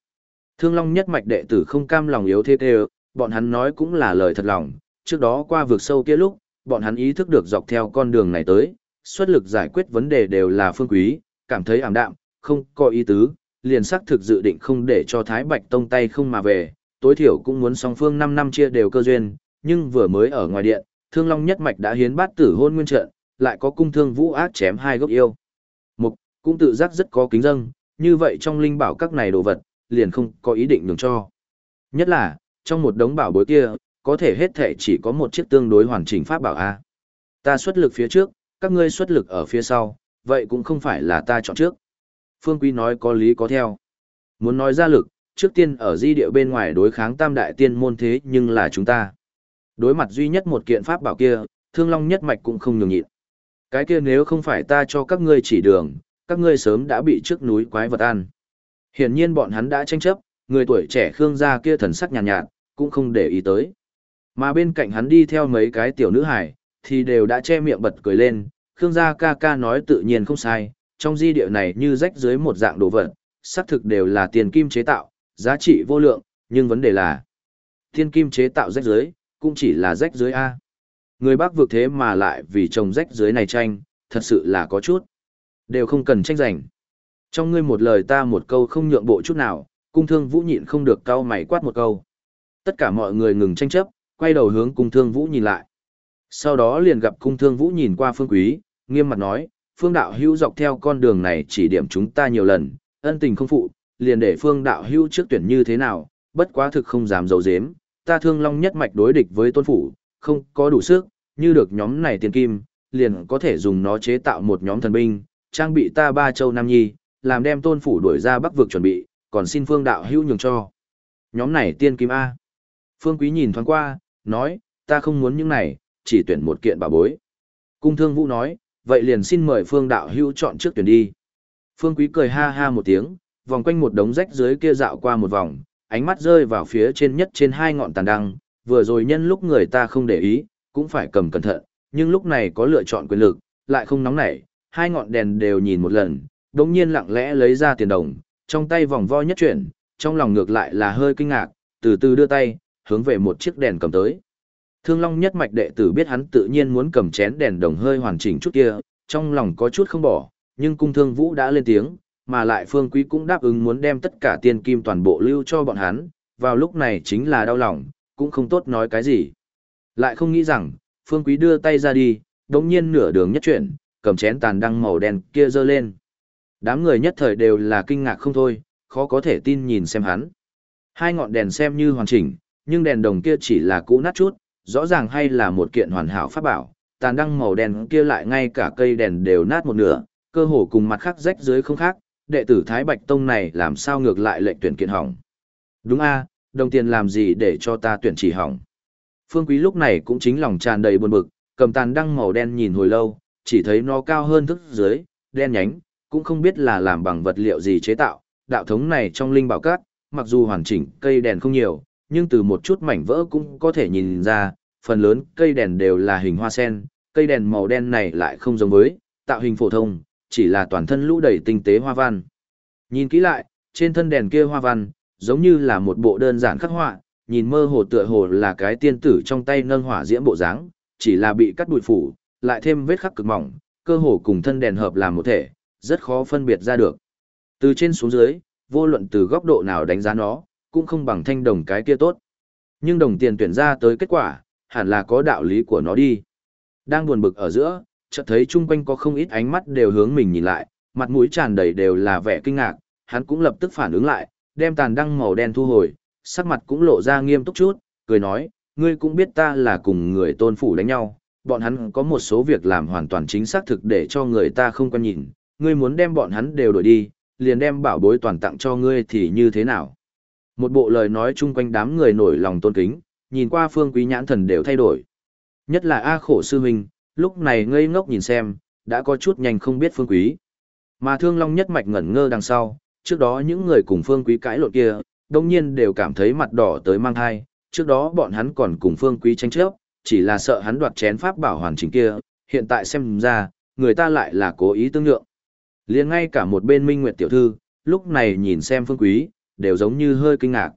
Thương Long nhất mạch đệ tử không cam lòng yếu thế thế, bọn hắn nói cũng là lời thật lòng, trước đó qua vực sâu kia lúc, bọn hắn ý thức được dọc theo con đường này tới, xuất lực giải quyết vấn đề đều là phương quý, cảm thấy ảm đạm, không có ý tứ, liền xác thực dự định không để cho Thái Bạch Tông tay không mà về, tối thiểu cũng muốn song phương 5 năm chia đều cơ duyên, nhưng vừa mới ở ngoài điện, Thương Long nhất mạch đã hiến bát tử hôn nguyên trận, lại có cung thương vũ ác chém hai gốc yêu. Mục, cũng tự giác rất có kính dâng, như vậy trong linh bảo các này đồ vật, liền không có ý định nhường cho. Nhất là, trong một đống bảo bối kia, có thể hết thể chỉ có một chiếc tương đối hoàn chỉnh pháp bảo A. Ta xuất lực phía trước, các ngươi xuất lực ở phía sau, vậy cũng không phải là ta chọn trước. Phương Quý nói có lý có theo. Muốn nói ra lực, trước tiên ở di địa bên ngoài đối kháng tam đại tiên môn thế nhưng là chúng ta. Đối mặt duy nhất một kiện pháp bảo kia, thương long nhất mạch cũng không nhường nhịn. Cái kia nếu không phải ta cho các ngươi chỉ đường, các ngươi sớm đã bị trước núi quái vật ăn. Hiển nhiên bọn hắn đã tranh chấp, người tuổi trẻ Khương gia kia thần sắc nhàn nhạt, nhạt, cũng không để ý tới. Mà bên cạnh hắn đi theo mấy cái tiểu nữ hải, thì đều đã che miệng bật cười lên, Khương gia ca ca nói tự nhiên không sai, trong di địa này như rách dưới một dạng đồ vật, xác thực đều là tiền kim chế tạo, giá trị vô lượng, nhưng vấn đề là thiên kim chế tạo rách dưới, cũng chỉ là rách dưới A. Người bác vượt thế mà lại vì trồng rách dưới này tranh, thật sự là có chút. Đều không cần tranh giành. Trong ngươi một lời ta một câu không nhượng bộ chút nào, cung thương vũ nhịn không được cau mày quát một câu. Tất cả mọi người ngừng tranh chấp, quay đầu hướng cung thương vũ nhìn lại. Sau đó liền gặp cung thương vũ nhìn qua phương quý, nghiêm mặt nói, phương đạo hữu dọc theo con đường này chỉ điểm chúng ta nhiều lần, ân tình không phụ, liền để phương đạo hữu trước tuyển như thế nào, bất quá thực không dám dấu dếm, ta thương long nhất mạch đối địch với tôn phủ, không có đủ sức, như được nhóm này tiền kim, liền có thể dùng nó chế tạo một nhóm thần binh, trang bị ta ba châu Nam Nhi, làm đem tôn phủ đuổi ra bắc vực chuẩn bị, còn xin phương đạo hữu nhường cho. Nhóm này tiên kim A. Phương Quý nhìn thoáng qua, nói, ta không muốn những này, chỉ tuyển một kiện bà bối. Cung thương vũ nói, vậy liền xin mời phương đạo hữu chọn trước tuyển đi. Phương Quý cười ha ha một tiếng, vòng quanh một đống rách dưới kia dạo qua một vòng, ánh mắt rơi vào phía trên nhất trên hai ngọn tàn đăng, vừa rồi nhân lúc người ta không để ý, cũng phải cầm cẩn thận, nhưng lúc này có lựa chọn quyền lực, lại không nóng nảy, hai ngọn đèn đều nhìn một lần, đống nhiên lặng lẽ lấy ra tiền đồng, trong tay vòng vo nhất chuyển, trong lòng ngược lại là hơi kinh ngạc, từ từ đưa tay, hướng về một chiếc đèn cầm tới. Thương Long nhất mạch đệ tử biết hắn tự nhiên muốn cầm chén đèn đồng hơi hoàn chỉnh chút kia, trong lòng có chút không bỏ, nhưng cung thương vũ đã lên tiếng, mà lại phương quý cũng đáp ứng muốn đem tất cả tiền kim toàn bộ lưu cho bọn hắn, vào lúc này chính là đau lòng, cũng không tốt nói cái gì. Lại không nghĩ rằng, phương quý đưa tay ra đi, đống nhiên nửa đường nhất chuyển, cầm chén tàn đăng màu đen kia dơ lên. Đám người nhất thời đều là kinh ngạc không thôi, khó có thể tin nhìn xem hắn. Hai ngọn đèn xem như hoàn chỉnh, nhưng đèn đồng kia chỉ là cũ nát chút, rõ ràng hay là một kiện hoàn hảo pháp bảo, tàn đăng màu đen kia lại ngay cả cây đèn đều nát một nửa, cơ hồ cùng mặt khác rách dưới không khác, đệ tử Thái Bạch Tông này làm sao ngược lại lệnh tuyển kiện hỏng. Đúng a, đồng tiền làm gì để cho ta tuyển chỉ hỏng. Phương Quý lúc này cũng chính lòng tràn đầy buồn bực, cầm tàn đăng màu đen nhìn hồi lâu, chỉ thấy nó cao hơn thức dưới, đen nhánh, cũng không biết là làm bằng vật liệu gì chế tạo. Đạo thống này trong linh bảo cát, mặc dù hoàn chỉnh cây đèn không nhiều, nhưng từ một chút mảnh vỡ cũng có thể nhìn ra, phần lớn cây đèn đều là hình hoa sen, cây đèn màu đen này lại không giống với, tạo hình phổ thông, chỉ là toàn thân lũ đầy tinh tế hoa văn. Nhìn kỹ lại, trên thân đèn kia hoa văn, giống như là một bộ đơn giản khắc họa, nhìn mơ hồ tựa hồ là cái tiên tử trong tay nâng hỏa diễm bộ dáng, chỉ là bị cắt bụi phủ, lại thêm vết khắc cực mỏng, cơ hồ cùng thân đèn hợp làm một thể, rất khó phân biệt ra được. Từ trên xuống dưới, vô luận từ góc độ nào đánh giá nó, cũng không bằng thanh đồng cái kia tốt. Nhưng đồng tiền tuyển ra tới kết quả, hẳn là có đạo lý của nó đi. Đang buồn bực ở giữa, chợt thấy chung quanh có không ít ánh mắt đều hướng mình nhìn lại, mặt mũi tràn đầy đều là vẻ kinh ngạc, hắn cũng lập tức phản ứng lại, đem tàn đăng màu đen thu hồi, sắc mặt cũng lộ ra nghiêm túc chút, cười nói, ngươi cũng biết ta là cùng người tôn phủ đánh nhau, bọn hắn có một số việc làm hoàn toàn chính xác thực để cho người ta không quan nhìn, ngươi muốn đem bọn hắn đều đổi đi, liền đem bảo bối toàn tặng cho ngươi thì như thế nào. Một bộ lời nói chung quanh đám người nổi lòng tôn kính, nhìn qua phương quý nhãn thần đều thay đổi. Nhất là A khổ sư huynh, lúc này ngây ngốc nhìn xem, đã có chút nhanh không biết phương quý. Mà thương long nhất mạch ngẩn ngơ đằng sau, trước đó những người cùng phương quý cãi lộn kia, đồng nhiên đều cảm thấy mặt đỏ tới mang thai, trước đó bọn hắn còn cùng phương quý tranh chấp, chỉ là sợ hắn đoạt chén pháp bảo hoàn chỉnh kia, hiện tại xem ra, người ta lại là cố ý tương lượng. liền ngay cả một bên minh nguyệt tiểu thư, lúc này nhìn xem phương quý, đều giống như hơi kinh ngạc.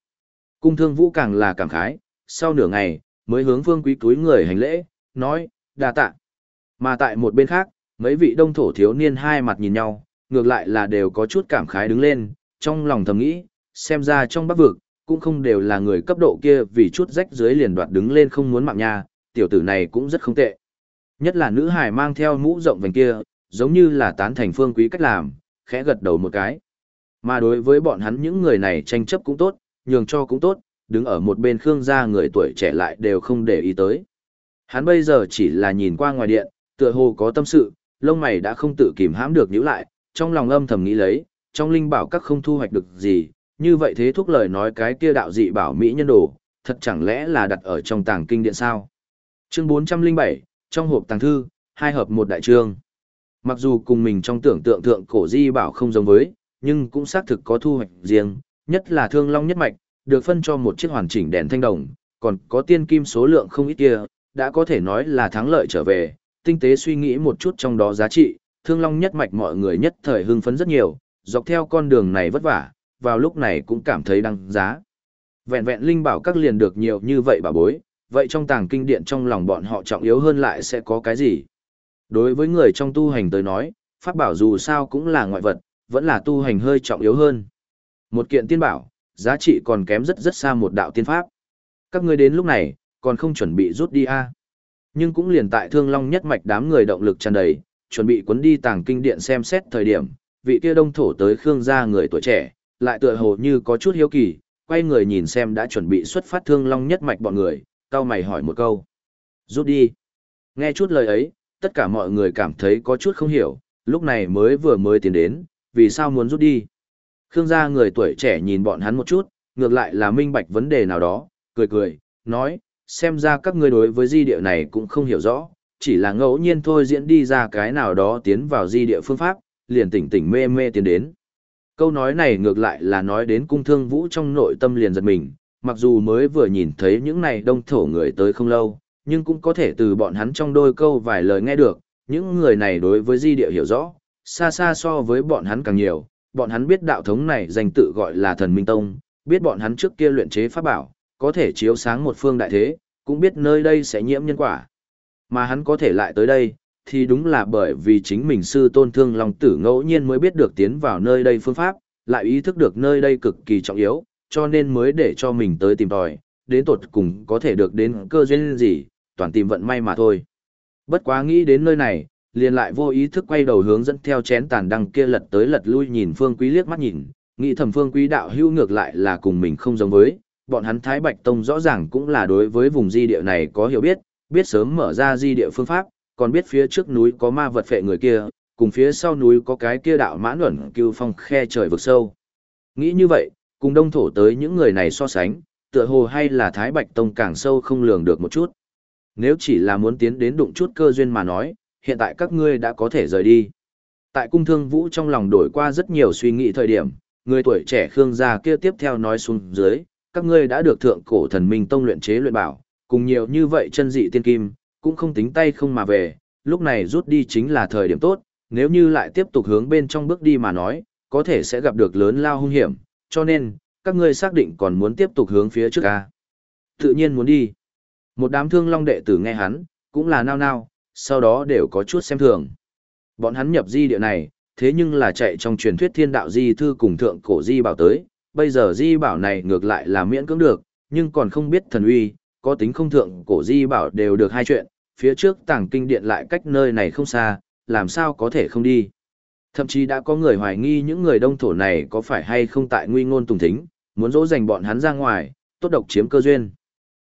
Cung thương vũ càng là cảm khái, sau nửa ngày, mới hướng phương quý túi người hành lễ, nói, đa tạ. Mà tại một bên khác, mấy vị đông thổ thiếu niên hai mặt nhìn nhau, ngược lại là đều có chút cảm khái đứng lên, trong lòng thầm nghĩ, xem ra trong bắc vực, cũng không đều là người cấp độ kia vì chút rách dưới liền đoạt đứng lên không muốn mạng nha, tiểu tử này cũng rất không tệ. Nhất là nữ hài mang theo mũ rộng vành kia, giống như là tán thành phương quý cách làm, khẽ gật đầu một cái. Mà đối với bọn hắn những người này tranh chấp cũng tốt, nhường cho cũng tốt, đứng ở một bên Khương gia người tuổi trẻ lại đều không để ý tới. Hắn bây giờ chỉ là nhìn qua ngoài điện, tựa hồ có tâm sự, lông mày đã không tự kìm hãm được nhíu lại, trong lòng âm thầm nghĩ lấy, trong linh bảo các không thu hoạch được gì, như vậy thế thúc lời nói cái kia đạo dị bảo mỹ nhân đồ, thật chẳng lẽ là đặt ở trong tàng kinh điện sao? Chương 407, trong hộp tàng thư, hai hợp một đại chương. Mặc dù cùng mình trong tưởng tượng thượng cổ di bảo không giống với, nhưng cũng xác thực có thu hoạch riêng, nhất là thương long nhất mạch, được phân cho một chiếc hoàn chỉnh đèn thanh đồng, còn có tiên kim số lượng không ít kia, đã có thể nói là thắng lợi trở về, tinh tế suy nghĩ một chút trong đó giá trị, thương long nhất mạch mọi người nhất thời hưng phấn rất nhiều, dọc theo con đường này vất vả, vào lúc này cũng cảm thấy đăng giá. Vẹn vẹn linh bảo các liền được nhiều như vậy bà bối, vậy trong tàng kinh điện trong lòng bọn họ trọng yếu hơn lại sẽ có cái gì? Đối với người trong tu hành tới nói, pháp bảo dù sao cũng là ngoại vật, vẫn là tu hành hơi trọng yếu hơn. Một kiện tiên bảo, giá trị còn kém rất rất xa một đạo tiên pháp. Các ngươi đến lúc này, còn không chuẩn bị rút đi a à? Nhưng cũng liền tại thương long nhất mạch đám người động lực tràn đầy, chuẩn bị cuốn đi tàng kinh điện xem xét thời điểm, vị kia đông thổ tới Khương gia người tuổi trẻ, lại tựa hồ như có chút hiếu kỳ, quay người nhìn xem đã chuẩn bị xuất phát thương long nhất mạch bọn người, cao mày hỏi một câu. Rút đi. Nghe chút lời ấy, tất cả mọi người cảm thấy có chút không hiểu, lúc này mới vừa mới tiến đến, vì sao muốn rút đi. Khương gia người tuổi trẻ nhìn bọn hắn một chút, ngược lại là minh bạch vấn đề nào đó, cười cười, nói, xem ra các ngươi đối với di địa này cũng không hiểu rõ, chỉ là ngẫu nhiên thôi diễn đi ra cái nào đó tiến vào di địa phương pháp, liền tỉnh tỉnh mê mê tiến đến. Câu nói này ngược lại là nói đến cung thương vũ trong nội tâm liền giật mình, mặc dù mới vừa nhìn thấy những này đông thổ người tới không lâu, nhưng cũng có thể từ bọn hắn trong đôi câu vài lời nghe được, những người này đối với di địa hiểu rõ, xa xa so với bọn hắn càng nhiều, bọn hắn biết đạo thống này danh tự gọi là thần minh tông, biết bọn hắn trước kia luyện chế pháp bảo, có thể chiếu sáng một phương đại thế, cũng biết nơi đây sẽ nhiễm nhân quả. Mà hắn có thể lại tới đây, thì đúng là bởi vì chính mình sư tôn thương lòng tử ngẫu nhiên mới biết được tiến vào nơi đây phương pháp, lại ý thức được nơi đây cực kỳ trọng yếu, cho nên mới để cho mình tới tìm tòi, đến tột cùng có thể được đến cơ duyên gì, toàn tìm vận may mà thôi. Bất quá nghĩ đến nơi này, liền lại vô ý thức quay đầu hướng dẫn theo chén tàn đăng kia lật tới lật lui nhìn Phương Quý liếc mắt nhìn, nghĩ thầm Phương Quý đạo hữu ngược lại là cùng mình không giống với, bọn hắn Thái Bạch Tông rõ ràng cũng là đối với vùng di địa này có hiểu biết, biết sớm mở ra di địa phương pháp, còn biết phía trước núi có ma vật phệ người kia, cùng phía sau núi có cái kia đạo mãn ẩn cưu phong khe trời vực sâu. Nghĩ như vậy, cùng đông thổ tới những người này so sánh, tựa hồ hay là Thái Bạch Tông càng sâu không lường được một chút. Nếu chỉ là muốn tiến đến đụng chút cơ duyên mà nói, hiện tại các ngươi đã có thể rời đi. Tại cung thương vũ trong lòng đổi qua rất nhiều suy nghĩ thời điểm, người tuổi trẻ Khương gia kia tiếp theo nói xuống dưới, các ngươi đã được thượng cổ thần minh tông luyện chế luyện bảo, cùng nhiều như vậy chân dị tiên kim, cũng không tính tay không mà về, lúc này rút đi chính là thời điểm tốt, nếu như lại tiếp tục hướng bên trong bước đi mà nói, có thể sẽ gặp được lớn lao hung hiểm, cho nên, các ngươi xác định còn muốn tiếp tục hướng phía trước à? Tự nhiên muốn đi. Một đám thương long đệ tử nghe hắn, cũng là nao nao, sau đó đều có chút xem thường. Bọn hắn nhập di địa này, thế nhưng là chạy trong truyền thuyết thiên đạo di thư cùng thượng cổ di bảo tới, bây giờ di bảo này ngược lại là miễn cưỡng được, nhưng còn không biết thần uy, có tính không thượng cổ di bảo đều được hai chuyện, phía trước tàng kinh điện lại cách nơi này không xa, làm sao có thể không đi. Thậm chí đã có người hoài nghi những người đông thổ này có phải hay không tại nguy ngôn tùng thính, muốn dỗ dành bọn hắn ra ngoài, tốt độc chiếm cơ duyên.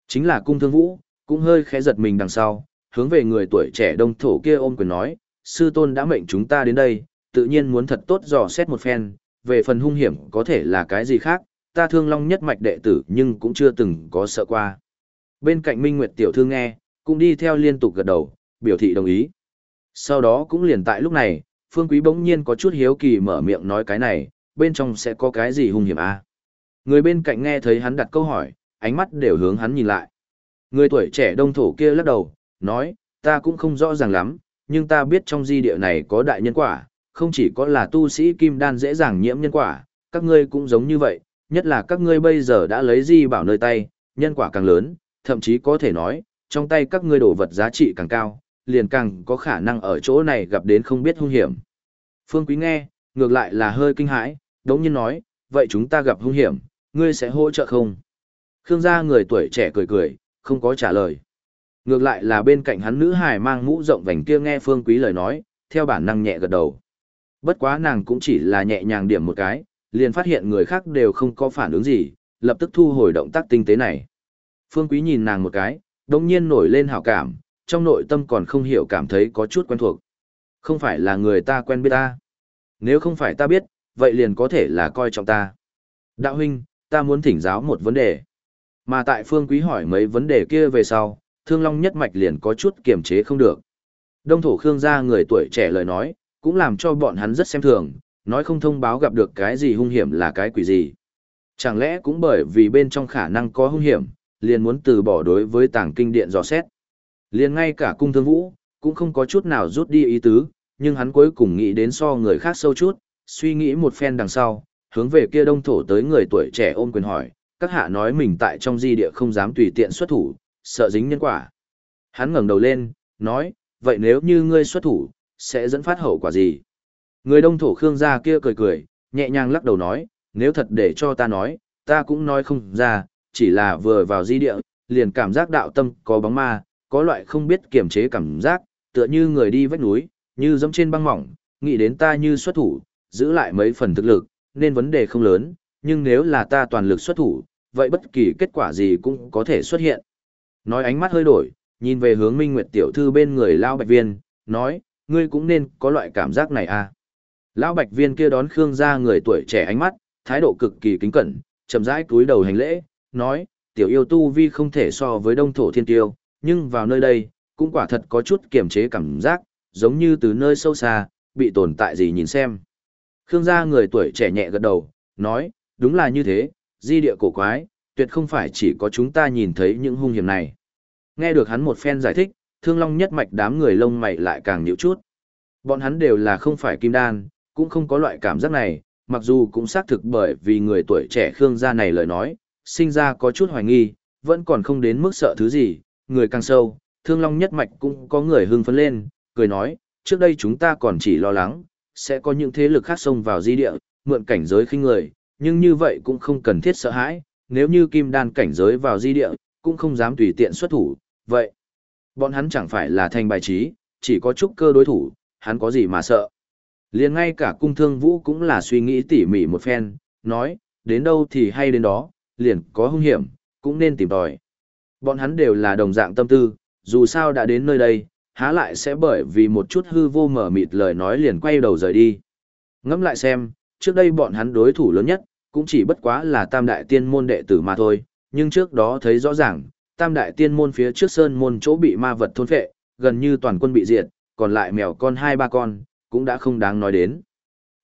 Chính là cung thương vũ, cũng hơi khẽ giật mình đằng sau, hướng về người tuổi trẻ đông thổ kia ôm quyền nói, sư tôn đã mệnh chúng ta đến đây, tự nhiên muốn thật tốt dò xét một phen, về phần hung hiểm có thể là cái gì khác, ta thương long nhất mạch đệ tử nhưng cũng chưa từng có sợ qua. Bên cạnh Minh Nguyệt tiểu thư nghe, cũng đi theo liên tục gật đầu, biểu thị đồng ý. Sau đó cũng liền tại lúc này, Phương Quý bỗng nhiên có chút hiếu kỳ mở miệng nói cái này, bên trong sẽ có cái gì hung hiểm à? Người bên cạnh nghe thấy hắn đặt câu hỏi, ánh mắt đều hướng hắn nhìn lại. Người tuổi trẻ đông thổ kia lắc đầu, nói, ta cũng không rõ ràng lắm, nhưng ta biết trong di địa này có đại nhân quả, không chỉ có là tu sĩ kim đan dễ dàng nhiễm nhân quả, các ngươi cũng giống như vậy, Nhất là các ngươi bây giờ đã lấy di bảo nơi tay, nhân quả càng lớn, thậm chí có thể nói, trong tay các ngươi đổ vật giá trị càng cao, liền càng có khả năng ở chỗ này gặp đến không biết hung hiểm. Phương Quý nghe, ngược lại là hơi kinh hãi, đống nhiên nói, vậy chúng ta gặp hung hiểm, ngươi sẽ hỗ trợ không? Khương gia người tuổi trẻ cười cười, không có trả lời. Ngược lại là bên cạnh hắn nữ hài mang mũ rộng vành kia nghe Phương Quý lời nói, theo bản năng nhẹ gật đầu. Bất quá nàng cũng chỉ là nhẹ nhàng điểm một cái, liền phát hiện người khác đều không có phản ứng gì, lập tức thu hồi động tác tinh tế này. Phương Quý nhìn nàng một cái, đồng nhiên nổi lên hảo cảm, trong nội tâm còn không hiểu cảm thấy có chút quen thuộc. Không phải là người ta quen biết ta. Nếu không phải ta biết, vậy liền có thể là coi trọng ta. Đạo huynh, ta muốn thỉnh giáo một vấn đề. Mà tại Phương Quý hỏi mấy vấn đề kia về sau, Thương Long nhất mạch liền có chút kiềm chế không được. Đông thổ Khương gia người tuổi trẻ lời nói, cũng làm cho bọn hắn rất xem thường, nói không thông báo gặp được cái gì hung hiểm là cái quỷ gì. Chẳng lẽ cũng bởi vì bên trong khả năng có hung hiểm, liền muốn từ bỏ đối với tàng kinh điện dò xét. Liền ngay cả cung thương vũ, cũng không có chút nào rút đi ý tứ, nhưng hắn cuối cùng nghĩ đến so người khác sâu chút, suy nghĩ một phen đằng sau, hướng về kia đông thổ tới người tuổi trẻ ôm quyền hỏi, các hạ nói mình tại trong di địa không dám tùy tiện xuất thủ, sợ dính nhân quả. Hắn ngẩng đầu lên, nói, vậy nếu như ngươi xuất thủ, sẽ dẫn phát hậu quả gì? Người đông thổ Khương gia kia cười cười, nhẹ nhàng lắc đầu nói, nếu thật để cho ta nói, ta cũng nói không ra, chỉ là vừa vào di địa, liền cảm giác đạo tâm có bóng ma, có loại không biết kiềm chế cảm giác, tựa như người đi vách núi, như dẫm trên băng mỏng, nghĩ đến ta như xuất thủ, giữ lại mấy phần thực lực, nên vấn đề không lớn, nhưng nếu là ta toàn lực xuất thủ, vậy bất kỳ kết quả gì cũng có thể xuất hiện. Nói ánh mắt hơi đổi, nhìn về hướng Minh Nguyệt tiểu thư bên người Lao Bạch Viên, nói, ngươi cũng nên có loại cảm giác này à. Lão Bạch Viên kia đón Khương gia người tuổi trẻ ánh mắt, thái độ cực kỳ kính cẩn, chậm rãi cúi đầu hành lễ, nói, tiểu yêu tu vi không thể so với đông thổ thiên tiêu, nhưng vào nơi đây, cũng quả thật có chút kiềm chế cảm giác, giống như từ nơi sâu xa, bị tồn tại gì nhìn xem. Khương gia người tuổi trẻ nhẹ gật đầu, nói, đúng là như thế, di địa cổ quái, tuyệt không phải chỉ có chúng ta nhìn thấy những hung hiểm này. Nghe được hắn một phen giải thích, thương long nhất mạch đám người lông mày lại càng nhíu chút. Bọn hắn đều là không phải kim đan, cũng không có loại cảm giác này, mặc dù cũng xác thực bởi vì người tuổi trẻ Khương gia này lời nói, sinh ra có chút hoài nghi, vẫn còn không đến mức sợ thứ gì, người càng sâu, thương long nhất mạch cũng có người hưng phấn lên, cười nói, trước đây chúng ta còn chỉ lo lắng, sẽ có những thế lực khác xông vào di địa, mượn cảnh giới khinh người, nhưng như vậy cũng không cần thiết sợ hãi, nếu như kim đan cảnh giới vào di địa, cũng không dám tùy tiện xuất thủ, vậy. Bọn hắn chẳng phải là thành bài trí, chỉ có chút cơ đối thủ, hắn có gì mà sợ. liền ngay cả cung thương vũ cũng là suy nghĩ tỉ mỉ một phen, nói, đến đâu thì hay đến đó, liền có hung hiểm, cũng nên tìm tòi. Bọn hắn đều là đồng dạng tâm tư, dù sao đã đến nơi đây, há lại sẽ bởi vì một chút hư vô mở mịt lời nói liền quay đầu rời đi. Ngẫm lại xem, trước đây bọn hắn đối thủ lớn nhất, cũng chỉ bất quá là tam đại tiên môn đệ tử mà thôi, nhưng trước đó thấy rõ ràng, tam đại tiên môn phía trước sơn môn chỗ bị ma vật thôn phệ, gần như toàn quân bị diệt, còn lại mèo con hai ba con, cũng đã không đáng nói đến.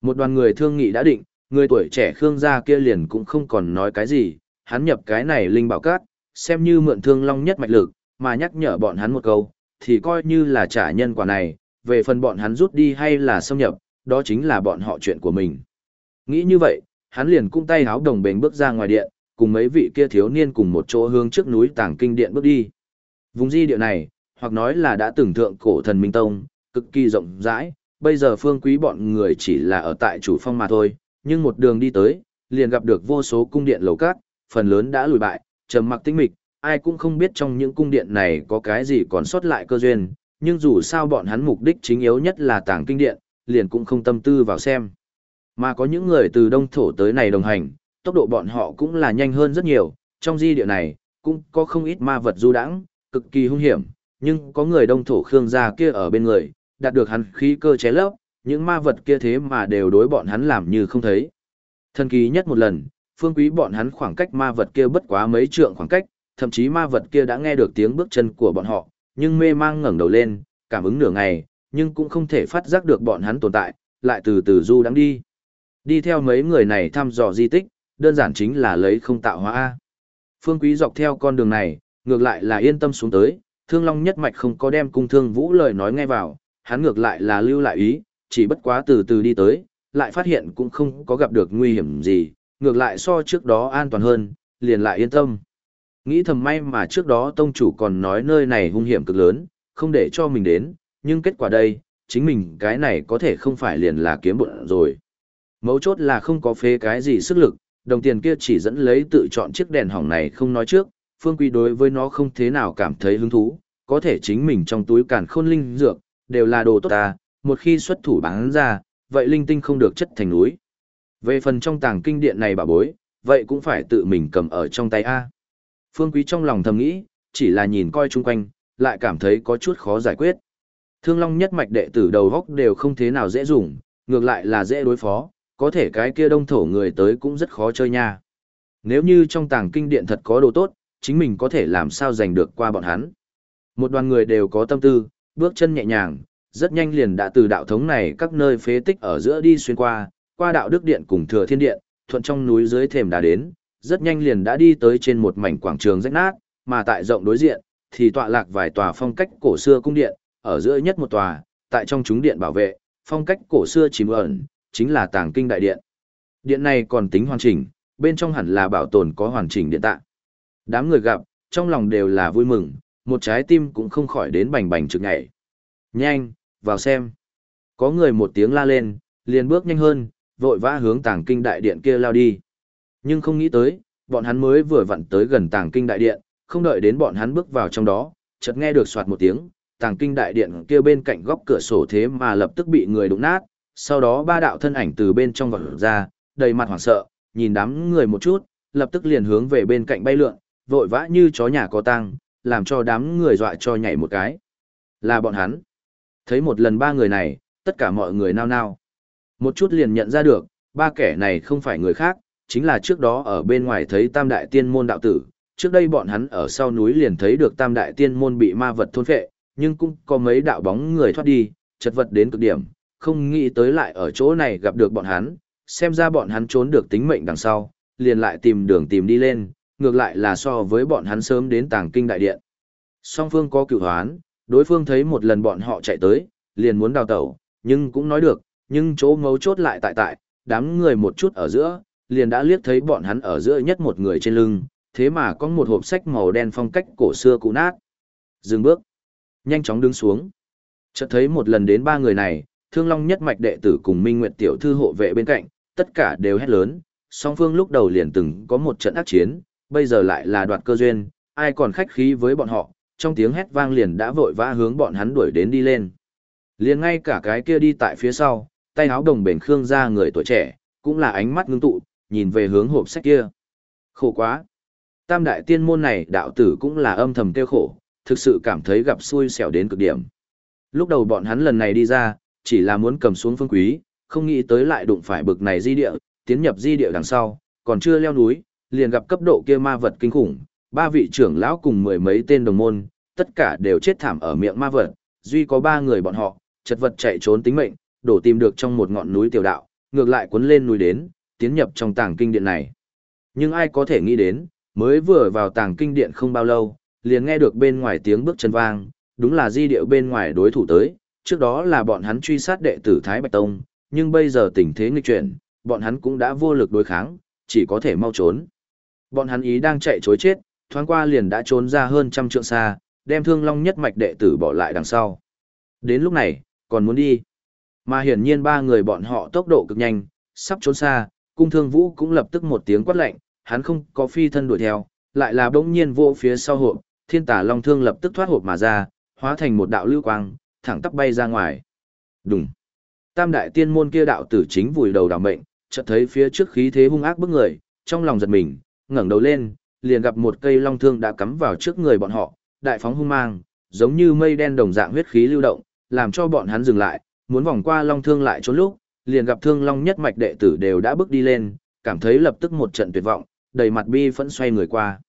Một đoàn người thương nghị đã định, người tuổi trẻ Khương gia kia liền cũng không còn nói cái gì, hắn nhập cái này linh bảo cát, xem như mượn thương long nhất mạch lực, mà nhắc nhở bọn hắn một câu, thì coi như là trả nhân quả này, về phần bọn hắn rút đi hay là xâm nhập, đó chính là bọn họ chuyện của mình. Nghĩ như vậy, hắn liền cung tay háo đồng bền bước ra ngoài điện, cùng mấy vị kia thiếu niên cùng một chỗ hướng trước núi tàng kinh điện bước đi. Vùng di địa này, hoặc nói là đã từng thượng cổ thần Minh Tông, cực kỳ rộng rãi, bây giờ phương quý bọn người chỉ là ở tại chủ phong mà thôi, nhưng một đường đi tới, liền gặp được vô số cung điện lầu cát, phần lớn đã lùi bại, trầm mặc tĩnh mịch, ai cũng không biết trong những cung điện này có cái gì còn sót lại cơ duyên, nhưng dù sao bọn hắn mục đích chính yếu nhất là tàng kinh điện, liền cũng không tâm tư vào xem. Mà có những người từ đông thổ tới này đồng hành, tốc độ bọn họ cũng là nhanh hơn rất nhiều, trong di địa này, cũng có không ít ma vật du đãng, cực kỳ hung hiểm, nhưng có người đông thổ khương gia kia ở bên người, đạt được hắn khí cơ ché lấp, những ma vật kia thế mà đều đối bọn hắn làm như không thấy. Thần kỳ nhất một lần, phương quý bọn hắn khoảng cách ma vật kia bất quá mấy trượng khoảng cách, thậm chí ma vật kia đã nghe được tiếng bước chân của bọn họ, nhưng mê mang ngẩng đầu lên, cảm ứng nửa ngày, nhưng cũng không thể phát giác được bọn hắn tồn tại, lại từ từ du đang đi. Đi theo mấy người này thăm dò di tích, đơn giản chính là lấy không tạo hóa A. Phương Quý dọc theo con đường này, ngược lại là yên tâm xuống tới, thương long nhất mạch không có đem cung thương vũ lời nói nghe vào, hắn ngược lại là lưu lại ý, chỉ bất quá từ từ đi tới, lại phát hiện cũng không có gặp được nguy hiểm gì, ngược lại so trước đó an toàn hơn, liền lại yên tâm. Nghĩ thầm may mà trước đó tông chủ còn nói nơi này hung hiểm cực lớn, không để cho mình đến, nhưng kết quả đây, chính mình cái này có thể không phải liền là kiếm bộn rồi. Mấu chốt là không có phế cái gì sức lực, đồng tiền kia chỉ dẫn lấy tự chọn chiếc đèn hỏng này không nói trước, phương quý đối với nó không thế nào cảm thấy hứng thú, có thể chính mình trong túi càn khôn linh dược, đều là đồ tốt ta, một khi xuất thủ bán ra, vậy linh tinh không được chất thành núi. Về phần trong tàng kinh điện này bà bối, vậy cũng phải tự mình cầm ở trong tay A. Phương Quý trong lòng thầm nghĩ, chỉ là nhìn coi chung quanh, lại cảm thấy có chút khó giải quyết. Thương Long nhất mạch đệ tử đầu góc đều không thế nào dễ dùng, ngược lại là dễ đối phó, có thể cái kia đông thổ người tới cũng rất khó chơi nha. Nếu như trong tàng kinh điện thật có đồ tốt, chính mình có thể làm sao giành được qua bọn hắn. Một đoàn người đều có tâm tư, bước chân nhẹ nhàng, rất nhanh liền đã từ đạo thống này các nơi phế tích ở giữa đi xuyên qua, qua đạo đức điện cùng thừa thiên điện, thuận trong núi dưới thềm đá đến, rất nhanh liền đã đi tới trên một mảnh quảng trường rách nát, mà tại rộng đối diện, thì tọa lạc vài tòa phong cách cổ xưa cung điện, ở giữa nhất một tòa, tại trong chúng điện bảo vệ, phong cách cổ xưa chìm ẩn, chính là tàng kinh đại điện. Điện này còn tính hoàn chỉnh, bên trong hẳn là bảo tồn có hoàn chỉnh điện tạng. Đám người gặp, trong lòng đều là vui mừng, một trái tim cũng không khỏi đến bành bành trực nhảy. Nhanh, vào xem. Có người một tiếng la lên, liền bước nhanh hơn, vội vã hướng tàng kinh đại điện kia lao đi. Nhưng không nghĩ tới, bọn hắn mới vừa vặn tới gần tàng kinh đại điện, không đợi đến bọn hắn bước vào trong đó, chợt nghe được soạt một tiếng, tàng kinh đại điện kia bên cạnh góc cửa sổ thế mà lập tức bị người đụng nát, sau đó ba đạo thân ảnh từ bên trong vọt ra, đầy mặt hoảng sợ, nhìn đám người một chút, lập tức liền hướng về bên cạnh bay lượn, vội vã như chó nhà có tăng, làm cho đám người dọa cho nhảy một cái. Là bọn hắn. Thấy một lần ba người này, tất cả mọi người nao nao. Một chút liền nhận ra được, ba kẻ này không phải người khác, chính là trước đó ở bên ngoài thấy tam đại tiên môn đạo tử. Trước đây bọn hắn ở sau núi liền thấy được tam đại tiên môn bị ma vật thôn phệ, nhưng cũng có mấy đạo bóng người thoát đi, chật vật đến cực điểm, không nghĩ tới lại ở chỗ này gặp được bọn hắn, xem ra bọn hắn trốn được tính mệnh đằng sau, liền lại tìm đường tìm đi lên, ngược lại là so với bọn hắn sớm đến tàng kinh đại điện. Song phương có cựu hoán, đối phương thấy một lần bọn họ chạy tới, liền muốn đào tẩu, nhưng cũng nói được, nhưng chỗ ngấu chốt lại tại tại, đám người một chút ở giữa, liền đã liếc thấy bọn hắn ở giữa nhất một người trên lưng, thế mà có một hộp sách màu đen phong cách cổ xưa cũ nát. Dừng bước, nhanh chóng đứng xuống. Chợt thấy một lần đến ba người này, Thương Long nhất mạch đệ tử cùng Minh Nguyệt tiểu thư hộ vệ bên cạnh, tất cả đều hét lớn, song phương lúc đầu liền từng có một trận ác chiến, bây giờ lại là đoạt cơ duyên, ai còn khách khí với bọn họ, trong tiếng hét vang liền đã vội vã hướng bọn hắn đuổi đến đi lên. Liền ngay cả cái kia đi tại phía sau, tay áo đồng bền khương ra người tuổi trẻ, cũng là ánh mắt ngưng tụ, nhìn về hướng hộp sách kia. Khổ quá. Tam đại tiên môn này đạo tử cũng là âm thầm tiêu khổ, thực sự cảm thấy gặp xui xẻo đến cực điểm. Lúc đầu bọn hắn lần này đi ra, chỉ là muốn cầm xuống phương quý, không nghĩ tới lại đụng phải bực này di địa, tiến nhập di địa đằng sau, còn chưa leo núi, liền gặp cấp độ kia ma vật kinh khủng, ba vị trưởng lão cùng mười mấy tên đồng môn, tất cả đều chết thảm ở miệng ma vật, duy có ba người bọn họ, chật vật chạy trốn tính mệnh, đổ tìm được trong một ngọn núi tiểu đạo, ngược lại cuốn lên núi đến, tiến nhập trong tàng kinh điện này. Nhưng ai có thể nghĩ đến, mới vừa vào tàng kinh điện không bao lâu, liền nghe được bên ngoài tiếng bước chân vang, đúng là di điệu bên ngoài đối thủ tới, trước đó là bọn hắn truy sát đệ tử Thái Bạch Tông, nhưng bây giờ tình thế nghịch chuyển, bọn hắn cũng đã vô lực đối kháng, chỉ có thể mau trốn. Bọn hắn ý đang chạy chối chết, thoáng qua liền đã trốn ra hơn trăm trượng xa, đem thương long nhất mạch đệ tử bỏ lại đằng sau. Đến lúc này, còn muốn đi. Mà hiển nhiên ba người bọn họ tốc độ cực nhanh, sắp trốn xa, cung thương vũ cũng lập tức một tiếng quát lệnh, hắn không có phi thân đuổi theo, lại là bỗng nhiên vô phía sau hộp, thiên tả long thương lập tức thoát hộp mà ra, hóa thành một đạo lưu quang, thẳng tắp bay ra ngoài. Đùng. Tam đại tiên môn kia đạo tử chính vùi đầu đảm mệnh, chợt thấy phía trước khí thế hung ác bức người, trong lòng giật mình, ngẩng đầu lên, liền gặp một cây long thương đã cắm vào trước người bọn họ, đại phóng hung mang, giống như mây đen đồng dạng huyết khí lưu động, làm cho bọn hắn dừng lại, muốn vòng qua long thương lại trốn lúc, liền gặp thương long nhất mạch đệ tử đều đã bước đi lên, cảm thấy lập tức một trận tuyệt vọng, đầy mặt bi phẫn xoay người qua.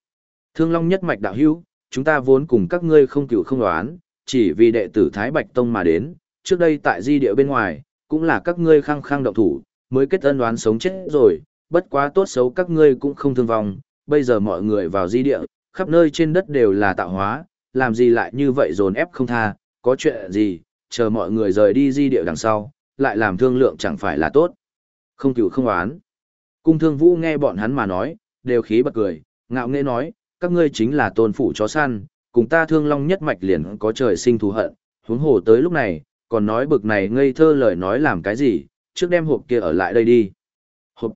Thương long nhất mạch đạo hữu, chúng ta vốn cùng các ngươi không cựu không đoán, chỉ vì đệ tử Thái Bạch Tông mà đến, trước đây tại di địa bên ngoài, cũng là các ngươi khăng khăng động thủ, mới kết ân đoán sống chết rồi, bất quá tốt xấu các ngươi cũng không thương vong, bây giờ mọi người vào di địa, khắp nơi trên đất đều là tạo hóa, làm gì lại như vậy dồn ép không tha, có chuyện gì, chờ mọi người rời đi di địa đằng sau, lại làm thương lượng chẳng phải là tốt. Không cựu không oán. Cung thương vũ nghe bọn hắn mà nói, đều khí bật cười, ngạo nghễ nói, các ngươi chính là tôn phủ chó săn, cùng ta thương long nhất mạch liền có trời sinh thù hận, huống hồ tới lúc này, còn nói bực này ngây thơ lời nói làm cái gì, trước đem hộp kia ở lại đây đi. Hộp.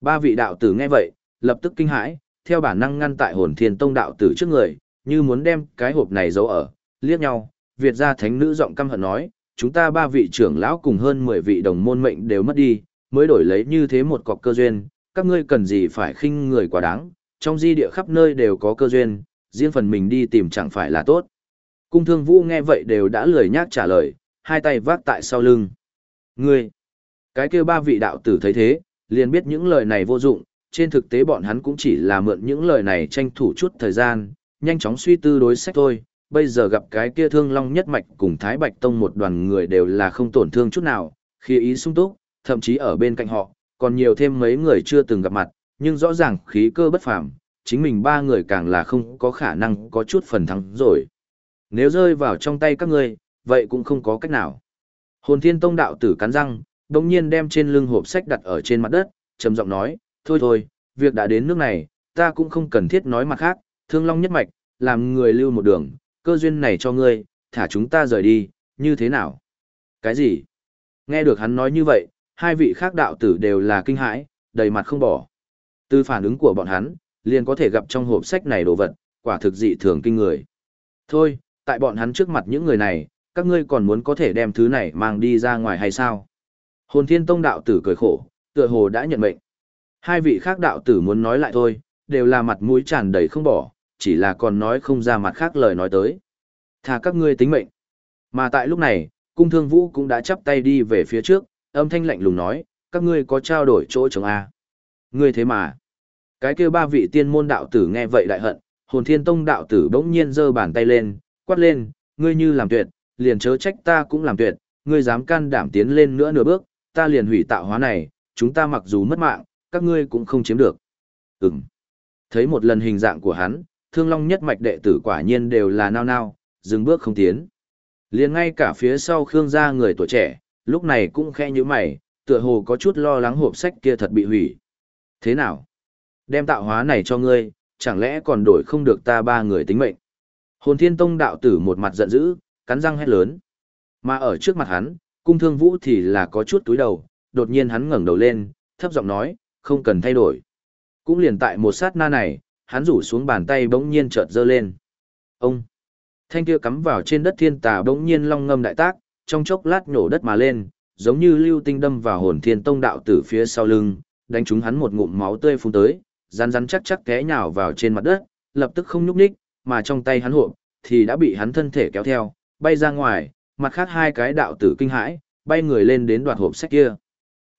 Ba vị đạo tử nghe vậy, lập tức kinh hãi, theo bản năng ngăn tại hồn thiên tông đạo tử trước người, như muốn đem cái hộp này giấu ở, liếc nhau, Việt gia thánh nữ giọng căm hận nói, chúng ta ba vị trưởng lão cùng hơn 10 vị đồng môn mệnh đều mất đi, mới đổi lấy như thế một cọc cơ duyên, các ngươi cần gì phải khinh người quá đáng, trong di địa khắp nơi đều có cơ duyên, riêng phần mình đi tìm chẳng phải là tốt. Cung thương vũ nghe vậy đều đã lười nhác trả lời, hai tay vác tại sau lưng. Ngươi, cái kia ba vị đạo tử thấy thế, liền biết những lời này vô dụng, trên thực tế bọn hắn cũng chỉ là mượn những lời này tranh thủ chút thời gian, nhanh chóng suy tư đối sách thôi. Bây giờ gặp cái kia thương long nhất mạch cùng Thái Bạch Tông một đoàn người đều là không tổn thương chút nào, khi ý sung túc, thậm chí ở bên cạnh họ, còn nhiều thêm mấy người chưa từng gặp mặt, nhưng rõ ràng khí cơ bất phàm, chính mình ba người càng là không có khả năng có chút phần thắng rồi. Nếu rơi vào trong tay các ngươi, vậy cũng không có cách nào. Hồn Thiên Tông đạo tử cắn răng, đồng nhiên đem trên lưng hộp sách đặt ở trên mặt đất, trầm giọng nói, thôi thôi, việc đã đến nước này, ta cũng không cần thiết nói mặt khác, thương long nhất mạch, làm người lưu một đường, cơ duyên này cho ngươi, thả chúng ta rời đi, như thế nào? Cái gì? Nghe được hắn nói như vậy, hai vị khác đạo tử đều là kinh hãi, đầy mặt không bỏ. Từ phản ứng của bọn hắn, liền có thể gặp trong hộp sách này đồ vật, quả thực dị thường kinh người. Thôi, tại bọn hắn trước mặt những người này, các ngươi còn muốn có thể đem thứ này mang đi ra ngoài hay sao? Hồn Thiên Tông đạo tử cười khổ, tựa hồ đã nhận mệnh. Hai vị khác đạo tử muốn nói lại thôi, đều là mặt mũi tràn đầy không bỏ, chỉ là còn nói không ra mặt khác lời nói tới. Thà các ngươi tính mệnh. Mà tại lúc này, cung thương vũ cũng đã chắp tay đi về phía trước, âm thanh lạnh lùng nói, các ngươi có trao đổi chỗ chồng A. Ngươi thế mà. Cái kia ba vị tiên môn đạo tử nghe vậy đại hận, hồn thiên tông đạo tử bỗng nhiên giơ bàn tay lên, quát lên, ngươi như làm tuyệt, liền chớ trách ta cũng làm tuyệt, ngươi dám can đảm tiến lên nữa nửa bước, ta liền hủy tạo hóa này, chúng ta mặc dù mất mạng, các ngươi cũng không chiếm được. Ừm. Thấy một lần hình dạng của hắn, thương long nhất mạch đệ tử quả nhiên đều là nao nao, dừng bước không tiến. liền ngay cả phía sau Khương gia người tuổi trẻ, lúc này cũng khẽ như mày, tựa hồ có chút lo lắng hộp sách kia thật bị hủy. Thế nào? Đem tạo hóa này cho ngươi, chẳng lẽ còn đổi không được ta ba người tính mệnh? Hồn thiên tông đạo tử một mặt giận dữ, cắn răng hét lớn. Mà ở trước mặt hắn, cung thương vũ thì là có chút túi đầu, đột nhiên hắn ngẩng đầu lên, thấp giọng nói, không cần thay đổi. Cũng liền tại một sát na này, hắn rủ xuống bàn tay bỗng nhiên chợt giơ lên. Ông! Thanh kia cắm vào trên đất thiên tà bỗng nhiên long ngâm đại tác, trong chốc lát nhổ đất mà lên, giống như lưu tinh đâm vào hồn thiên tông đạo tử phía sau lưng, đánh trúng hắn một ngụm máu tươi phun tới, rắn rắn chắc chắc té nhào vào trên mặt đất, lập tức không nhúc nhích, mà trong tay hắn hộp thì đã bị hắn thân thể kéo theo, bay ra ngoài, mặt khác hai cái đạo tử kinh hãi, bay người lên đến đoạt hộp sách kia.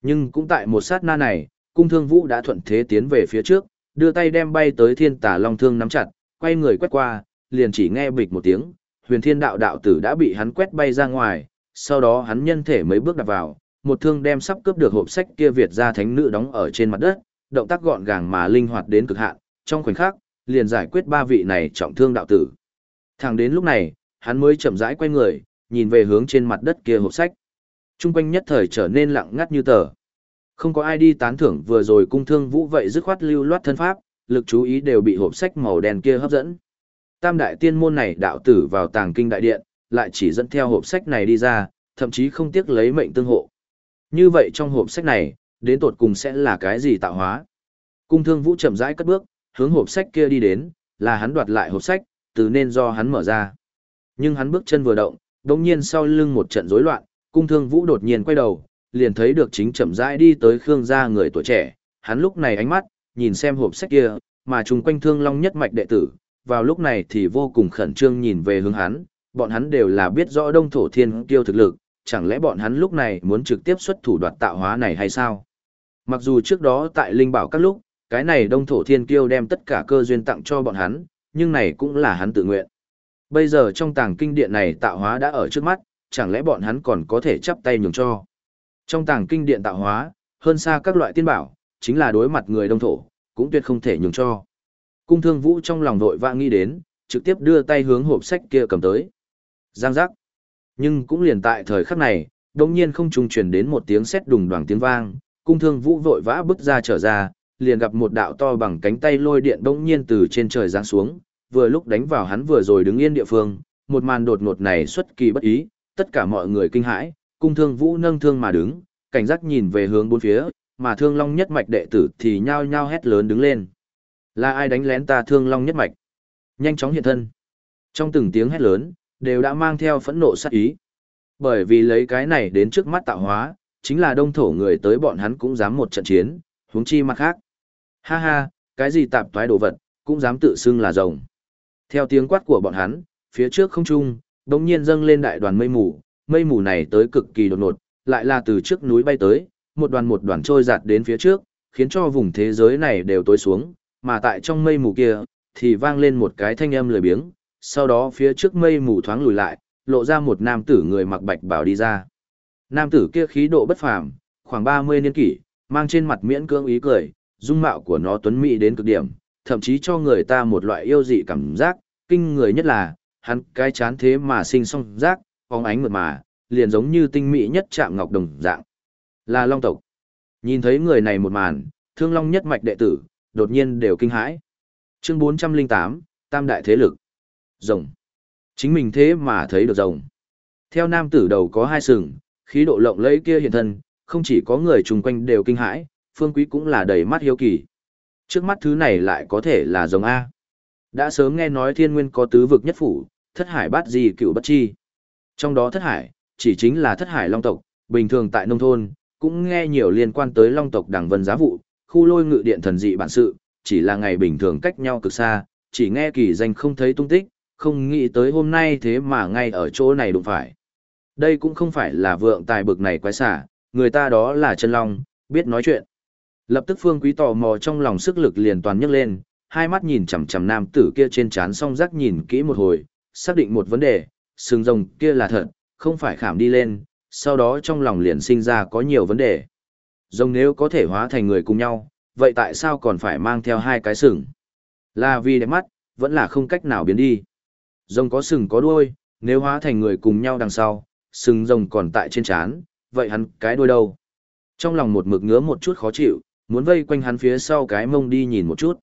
Nhưng cũng tại một sát na này, cung thương vũ đã thuận thế tiến về phía trước, đưa tay đem bay tới thiên tà long thương nắm chặt, quay người quét qua, liền chỉ nghe bịch một tiếng, huyền thiên đạo đạo tử đã bị hắn quét bay ra ngoài, sau đó hắn nhân thể mấy bước đặt vào, một thương đem sắp cướp được hộp sách kia Việt ra thánh nữ đóng ở trên mặt đất, động tác gọn gàng mà linh hoạt đến cực hạn, trong khoảnh khắc, liền giải quyết ba vị này trọng thương đạo tử. Thẳng đến lúc này, hắn mới chậm rãi quay người, nhìn về hướng trên mặt đất kia hộp sách. Trung quanh nhất thời trở nên lặng ngắt như tờ. Không có ai đi tán thưởng vừa rồi cung thương vũ vậy dứt khoát lưu loát thân pháp, lực chú ý đều bị hộp sách màu đen kia hấp dẫn. Tam đại tiên môn này đạo tử vào tàng kinh đại điện, lại chỉ dẫn theo hộp sách này đi ra, thậm chí không tiếc lấy mệnh tương hộ. Như vậy trong hộp sách này, đến tột cùng sẽ là cái gì tạo hóa? Cung thương vũ chậm rãi cất bước, hướng hộp sách kia đi đến, là hắn đoạt lại hộp sách, từ nên do hắn mở ra. Nhưng hắn bước chân vừa động, đồng nhiên sau lưng một trận rối loạn, cung thương vũ đột nhiên quay đầu, liền thấy được chính chậm rãi đi tới Khương gia người tuổi trẻ, hắn lúc này ánh mắt, nhìn xem hộp sách kia, mà chung quanh thương long nhất mạch đệ tử, vào lúc này thì vô cùng khẩn trương nhìn về hướng hắn, bọn hắn đều là biết rõ đông thổ thiên kiêu thực lực, chẳng lẽ bọn hắn lúc này muốn trực tiếp xuất thủ đoạt tạo hóa này hay sao? Mặc dù trước đó tại Linh Bảo các lúc, cái này đông thổ thiên kiêu đem tất cả cơ duyên tặng cho bọn hắn, nhưng này cũng là hắn tự nguyện. Bây giờ trong tàng kinh điện này tạo hóa đã ở trước mắt, chẳng lẽ bọn hắn còn có thể chắp tay nhường cho? Trong tàng kinh điện tạo hóa, hơn xa các loại tiên bảo, chính là đối mặt người đông thổ, cũng tuyệt không thể nhường cho. Cung thương vũ trong lòng vội vã nghĩ đến, trực tiếp đưa tay hướng hộp sách kia cầm tới. Giang giác. Nhưng cũng liền tại thời khắc này, đồng nhiên không trùng truyền đến một tiếng sét đùng đoàng tiếng vang, cung thương vũ vội vã bước ra trở ra, liền gặp một đạo to bằng cánh tay lôi điện bỗng nhiên từ trên trời giáng xuống, vừa lúc đánh vào hắn vừa rồi đứng yên địa phương, một màn đột ngột này xuất kỳ bất ý, tất cả mọi người kinh hãi, cung thương vũ nâng thương mà đứng, cảnh giác nhìn về hướng bốn phía, mà thương long nhất mạch đệ tử thì nhao nhao hét lớn đứng lên. Là ai đánh lén ta thương long nhất mạch? Nhanh chóng hiện thân. Trong từng tiếng hét lớn, đều đã mang theo phẫn nộ sát ý. Bởi vì lấy cái này đến trước mắt tạo hóa, chính là đông thổ người tới bọn hắn cũng dám một trận chiến, huống chi mặt khác. Ha ha, cái gì tạp toái đồ vật, cũng dám tự xưng là rồng. Theo tiếng quát của bọn hắn, phía trước không trung, đống nhiên dâng lên đại đoàn mây mù, mây mù này tới cực kỳ đột ngột, lại là từ trước núi bay tới, một đoàn một đoàn trôi giạt đến phía trước, khiến cho vùng thế giới này đều tối xuống, mà tại trong mây mù kia, thì vang lên một cái thanh âm lười biếng, sau đó phía trước mây mù thoáng lùi lại, lộ ra một nam tử người mặc bạch bào đi ra. Nam tử kia khí độ bất phàm, khoảng 30 niên kỷ, mang trên mặt miễn cưỡng ý cười, dung mạo của nó tuấn mỹ đến cực điểm, thậm chí cho người ta một loại yêu dị cảm giác, kinh người nhất là, hắn cái chán thế mà sinh song giác, phóng ánh mượt mà, liền giống như tinh mỹ nhất chạm ngọc đồng dạng. Là Long tộc. Nhìn thấy người này một màn, Thương Long nhất mạch đệ tử, đột nhiên đều kinh hãi. Chương 408, Tam đại thế lực. Rồng. Chính mình thế mà thấy được rồng. Theo nam tử đầu có hai sừng, khí độ lộng lẫy kia hiện thân, không chỉ có người chung quanh đều kinh hãi, Phương Quý cũng là đầy mắt hiếu kỳ. Trước mắt thứ này lại có thể là giống A. Đã sớm nghe nói thiên nguyên có tứ vực nhất phủ, thất hải bát gì cựu bất chi. Trong đó thất hải, chỉ chính là thất hải long tộc, bình thường tại nông thôn, cũng nghe nhiều liên quan tới long tộc đảng vân giá vụ, khu lôi ngự điện thần dị bản sự, chỉ là ngày bình thường cách nhau cực xa, chỉ nghe kỳ danh không thấy tung tích, không nghĩ tới hôm nay thế mà ngay ở chỗ này đụng phải. Đây cũng không phải là vượng tài bực này quái xả, người ta đó là chân long, biết nói chuyện. Lập tức Phương Quý tò mò trong lòng sức lực liền toàn nhấc lên, hai mắt nhìn chằm chằm nam tử kia trên trán song rắc nhìn kỹ một hồi, xác định một vấn đề, sừng rồng kia là thật, không phải khảm đi lên, sau đó trong lòng liền sinh ra có nhiều vấn đề. Rồng nếu có thể hóa thành người cùng nhau, vậy tại sao còn phải mang theo hai cái sừng? Là vì đẹp mắt, vẫn là không cách nào biến đi. Rồng có sừng có đuôi, nếu hóa thành người cùng nhau đằng sau, sừng rồng còn tại trên trán, vậy hắn cái đuôi đâu? Trong lòng một mực ngứa một chút khó chịu, muốn vây quanh hắn phía sau cái mông đi nhìn một chút.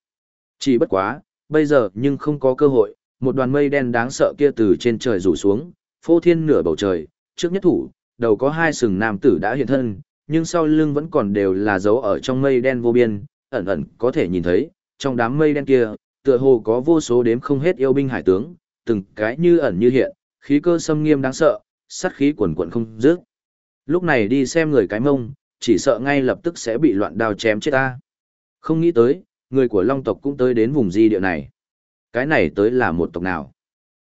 Chỉ bất quá, bây giờ nhưng không có cơ hội, một đoàn mây đen đáng sợ kia từ trên trời rủ xuống, phô thiên nửa bầu trời, trước nhất thủ, đầu có hai sừng nam tử đã hiện thân, nhưng sau lưng vẫn còn đều là dấu ở trong mây đen vô biên, ẩn ẩn có thể nhìn thấy, trong đám mây đen kia, tựa hồ có vô số đếm không hết yêu binh hải tướng, từng cái như ẩn như hiện, khí cơ xâm nghiêm đáng sợ, sát khí quần quận không dứt. Lúc này đi xem người cái mông, chỉ sợ ngay lập tức sẽ bị loạn đao chém chết ta. Không nghĩ tới, người của Long tộc cũng tới đến vùng di địa này. Cái này tới là một tộc nào?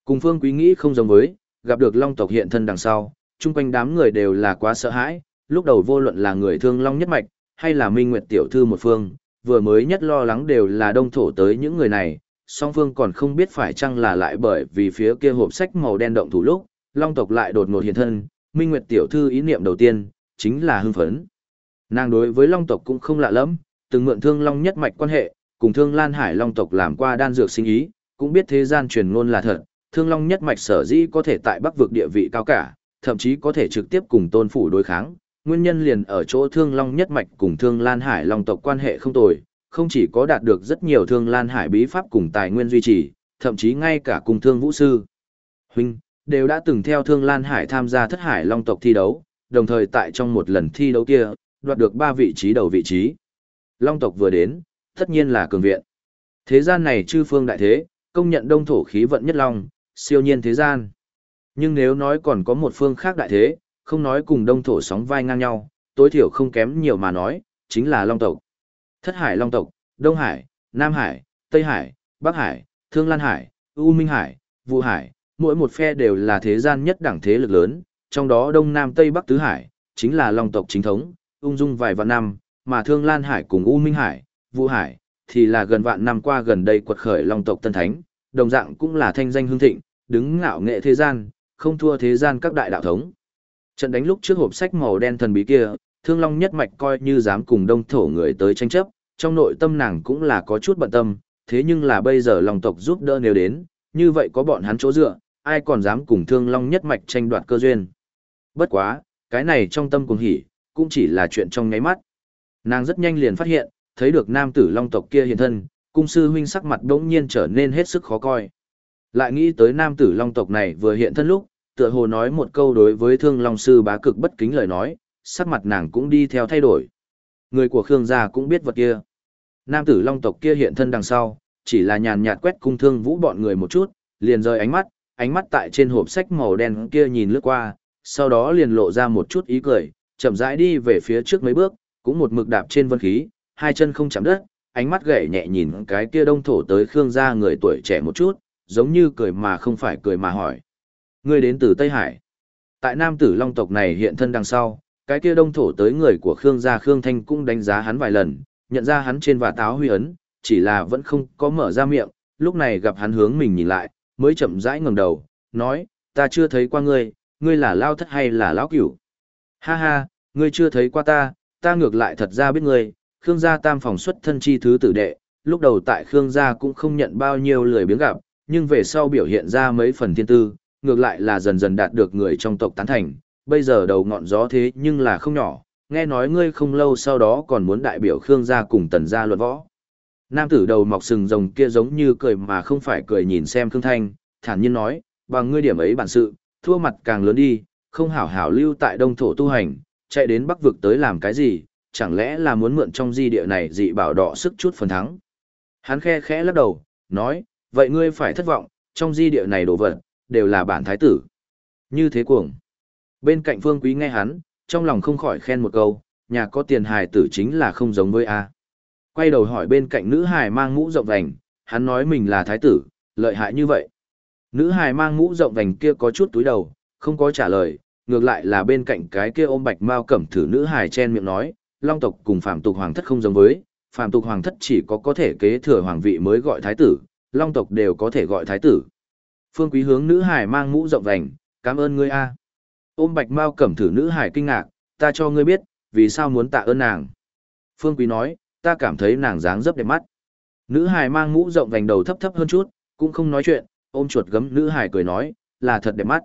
Cùng Phương Quý nghĩ không giống với, gặp được Long tộc hiện thân đằng sau, chung quanh đám người đều là quá sợ hãi, lúc đầu vô luận là người thương Long nhất mạch, hay là Minh Nguyệt tiểu thư một phương, vừa mới nhất lo lắng đều là đông thổ tới những người này, song phương còn không biết phải chăng là lại bởi vì phía kia hộp sách màu đen động thủ lúc, Long tộc lại đột ngột hiện thân, Minh Nguyệt tiểu thư ý niệm đầu tiên, chính là hưng phấn. Nàng đối với Long tộc cũng không lạ lẫm, từng mượn thương Long nhất mạch quan hệ, cùng thương Lan Hải Long tộc làm qua đan dược sinh ý, cũng biết thế gian truyền ngôn là thật, thương Long nhất mạch sở dĩ có thể tại Bắc vực địa vị cao cả, thậm chí có thể trực tiếp cùng tôn phủ đối kháng. Nguyên nhân liền ở chỗ thương Long nhất mạch cùng thương Lan Hải Long tộc quan hệ không tồi, không chỉ có đạt được rất nhiều thương Lan Hải bí pháp cùng tài nguyên duy trì, thậm chí ngay cả cùng thương vũ sư. Huynh, đều đã từng theo thương Lan Hải tham gia thất hải Long tộc thi đấu, đồng thời tại trong một lần thi đấu kia, đoạt được ba vị trí đầu vị trí. Long tộc vừa đến, tất nhiên là cường viện. Thế gian này chư phương đại thế, công nhận đông thổ khí vận nhất long, siêu nhiên thế gian. Nhưng nếu nói còn có một phương khác đại thế, không nói cùng đông thổ sóng vai ngang nhau, tối thiểu không kém nhiều mà nói, chính là long tộc. Thất hải long tộc, Đông Hải, Nam Hải, Tây Hải, Bắc Hải, Thương Lan Hải, U Minh Hải, Vũ Hải, mỗi một phe đều là thế gian nhất đẳng thế lực lớn, trong đó Đông Nam Tây Bắc Tứ Hải, chính là long tộc chính thống, ung dung vài vạn năm, mà Thương Lan Hải cùng U Minh Hải, Vũ Hải, thì là gần vạn năm qua gần đây quật khởi long tộc Tân Thánh, đồng dạng cũng là thanh danh hương thịnh, đứng ngạo nghệ thế gian, không thua thế gian các đại đạo thống. Trận đánh lúc trước hộp sách màu đen thần bí kia, Thương Long nhất mạch coi như dám cùng đông thổ người tới tranh chấp, trong nội tâm nàng cũng là có chút bận tâm, thế nhưng là bây giờ long tộc giúp đỡ nếu đến, như vậy có bọn hắn chỗ dựa, ai còn dám cùng Thương Long nhất mạch tranh đoạt cơ duyên. Bất quá, cái này trong tâm cùng hỉ, cũng chỉ là chuyện trong nháy mắt. Nàng rất nhanh liền phát hiện, thấy được nam tử long tộc kia hiện thân, cung sư huynh sắc mặt đống nhiên trở nên hết sức khó coi. Lại nghĩ tới nam tử long tộc này vừa hiện thân lúc, tựa hồ nói một câu đối với thương long sư bá cực bất kính lời nói, sắc mặt nàng cũng đi theo thay đổi. Người của Khương gia cũng biết vật kia. Nam tử long tộc kia hiện thân đằng sau, chỉ là nhàn nhạt quét cung thương vũ bọn người một chút, liền rời ánh mắt, ánh mắt tại trên hộp sách màu đen kia nhìn lướt qua, sau đó liền lộ ra một chút ý cười, chậm rãi đi về phía trước mấy bước, cũng một mực đạp trên vân khí, hai chân không chạm đất, ánh mắt gậy nhẹ nhìn cái kia đông thổ tới Khương gia người tuổi trẻ một chút, giống như cười mà không phải cười mà hỏi. Ngươi đến từ Tây Hải. Tại nam tử long tộc này hiện thân đằng sau, cái kia đông thổ tới người của Khương gia Khương Thanh cũng đánh giá hắn vài lần, nhận ra hắn trên và táo huy ấn, chỉ là vẫn không có mở ra miệng, lúc này gặp hắn hướng mình nhìn lại, mới chậm rãi ngẩng đầu, nói, ta chưa thấy qua ngươi, ngươi là lao thất hay là lão cửu? Ha ha, ngươi chưa thấy qua ta, ta ngược lại thật ra biết ngươi, Khương gia tam phòng xuất thân chi thứ tử đệ, lúc đầu tại Khương gia cũng không nhận bao nhiêu lời biếng gặp, nhưng về sau biểu hiện ra mấy phần thiên tư, ngược lại là dần dần đạt được người trong tộc tán thành, bây giờ đầu ngọn gió thế nhưng là không nhỏ, nghe nói ngươi không lâu sau đó còn muốn đại biểu Khương gia cùng tần gia luận võ. Nam tử đầu mọc sừng rồng kia giống như cười mà không phải cười nhìn xem Khương Thanh, thản nhiên nói, bằng ngươi điểm ấy bản sự, thua mặt càng lớn đi, không hảo hảo lưu tại đông thổ tu hành, chạy đến bắc vực tới làm cái gì, chẳng lẽ là muốn mượn trong di địa này dị bảo đỏ sức chút phần thắng. Hắn khe khẽ lắc đầu, nói, vậy ngươi phải thất vọng, trong di địa này đồ vật, đều là bản thái tử. Như thế cuồng. Bên cạnh phương quý nghe hắn, trong lòng không khỏi khen một câu, nhà có tiền hài tử chính là không giống với A. Quay đầu hỏi bên cạnh nữ hài mang mũ rộng vành, hắn nói mình là thái tử, lợi hại như vậy. Nữ hài mang mũ rộng vành kia có chút túi đầu, không có trả lời, ngược lại là bên cạnh cái kia ôm bạch mao cẩm thử nữ hài chen miệng nói, long tộc cùng phạm tục hoàng thất không giống với, phạm tục hoàng thất chỉ có có thể kế thừa hoàng vị mới gọi thái tử, long tộc đều có thể gọi thái tử. Phương quý hướng nữ hài mang mũ rộng vành, cảm ơn ngươi a. Ôm bạch mao cẩm thử nữ hài kinh ngạc, ta cho ngươi biết, vì sao muốn tạ ơn nàng. Phương quý nói, ta cảm thấy nàng dáng dấp đẹp mắt. Nữ hài mang mũ rộng vành đầu thấp thấp hơn chút, cũng không nói chuyện, ôm chuột gấm nữ hài cười nói, là thật đẹp mắt.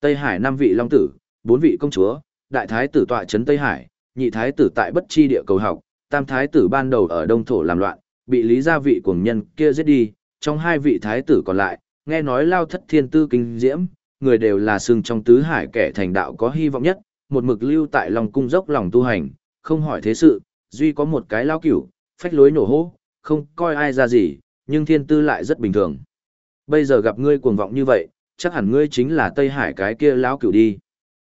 Tây Hải năm vị long tử, bốn vị công chúa, đại thái tử tọa trấn Tây Hải, nhị thái tử tại bất chi địa cầu học, tam thái tử ban đầu ở đông thổ làm loạn, bị lý gia vị cuồng nhân kia giết đi, trong hai vị thái tử còn lại, nghe nói lao thất thiên tư kinh diễm, người đều là sừng trong tứ hải kẻ thành đạo có hy vọng nhất, một mực lưu tại lòng cung dốc lòng tu hành, không hỏi thế sự, duy có một cái lao cửu, phách lối nổ hô, không coi ai ra gì, nhưng thiên tư lại rất bình thường. Bây giờ gặp ngươi cuồng vọng như vậy, chắc hẳn ngươi chính là Tây Hải cái kia lão cửu đi.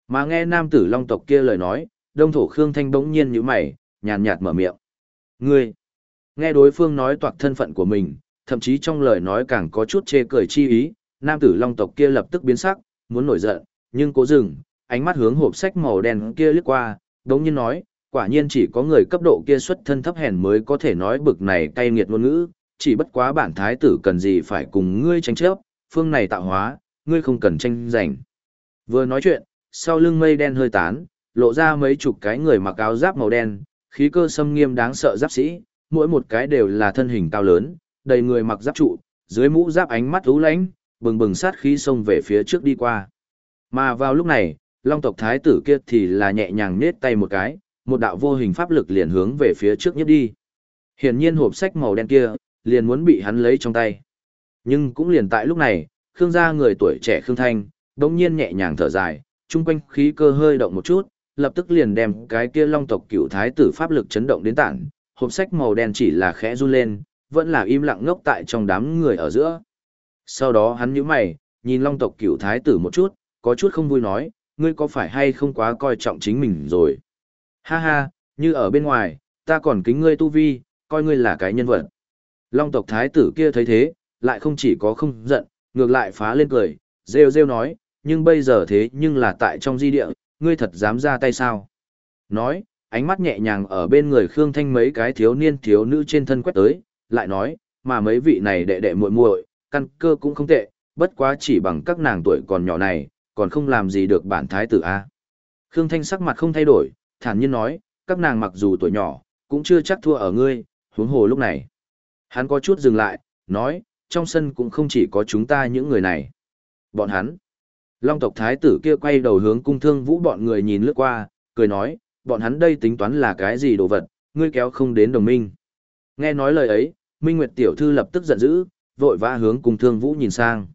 Mà nghe nam tử long tộc kia lời nói, đông thổ Khương Thanh bỗng nhiên như mày, nhàn nhạt mở miệng. Ngươi, nghe đối phương nói toạc thân phận của mình, thậm chí trong lời nói càng có chút chê cười chi ý, nam tử long tộc kia lập tức biến sắc, muốn nổi giận, nhưng cố dừng, ánh mắt hướng hộp sách màu đen kia lướt qua, đống nhiên nói, quả nhiên chỉ có người cấp độ kia xuất thân thấp hèn mới có thể nói bực này cay nghiệt ngôn ngữ, chỉ bất quá bản thái tử cần gì phải cùng ngươi tranh chấp, phương này tạo hóa, ngươi không cần tranh giành. Vừa nói chuyện, sau lưng mây đen hơi tán, lộ ra mấy chục cái người mặc áo giáp màu đen, khí cơ xâm nghiêm đáng sợ giáp sĩ, mỗi một cái đều là thân hình cao lớn, đầy người mặc giáp trụ, dưới mũ giáp ánh mắt u lãnh, bừng bừng sát khí xông về phía trước đi qua. Mà vào lúc này, Long tộc thái tử kia thì là nhẹ nhàng nết tay một cái, một đạo vô hình pháp lực liền hướng về phía trước nhất đi. Hiển nhiên hộp sách màu đen kia, liền muốn bị hắn lấy trong tay. Nhưng cũng liền tại lúc này, Khương gia người tuổi trẻ Khương Thanh, đống nhiên nhẹ nhàng thở dài, chung quanh khí cơ hơi động một chút, lập tức liền đem cái kia long tộc cựu thái tử pháp lực chấn động đến tản, hộp sách màu đen chỉ là khẽ run lên, vẫn là im lặng ngốc tại trong đám người ở giữa. Sau đó hắn nhíu mày, nhìn long tộc cựu thái tử một chút, có chút không vui nói, ngươi có phải hay không quá coi trọng chính mình rồi. Ha ha, như ở bên ngoài, ta còn kính ngươi tu vi, coi ngươi là cái nhân vật. Long tộc thái tử kia thấy thế, lại không chỉ có không giận, ngược lại phá lên cười, rêu rêu nói, nhưng bây giờ thế nhưng là tại trong di địa, ngươi thật dám ra tay sao? Nói, ánh mắt nhẹ nhàng ở bên người Khương Thanh mấy cái thiếu niên thiếu nữ trên thân quét tới, lại nói, mà mấy vị này đệ đệ muội muội, căn cơ cũng không tệ, bất quá chỉ bằng các nàng tuổi còn nhỏ này, còn không làm gì được bản thái tử a. Khương Thanh sắc mặt không thay đổi, thản nhiên nói, các nàng mặc dù tuổi nhỏ, cũng chưa chắc thua ở ngươi, huống hồ lúc này. Hắn có chút dừng lại, nói, trong sân cũng không chỉ có chúng ta những người này. Bọn hắn. Long tộc thái tử kia quay đầu hướng cung thương vũ bọn người nhìn lướt qua, cười nói, bọn hắn đây tính toán là cái gì đồ vật, ngươi kéo không đến đồng minh. Nghe nói lời ấy, Minh Nguyệt tiểu thư lập tức giận dữ, vội vã hướng cung thương vũ nhìn sang.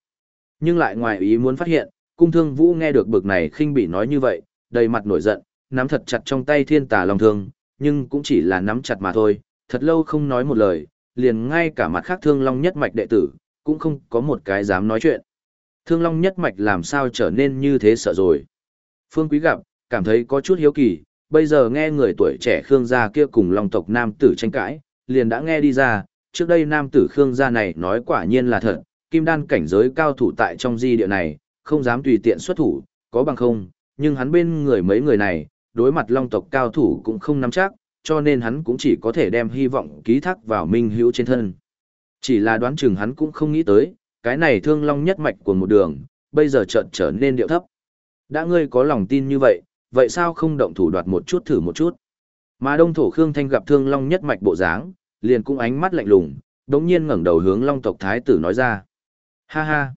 Nhưng lại ngoài ý muốn phát hiện, cung thương vũ nghe được bực này khinh bị nói như vậy, đầy mặt nổi giận, nắm thật chặt trong tay thiên tà long thương, nhưng cũng chỉ là nắm chặt mà thôi, thật lâu không nói một lời, liền ngay cả mặt khác thương long nhất mạch đệ tử, cũng không có một cái dám nói chuyện. Thương long nhất mạch làm sao trở nên như thế sợ rồi. Phương Quý gặp, cảm thấy có chút hiếu kỳ, bây giờ nghe người tuổi trẻ Khương gia kia cùng long tộc nam tử tranh cãi, liền đã nghe đi ra, trước đây nam tử Khương gia này nói quả nhiên là thật, kim đan cảnh giới cao thủ tại trong di địa này, không dám tùy tiện xuất thủ, có bằng không, nhưng hắn bên người mấy người này, đối mặt long tộc cao thủ cũng không nắm chắc, cho nên hắn cũng chỉ có thể đem hy vọng ký thác vào minh hữu trên thân. Chỉ là đoán chừng hắn cũng không nghĩ tới, cái này thương long nhất mạch của một đường, bây giờ chợt trở nên điệu thấp. Đã ngươi có lòng tin như vậy, vậy sao không động thủ đoạt một chút thử một chút? Mà đông thổ Khương Thanh gặp thương long nhất mạch bộ dáng, liền cũng ánh mắt lạnh lùng, đống nhiên ngẩng đầu hướng long tộc thái tử nói ra. Ha ha!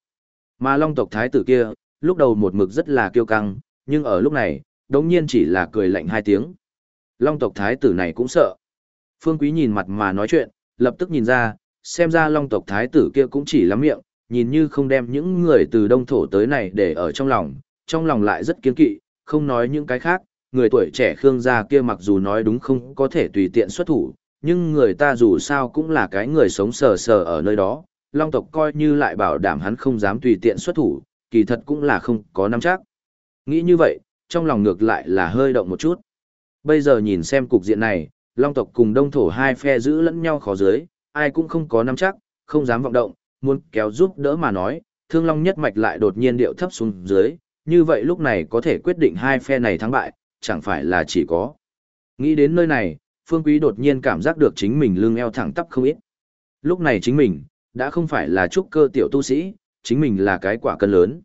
Mà long tộc thái tử kia, lúc đầu một mực rất là kiêu căng, nhưng ở lúc này, đống nhiên chỉ là cười lạnh hai tiếng. Long tộc thái tử này cũng sợ. Phương Quý nhìn mặt mà nói chuyện, lập tức nhìn ra, xem ra long tộc thái tử kia cũng chỉ lắm miệng, nhìn như không đem những người từ đông thổ tới này để ở trong lòng, trong lòng lại rất kiên kỵ, không nói những cái khác, người tuổi trẻ Khương gia kia mặc dù nói đúng không có thể tùy tiện xuất thủ, nhưng người ta dù sao cũng là cái người sống sờ sờ ở nơi đó, long tộc coi như lại bảo đảm hắn không dám tùy tiện xuất thủ, kỳ thật cũng là không có nắm chắc. Nghĩ như vậy, trong lòng ngược lại là hơi động một chút. Bây giờ nhìn xem cục diện này, long tộc cùng đông thổ hai phe giữ lẫn nhau khó dưới, ai cũng không có nắm chắc, không dám vọng động, muốn kéo giúp đỡ mà nói, thương long nhất mạch lại đột nhiên điệu thấp xuống dưới, như vậy lúc này có thể quyết định hai phe này thắng bại, chẳng phải là chỉ có. Nghĩ đến nơi này, Phương Quý đột nhiên cảm giác được chính mình lưng eo thẳng tắp không ít. Lúc này chính mình, đã không phải là trúc cơ tiểu tu sĩ, chính mình là cái quả cân lớn.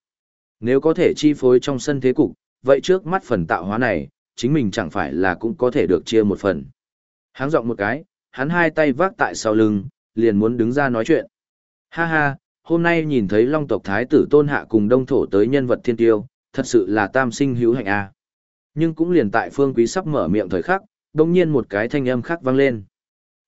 Nếu có thể chi phối trong sân thế cục, vậy trước mắt phần tạo hóa này, chính mình chẳng phải là cũng có thể được chia một phần. Háng giọng một cái, hắn hai tay vác tại sau lưng, liền muốn đứng ra nói chuyện. Ha ha, hôm nay nhìn thấy long tộc thái tử tôn hạ cùng đông thổ tới nhân vật thiên tiêu, thật sự là tam sinh hữu hạnh a. Nhưng cũng liền tại phương quý sắp mở miệng thời khắc, đồng nhiên một cái thanh âm khác vang lên.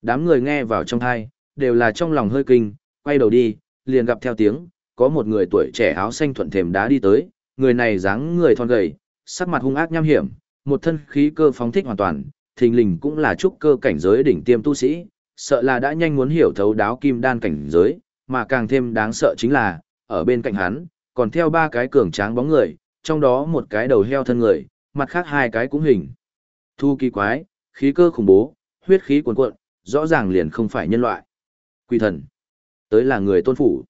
Đám người nghe vào trong thai, đều là trong lòng hơi kinh, quay đầu đi, liền gặp theo tiếng, có một người tuổi trẻ áo xanh thuận thềm đá đi tới, người này dáng người thon gầy, sắc mặt hung ác nham hiểm, một thân khí cơ phóng thích hoàn toàn, thình lình cũng là trúc cơ cảnh giới đỉnh tiêm tu sĩ, sợ là đã nhanh muốn hiểu thấu đáo kim đan cảnh giới, mà càng thêm đáng sợ chính là, ở bên cạnh hắn, còn theo ba cái cường tráng bóng người, trong đó một cái đầu heo thân người, mặt khác hai cái cũng hình. Thu kỳ quái, khí cơ khủng bố, huyết khí cuồn cuộn, rõ ràng liền không phải nhân loại. Quỷ thần. Tới là người tôn phủ.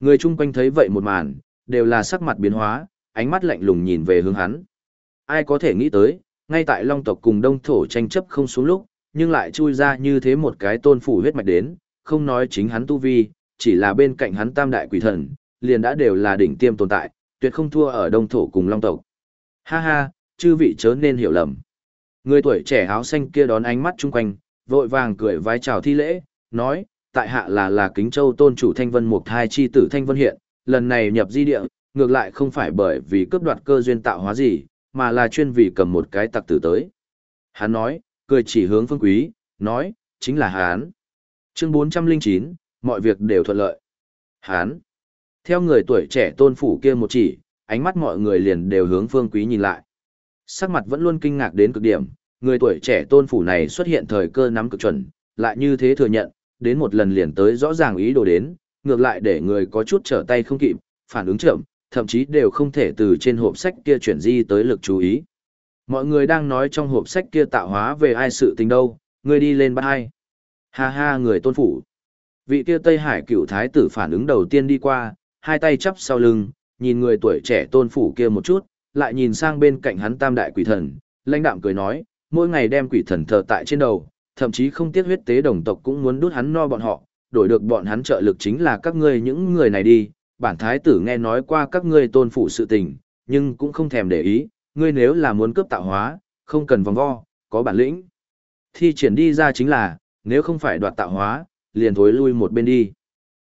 Người chung quanh thấy vậy một màn, đều là sắc mặt biến hóa, ánh mắt lạnh lùng nhìn về hướng hắn. Ai có thể nghĩ tới, ngay tại long tộc cùng đông thổ tranh chấp không xuống lúc, nhưng lại chui ra như thế một cái tôn phủ huyết mạch đến, không nói chính hắn tu vi, chỉ là bên cạnh hắn tam đại quỷ thần, liền đã đều là đỉnh tiêm tồn tại, tuyệt không thua ở đông thổ cùng long tộc. Ha ha, chư vị chớ nên hiểu lầm. Người tuổi trẻ áo xanh kia đón ánh mắt chung quanh, vội vàng cười vái chào thi lễ, nói, tại hạ là là kính châu tôn chủ thanh vân mục thai chi tử thanh vân hiện, lần này nhập di địa, ngược lại không phải bởi vì cướp đoạt cơ duyên tạo hóa gì, mà là chuyên vì cầm một cái tặc tử tới. Hắn nói, cười chỉ hướng phương quý, nói, chính là hắn. Chương 409, mọi việc đều thuận lợi. Hán. Theo người tuổi trẻ tôn phủ kia một chỉ, ánh mắt mọi người liền đều hướng phương quý nhìn lại. Sắc mặt vẫn luôn kinh ngạc đến cực điểm, người tuổi trẻ tôn phủ này xuất hiện thời cơ nắm cực chuẩn, lại như thế thừa nhận, đến một lần liền tới rõ ràng ý đồ đến, ngược lại để người có chút trở tay không kịp, phản ứng chậm, thậm chí đều không thể từ trên hộp sách kia chuyển di tới lực chú ý. Mọi người đang nói trong hộp sách kia tạo hóa về ai sự tình đâu, người đi lên bắt ai. Ha ha người tôn phủ. Vị kia Tây Hải cựu thái tử phản ứng đầu tiên đi qua, hai tay chắp sau lưng, nhìn người tuổi trẻ tôn phủ kia một chút, lại nhìn sang bên cạnh hắn tam đại quỷ thần, lãnh đạm cười nói, mỗi ngày đem quỷ thần thờ tại trên đầu, thậm chí không tiếc huyết tế đồng tộc cũng muốn đút hắn no bọn họ, đổi được bọn hắn trợ lực chính là các ngươi những người này đi, bản thái tử nghe nói qua các ngươi tôn phụ sự tình, nhưng cũng không thèm để ý, ngươi nếu là muốn cướp tạo hóa, không cần vòng vo, có bản lĩnh. Thi triển đi ra chính là, nếu không phải đoạt tạo hóa, liền thối lui một bên đi.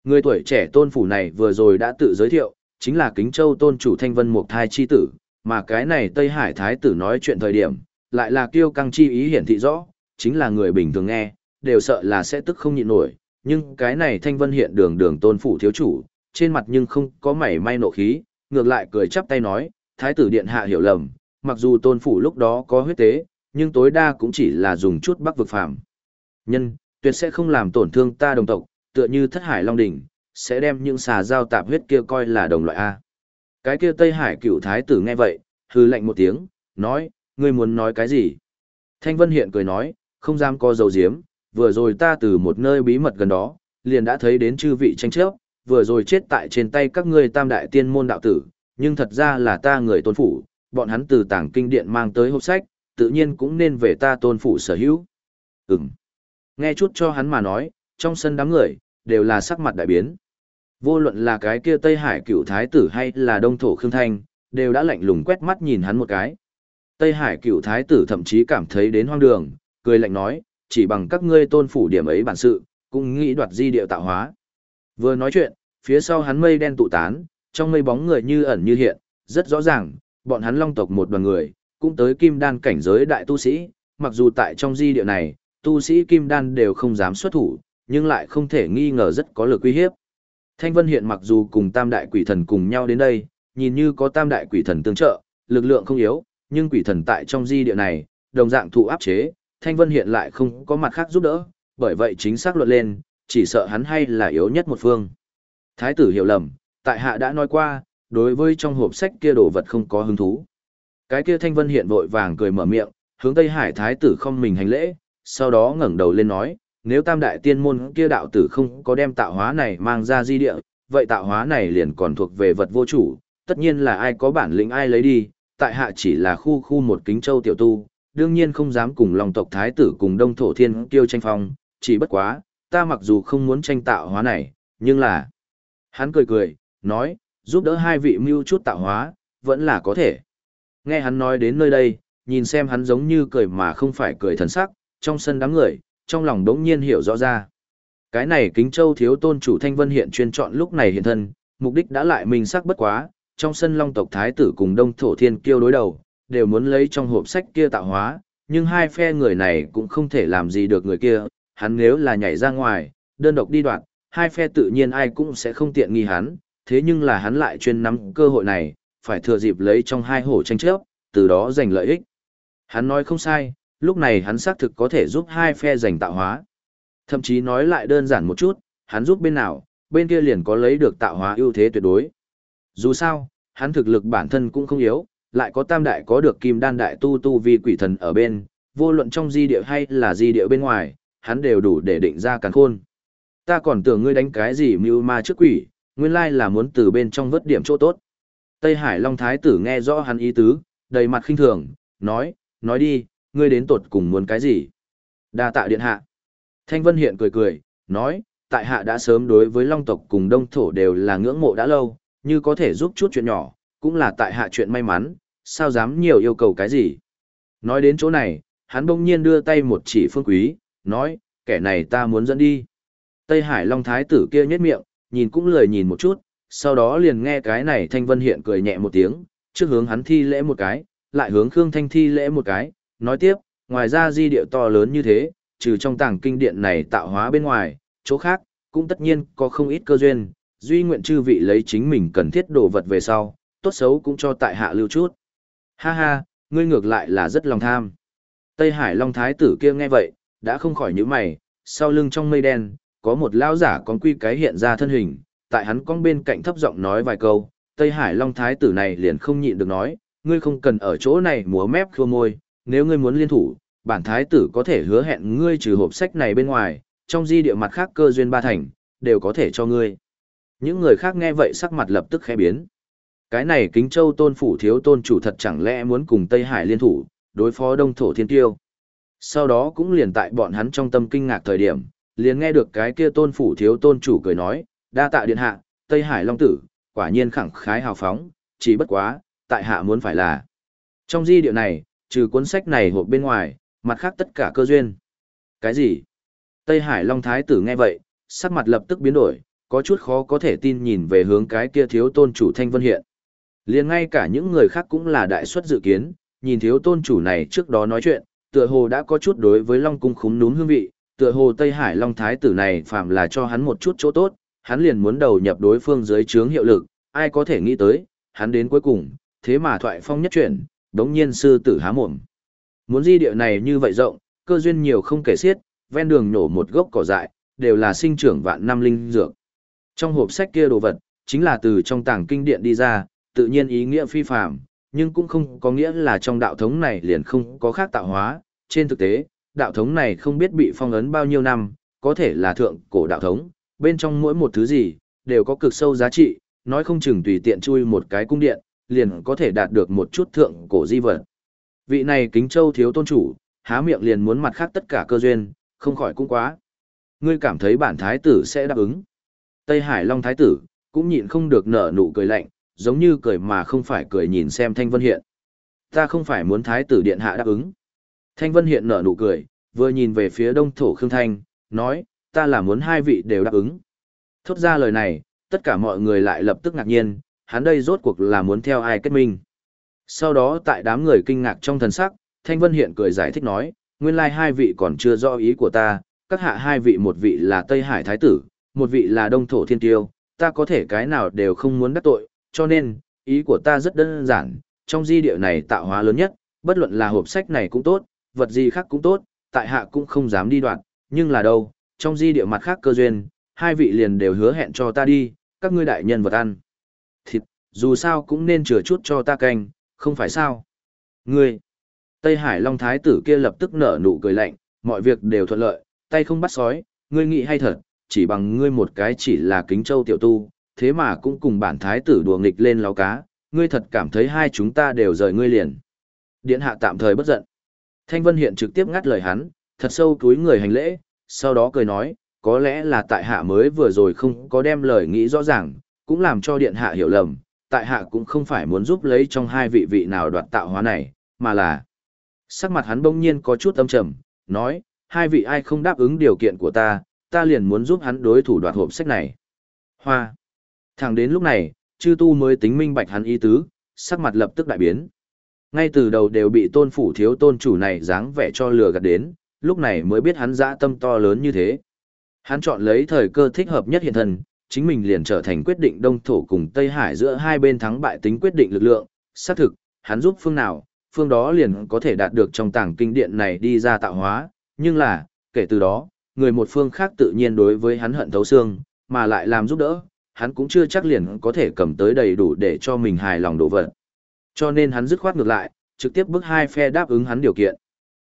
Người tuổi trẻ tôn phủ này vừa rồi đã tự giới thiệu, chính là kính châu tôn chủ thanh vân mục thai chi tử, mà cái này Tây Hải thái tử nói chuyện thời điểm, lại là kiêu căng chi ý hiển thị rõ, chính là người bình thường nghe, đều sợ là sẽ tức không nhịn nổi, nhưng cái này thanh vân hiện đường đường tôn phủ thiếu chủ, trên mặt nhưng không có mảy may nộ khí, ngược lại cười chắp tay nói, thái tử điện hạ hiểu lầm, mặc dù tôn phủ lúc đó có huyết tế, nhưng tối đa cũng chỉ là dùng chút bắc vực phàm. Nhân, tuyệt sẽ không làm tổn thương ta đồng tộc, tựa như thất hải long đỉnh, sẽ đem những xà giao tạp huyết kia coi là đồng loại A. Cái kia Tây Hải cựu thái tử nghe vậy, hư lạnh một tiếng, nói, ngươi muốn nói cái gì? Thanh Vân Hiện cười nói, không dám co dầu diếm, vừa rồi ta từ một nơi bí mật gần đó, liền đã thấy đến chư vị tranh chấp, vừa rồi chết tại trên tay các ngươi tam đại tiên môn đạo tử, nhưng thật ra là ta người tôn phủ, bọn hắn từ tảng kinh điện mang tới hộp sách, tự nhiên cũng nên về ta tôn phủ sở hữu. Ừm. Nghe chút cho hắn mà nói, trong sân đám người, đều là sắc mặt đại biến. Vô luận là cái kia Tây Hải cựu thái tử hay là đông thổ khương thanh, đều đã lạnh lùng quét mắt nhìn hắn một cái. Tây Hải cựu thái tử thậm chí cảm thấy đến hoang đường, cười lạnh nói, chỉ bằng các ngươi tôn phủ điểm ấy bản sự, cũng nghĩ đoạt di điệu tạo hóa. Vừa nói chuyện, phía sau hắn mây đen tụ tán, trong mây bóng người như ẩn như hiện, rất rõ ràng, bọn hắn long tộc một đoàn người, cũng tới kim đan cảnh giới đại tu sĩ, mặc dù tại trong di địa này, tu sĩ kim đan đều không dám xuất thủ, nhưng lại không thể nghi ngờ rất có lực uy hiếp. Thanh Vân hiện mặc dù cùng tam đại quỷ thần cùng nhau đến đây, nhìn như có tam đại quỷ thần tương trợ, lực lượng không yếu, nhưng quỷ thần tại trong di địa này, đồng dạng thụ áp chế, Thanh Vân hiện lại không có mặt khác giúp đỡ, bởi vậy chính xác luận lên, chỉ sợ hắn hay là yếu nhất một phương. Thái tử hiểu lầm, tại hạ đã nói qua, đối với trong hộp sách kia đồ vật không có hứng thú. Cái kia Thanh Vân hiện vội vàng cười mở miệng, hướng Tây Hải thái tử không mình hành lễ, sau đó ngẩng đầu lên nói, nếu tam đại tiên môn kia đạo tử không có đem tạo hóa này mang ra di địa, vậy tạo hóa này liền còn thuộc về vật vô chủ, tất nhiên là ai có bản lĩnh ai lấy đi, tại hạ chỉ là khu khu một kính châu tiểu tu, đương nhiên không dám cùng lòng tộc thái tử cùng đông thổ thiên kiêu tranh phong, chỉ bất quá, ta mặc dù không muốn tranh tạo hóa này, nhưng là... Hắn cười cười, nói, giúp đỡ hai vị mưu chút tạo hóa, vẫn là có thể. Nghe hắn nói đến nơi đây, nhìn xem hắn giống như cười mà không phải cười thần sắc, trong sân đám người, trong lòng đống nhiên hiểu rõ ra. Cái này kính châu thiếu tôn chủ thanh vân hiện chuyên chọn lúc này hiện thân, mục đích đã lại mình sắc bất quá, trong sân long tộc thái tử cùng đông thổ thiên kiêu đối đầu, đều muốn lấy trong hộp sách kia tạo hóa, nhưng hai phe người này cũng không thể làm gì được người kia, hắn nếu là nhảy ra ngoài, đơn độc đi đoạn, hai phe tự nhiên ai cũng sẽ không tiện nghi hắn, thế nhưng là hắn lại chuyên nắm cơ hội này, phải thừa dịp lấy trong hai hổ tranh chấp, từ đó giành lợi ích. Hắn nói không sai, lúc này hắn xác thực có thể giúp hai phe giành tạo hóa. Thậm chí nói lại đơn giản một chút, hắn giúp bên nào, bên kia liền có lấy được tạo hóa ưu thế tuyệt đối. Dù sao, hắn thực lực bản thân cũng không yếu, lại có tam đại có được kim đan đại tu tu vi quỷ thần ở bên, vô luận trong di địa hay là di địa bên ngoài, hắn đều đủ để định ra càng khôn. Ta còn tưởng ngươi đánh cái gì mưu ma trước quỷ, nguyên lai là muốn từ bên trong vớt điểm chỗ tốt. Tây Hải Long Thái tử nghe rõ hắn ý tứ, đầy mặt khinh thường, nói, nói đi, ngươi đến tột cùng muốn cái gì? Đa tạ điện hạ. Thanh Vân Hiện cười cười, nói, tại hạ đã sớm đối với Long tộc cùng Đông thổ đều là ngưỡng mộ đã lâu, như có thể giúp chút chuyện nhỏ, cũng là tại hạ chuyện may mắn, sao dám nhiều yêu cầu cái gì? Nói đến chỗ này, hắn bỗng nhiên đưa tay một chỉ phương quý, nói, kẻ này ta muốn dẫn đi. Tây Hải Long Thái tử kia nhếch miệng, nhìn cũng lười nhìn một chút, sau đó liền nghe cái này Thanh Vân Hiện cười nhẹ một tiếng, trước hướng hắn thi lễ một cái, lại hướng Khương Thanh thi lễ một cái, nói tiếp, ngoài ra di điệu to lớn như thế, trừ trong tàng kinh điện này tạo hóa bên ngoài, chỗ khác, cũng tất nhiên có không ít cơ duyên, duy nguyện chư vị lấy chính mình cần thiết đồ vật về sau, tốt xấu cũng cho tại hạ lưu chút. Ha ha, ngươi ngược lại là rất lòng tham. Tây Hải Long Thái tử kia nghe vậy, đã không khỏi nhíu mày, sau lưng trong mây đen, có một lão giả con quy cái hiện ra thân hình, tại hắn con bên cạnh thấp giọng nói vài câu, Tây Hải Long Thái tử này liền không nhịn được nói, ngươi không cần ở chỗ này múa mép khua môi, nếu ngươi muốn liên thủ, bản thái tử có thể hứa hẹn ngươi trừ hộp sách này bên ngoài, trong di địa mặt khác cơ duyên ba thành, đều có thể cho ngươi. Những người khác nghe vậy sắc mặt lập tức khẽ biến. Cái này kính châu tôn phủ thiếu tôn chủ thật chẳng lẽ muốn cùng Tây Hải liên thủ, đối phó đông thổ thiên tiêu. Sau đó cũng liền tại bọn hắn trong tâm kinh ngạc thời điểm, liền nghe được cái kia tôn phủ thiếu tôn chủ cười nói, đa tạ điện hạ, Tây Hải Long Tử, quả nhiên khẳng khái hào phóng, chỉ bất quá, tại hạ muốn phải là. Trong di địa này, trừ cuốn sách này hộp bên ngoài, mặt khác tất cả cơ duyên. Cái gì? Tây Hải Long Thái tử nghe vậy, sắc mặt lập tức biến đổi, có chút khó có thể tin nhìn về hướng cái kia thiếu tôn chủ Thanh Vân Hiện. liền ngay cả những người khác cũng là đại suất dự kiến, nhìn thiếu tôn chủ này trước đó nói chuyện, tựa hồ đã có chút đối với Long cung khúm núm hương vị, tựa hồ Tây Hải Long thái tử này phạm là cho hắn một chút chỗ tốt, hắn liền muốn đầu nhập đối phương dưới trướng hiệu lực, ai có thể nghĩ tới, hắn đến cuối cùng, thế mà thoại phong nhất chuyển, đống nhiên sư tử há mồm. Muốn di địa này như vậy rộng, cơ duyên nhiều không kể xiết, ven đường nổ một gốc cỏ dại, đều là sinh trưởng vạn năm linh dược. Trong hộp sách kia đồ vật, chính là từ trong tàng kinh điện đi ra, tự nhiên ý nghĩa phi phàm, nhưng cũng không có nghĩa là trong đạo thống này liền không có khác tạo hóa. Trên thực tế, đạo thống này không biết bị phong ấn bao nhiêu năm, có thể là thượng cổ đạo thống, bên trong mỗi một thứ gì, đều có cực sâu giá trị, nói không chừng tùy tiện chui một cái cung điện, liền có thể đạt được một chút thượng cổ di vật. Vị này kính châu thiếu tôn chủ, há miệng liền muốn mặt khác tất cả cơ duyên, không khỏi cũng quá. Ngươi cảm thấy bản thái tử sẽ đáp ứng. Tây Hải Long thái tử, cũng nhịn không được nở nụ cười lạnh, giống như cười mà không phải cười nhìn xem Thanh Vân Hiện. Ta không phải muốn thái tử điện hạ đáp ứng. Thanh Vân Hiện nở nụ cười, vừa nhìn về phía đông thổ Khương Thanh, nói, ta là muốn hai vị đều đáp ứng. Thốt ra lời này, tất cả mọi người lại lập tức ngạc nhiên, hắn đây rốt cuộc là muốn theo ai kết minh. Sau đó tại đám người kinh ngạc trong thần sắc, Thanh Vân Hiện cười giải thích nói, nguyên lai hai vị còn chưa rõ ý của ta, các hạ hai vị một vị là Tây Hải Thái Tử, một vị là Đông Thổ Thiên Tiêu, ta có thể cái nào đều không muốn đắc tội, cho nên, ý của ta rất đơn giản, trong di địa này tạo hóa lớn nhất, bất luận là hộp sách này cũng tốt, vật gì khác cũng tốt, tại hạ cũng không dám đi đoạn, nhưng là đâu, trong di địa mặt khác cơ duyên, hai vị liền đều hứa hẹn cho ta đi, các ngươi đại nhân vật ăn. Thịt, dù sao cũng nên chừa chút cho ta canh, không phải sao? Ngươi, Tây Hải Long Thái tử kia lập tức nở nụ cười lạnh, mọi việc đều thuận lợi, tay không bắt sói, ngươi nghĩ hay thật, chỉ bằng ngươi một cái chỉ là kính châu tiểu tu, thế mà cũng cùng bản thái tử đùa nghịch lên láo cá, ngươi thật cảm thấy hai chúng ta đều rời ngươi liền. Điện hạ tạm thời bất giận. Thanh Vân Hiện trực tiếp ngắt lời hắn, thật sâu túi người hành lễ, sau đó cười nói, có lẽ là tại hạ mới vừa rồi không có đem lời nghĩ rõ ràng, cũng làm cho điện hạ hiểu lầm, tại hạ cũng không phải muốn giúp lấy trong hai vị vị nào đoạt tạo hóa này, mà là Sắc mặt hắn bỗng nhiên có chút âm trầm, nói, hai vị ai không đáp ứng điều kiện của ta, ta liền muốn giúp hắn đối thủ đoạt hộp sách này. Hoa. Thẳng đến lúc này, chư tu mới tính minh bạch hắn ý tứ, sắc mặt lập tức đại biến. Ngay từ đầu đều bị tôn phủ thiếu tôn chủ này dáng vẻ cho lừa gạt đến, lúc này mới biết hắn dã tâm to lớn như thế. Hắn chọn lấy thời cơ thích hợp nhất hiện thân, chính mình liền trở thành quyết định đông thổ cùng Tây Hải giữa hai bên thắng bại tính quyết định lực lượng. Xác thực, hắn giúp phương nào, phương đó liền có thể đạt được trong tảng kinh điện này đi ra tạo hóa, nhưng là, kể từ đó, người một phương khác tự nhiên đối với hắn hận thấu xương, mà lại làm giúp đỡ, hắn cũng chưa chắc liền có thể cầm tới đầy đủ để cho mình hài lòng đồ vật. Cho nên hắn dứt khoát ngược lại, trực tiếp bước hai phe đáp ứng hắn điều kiện.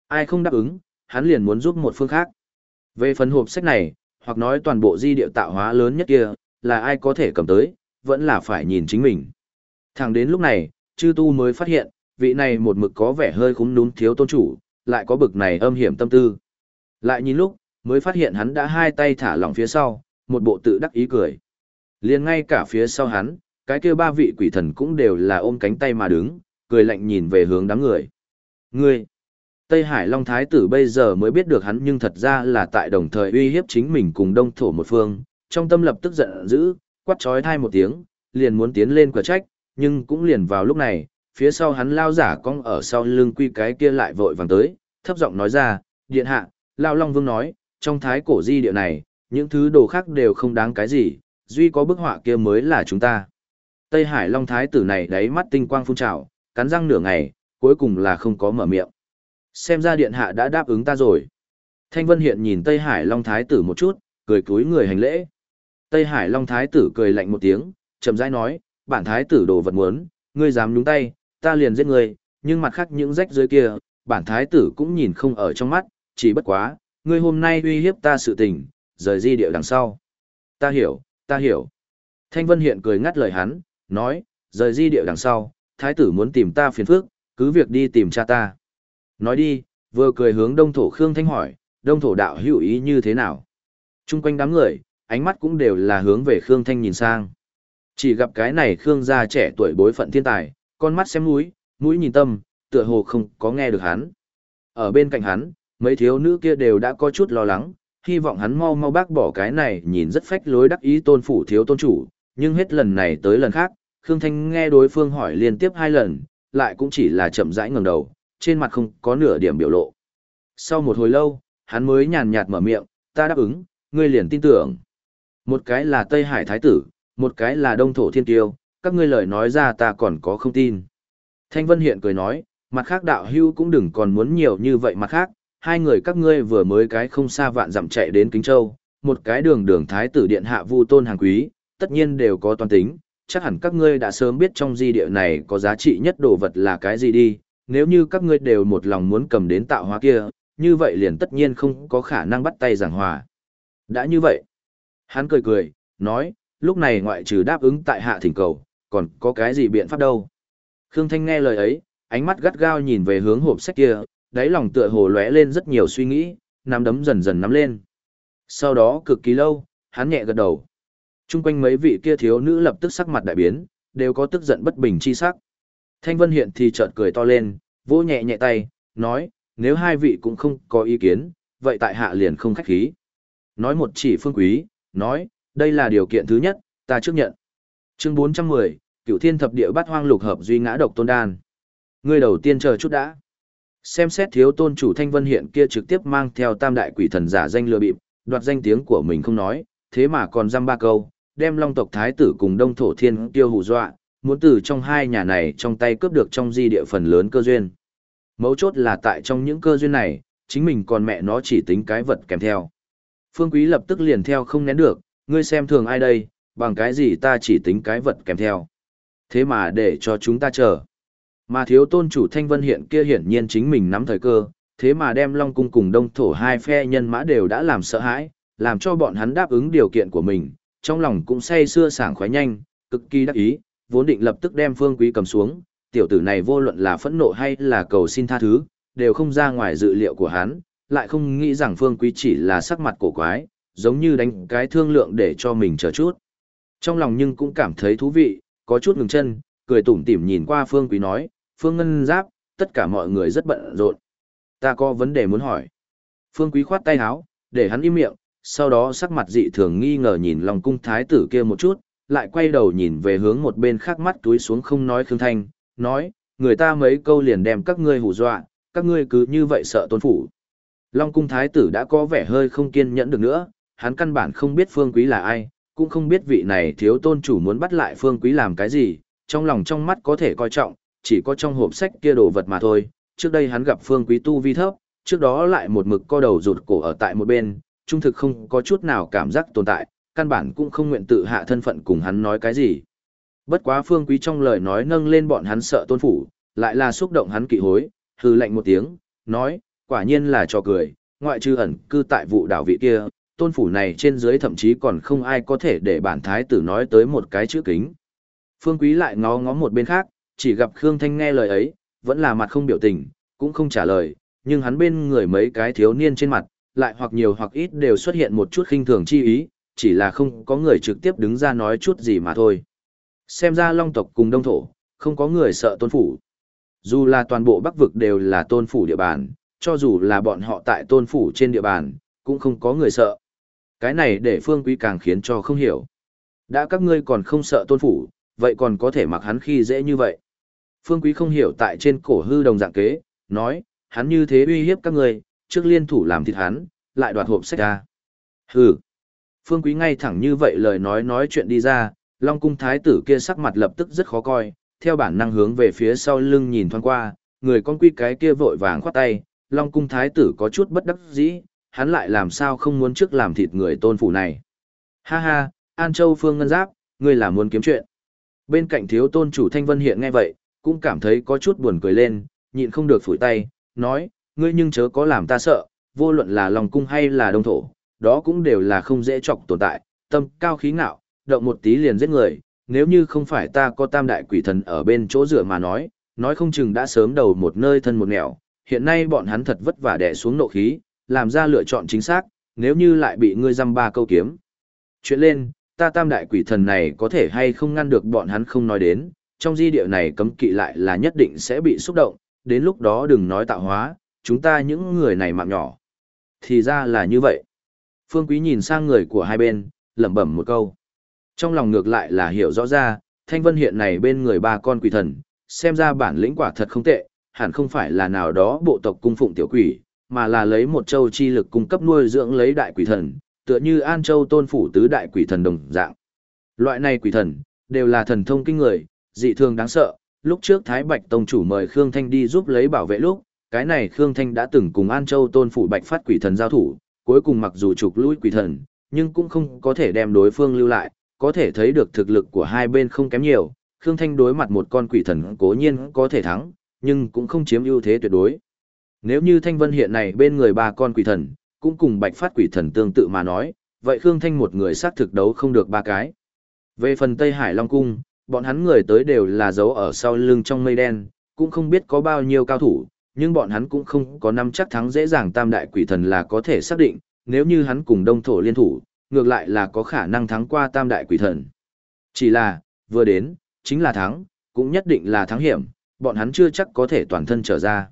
Ai không đáp ứng, hắn liền muốn giúp một phương khác. Về phần hộp sách này, hoặc nói toàn bộ di điệu tạo hóa lớn nhất kia, là ai có thể cầm tới, vẫn là phải nhìn chính mình. Thẳng đến lúc này, chư tu mới phát hiện, vị này một mực có vẻ hơi khúm núm thiếu tôn chủ, lại có bực này âm hiểm tâm tư. Lại nhìn lúc, mới phát hiện hắn đã hai tay thả lỏng phía sau, một bộ tự đắc ý cười. liền ngay cả phía sau hắn, cái kia ba vị quỷ thần cũng đều là ôm cánh tay mà đứng, cười lạnh nhìn về hướng đám người. Ngươi! Tây Hải Long Thái tử bây giờ mới biết được hắn nhưng thật ra là tại đồng thời uy hiếp chính mình cùng đông thổ một phương, trong tâm lập tức giận dữ, quát trói thai một tiếng, liền muốn tiến lên quả trách, nhưng cũng liền vào lúc này, phía sau hắn lao giả cong ở sau lưng quy cái kia lại vội vàng tới, thấp giọng nói ra, điện hạ, lao long vương nói, trong thái cổ di địa này, những thứ đồ khác đều không đáng cái gì, duy có bức họa kia mới là chúng ta. Tây Hải Long Thái tử này đáy mắt tinh quang phun trào, cắn răng nửa ngày, cuối cùng là không có mở miệng. Xem ra điện hạ đã đáp ứng ta rồi. Thanh Vân Hiện nhìn Tây Hải Long Thái tử một chút, cười cúi người hành lễ. Tây Hải Long Thái tử cười lạnh một tiếng, chậm rãi nói, bản thái tử đồ vật muốn, ngươi dám nhúng tay, ta liền giết ngươi, nhưng mặt khác những rách dưới kia, bản thái tử cũng nhìn không ở trong mắt, chỉ bất quá, ngươi hôm nay uy hiếp ta sự tình, rời di điệu đằng sau. Ta hiểu, ta hiểu. Thanh Vân Hiện cười ngắt lời hắn, nói, rời di địa đằng sau, thái tử muốn tìm ta phiền phức, cứ việc đi tìm cha ta. Nói đi, vừa cười hướng đông thổ Khương Thanh hỏi, đông thổ đạo hữu ý như thế nào? Trung quanh đám người, ánh mắt cũng đều là hướng về Khương Thanh nhìn sang. Chỉ gặp cái này Khương gia trẻ tuổi bối phận thiên tài, con mắt xem mũi, mũi nhìn tâm, tựa hồ không có nghe được hắn. Ở bên cạnh hắn, mấy thiếu nữ kia đều đã có chút lo lắng, hy vọng hắn mau mau bác bỏ cái này nhìn rất phách lối đắc ý tôn phủ thiếu tôn chủ, nhưng hết lần này tới lần khác, Khương Thanh nghe đối phương hỏi liên tiếp hai lần, lại cũng chỉ là chậm rãi ngẩng đầu, trên mặt không có nửa điểm biểu lộ. Sau một hồi lâu, hắn mới nhàn nhạt mở miệng, ta đáp ứng, ngươi liền tin tưởng. Một cái là Tây Hải Thái Tử, một cái là Đông Thổ Thiên Kiêu, các ngươi lời nói ra ta còn có không tin. Thanh Vân Hiện cười nói, mặt khác đạo hưu cũng đừng còn muốn nhiều như vậy mặt khác, hai người các ngươi vừa mới cái không xa vạn dặm chạy đến Kính Châu, một cái đường đường Thái Tử Điện Hạ Vu Tôn Hàng Quý, tất nhiên đều có toàn tính, chắc hẳn các ngươi đã sớm biết trong di địa này có giá trị nhất đồ vật là cái gì đi, nếu như các ngươi đều một lòng muốn cầm đến tạo hóa kia, như vậy liền tất nhiên không có khả năng bắt tay giảng hòa. Đã như vậy, hắn cười cười, nói, lúc này ngoại trừ đáp ứng tại hạ thỉnh cầu, còn có cái gì biện pháp đâu. Khương Thanh nghe lời ấy, ánh mắt gắt gao nhìn về hướng hộp sách kia, đáy lòng tựa hồ lóe lên rất nhiều suy nghĩ, nắm đấm dần dần nắm lên. Sau đó cực kỳ lâu, hắn nhẹ gật đầu. Trung quanh mấy vị kia thiếu nữ lập tức sắc mặt đại biến, đều có tức giận bất bình chi sắc. Thanh Vân Hiện thì chợt cười to lên, vỗ nhẹ nhẹ tay, nói, nếu hai vị cũng không có ý kiến, vậy tại hạ liền không khách khí. Nói một chỉ phương quý, nói, đây là điều kiện thứ nhất, ta chấp nhận. Chương 410, Cửu Thiên Thập Địa Bát Hoang Lục Hợp Duy Ngã Độc Tôn Đan. Ngươi đầu tiên chờ chút đã. Xem xét thiếu tôn chủ Thanh Vân Hiện kia trực tiếp mang theo tam đại quỷ thần giả danh lừa bịp, đoạt danh tiếng của mình không nói, thế mà còn dăm ba câu, đem long tộc thái tử cùng đông thổ thiên tiêu hù dọa, muốn từ trong hai nhà này trong tay cướp được trong di địa phần lớn cơ duyên. Mấu chốt là tại trong những cơ duyên này, chính mình còn mẹ nó chỉ tính cái vật kèm theo. Phương Quý lập tức liền theo không nén được, ngươi xem thường ai đây, bằng cái gì ta chỉ tính cái vật kèm theo. Thế mà để cho chúng ta chờ. Mà thiếu tôn chủ Thanh Vân hiện kia hiển nhiên chính mình nắm thời cơ, thế mà đem Long Cung cùng Đông Thổ hai phe nhân mã đều đã làm sợ hãi, làm cho bọn hắn đáp ứng điều kiện của mình, trong lòng cũng say sưa sảng khoái nhanh, cực kỳ đắc ý, vốn định lập tức đem Phương Quý cầm xuống, tiểu tử này vô luận là phẫn nộ hay là cầu xin tha thứ, đều không ra ngoài dự liệu của hắn, lại không nghĩ rằng Phương Quý chỉ là sắc mặt cổ quái, giống như đánh cái thương lượng để cho mình chờ chút. Trong lòng nhưng cũng cảm thấy thú vị, có chút ngừng chân, cười tủm tỉm nhìn qua Phương Quý nói, Phương Ngân Giáp, tất cả mọi người rất bận rộn. Ta có vấn đề muốn hỏi. Phương Quý khoát tay áo, để hắn im miệng, sau đó sắc mặt dị thường nghi ngờ nhìn lòng cung thái tử kia một chút, lại quay đầu nhìn về hướng một bên khác mắt túi xuống không nói Khương Thanh, nói, người ta mấy câu liền đem các ngươi hù dọa, các ngươi cứ như vậy sợ tôn phủ. Long cung thái tử đã có vẻ hơi không kiên nhẫn được nữa, hắn căn bản không biết phương quý là ai, cũng không biết vị này thiếu tôn chủ muốn bắt lại phương quý làm cái gì, trong lòng trong mắt có thể coi trọng, chỉ có trong hộp sách kia đồ vật mà thôi. Trước đây hắn gặp phương quý tu vi thấp, trước đó lại một mực co đầu rụt cổ ở tại một bên, trung thực không có chút nào cảm giác tồn tại, căn bản cũng không nguyện tự hạ thân phận cùng hắn nói cái gì. Bất quá phương quý trong lời nói nâng lên bọn hắn sợ tôn phủ, lại là xúc động hắn kỵ hối, hừ lạnh một tiếng, nói, quả nhiên là cho cười, ngoại trừ ẩn cư tại vụ đảo vị kia, tôn phủ này trên dưới thậm chí còn không ai có thể để bản thái tử nói tới một cái chữ kính. Phương quý lại ngó ngó một bên khác, chỉ gặp Khương Thanh nghe lời ấy, vẫn là mặt không biểu tình, cũng không trả lời, nhưng hắn bên người mấy cái thiếu niên trên mặt, lại hoặc nhiều hoặc ít đều xuất hiện một chút khinh thường chi ý, chỉ là không có người trực tiếp đứng ra nói chút gì mà thôi. Xem ra long tộc cùng đông thổ, không có người sợ tôn phủ. Dù là toàn bộ bắc vực đều là tôn phủ địa bàn, cho dù là bọn họ tại tôn phủ trên địa bàn, cũng không có người sợ. Cái này để phương quý càng khiến cho không hiểu. Đã các ngươi còn không sợ tôn phủ, vậy còn có thể mặc hắn khi dễ như vậy. Phương quý không hiểu tại trên cổ hư đồng dạng kế, nói, hắn như thế uy hiếp các ngươi, trước liên thủ làm thịt hắn, lại đoạt hộp sách ra. Hừ. Phương quý ngay thẳng như vậy lời nói nói chuyện đi ra, Long cung thái tử kia sắc mặt lập tức rất khó coi, theo bản năng hướng về phía sau lưng nhìn thoáng qua, người con quy cái kia vội vàng khoát tay, Long cung thái tử có chút bất đắc dĩ, hắn lại làm sao không muốn trước làm thịt người tôn phủ này. Ha ha, An Châu Phương Ngân Giáp, ngươi là muốn kiếm chuyện. Bên cạnh thiếu tôn chủ Thanh Vân hiện nghe vậy, cũng cảm thấy có chút buồn cười lên, nhịn không được phủi tay, nói, ngươi nhưng chớ có làm ta sợ, vô luận là lòng cung hay là đông thổ, đó cũng đều là không dễ chọc tồn tại, tâm cao khí ngạo, động một tí liền giết người, nếu như không phải ta có tam đại quỷ thần ở bên chỗ dựa mà nói, nói không chừng đã sớm đầu một nơi thân một nẻo, hiện nay bọn hắn thật vất vả đè xuống nộ khí, làm ra lựa chọn chính xác, nếu như lại bị ngươi dăm ba câu kiếm. Chuyện lên, ta tam đại quỷ thần này có thể hay không ngăn được bọn hắn không nói đến, trong di địa này cấm kỵ lại là nhất định sẽ bị xúc động, đến lúc đó đừng nói tạo hóa, chúng ta những người này mạng nhỏ. Thì ra là như vậy. Phương Quý nhìn sang người của hai bên, lẩm bẩm một câu. Trong lòng ngược lại là hiểu rõ ra, Thanh Vân hiện này bên người ba con quỷ thần, xem ra bản lĩnh quả thật không tệ, hẳn không phải là nào đó bộ tộc cung phụng tiểu quỷ, mà là lấy một châu chi lực cung cấp nuôi dưỡng lấy đại quỷ thần, tựa như An Châu tôn phủ tứ đại quỷ thần đồng dạng. Loại này quỷ thần, đều là thần thông kinh người, dị thường đáng sợ. Lúc trước Thái Bạch Tông chủ mời Khương Thanh đi giúp lấy bảo vệ lúc, cái này Khương Thanh đã từng cùng An Châu tôn phủ bạch phát quỷ thần giao thủ, cuối cùng mặc dù trục lui quỷ thần, nhưng cũng không có thể đem đối phương lưu lại, có thể thấy được thực lực của hai bên không kém nhiều. Khương Thanh đối mặt một con quỷ thần cố nhiên có thể thắng, nhưng cũng không chiếm ưu thế tuyệt đối. Nếu như Thanh Vân hiện này bên người ba con quỷ thần, cũng cùng bạch phát quỷ thần tương tự mà nói, vậy Khương Thanh một người sát thực đấu không được ba cái. Về phần Tây Hải Long Cung, bọn hắn người tới đều là giấu ở sau lưng trong mây đen, cũng không biết có bao nhiêu cao thủ, nhưng bọn hắn cũng không có năm chắc thắng dễ dàng tam đại quỷ thần là có thể xác định, nếu như hắn cùng đông thổ liên thủ, ngược lại là có khả năng thắng qua tam đại quỷ thần. Chỉ là, vừa đến, chính là thắng, cũng nhất định là thắng hiểm, bọn hắn chưa chắc có thể toàn thân trở ra.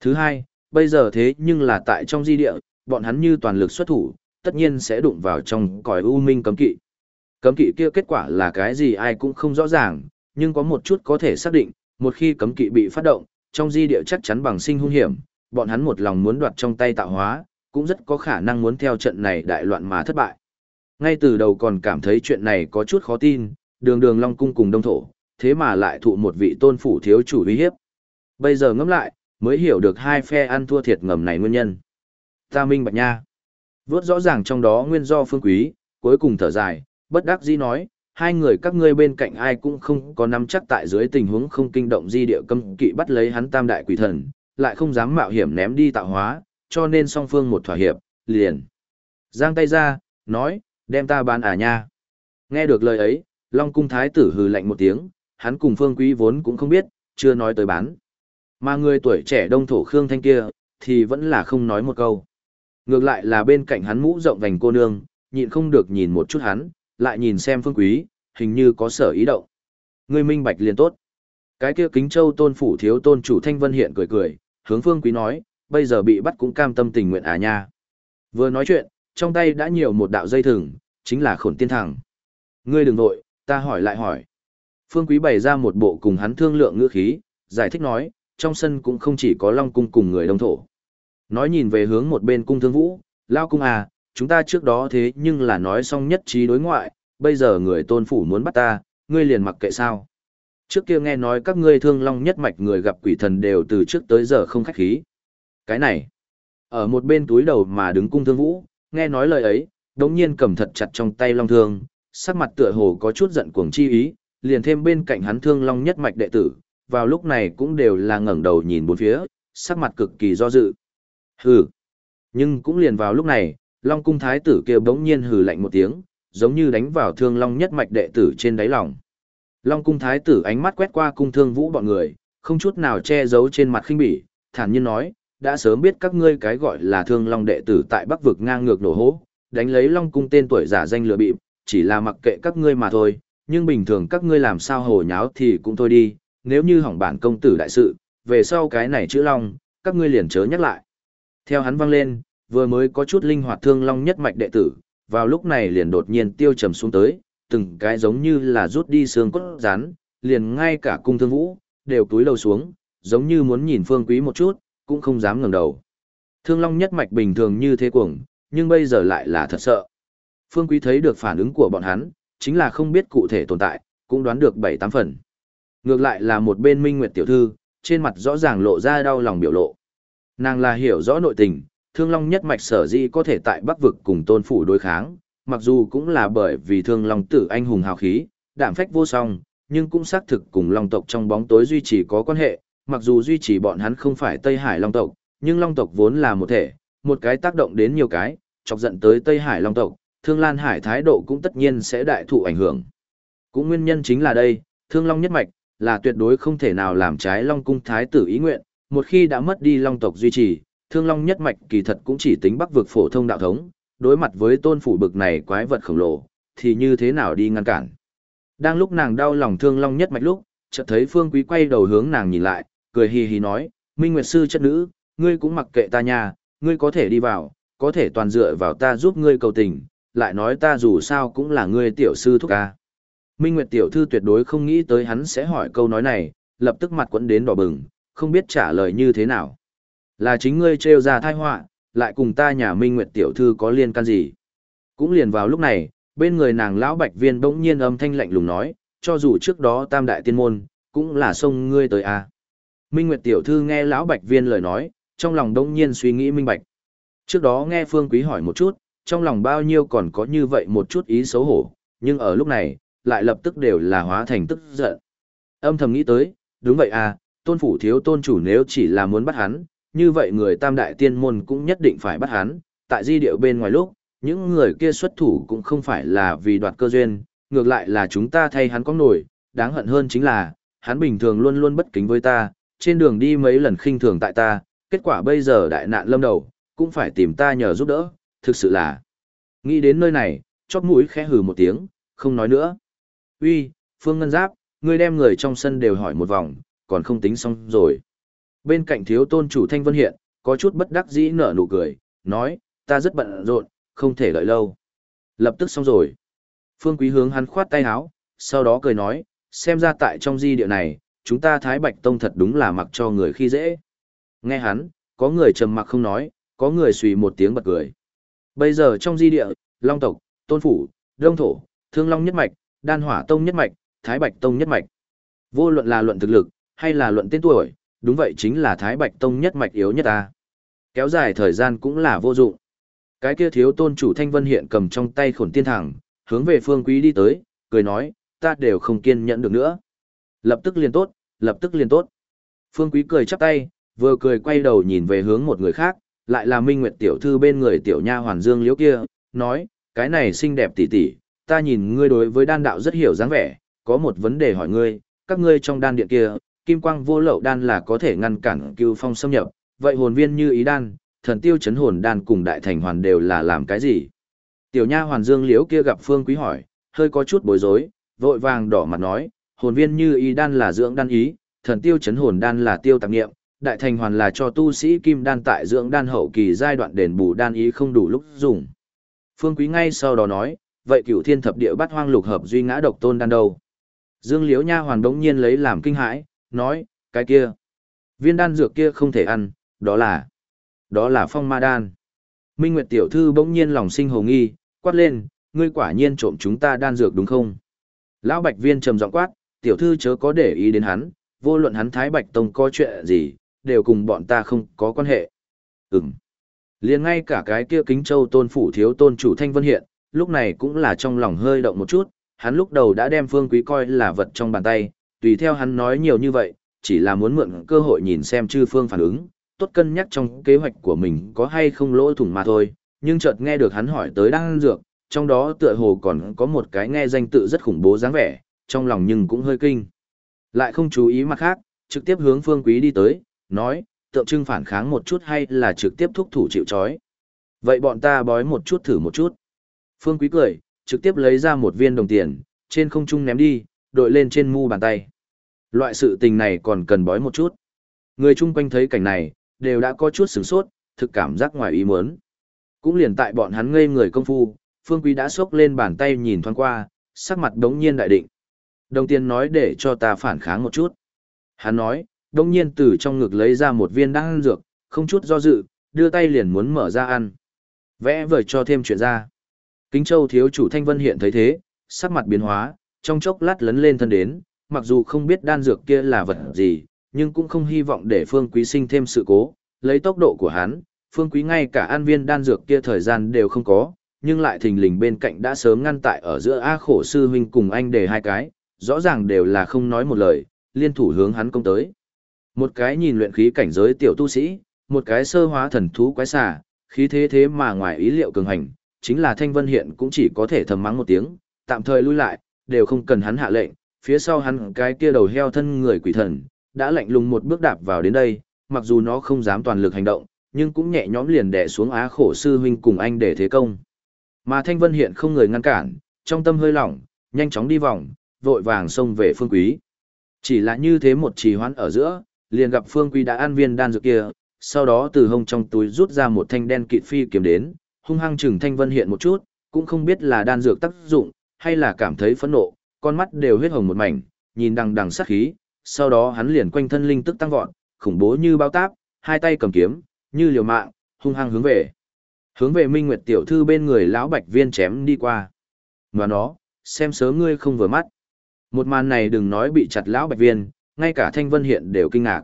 Thứ hai, bây giờ thế nhưng là tại trong di địa, bọn hắn như toàn lực xuất thủ, tất nhiên sẽ đụng vào trong còi u minh cấm kỵ. Cấm kỵ kia kết quả là cái gì ai cũng không rõ ràng, nhưng có một chút có thể xác định, một khi cấm kỵ bị phát động, trong di địa chắc chắn bằng sinh hung hiểm, bọn hắn một lòng muốn đoạt trong tay tạo hóa, cũng rất có khả năng muốn theo trận này đại loạn mà thất bại. Ngay từ đầu còn cảm thấy chuyện này có chút khó tin, đường đường Long Cung cùng Đông Thổ, thế mà lại thụ một vị tôn phủ thiếu chủ uy hiếp. Bây giờ ngẫm lại, mới hiểu được hai phe ăn thua thiệt ngầm này nguyên nhân. Ta minh bạch nha. Vốt rõ ràng trong đó nguyên do phương quý, cuối cùng thở dài, bất đắc dĩ nói, hai người các ngươi bên cạnh ai cũng không có nắm chắc tại dưới tình huống không kinh động di địa cấm kỵ bắt lấy hắn tam đại quỷ thần, lại không dám mạo hiểm ném đi tạo hóa, cho nên song phương một thỏa hiệp, liền. Giang tay ra, nói, đem ta bán à nha. Nghe được lời ấy, Long cung thái tử hừ lạnh một tiếng, hắn cùng phương quý vốn cũng không biết, chưa nói tới bán. Mà người tuổi trẻ đông thổ Khương Thanh kia, thì vẫn là không nói một câu. Ngược lại là bên cạnh hắn mũ rộng vành cô nương, nhịn không được nhìn một chút hắn, lại nhìn xem phương quý, hình như có sở ý động. ngươi minh bạch liền tốt. Cái kia kính châu tôn phủ thiếu tôn chủ Thanh Vân hiện cười cười, hướng phương quý nói, bây giờ bị bắt cũng cam tâm tình nguyện à nha. Vừa nói chuyện, trong tay đã nhiều một đạo dây thừng, chính là khổn tiên thẳng. Ngươi đừng nội, ta hỏi lại hỏi. Phương quý bày ra một bộ cùng hắn thương lượng ngữ khí, giải thích nói, trong sân cũng không chỉ có long cung cùng người đông thổ. Nói nhìn về hướng một bên cung thương vũ, lao cung à, chúng ta trước đó thế nhưng là nói xong nhất trí đối ngoại, bây giờ người tôn phủ muốn bắt ta, ngươi liền mặc kệ sao. Trước kia nghe nói các ngươi thương long nhất mạch người gặp quỷ thần đều từ trước tới giờ không khách khí. Cái này, ở một bên túi đầu mà đứng cung thương vũ, nghe nói lời ấy, đống nhiên cầm thật chặt trong tay long thương, sắc mặt tựa hồ có chút giận cuồng chi ý, liền thêm bên cạnh hắn thương long nhất mạch đệ tử, vào lúc này cũng đều là ngẩng đầu nhìn bốn phía, sắc mặt cực kỳ do dự. Hừ. Nhưng cũng liền vào lúc này, Long cung thái tử kia bỗng nhiên hừ lạnh một tiếng, giống như đánh vào thương long nhất mạch đệ tử trên đáy lòng. Long cung thái tử ánh mắt quét qua cung thương vũ bọn người, không chút nào che giấu trên mặt khinh bỉ, thản nhiên nói, đã sớm biết các ngươi cái gọi là thương long đệ tử tại bắc vực ngang ngược nổ hố, đánh lấy long cung tên tuổi giả danh lừa bịp, chỉ là mặc kệ các ngươi mà thôi, nhưng bình thường các ngươi làm sao hồ nháo thì cũng thôi đi, nếu như hỏng bản công tử đại sự, về sau cái này chữ long, các ngươi liền chớ nhắc lại. Theo hắn vang lên, vừa mới có chút linh hoạt thương long nhất mạch đệ tử, vào lúc này liền đột nhiên tiêu trầm xuống tới, từng cái giống như là rút đi xương cốt rán, liền ngay cả cung thương vũ, đều túi lầu xuống, giống như muốn nhìn phương quý một chút, cũng không dám ngẩng đầu. Thương long nhất mạch bình thường như thế cuồng, nhưng bây giờ lại là thật sợ. Phương quý thấy được phản ứng của bọn hắn, chính là không biết cụ thể tồn tại, cũng đoán được bảy tám phần. Ngược lại là một bên minh nguyệt tiểu thư, trên mặt rõ ràng lộ ra đau lòng biểu lộ. Nàng là hiểu rõ nội tình, thương long nhất mạch sở di có thể tại bắc vực cùng tôn phủ đối kháng, mặc dù cũng là bởi vì thương long tử anh hùng hào khí, đạm phách vô song, nhưng cũng xác thực cùng long tộc trong bóng tối duy trì có quan hệ, mặc dù duy trì bọn hắn không phải Tây Hải long tộc, nhưng long tộc vốn là một thể, một cái tác động đến nhiều cái, chọc giận tới Tây Hải long tộc, thương lan hải thái độ cũng tất nhiên sẽ đại thụ ảnh hưởng. Cũng nguyên nhân chính là đây, thương long nhất mạch, là tuyệt đối không thể nào làm trái long cung thái tử ý nguyện, một khi đã mất đi long tộc duy trì, thương long nhất mạch kỳ thật cũng chỉ tính bắc vực phổ thông đạo thống, đối mặt với tôn phủ bực này quái vật khổng lồ, thì như thế nào đi ngăn cản. Đang lúc nàng đau lòng thương long nhất mạch lúc, chợt thấy phương quý quay đầu hướng nàng nhìn lại, cười hì hì nói, Minh Nguyệt Sư chất nữ, ngươi cũng mặc kệ ta nha, ngươi có thể đi vào, có thể toàn dựa vào ta giúp ngươi cầu tình, lại nói ta dù sao cũng là ngươi tiểu sư thúc ca. Minh Nguyệt tiểu thư tuyệt đối không nghĩ tới hắn sẽ hỏi câu nói này, lập tức mặt quẫn đến đỏ bừng, không biết trả lời như thế nào. Là chính ngươi trêu ra thai họa, lại cùng ta nhà Minh Nguyệt tiểu thư có liên can gì? Cũng liền vào lúc này, bên người nàng lão Bạch Viên bỗng nhiên âm thanh lạnh lùng nói, cho dù trước đó tam đại tiên môn, cũng là sông ngươi tới a. Minh Nguyệt tiểu thư nghe lão Bạch Viên lời nói, trong lòng đông nhiên suy nghĩ minh bạch. Trước đó nghe Phương Quý hỏi một chút, trong lòng bao nhiêu còn có như vậy một chút ý xấu hổ, nhưng ở lúc này, lại lập tức đều là hóa thành tức giận. Âm thầm nghĩ tới, đúng vậy à, tôn phủ thiếu tôn chủ nếu chỉ là muốn bắt hắn, như vậy người tam đại tiên môn cũng nhất định phải bắt hắn, tại di điệu bên ngoài lúc, những người kia xuất thủ cũng không phải là vì đoạt cơ duyên, ngược lại là chúng ta thay hắn có nổi, đáng hận hơn chính là, hắn bình thường luôn luôn bất kính với ta, trên đường đi mấy lần khinh thường tại ta, kết quả bây giờ đại nạn lâm đầu, cũng phải tìm ta nhờ giúp đỡ, thực sự là. Nghĩ đến nơi này, chóp mũi khẽ hừ một tiếng, không nói nữa. Uy, Phương Ngân Giáp, ngươi đem người trong sân đều hỏi một vòng, còn không tính xong rồi. Bên cạnh thiếu tôn chủ Thanh Vân Hiện, có chút bất đắc dĩ nở nụ cười, nói, ta rất bận rộn, không thể đợi lâu. Lập tức xong rồi. Phương Quý hướng hắn khoát tay áo, sau đó cười nói, xem ra tại trong di địa này, chúng ta Thái Bạch Tông thật đúng là mặc cho người khi dễ. Nghe hắn, có người trầm mặc không nói, có người suy một tiếng bật cười. Bây giờ trong di địa, Long tộc, Tôn phủ, Đông thổ, Thương Long nhất mạch, Đan Hỏa Tông nhất mạch, Thái Bạch Tông nhất mạch. Vô luận là luận thực lực, hay là luận tên tuổi, đúng vậy chính là Thái Bạch Tông nhất mạch yếu nhất ta. Kéo dài thời gian cũng là vô dụng. Cái kia thiếu tôn chủ Thanh Vân hiện cầm trong tay khổn tiên thẳng, hướng về phương quý đi tới, cười nói, ta đều không kiên nhẫn được nữa. Lập tức liền tốt, lập tức liền tốt. Phương quý cười chắp tay, vừa cười quay đầu nhìn về hướng một người khác, lại là Minh Nguyệt tiểu thư bên người tiểu nha hoàn Dương Liễu kia, nói, cái này xinh đẹp tỷ tỷ, ta nhìn ngươi đối với đan đạo rất hiểu dáng vẻ, có một vấn đề hỏi ngươi, các ngươi trong đan điện kia, kim quang vô lậu đan là có thể ngăn cản cưu phong xâm nhập, vậy hồn viên như ý đan, thần tiêu chấn hồn đan cùng đại thành hoàn đều là làm cái gì? Tiểu nha hoàn Dương Liễu kia gặp Phương Quý hỏi, hơi có chút bối rối, vội vàng đỏ mặt nói, hồn viên như ý đan là dưỡng đan ý, thần tiêu chấn hồn đan là tiêu tạp nghiệm, đại thành hoàn là cho tu sĩ kim đan tại dưỡng đan hậu kỳ giai đoạn đền bù đan ý không đủ lúc dùng. Phương Quý ngay sau đó nói, vậy cửu thiên thập địa bắt hoang lục hợp duy ngã độc tôn đan đâu? Dương Liễu nha hoàn đống nhiên lấy làm kinh hãi, nói, cái kia, viên đan dược kia không thể ăn, đó là, đó là phong ma đan. Minh Nguyệt tiểu thư bỗng nhiên lòng sinh hồ nghi, quát lên, ngươi quả nhiên trộm chúng ta đan dược đúng không? Lão Bạch Viên trầm giọng quát, tiểu thư chớ có để ý đến hắn, vô luận hắn Thái Bạch Tông có chuyện gì, đều cùng bọn ta không có quan hệ. Ừm. liền ngay cả cái kia kính châu tôn phủ thiếu tôn chủ Thanh Vân Hiện, lúc này cũng là trong lòng hơi động một chút, hắn lúc đầu đã đem phương quý coi là vật trong bàn tay, tùy theo hắn nói nhiều như vậy, chỉ là muốn mượn cơ hội nhìn xem chư phương phản ứng, tốt cân nhắc trong kế hoạch của mình có hay không lỗ thủng mà thôi, nhưng chợt nghe được hắn hỏi tới đang dược, trong đó tựa hồ còn có một cái nghe danh tự rất khủng bố dáng vẻ, trong lòng nhưng cũng hơi kinh. Lại không chú ý mặt khác, trực tiếp hướng phương quý đi tới, nói, tượng trưng phản kháng một chút hay là trực tiếp thúc thủ chịu chói. Vậy bọn ta bói một chút thử một chút. Phương quý cười, trực tiếp lấy ra một viên đồng tiền, trên không trung ném đi, đội lên trên mu bàn tay. Loại sự tình này còn cần bói một chút. Người chung quanh thấy cảnh này, đều đã có chút sửng sốt, thực cảm giác ngoài ý muốn. Cũng liền tại bọn hắn ngây người công phu, Phương Quý đã xốc lên bàn tay nhìn thoáng qua, sắc mặt đống nhiên đại định. Đồng tiền nói để cho ta phản kháng một chút. Hắn nói, đống nhiên từ trong ngực lấy ra một viên đan dược, không chút do dự, đưa tay liền muốn mở ra ăn. Vẽ vời cho thêm chuyện ra. Kính Châu thiếu chủ Thanh Vân hiện thấy thế, sắc mặt biến hóa, trong chốc lát lấn lên thân đến, mặc dù không biết đan dược kia là vật gì, nhưng cũng không hy vọng để Phương Quý sinh thêm sự cố, lấy tốc độ của hắn, Phương Quý ngay cả an viên đan dược kia thời gian đều không có, nhưng lại thình lình bên cạnh đã sớm ngăn tại ở giữa A khổ sư huynh cùng anh để hai cái, rõ ràng đều là không nói một lời, liên thủ hướng hắn công tới. Một cái nhìn luyện khí cảnh giới tiểu tu sĩ, một cái sơ hóa thần thú quái xà, khí thế thế mà ngoài ý liệu cường hành, chính là Thanh Vân hiện cũng chỉ có thể thầm mắng một tiếng, tạm thời lui lại, đều không cần hắn hạ lệnh, phía sau hắn cái kia đầu heo thân người quỷ thần, đã lạnh lùng một bước đạp vào đến đây, mặc dù nó không dám toàn lực hành động, nhưng cũng nhẹ nhõm liền đè xuống á khổ sư huynh cùng anh để thế công. Mà Thanh Vân hiện không người ngăn cản, trong tâm hơi lỏng, nhanh chóng đi vòng, vội vàng xông về phương quý. Chỉ là như thế một trì hoãn ở giữa, liền gặp phương quý đã an viên đan dược kia, sau đó từ hông trong túi rút ra một thanh đen kịt phi kiếm đến, hung hăng chừng Thanh Vân hiện một chút, cũng không biết là đan dược tác dụng, hay là cảm thấy phẫn nộ, con mắt đều huyết hồng một mảnh, nhìn đằng đằng sát khí, sau đó hắn liền quanh thân linh tức tăng vọt, khủng bố như bao táp, hai tay cầm kiếm, như liều mạng, hung hăng hướng về. Hướng về Minh Nguyệt tiểu thư bên người lão Bạch Viên chém đi qua. Ngoan nó, xem sớm ngươi không vừa mắt. Một màn này đừng nói bị chặt lão Bạch Viên, ngay cả Thanh Vân Hiện đều kinh ngạc.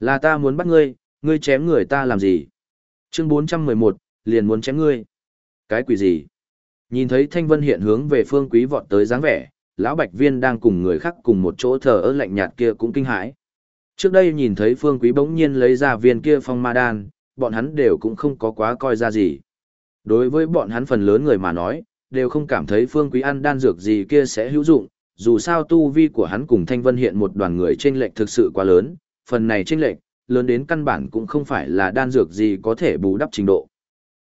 Là ta muốn bắt ngươi, ngươi chém người ta làm gì? Chương 411, liền muốn chém ngươi. Cái quỷ gì? Nhìn thấy Thanh Vân Hiện hướng về phương quý vọt tới dáng vẻ, lão Bạch Viên đang cùng người khác cùng một chỗ thờ ơ lạnh nhạt kia cũng kinh hãi. Trước đây nhìn thấy phương quý bỗng nhiên lấy ra viên kia phong ma đan, bọn hắn đều cũng không có quá coi ra gì. Đối với bọn hắn phần lớn người mà nói, đều không cảm thấy phương quý ăn đan dược gì kia sẽ hữu dụng, dù sao tu vi của hắn cùng Thanh Vân hiện một đoàn người chênh lệch thực sự quá lớn, phần này chênh lệch, lớn đến căn bản cũng không phải là đan dược gì có thể bù đắp trình độ.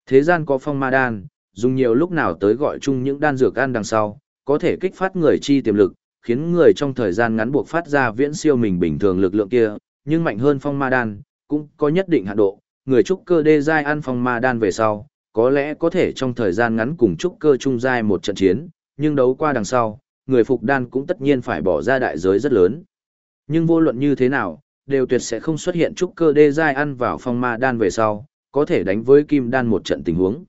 Thế gian có phong ma đan, dùng nhiều lúc nào tới gọi chung những đan dược ăn đằng sau, có thể kích phát người chi tiềm lực, khiến người trong thời gian ngắn buộc phát ra viễn siêu mình bình thường lực lượng kia, nhưng mạnh hơn phong ma đan, cũng có nhất định hạn độ, người trúc cơ đê giai ăn phong ma đan về sau, có lẽ có thể trong thời gian ngắn cùng trúc cơ trung giai một trận chiến, nhưng đấu qua đằng sau, người phục đan cũng tất nhiên phải bỏ ra đại giới rất lớn. Nhưng vô luận như thế nào, đều tuyệt sẽ không xuất hiện trúc cơ đê giai ăn vào phong ma đan về sau, có thể đánh với kim đan một trận tình huống.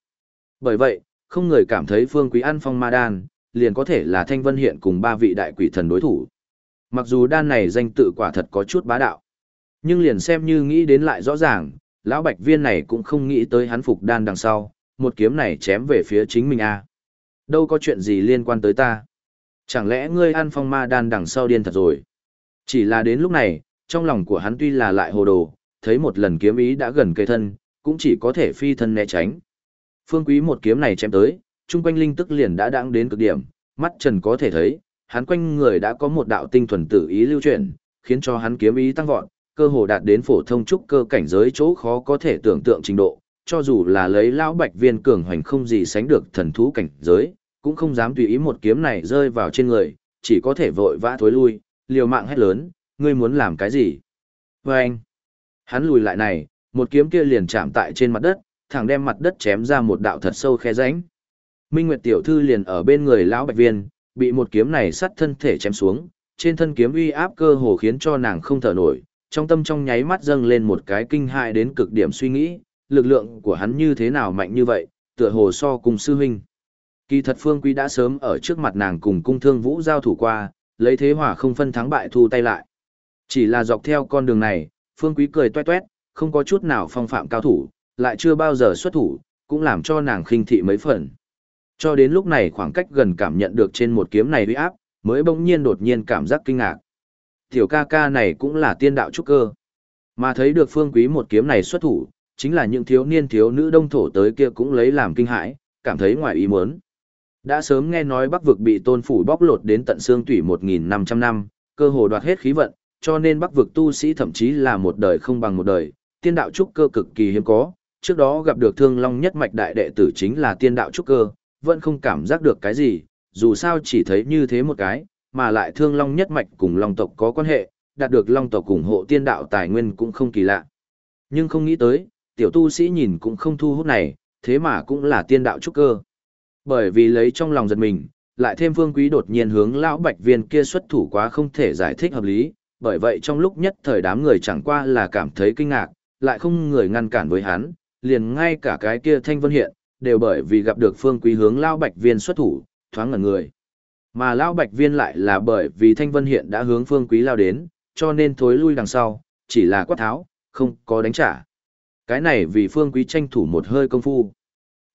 Bởi vậy, không người cảm thấy phương quý ăn phong ma đan, liền có thể là thanh vân hiện cùng ba vị đại quỷ thần đối thủ. Mặc dù đan này danh tự quả thật có chút bá đạo, nhưng liền xem như nghĩ đến lại rõ ràng, lão bạch viên này cũng không nghĩ tới hắn phục đan đằng sau, một kiếm này chém về phía chính mình a. À. Đâu có chuyện gì liên quan tới ta. Chẳng lẽ ngươi ăn phong ma đan đằng sau điên thật rồi? Chỉ là đến lúc này, trong lòng của hắn tuy là lại hồ đồ, thấy một lần kiếm ý đã gần cây thân, cũng chỉ có thể phi thân né tránh. Phương Quý một kiếm này chém tới, trung quanh linh tức liền đã đáng đến cực điểm, mắt trần có thể thấy, hắn quanh người đã có một đạo tinh thuần tử ý lưu chuyển, khiến cho hắn kiếm ý tăng vọt, cơ hồ đạt đến phổ thông trúc cơ cảnh giới chỗ khó có thể tưởng tượng trình độ, cho dù là lấy lão bạch viên cường hoành không gì sánh được thần thú cảnh giới, cũng không dám tùy ý một kiếm này rơi vào trên người, chỉ có thể vội vã thối lui, liều mạng hét lớn, ngươi muốn làm cái gì? Và anh, hắn lùi lại này, một kiếm kia liền chạm tại trên mặt đất, thẳng đem mặt đất chém ra một đạo thật sâu khe rãnh. Minh Nguyệt tiểu thư liền ở bên người lão Bạch Viên, bị một kiếm này sắt thân thể chém xuống, trên thân kiếm uy áp cơ hồ khiến cho nàng không thở nổi, trong tâm trong nháy mắt dâng lên một cái kinh hại đến cực điểm suy nghĩ, lực lượng của hắn như thế nào mạnh như vậy, tựa hồ so cùng sư huynh. Kỳ thật Phương Quý đã sớm ở trước mặt nàng cùng cung thương vũ giao thủ qua, lấy thế hỏa không phân thắng bại thu tay lại. Chỉ là dọc theo con đường này, Phương Quý cười toe toét, không có chút nào phong phạm cao thủ, lại chưa bao giờ xuất thủ, cũng làm cho nàng khinh thị mấy phần. Cho đến lúc này khoảng cách gần cảm nhận được trên một kiếm này uy áp, mới bỗng nhiên đột nhiên cảm giác kinh ngạc. Tiểu ca ca này cũng là tiên đạo trúc cơ. Mà thấy được phương quý một kiếm này xuất thủ, chính là những thiếu niên thiếu nữ đông thổ tới kia cũng lấy làm kinh hãi, cảm thấy ngoài ý muốn. Đã sớm nghe nói Bắc vực bị tôn phủ bóc lột đến tận xương tủy 1500 năm, cơ hồ đoạt hết khí vận, cho nên Bắc vực tu sĩ thậm chí là một đời không bằng một đời, tiên đạo trúc cơ cực kỳ hiếm có. Trước đó gặp được thương long nhất mạch đại đệ tử chính là tiên đạo trúc cơ, vẫn không cảm giác được cái gì, dù sao chỉ thấy như thế một cái, mà lại thương long nhất mạch cùng long tộc có quan hệ, đạt được long tộc ủng hộ tiên đạo tài nguyên cũng không kỳ lạ. Nhưng không nghĩ tới, tiểu tu sĩ nhìn cũng không thu hút này, thế mà cũng là tiên đạo trúc cơ. Bởi vì lấy trong lòng giật mình, lại thêm vương quý đột nhiên hướng lão bạch viên kia xuất thủ quá không thể giải thích hợp lý, bởi vậy trong lúc nhất thời đám người chẳng qua là cảm thấy kinh ngạc, lại không người ngăn cản với hắn, liền ngay cả cái kia thanh vân hiện, đều bởi vì gặp được phương quý hướng lao bạch viên xuất thủ, thoáng ngẩn người. Mà lao bạch viên lại là bởi vì thanh vân hiện đã hướng phương quý lao đến, cho nên thối lui đằng sau, chỉ là quát tháo, không có đánh trả. Cái này vì phương quý tranh thủ một hơi công phu.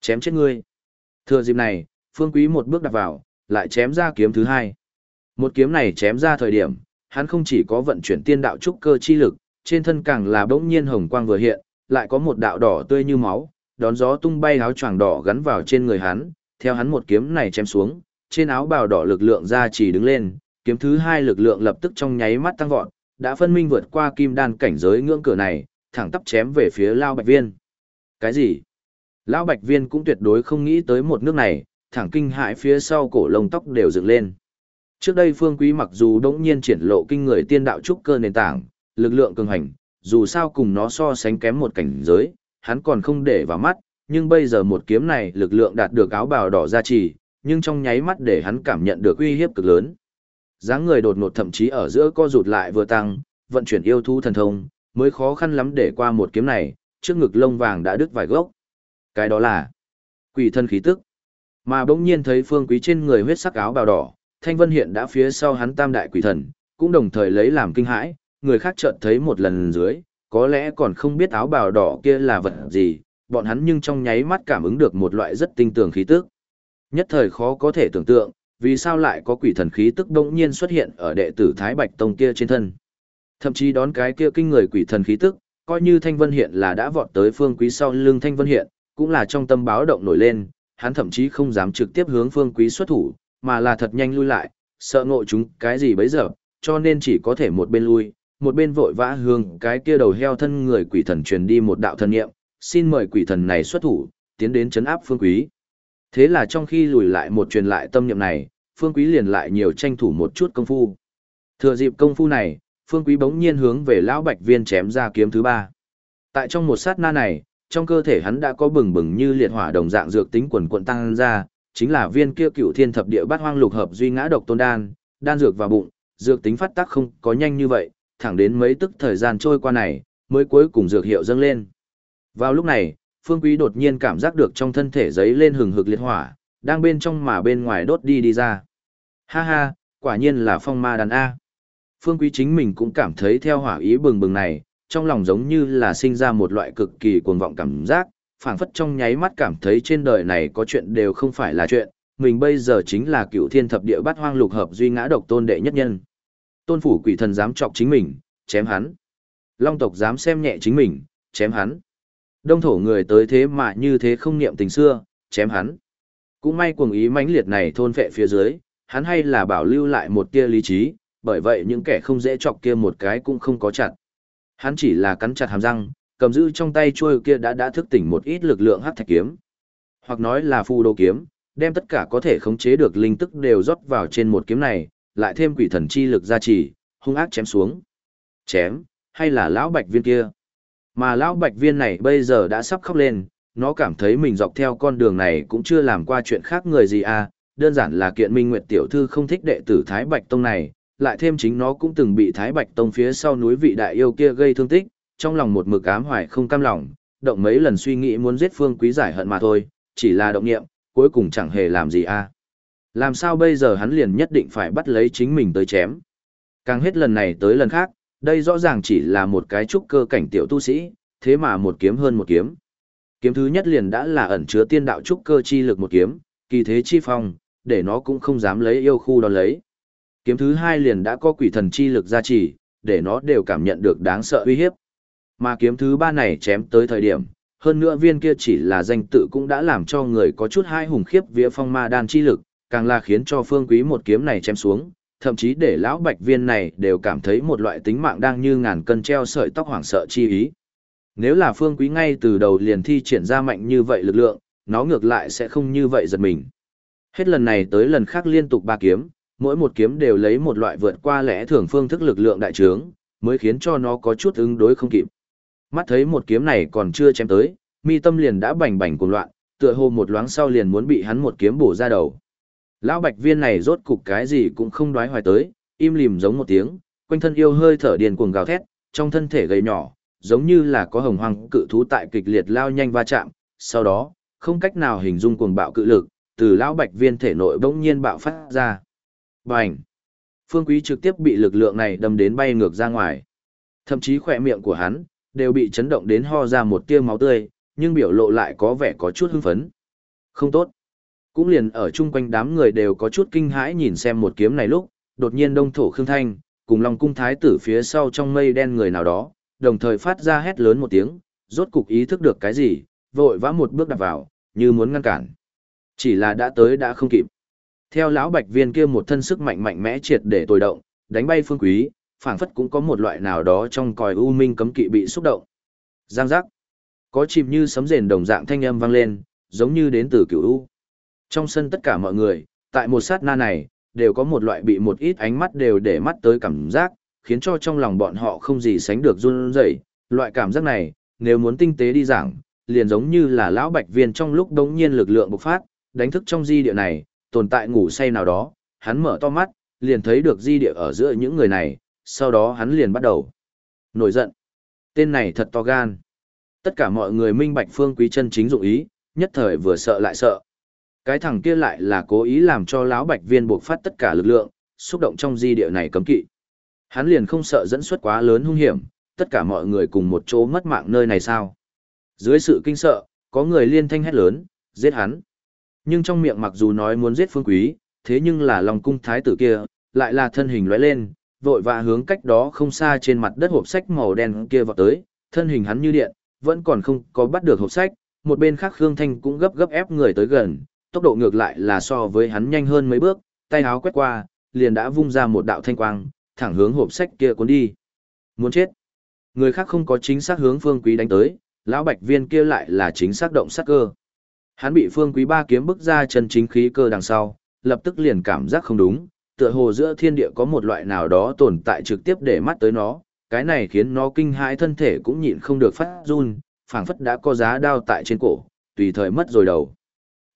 Chém chết ngươi. Thừa dịp này, phương quý một bước đặt vào, lại chém ra kiếm thứ hai. Một kiếm này chém ra thời điểm, hắn không chỉ có vận chuyển tiên đạo trúc cơ chi lực, trên thân càng là bỗng nhiên hồng quang vừa hiện, lại có một đạo đỏ tươi như máu, đón gió tung bay áo choàng đỏ gắn vào trên người hắn, theo hắn một kiếm này chém xuống, trên áo bào đỏ lực lượng ra chỉ đứng lên, kiếm thứ hai lực lượng lập tức trong nháy mắt tăng vọt, đã phân minh vượt qua kim đan cảnh giới ngưỡng cửa này, thẳng tắp chém về phía Lao Bạch Viên. Cái gì? Lão Bạch Viên cũng tuyệt đối không nghĩ tới một nước này, thẳng kinh hãi phía sau cổ lông tóc đều dựng lên. Trước đây Phương Quý mặc dù đống nhiên triển lộ kinh người tiên đạo trúc cơ nền tảng, lực lượng cường hành, dù sao cùng nó so sánh kém một cảnh giới, hắn còn không để vào mắt, nhưng bây giờ một kiếm này lực lượng đạt được áo bào đỏ gia trì, nhưng trong nháy mắt để hắn cảm nhận được uy hiếp cực lớn. dáng người đột ngột thậm chí ở giữa co rụt lại vừa tăng, vận chuyển yêu thú thần thông, mới khó khăn lắm để qua một kiếm này, trước ngực lông vàng đã đứt vài gốc. Cái đó là quỷ thân khí tức. Mà bỗng nhiên thấy Phương Quý trên người huyết sắc áo bào đỏ, Thanh Vân hiện đã phía sau hắn tam đại quỷ thần, cũng đồng thời lấy làm kinh hãi, người khác chợt thấy một lần dưới, có lẽ còn không biết áo bào đỏ kia là vật gì, bọn hắn nhưng trong nháy mắt cảm ứng được một loại rất tinh tường khí tức. Nhất thời khó có thể tưởng tượng, vì sao lại có quỷ thần khí tức đột nhiên xuất hiện ở đệ tử Thái Bạch Tông kia trên thân. Thậm chí đón cái kia kinh người quỷ thần khí tức, coi như Thanh Vân Hiện là đã vọt tới Phương Quý sau lưng Thanh Vân Hiện, cũng là trong tâm báo động nổi lên, hắn thậm chí không dám trực tiếp hướng Phương Quý xuất thủ, mà là thật nhanh lui lại, sợ ngộ chúng cái gì bấy giờ, cho nên chỉ có thể một bên lui, một bên vội vã hướng cái kia đầu heo thân người quỷ thần truyền đi một đạo thần niệm, xin mời quỷ thần này xuất thủ, tiến đến chấn áp Phương Quý. Thế là trong khi lùi lại một truyền lại tâm niệm này, Phương Quý liền lại nhiều tranh thủ một chút công phu. Thừa dịp công phu này, Phương Quý bỗng nhiên hướng về lão Bạch Viên chém ra kiếm thứ ba. Tại trong một sát na này, trong cơ thể hắn đã có bừng bừng như liệt hỏa đồng dạng dược tính quần quận tăng ra, chính là viên kia cựu thiên thập địa bát hoang lục hợp duy ngã độc tôn đan, đan dược vào bụng, dược tính phát tác không có nhanh như vậy, thẳng đến mấy tức thời gian trôi qua này, mới cuối cùng dược hiệu dâng lên. Vào lúc này, Phương Quý đột nhiên cảm giác được trong thân thể giấy lên hừng hực liệt hỏa, đang bên trong mà bên ngoài đốt đi đi ra. Ha ha, quả nhiên là phong ma đàn A. Phương Quý chính mình cũng cảm thấy theo hỏa ý bừng bừng này, trong lòng giống như là sinh ra một loại cực kỳ cuồng vọng cảm giác, phảng phất trong nháy mắt cảm thấy trên đời này có chuyện đều không phải là chuyện, mình bây giờ chính là cựu thiên thập địa bát hoang lục hợp duy ngã độc tôn đệ nhất nhân. Tôn phủ quỷ thần dám chọc chính mình, chém hắn. Long tộc dám xem nhẹ chính mình, chém hắn. Đông thổ người tới thế mà như thế không niệm tình xưa, chém hắn. Cũng may cuồng ý mãnh liệt này thôn phệ phía dưới, hắn hay là bảo lưu lại một tia lý trí, bởi vậy những kẻ không dễ chọc kia một cái cũng không có chặt. Hắn chỉ là cắn chặt hàm răng, cầm giữ trong tay chuôi kia đã đã thức tỉnh một ít lực lượng hắc thạch kiếm. Hoặc nói là phù đồ kiếm, đem tất cả có thể khống chế được linh tức đều rót vào trên một kiếm này, lại thêm quỷ thần chi lực gia trì, hung ác chém xuống. Chém, hay là lão bạch viên kia? Mà lão bạch viên này bây giờ đã sắp khóc lên, nó cảm thấy mình dọc theo con đường này cũng chưa làm qua chuyện khác người gì à, đơn giản là kiện minh nguyệt tiểu thư không thích đệ tử Thái Bạch Tông này, lại thêm chính nó cũng từng bị Thái Bạch Tông phía sau núi vị đại yêu kia gây thương tích, trong lòng một mực ám hoài không cam lòng, động mấy lần suy nghĩ muốn giết Phương Quý giải hận mà thôi, chỉ là động niệm, cuối cùng chẳng hề làm gì a. À. Làm sao bây giờ hắn liền nhất định phải bắt lấy chính mình tới chém. Càng hết lần này tới lần khác, đây rõ ràng chỉ là một cái trúc cơ cảnh tiểu tu sĩ, thế mà một kiếm hơn một kiếm. Kiếm thứ nhất liền đã là ẩn chứa tiên đạo trúc cơ chi lực một kiếm, kỳ thế chi phong, để nó cũng không dám lấy yêu khu đón lấy. Kiếm thứ hai liền đã có quỷ thần chi lực gia trì, để nó đều cảm nhận được đáng sợ uy hiếp. Mà kiếm thứ ba này chém tới thời điểm, hơn nữa viên kia chỉ là danh tự cũng đã làm cho người có chút hai hùng khiếp vía phong ma đan chi lực, càng là khiến cho phương quý một kiếm này chém xuống, thậm chí để lão bạch viên này đều cảm thấy một loại tính mạng đang như ngàn cân treo sợi tóc hoảng sợ chi ý. Nếu là phương quý ngay từ đầu liền thi triển ra mạnh như vậy lực lượng, nó ngược lại sẽ không như vậy giật mình. Hết lần này tới lần khác liên tục ba kiếm, mỗi một kiếm đều lấy một loại vượt qua lẽ thường phương thức lực lượng đại trướng, mới khiến cho nó có chút ứng đối không kịp. Mắt thấy một kiếm này còn chưa chém tới, mi tâm liền đã bành bành cuồng loạn, tựa hồ một loáng sau liền muốn bị hắn một kiếm bổ ra đầu. Lão bạch viên này rốt cục cái gì cũng không đoái hoài tới, im lìm giống một tiếng, quanh thân yêu hơi thở điền cuồng gào thét, trong thân thể gầy nhỏ, giống như là có hồng hoang cự thú tại kịch liệt lao nhanh va chạm, sau đó, không cách nào hình dung cuồng bạo cự lực, từ lão bạch viên thể nội bỗng nhiên bạo phát ra. Bành! Phương Quý trực tiếp bị lực lượng này đâm đến bay ngược ra ngoài. Thậm chí khỏe miệng của hắn, đều bị chấn động đến ho ra một tia máu tươi, nhưng biểu lộ lại có vẻ có chút hưng phấn. Không tốt. Cũng liền ở chung quanh đám người đều có chút kinh hãi nhìn xem một kiếm này lúc, đột nhiên đông thổ khương thanh, cùng lòng cung thái tử phía sau trong mây đen người nào đó, đồng thời phát ra hét lớn một tiếng, rốt cục ý thức được cái gì, vội vã một bước đặt vào, như muốn ngăn cản. Chỉ là đã tới đã không kịp. Theo lão bạch viên kia một thân sức mạnh mạnh mẽ triệt để tồi động, đánh bay phương quý, phảng phất cũng có một loại nào đó trong còi u minh cấm kỵ bị xúc động. Giang giác. Có chìm như sấm rền đồng dạng thanh âm vang lên, giống như đến từ cửu u. Trong sân tất cả mọi người, tại một sát na này, đều có một loại bị một ít ánh mắt đều để mắt tới cảm giác, khiến cho trong lòng bọn họ không gì sánh được run rẩy. Loại cảm giác này, nếu muốn tinh tế đi giảng, liền giống như là lão bạch viên trong lúc đống nhiên lực lượng bộc phát, đánh thức trong di địa này, tồn tại ngủ say nào đó, hắn mở to mắt, liền thấy được di địa ở giữa những người này, sau đó hắn liền bắt đầu nổi giận. Tên này thật to gan. Tất cả mọi người minh bạch phương quý chân chính dụng ý, nhất thời vừa sợ lại sợ. Cái thằng kia lại là cố ý làm cho lão bạch viên buộc phát tất cả lực lượng, xúc động trong di địa này cấm kỵ. Hắn liền không sợ dẫn xuất quá lớn hung hiểm, tất cả mọi người cùng một chỗ mất mạng nơi này sao. Dưới sự kinh sợ, có người liên thanh hét lớn, giết hắn. Nhưng trong miệng mặc dù nói muốn giết phương quý, thế nhưng là lòng cung thái tử kia, lại là thân hình lóe lên, vội vã hướng cách đó không xa trên mặt đất hộp sách màu đen kia vọt tới, thân hình hắn như điện, vẫn còn không có bắt được hộp sách, một bên khác Khương Thanh cũng gấp gấp ép người tới gần, tốc độ ngược lại là so với hắn nhanh hơn mấy bước, tay áo quét qua, liền đã vung ra một đạo thanh quang, thẳng hướng hộp sách kia cuốn đi. Muốn chết. Người khác không có chính xác hướng Phương Quý đánh tới, lão Bạch Viên kia lại là chính xác động sát cơ. Hắn bị Phương Quý ba kiếm bức ra chân chính khí cơ đằng sau, lập tức liền cảm giác không đúng, tựa hồ giữa thiên địa có một loại nào đó tồn tại trực tiếp để mắt tới nó, cái này khiến nó kinh hãi thân thể cũng nhịn không được phát run, phảng phất đã có giá đao tại trên cổ, tùy thời mất rồi đầu.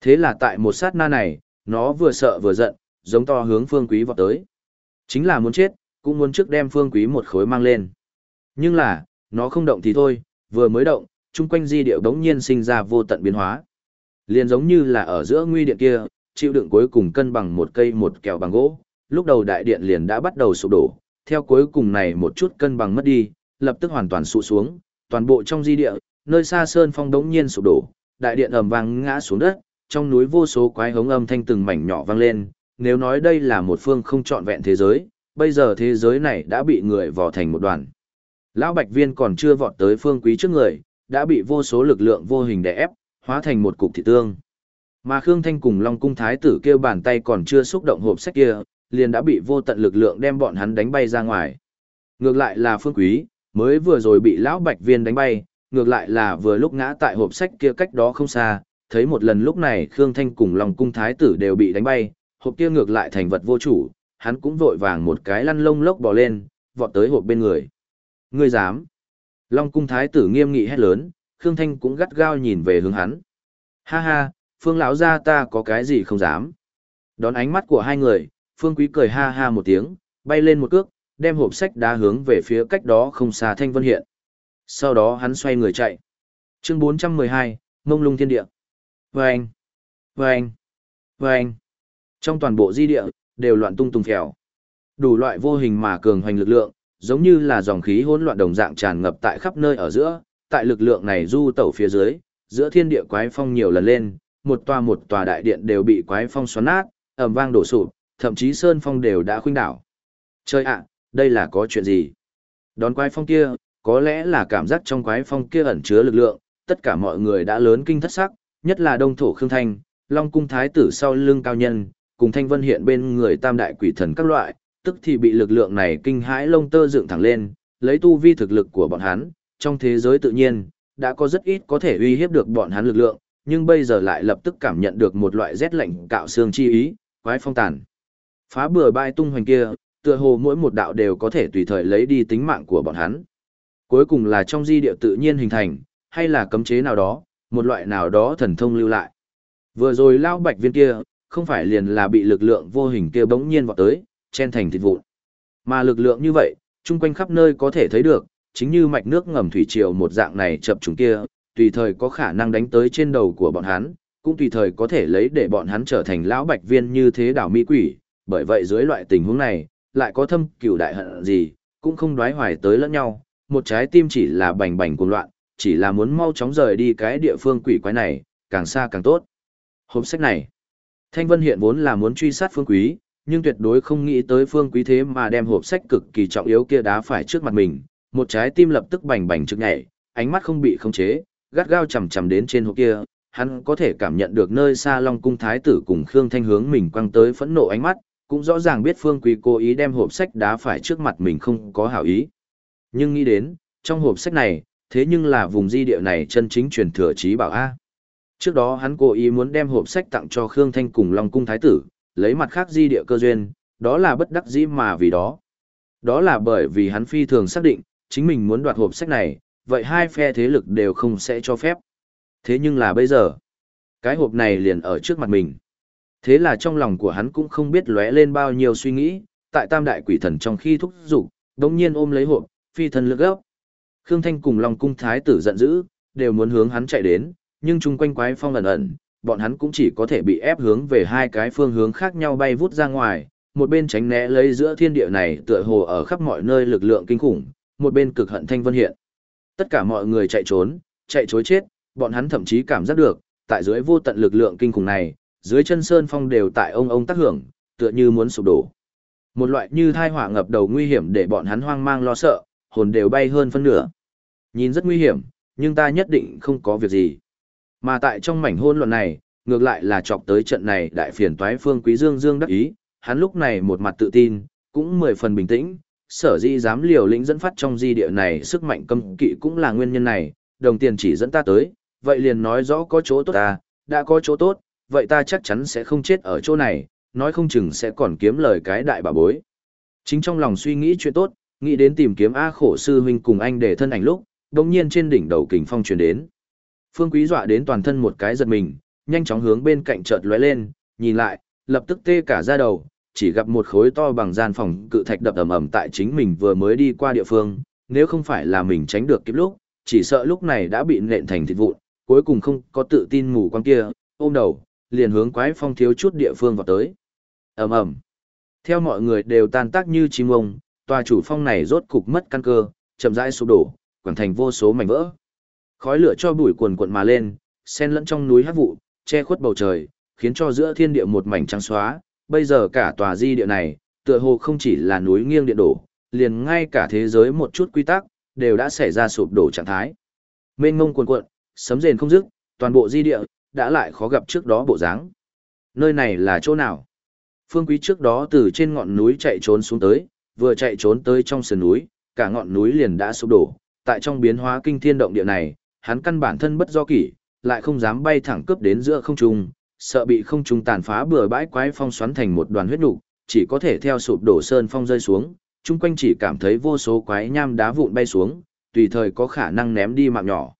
Thế là tại một sát na này, nó vừa sợ vừa giận, giống to hướng phương quý vọt tới. Chính là muốn chết, cũng muốn trước đem phương quý một khối mang lên. Nhưng là, nó không động thì thôi, vừa mới động, chung quanh di điệu đống nhiên sinh ra vô tận biến hóa. Liền giống như là ở giữa nguy điện kia, chịu đựng cuối cùng cân bằng một cây một kẹo bằng gỗ, lúc đầu đại điện liền đã bắt đầu sụp đổ, theo cuối cùng này một chút cân bằng mất đi, lập tức hoàn toàn sụp xuống, toàn bộ trong di địa, nơi xa sơn phong đống nhiên sụp đổ, đại điện ầm vang ngã xuống đất, trong núi vô số quái hống âm thanh từng mảnh nhỏ vang lên, nếu nói đây là một phương không trọn vẹn thế giới, bây giờ thế giới này đã bị người vò thành một đoàn. Lão Bạch Viên còn chưa vọt tới phương quý trước người, đã bị vô số lực lượng vô hình đè ép, hóa thành một cục thị tương. Mà Khương Thanh cùng Long Cung Thái tử kêu bàn tay còn chưa xúc động hộp sách kia, liền đã bị vô tận lực lượng đem bọn hắn đánh bay ra ngoài. Ngược lại là Phương Quý, mới vừa rồi bị lão Bạch Viên đánh bay, ngược lại là vừa lúc ngã tại hộp sách kia cách đó không xa, thấy một lần lúc này Khương Thanh cùng Long Cung Thái tử đều bị đánh bay, hộp kia ngược lại thành vật vô chủ, hắn cũng vội vàng một cái lăn lông lốc bò lên, vọt tới hộp bên người. Ngươi dám? Long Cung Thái tử nghiêm nghị hét lớn, Khương Thanh cũng gắt gao nhìn về hướng hắn. Ha ha, Phương lão gia ta có cái gì không dám. Đón ánh mắt của hai người, Phương Quý cười ha ha một tiếng, bay lên một cước, đem hộp sách đá hướng về phía cách đó không xa Thanh Vân Hiện. Sau đó hắn xoay người chạy. Chương 412, Mông Lung Thiên Địa. Vâng! Vâng! Vâng! Trong toàn bộ di địa, đều loạn tung tung phèo. Đủ loại vô hình mà cường hoành lực lượng, giống như là dòng khí hỗn loạn đồng dạng tràn ngập tại khắp nơi ở giữa, tại lực lượng này du tẩu phía dưới, giữa thiên địa quái phong nhiều lần lên, một tòa một tòa đại điện đều bị quái phong xoắn nát, ầm vang đổ sụp, thậm chí sơn phong đều đã khuynh đảo. Chơi ạ, đây là có chuyện gì? Đón quái phong kia, có lẽ là cảm giác trong quái phong kia ẩn chứa lực lượng, tất cả mọi người đã lớn kinh thất sắc, nhất là đông thổ khương thanh, long cung thái tử sau lưng cao nhân, cùng thanh vân hiện bên người tam đại quỷ thần các loại, tức thì bị lực lượng này kinh hãi lông tơ dựng thẳng lên, lấy tu vi thực lực của bọn hắn, trong thế giới tự nhiên, đã có rất ít có thể uy hiếp được bọn hắn lực lượng, nhưng bây giờ lại lập tức cảm nhận được một loại rét lạnh cạo xương chi ý, quái phong tàn. Phá bừa bãi tung hoành kia, tựa hồ mỗi một đạo đều có thể tùy thời lấy đi tính mạng của bọn hắn. Cuối cùng là trong di địa tự nhiên hình thành, hay là cấm chế nào đó, một loại nào đó thần thông lưu lại. Vừa rồi lao bạch viên kia, không phải liền là bị lực lượng vô hình kia bỗng nhiên vọt tới, chen thành thịt vụn. Mà lực lượng như vậy, chung quanh khắp nơi có thể thấy được, chính như mạch nước ngầm thủy triều một dạng này chập trùng kia, tùy thời có khả năng đánh tới trên đầu của bọn hắn, cũng tùy thời có thể lấy để bọn hắn trở thành lão bạch viên như thế đảo mỹ quỷ, bởi vậy dưới loại tình huống này, lại có thâm cửu đại hận gì, cũng không đoái hoài tới lẫn nhau, một trái tim chỉ là bành bành cuồng loạn, chỉ là muốn mau chóng rời đi cái địa phương quỷ quái này, càng xa càng tốt. Hộp sách này, Thanh Vân hiện vốn là muốn truy sát phương quý, nhưng tuyệt đối không nghĩ tới phương quý thế mà đem hộp sách cực kỳ trọng yếu kia đá phải trước mặt mình, một trái tim lập tức bành bành trực nhảy, ánh mắt không bị khống chế, gắt gao chầm chầm đến trên hộp kia, hắn có thể cảm nhận được nơi xa Long cung thái tử cùng Khương Thanh hướng mình quăng tới phẫn nộ ánh mắt, cũng rõ ràng biết Phương Quý cố ý đem hộp sách đá phải trước mặt mình không có hảo ý. Nhưng nghĩ đến, trong hộp sách này, thế nhưng là vùng di địa này chân chính truyền thừa trí bảo A. Trước đó hắn cố ý muốn đem hộp sách tặng cho Khương Thanh cùng Long cung thái tử, lấy mặt khác di địa cơ duyên, đó là bất đắc dĩ mà vì đó. Đó là bởi vì hắn phi thường xác định, chính mình muốn đoạt hộp sách này, vậy hai phe thế lực đều không sẽ cho phép. Thế nhưng là bây giờ, cái hộp này liền ở trước mặt mình. Thế là trong lòng của hắn cũng không biết lóe lên bao nhiêu suy nghĩ, tại tam đại quỷ thần trong khi thúc giục, đống nhiên ôm lấy hộp, phi thần lực gấp. Khương Thanh cùng Long cung thái tử giận dữ, đều muốn hướng hắn chạy đến, nhưng chung quanh quái phong ẩn ẩn, bọn hắn cũng chỉ có thể bị ép hướng về hai cái phương hướng khác nhau bay vút ra ngoài, một bên tránh né lấy giữa thiên địa này tựa hồ ở khắp mọi nơi lực lượng kinh khủng, một bên cực hận thanh vân hiện. Tất cả mọi người chạy trốn, chạy chối chết, bọn hắn thậm chí cảm giác được, tại dưới vô tận lực lượng kinh khủng này, dưới chân sơn phong đều tại ông ông tác hưởng, tựa như muốn sụp đổ. Một loại như thai hỏa ngập đầu nguy hiểm để bọn hắn hoang mang lo sợ, hồn đều bay hơn phân nửa. Nhìn rất nguy hiểm, nhưng ta nhất định không có việc gì. Mà tại trong mảnh hôn luận này, ngược lại là chọc tới trận này đại phiền toái phương quý dương dương đắc ý, hắn lúc này một mặt tự tin, cũng mười phần bình tĩnh, sở di dám liều lĩnh dẫn phát trong di địa này sức mạnh cấm kỵ cũng là nguyên nhân này, đồng tiền chỉ dẫn ta tới, vậy liền nói rõ có chỗ tốt ta, đã có chỗ tốt, vậy ta chắc chắn sẽ không chết ở chỗ này, nói không chừng sẽ còn kiếm lời cái đại bà bối. Chính trong lòng suy nghĩ chuyện tốt, nghĩ đến tìm kiếm A khổ sư huynh cùng anh để thân ảnh lúc, đồng nhiên trên đỉnh đầu kình phong truyền đến. Phương Quý dọa đến toàn thân một cái giật mình, nhanh chóng hướng bên cạnh chợt lóe lên, nhìn lại, lập tức tê cả da đầu, chỉ gặp một khối to bằng gian phòng cự thạch đập ầm ầm tại chính mình vừa mới đi qua địa phương, nếu không phải là mình tránh được kịp lúc, chỉ sợ lúc này đã bị nện thành thịt vụn, cuối cùng không có tự tin ngủ quan kia, ôm đầu, liền hướng quái phong thiếu chút địa phương vào tới. ầm ầm Theo mọi người đều tan tác như chim ông, tòa chủ phong này rốt cục mất căn cơ, chậm rãi sụp đổ, quảng thành vô số mảnh vỡ. Khói lửa cho bụi cuồn cuộn mà lên, xen lẫn trong núi hắc vụ, che khuất bầu trời, khiến cho giữa thiên địa một mảnh trắng xóa, bây giờ cả tòa di địa này, tựa hồ không chỉ là núi nghiêng địa đổ, liền ngay cả thế giới một chút quy tắc, đều đã xảy ra sụp đổ trạng thái. Mênh ngông cuồn cuộn, sấm rền không dứt, toàn bộ di địa, đã lại khó gặp trước đó bộ dáng. Nơi này là chỗ nào? Phương Quý trước đó từ trên ngọn núi chạy trốn xuống tới, vừa chạy trốn tới trong sườn núi, cả ngọn núi liền đã sụp đổ. Tại trong biến hóa kinh thiên động địa này, hắn căn bản thân bất do kỷ, lại không dám bay thẳng cướp đến giữa không trung, sợ bị không trung tàn phá bừa bãi quái phong xoắn thành một đoàn huyết nục, chỉ có thể theo sụp đổ sơn phong rơi xuống, chung quanh chỉ cảm thấy vô số quái nham đá vụn bay xuống, tùy thời có khả năng ném đi mạng nhỏ.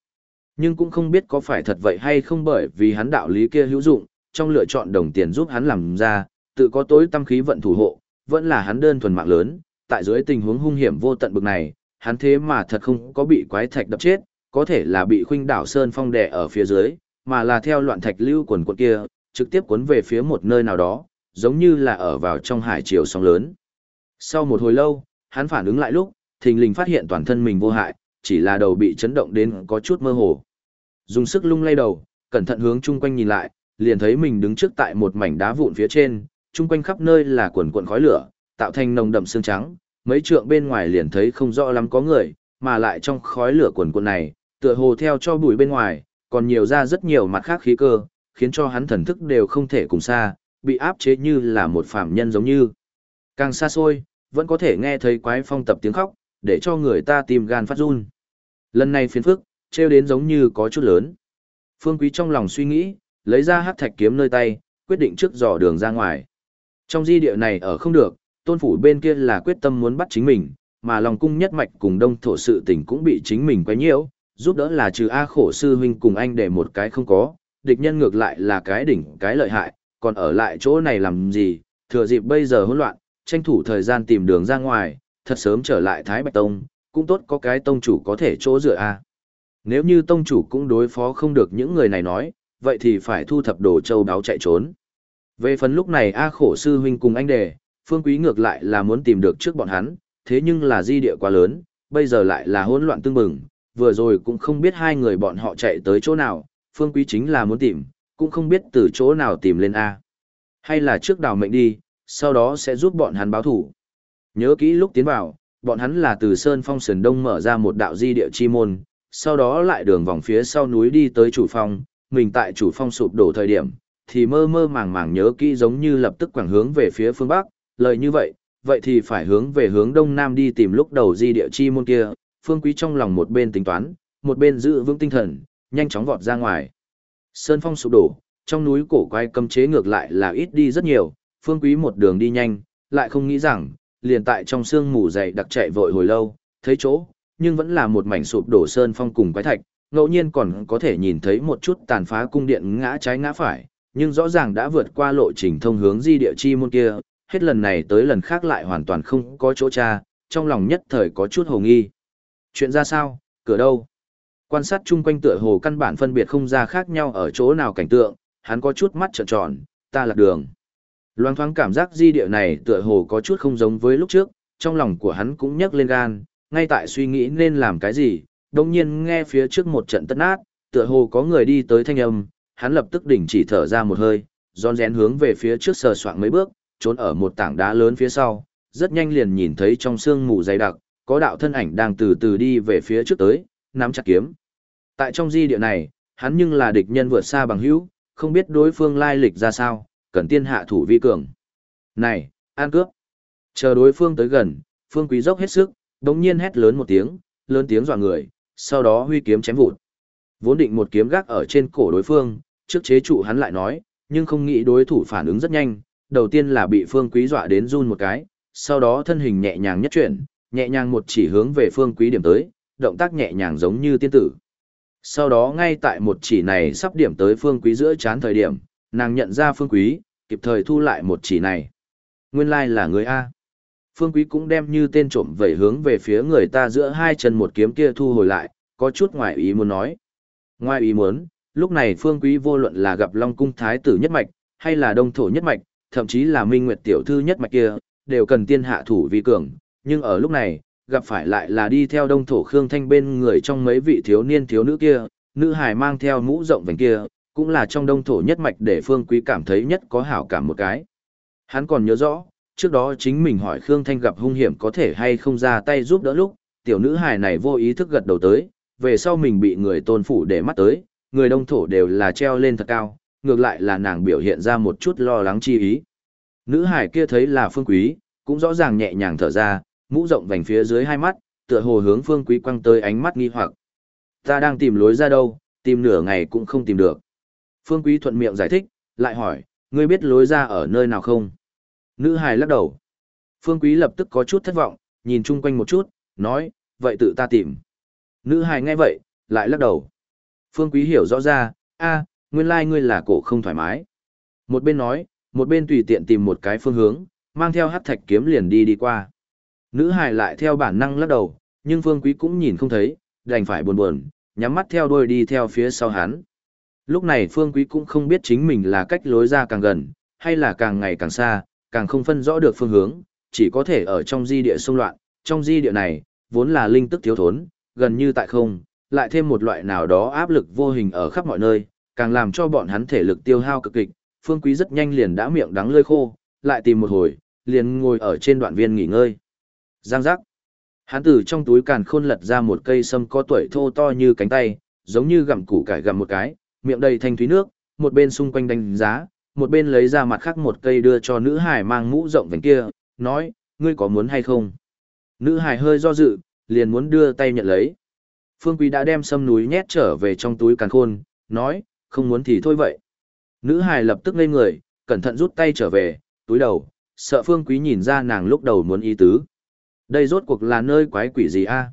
Nhưng cũng không biết có phải thật vậy hay không bởi vì hắn đạo lý kia hữu dụng, trong lựa chọn đồng tiền giúp hắn làm ra, tự có tối tâm khí vận thủ hộ, vẫn là hắn đơn thuần mạng lớn, tại dưới tình huống hung hiểm vô tận bực này, hắn thế mà thật không có bị quái thạch đập chết, có thể là bị khuynh đảo sơn phong đè ở phía dưới, mà là theo loạn thạch lưu quần quần kia, trực tiếp cuốn về phía một nơi nào đó, giống như là ở vào trong hải chiều sóng lớn. Sau một hồi lâu, hắn phản ứng lại lúc, thình lình phát hiện toàn thân mình vô hại, chỉ là đầu bị chấn động đến có chút mơ hồ. Dùng sức lung lay đầu, cẩn thận hướng chung quanh nhìn lại, liền thấy mình đứng trước tại một mảnh đá vụn phía trên, chung quanh khắp nơi là quần cuộn khói lửa, tạo thành nồng đậm xương trắng, mấy trượng bên ngoài liền thấy không rõ lắm có người, mà lại trong khói lửa quần cuộn này, tựa hồ theo cho bụi bên ngoài, còn nhiều ra rất nhiều mặt khác khí cơ, khiến cho hắn thần thức đều không thể cùng xa, bị áp chế như là một phàm nhân giống như. Càng xa xôi, vẫn có thể nghe thấy quái phong tập tiếng khóc, để cho người ta tìm gan phát run. Lần này phiền phức, treo đến giống như có chút lớn. Phương Quý trong lòng suy nghĩ, lấy ra hắc thạch kiếm nơi tay, quyết định trước dò đường ra ngoài. Trong di địa này ở không được, tôn phủ bên kia là quyết tâm muốn bắt chính mình, mà lòng cung nhất mạch cùng đông thổ sự tình cũng bị chính mình quấy nhiễu, giúp đỡ là trừ A khổ sư huynh cùng anh để một cái không có, địch nhân ngược lại là cái đỉnh cái lợi hại, còn ở lại chỗ này làm gì, thừa dịp bây giờ hỗn loạn, tranh thủ thời gian tìm đường ra ngoài, thật sớm trở lại Thái Bạch Tông, cũng tốt có cái tông chủ có thể chỗ dựa A. Nếu như tông chủ cũng đối phó không được những người này nói, vậy thì phải thu thập đồ châu đáo chạy trốn. Về phần lúc này A khổ sư huynh cùng anh đề, phương quý ngược lại là muốn tìm được trước bọn hắn, thế nhưng là di địa quá lớn, bây giờ lại là hỗn loạn tương bừng, vừa rồi cũng không biết hai người bọn họ chạy tới chỗ nào, phương quý chính là muốn tìm, cũng không biết từ chỗ nào tìm lên A. Hay là trước đào mệnh đi, sau đó sẽ giúp bọn hắn báo thủ. Nhớ kỹ lúc tiến vào, bọn hắn là từ Sơn Phong Sườn Đông mở ra một đạo di địa chi môn, sau đó lại đường vòng phía sau núi đi tới chủ phong, mình tại chủ phong sụp đổ thời điểm, thì mơ mơ màng màng nhớ kỹ giống như lập tức quảng hướng về phía phương Bắc, lời như vậy, vậy thì phải hướng về hướng Đông Nam đi tìm lúc đầu di địa chi môn kia, phương quý trong lòng một bên tính toán, một bên giữ vững tinh thần, nhanh chóng vọt ra ngoài. Sơn phong sụp đổ, trong núi cổ quay cấm chế ngược lại là ít đi rất nhiều, phương quý một đường đi nhanh, lại không nghĩ rằng, liền tại trong sương mù dày đặc chạy vội hồi lâu, thấy chỗ, nhưng vẫn là một mảnh sụp đổ sơn phong cùng quái thạch, ngẫu nhiên còn có thể nhìn thấy một chút tàn phá cung điện ngã trái ngã phải, nhưng rõ ràng đã vượt qua lộ trình thông hướng di địa chi môn kia, hết lần này tới lần khác lại hoàn toàn không có chỗ tra, trong lòng nhất thời có chút hồ nghi. Chuyện ra sao, cửa đâu? Quan sát chung quanh tựa hồ căn bản phân biệt không ra khác nhau ở chỗ nào cảnh tượng, hắn có chút mắt trợn tròn, ta lạc đường. Loan thoáng cảm giác di địa này tựa hồ có chút không giống với lúc trước, trong lòng của hắn cũng nhấc lên gan, ngay tại suy nghĩ nên làm cái gì, đồng nhiên nghe phía trước một trận tất nát, tựa hồ có người đi tới thanh âm, hắn lập tức đình chỉ thở ra một hơi, rón rén hướng về phía trước sờ soạng mấy bước, trốn ở một tảng đá lớn phía sau, rất nhanh liền nhìn thấy trong sương mù dày đặc, có đạo thân ảnh đang từ từ đi về phía trước tới, nắm chặt kiếm. Tại trong di địa này, hắn nhưng là địch nhân vượt xa bằng hữu, không biết đối phương lai lịch ra sao, cần tiên hạ thủ vi cường. Này, an cướp. Chờ đối phương tới gần, phương quý dốc hết sức, đống nhiên hét lớn một tiếng, lớn tiếng dọa người, sau đó huy kiếm chém vụt. Vốn định một kiếm gác ở trên cổ đối phương, trước chế trụ hắn lại nói, nhưng không nghĩ đối thủ phản ứng rất nhanh, đầu tiên là bị phương quý dọa đến run một cái, sau đó thân hình nhẹ nhàng nhất chuyển, nhẹ nhàng một chỉ hướng về phương quý điểm tới, động tác nhẹ nhàng giống như tiên tử. Sau đó ngay tại một chỉ này sắp điểm tới phương quý giữa chán thời điểm, nàng nhận ra phương quý, kịp thời thu lại một chỉ này. Nguyên lai like là người A. Phương quý cũng đem như tên trộm vẩy hướng về phía người ta giữa hai chân một kiếm kia thu hồi lại, có chút ngoài ý muốn nói. Ngoài ý muốn, lúc này phương quý vô luận là gặp Long Cung Thái tử nhất mạch, hay là đông thổ nhất mạch, thậm chí là Minh Nguyệt tiểu thư nhất mạch kia, đều cần tiên hạ thủ vi cường, nhưng ở lúc này, gặp phải lại là đi theo đông thổ Khương Thanh bên người trong mấy vị thiếu niên thiếu nữ kia, nữ hài mang theo mũ rộng vành kia, cũng là trong đông thổ nhất mạch để Phương Quý cảm thấy nhất có hảo cảm một cái. Hắn còn nhớ rõ, trước đó chính mình hỏi Khương Thanh gặp hung hiểm có thể hay không ra tay giúp đỡ lúc, tiểu nữ hài này vô ý thức gật đầu tới, về sau mình bị người tôn phủ để mắt tới, người đông thổ đều là treo lên thật cao, ngược lại là nàng biểu hiện ra một chút lo lắng chi ý. Nữ hải kia thấy là Phương Quý, cũng rõ ràng nhẹ nhàng thở ra, mũ rộng vành phía dưới hai mắt, tựa hồ hướng Phương Quý quăng tới ánh mắt nghi hoặc. Ta đang tìm lối ra đâu, tìm nửa ngày cũng không tìm được. Phương Quý thuận miệng giải thích, lại hỏi, ngươi biết lối ra ở nơi nào không? Nữ hài lắc đầu. Phương Quý lập tức có chút thất vọng, nhìn chung quanh một chút, nói, vậy tự ta tìm. Nữ hài nghe vậy, lại lắc đầu. Phương Quý hiểu rõ ra, a, nguyên lai like ngươi là cổ không thoải mái. Một bên nói, một bên tùy tiện tìm một cái phương hướng, mang theo hắc thạch kiếm liền đi đi qua. Nữ hài lại theo bản năng lắc đầu, nhưng Phương Quý cũng nhìn không thấy, đành phải buồn buồn, nhắm mắt theo đuôi đi theo phía sau hắn. Lúc này Phương Quý cũng không biết chính mình là cách lối ra càng gần, hay là càng ngày càng xa, càng không phân rõ được phương hướng, chỉ có thể ở trong di địa xung loạn, trong di địa này, vốn là linh tức thiếu thốn, gần như tại không, lại thêm một loại nào đó áp lực vô hình ở khắp mọi nơi, càng làm cho bọn hắn thể lực tiêu hao cực kịch, Phương Quý rất nhanh liền đã miệng đắng lơi khô, lại tìm một hồi, liền ngồi ở trên đoạn viên nghỉ ngơi. Giang giác. Hắn từ trong túi càn khôn lật ra một cây sâm có tuổi thô to như cánh tay, giống như gặm củ cải gặm một cái, miệng đầy thanh thúy nước, một bên xung quanh đánh giá, một bên lấy ra mặt khác một cây đưa cho nữ hải mang mũ rộng vành kia, nói, ngươi có muốn hay không? Nữ hải hơi do dự, liền muốn đưa tay nhận lấy. Phương Quý đã đem sâm núi nhét trở về trong túi càn khôn, nói, không muốn thì thôi vậy. Nữ hài lập tức ngây người, cẩn thận rút tay trở về, túi đầu, sợ Phương Quý nhìn ra nàng lúc đầu muốn ý tứ. Đây rốt cuộc là nơi quái quỷ gì a?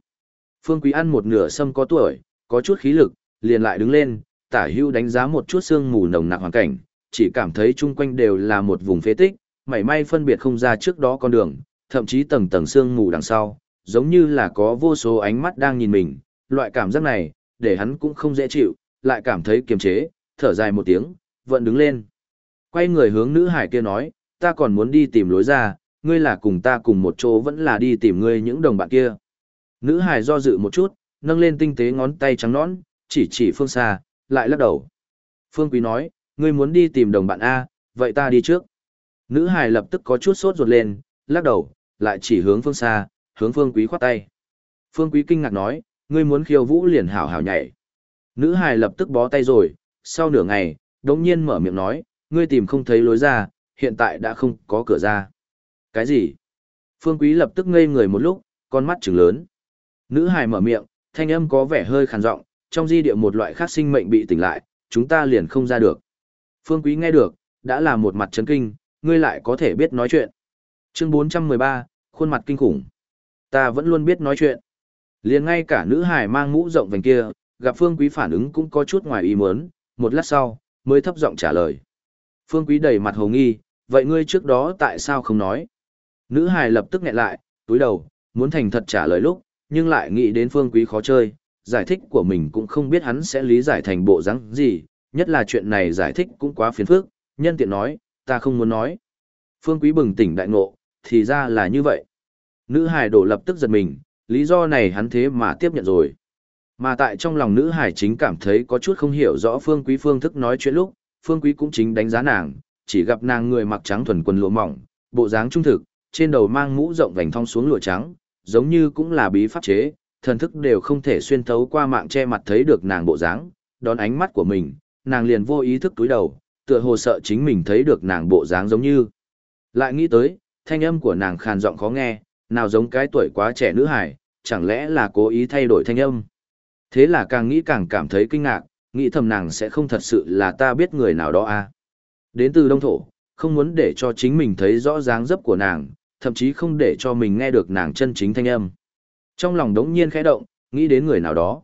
Phương Quý ăn một nửa sâm có tuổi, có chút khí lực, liền lại đứng lên, tả hưu đánh giá một chút sương mù nồng nặc hoàn cảnh, chỉ cảm thấy chung quanh đều là một vùng phế tích, mảy may phân biệt không ra trước đó con đường, thậm chí tầng tầng sương mù đằng sau, giống như là có vô số ánh mắt đang nhìn mình, loại cảm giác này, để hắn cũng không dễ chịu, lại cảm thấy kiềm chế, thở dài một tiếng, vẫn đứng lên. Quay người hướng nữ hải kia nói, ta còn muốn đi tìm lối ra, ngươi là cùng ta cùng một chỗ vẫn là đi tìm ngươi những đồng bạn kia. Nữ hải do dự một chút, nâng lên tinh tế ngón tay trắng nõn, chỉ chỉ phương xa, lại lắc đầu. Phương Quý nói, ngươi muốn đi tìm đồng bạn A, vậy ta đi trước. Nữ hải lập tức có chút sốt ruột lên, lắc đầu, lại chỉ hướng phương xa, hướng Phương Quý khoát tay. Phương Quý kinh ngạc nói, ngươi muốn khiêu vũ liền hảo hảo nhảy. Nữ hài lập tức bó tay rồi, sau nửa ngày, đống nhiên mở miệng nói, ngươi tìm không thấy lối ra, hiện tại đã không có cửa ra. Cái gì? Phương Quý lập tức ngây người một lúc, con mắt trừng lớn. Nữ hài mở miệng, thanh âm có vẻ hơi khàn giọng, trong di địa một loại khác sinh mệnh bị tỉnh lại, chúng ta liền không ra được. Phương Quý nghe được, đã là một mặt chấn kinh, ngươi lại có thể biết nói chuyện. Chương 413, khuôn mặt kinh khủng. Ta vẫn luôn biết nói chuyện. Liền ngay cả nữ hải mang mũ rộng vành kia, gặp Phương Quý phản ứng cũng có chút ngoài ý muốn, một lát sau, mới thấp giọng trả lời. Phương Quý đầy mặt hồ nghi, vậy ngươi trước đó tại sao không nói? Nữ hải lập tức nghẹn lại, túi đầu, muốn thành thật trả lời lúc, nhưng lại nghĩ đến Phương Quý khó chơi, giải thích của mình cũng không biết hắn sẽ lý giải thành bộ dáng gì, nhất là chuyện này giải thích cũng quá phiền phức, nhân tiện nói, ta không muốn nói. Phương Quý bừng tỉnh đại ngộ, thì ra là như vậy. Nữ hải đổ lập tức giật mình, lý do này hắn thế mà tiếp nhận rồi. Mà tại trong lòng nữ hải chính cảm thấy có chút không hiểu rõ Phương Quý phương thức nói chuyện lúc, Phương Quý cũng chính đánh giá nàng, chỉ gặp nàng người mặc trắng thuần quần lụa mỏng, bộ dáng trung thực, trên đầu mang mũ rộng vành thong xuống lụa trắng, giống như cũng là bí pháp chế, thần thức đều không thể xuyên thấu qua mạng che mặt thấy được nàng bộ dáng, đón ánh mắt của mình, nàng liền vô ý thức túi đầu, tựa hồ sợ chính mình thấy được nàng bộ dáng giống như. Lại nghĩ tới, thanh âm của nàng khàn giọng khó nghe, nào giống cái tuổi quá trẻ nữ hải, chẳng lẽ là cố ý thay đổi thanh âm. Thế là càng nghĩ càng cảm thấy kinh ngạc, nghĩ thầm nàng sẽ không thật sự là ta biết người nào đó à. Đến từ đông thổ, không muốn để cho chính mình thấy rõ dáng dấp của nàng, thậm chí không để cho mình nghe được nàng chân chính thanh âm. Trong lòng đống nhiên khẽ động, nghĩ đến người nào đó.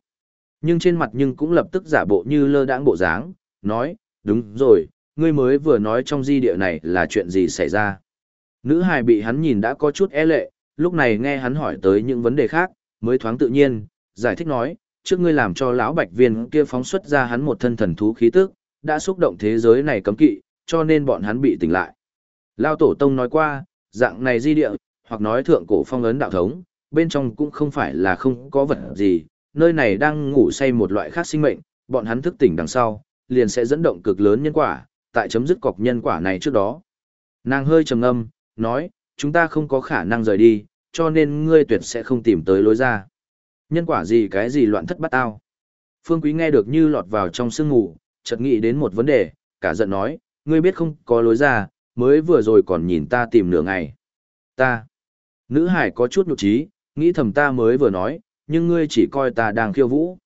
Nhưng trên mặt nhưng cũng lập tức giả bộ như lơ đãng bộ dáng, nói, đúng rồi, ngươi mới vừa nói trong di địa này là chuyện gì xảy ra. Nữ hài bị hắn nhìn đã có chút e lệ, lúc này nghe hắn hỏi tới những vấn đề khác, mới thoáng tự nhiên, giải thích nói, trước ngươi làm cho lão bạch viên kia phóng xuất ra hắn một thân thần thú khí tức, đã xúc động thế giới này cấm kỵ, cho nên bọn hắn bị tỉnh lại. Lao tổ tông nói qua, dạng này di địa, hoặc nói thượng cổ phong ấn đạo thống, bên trong cũng không phải là không có vật gì, nơi này đang ngủ say một loại khác sinh mệnh, bọn hắn thức tỉnh đằng sau, liền sẽ dẫn động cực lớn nhân quả, tại chấm dứt cọc nhân quả này trước đó. Nàng hơi trầm ngâm, nói, chúng ta không có khả năng rời đi, cho nên ngươi tuyệt sẽ không tìm tới lối ra. Nhân quả gì cái gì loạn thất bắt tao. Phương Quý nghe được như lọt vào trong sương ngủ, chợt nghĩ đến một vấn đề, cả giận nói, ngươi biết không có lối ra, mới vừa rồi còn nhìn ta tìm nửa ngày. Ta. Nữ hải có chút nhục trí, nghĩ thầm ta mới vừa nói, nhưng ngươi chỉ coi ta đang khiêu vũ.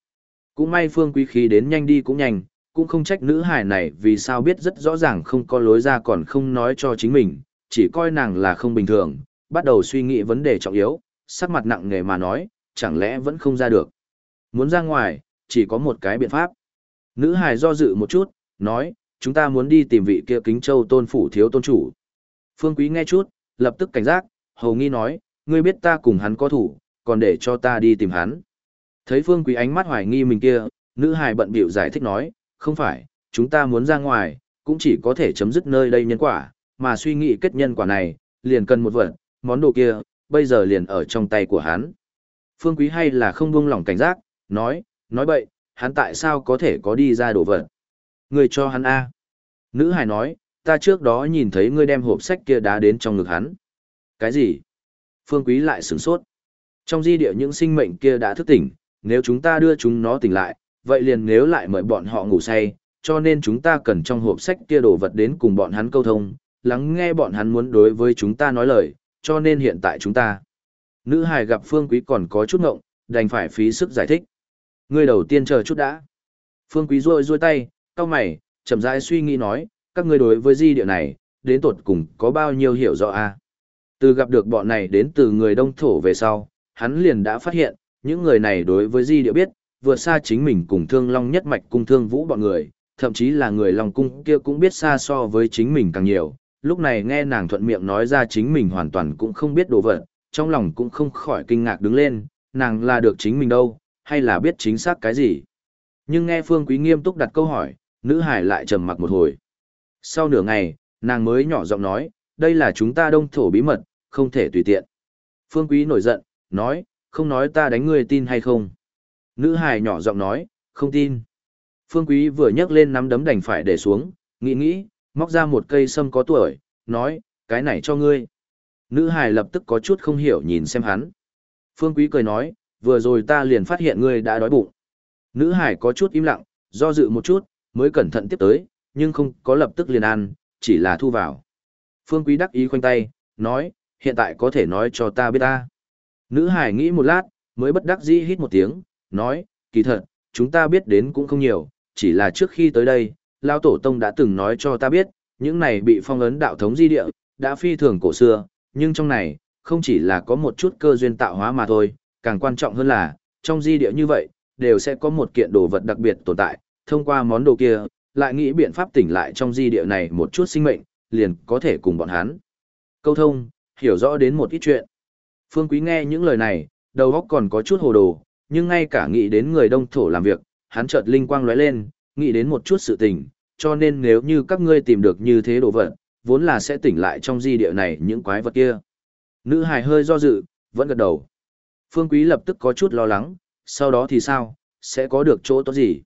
Cũng may phương quý khí đến nhanh đi cũng nhanh, cũng không trách nữ hải này vì sao biết rất rõ ràng không có lối ra còn không nói cho chính mình, chỉ coi nàng là không bình thường, bắt đầu suy nghĩ vấn đề trọng yếu, sắc mặt nặng nề mà nói, chẳng lẽ vẫn không ra được. Muốn ra ngoài, chỉ có một cái biện pháp. Nữ hải do dự một chút, nói, chúng ta muốn đi tìm vị kia kính châu tôn phủ thiếu tôn chủ. Phương Quý nghe chút, lập tức cảnh giác, hầu nghi nói, ngươi biết ta cùng hắn có thủ, còn để cho ta đi tìm hắn. Thấy Phương Quý ánh mắt hoài nghi mình kia, nữ hài bận biểu giải thích nói, không phải, chúng ta muốn ra ngoài, cũng chỉ có thể chấm dứt nơi đây nhân quả, mà suy nghĩ kết nhân quả này, liền cần một vật, món đồ kia, bây giờ liền ở trong tay của hắn. Phương Quý hay là không buông lỏng cảnh giác, nói, nói bậy, hắn tại sao có thể có đi ra đồ vật. người cho hắn A. Nữ hài nói, ta trước đó nhìn thấy ngươi đem hộp sách kia đá đến trong ngực hắn. Cái gì? Phương Quý lại sửng sốt. Trong di địa những sinh mệnh kia đã thức tỉnh, nếu chúng ta đưa chúng nó tỉnh lại, vậy liền nếu lại mời bọn họ ngủ say, cho nên chúng ta cần trong hộp sách kia đồ vật đến cùng bọn hắn câu thông, lắng nghe bọn hắn muốn đối với chúng ta nói lời, cho nên hiện tại chúng ta. Nữ hài gặp Phương Quý còn có chút ngộng, đành phải phí sức giải thích. Ngươi đầu tiên chờ chút đã. Phương Quý ruôi ruôi tay, cao mày, chậm rãi suy nghĩ nói, các ngươi đối với di địa này, đến tột cùng có bao nhiêu hiểu rõ a? À? Từ gặp được bọn này đến từ người đông thổ về sau, hắn liền đã phát hiện, những người này đối với di địa biết, vượt xa chính mình cùng thương long nhất mạch cung thương vũ bọn người, thậm chí là người lòng cung kia cũng biết xa so với chính mình càng nhiều. Lúc này nghe nàng thuận miệng nói ra chính mình hoàn toàn cũng không biết đồ vật, trong lòng cũng không khỏi kinh ngạc đứng lên, nàng là được chính mình đâu, hay là biết chính xác cái gì. Nhưng nghe Phương Quý nghiêm túc đặt câu hỏi, nữ hải lại trầm mặc một hồi. Sau nửa ngày, nàng mới nhỏ giọng nói, đây là chúng ta đông thổ bí mật, không thể tùy tiện. Phương Quý nổi giận, nói, không nói ta đánh ngươi tin hay không. Nữ hải nhỏ giọng nói, không tin. Phương Quý vừa nhấc lên nắm đấm đành phải để xuống, nghĩ nghĩ, móc ra một cây sâm có tuổi, nói, cái này cho ngươi. Nữ hải lập tức có chút không hiểu nhìn xem hắn. Phương Quý cười nói, vừa rồi ta liền phát hiện ngươi đã đói bụng. Nữ hải có chút im lặng, do dự một chút, mới cẩn thận tiếp tới, nhưng không có lập tức liền ăn, chỉ là thu vào. Phương Quý đắc ý khoanh tay, nói, hiện tại có thể nói cho ta biết ta. Nữ hải nghĩ một lát, mới bất đắc dĩ hít một tiếng, nói, kỳ thật, chúng ta biết đến cũng không nhiều, chỉ là trước khi tới đây, Lao Tổ Tông đã từng nói cho ta biết, những này bị phong ấn đạo thống di địa, đã phi thường cổ xưa, nhưng trong này, không chỉ là có một chút cơ duyên tạo hóa mà thôi, càng quan trọng hơn là, trong di địa như vậy, đều sẽ có một kiện đồ vật đặc biệt tồn tại, thông qua món đồ kia, lại nghĩ biện pháp tỉnh lại trong di địa này một chút sinh mệnh, liền có thể cùng bọn hắn. Câu thông, hiểu rõ đến một ít chuyện. Phương Quý nghe những lời này, đầu óc còn có chút hồ đồ, nhưng ngay cả nghĩ đến người đông thổ làm việc, hắn chợt linh quang lóe lên, nghĩ đến một chút sự tình, cho nên nếu như các ngươi tìm được như thế đồ vật, vốn là sẽ tỉnh lại trong di địa này những quái vật kia. Nữ hài hơi do dự, vẫn gật đầu. Phương Quý lập tức có chút lo lắng, sau đó thì sao, sẽ có được chỗ tốt gì?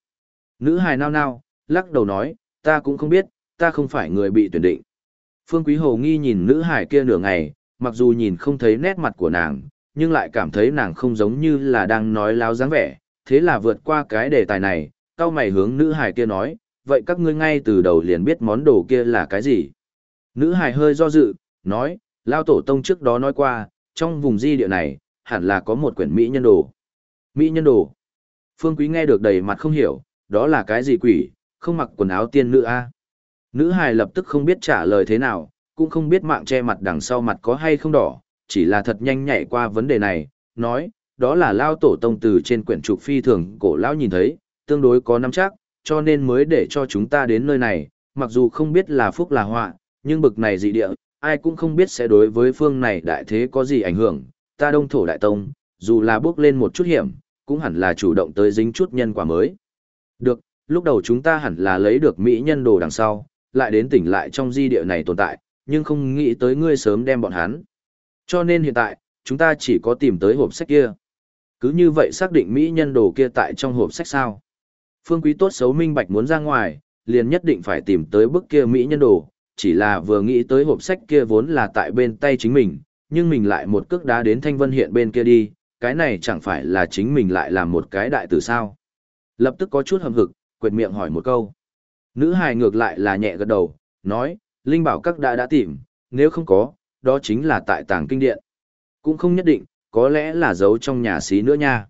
Nữ hài nao nao, lắc đầu nói, ta cũng không biết, ta không phải người bị tuyển định. Phương Quý Hồ nghi nhìn nữ hài kia nửa ngày, mặc dù nhìn không thấy nét mặt của nàng, nhưng lại cảm thấy nàng không giống như là đang nói láo dáng vẻ, thế là vượt qua cái đề tài này, cao mày hướng nữ hài kia nói, vậy các ngươi ngay từ đầu liền biết món đồ kia là cái gì? Nữ hài hơi do dự, nói, Lao Tổ Tông trước đó nói qua, trong vùng di địa này, hẳn là có một quyển Mỹ nhân đồ. Mỹ nhân đồ. Phương Quý nghe được đầy mặt không hiểu, đó là cái gì quỷ, không mặc quần áo tiên nữ a Nữ hài lập tức không biết trả lời thế nào, cũng không biết mạng che mặt đằng sau mặt có hay không đỏ, chỉ là thật nhanh nhảy qua vấn đề này, nói, đó là Lao Tổ Tông từ trên quyển trục phi thường cổ Lao nhìn thấy, tương đối có nắm chắc, cho nên mới để cho chúng ta đến nơi này, mặc dù không biết là phúc là họa, nhưng bực này dị địa, ai cũng không biết sẽ đối với phương này đại thế có gì ảnh hưởng, ta đông thổ đại tông, dù là bước lên một chút hiểm, cũng hẳn là chủ động tới dính chút nhân quả mới. Được, lúc đầu chúng ta hẳn là lấy được mỹ nhân đồ đằng sau, lại đến tỉnh lại trong di địa này tồn tại, nhưng không nghĩ tới ngươi sớm đem bọn hắn. Cho nên hiện tại, chúng ta chỉ có tìm tới hộp sách kia. Cứ như vậy xác định mỹ nhân đồ kia tại trong hộp sách sao. Phương Quý tốt xấu minh bạch muốn ra ngoài, liền nhất định phải tìm tới bức kia mỹ nhân đồ, chỉ là vừa nghĩ tới hộp sách kia vốn là tại bên tay chính mình, nhưng mình lại một cước đá đến Thanh Vân Hiện bên kia đi, cái này chẳng phải là chính mình lại làm một cái đại tử sao. Lập tức có chút hầm hực, quệt miệng hỏi một câu. Nữ hài ngược lại là nhẹ gật đầu, nói, Linh bảo các đã đã tìm, nếu không có, đó chính là tại tàng kinh điện. Cũng không nhất định, có lẽ là giấu trong nhà xí nữa nha.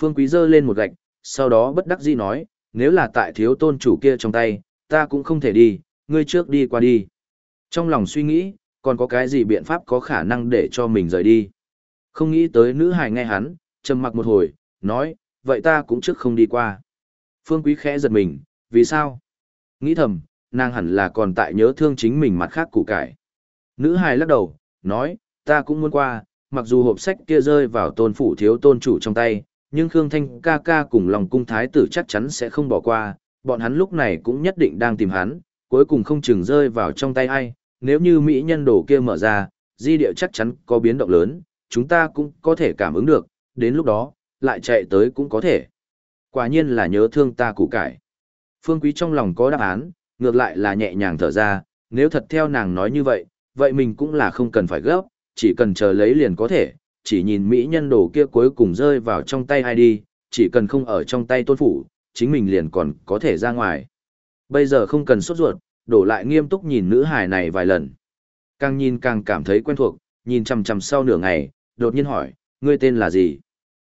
Phương Quý dơ lên một gạch, sau đó bất đắc dĩ nói, nếu là tại thiếu tôn chủ kia trong tay, ta cũng không thể đi, ngươi trước đi qua đi. Trong lòng suy nghĩ, còn có cái gì biện pháp có khả năng để cho mình rời đi. Không nghĩ tới nữ hài nghe hắn, trầm mặc một hồi, nói, vậy ta cũng trước không đi qua. Phương Quý khẽ giật mình, vì sao? Nghĩ thầm, nàng hẳn là còn tại nhớ thương chính mình mặt khác củ cải. Nữ hài lắc đầu, nói, ta cũng muốn qua, mặc dù hộp sách kia rơi vào tôn phủ thiếu tôn chủ trong tay, nhưng Khương Thanh ca ca cùng lòng cung thái tử chắc chắn sẽ không bỏ qua, bọn hắn lúc này cũng nhất định đang tìm hắn, cuối cùng không chừng rơi vào trong tay ai, nếu như Mỹ nhân đồ kia mở ra, di địa chắc chắn có biến động lớn, chúng ta cũng có thể cảm ứng được, đến lúc đó, lại chạy tới cũng có thể. Quả nhiên là nhớ thương ta củ cải. Phương Quý trong lòng có đáp án, ngược lại là nhẹ nhàng thở ra, nếu thật theo nàng nói như vậy, vậy mình cũng là không cần phải gấp, chỉ cần chờ lấy liền có thể, chỉ nhìn Mỹ nhân đồ kia cuối cùng rơi vào trong tay ai đi, chỉ cần không ở trong tay tôn phủ, chính mình liền còn có thể ra ngoài. Bây giờ không cần sốt ruột, đổ lại nghiêm túc nhìn nữ hài này vài lần. Càng nhìn càng cảm thấy quen thuộc, nhìn chằm chằm sau nửa ngày, đột nhiên hỏi, ngươi tên là gì?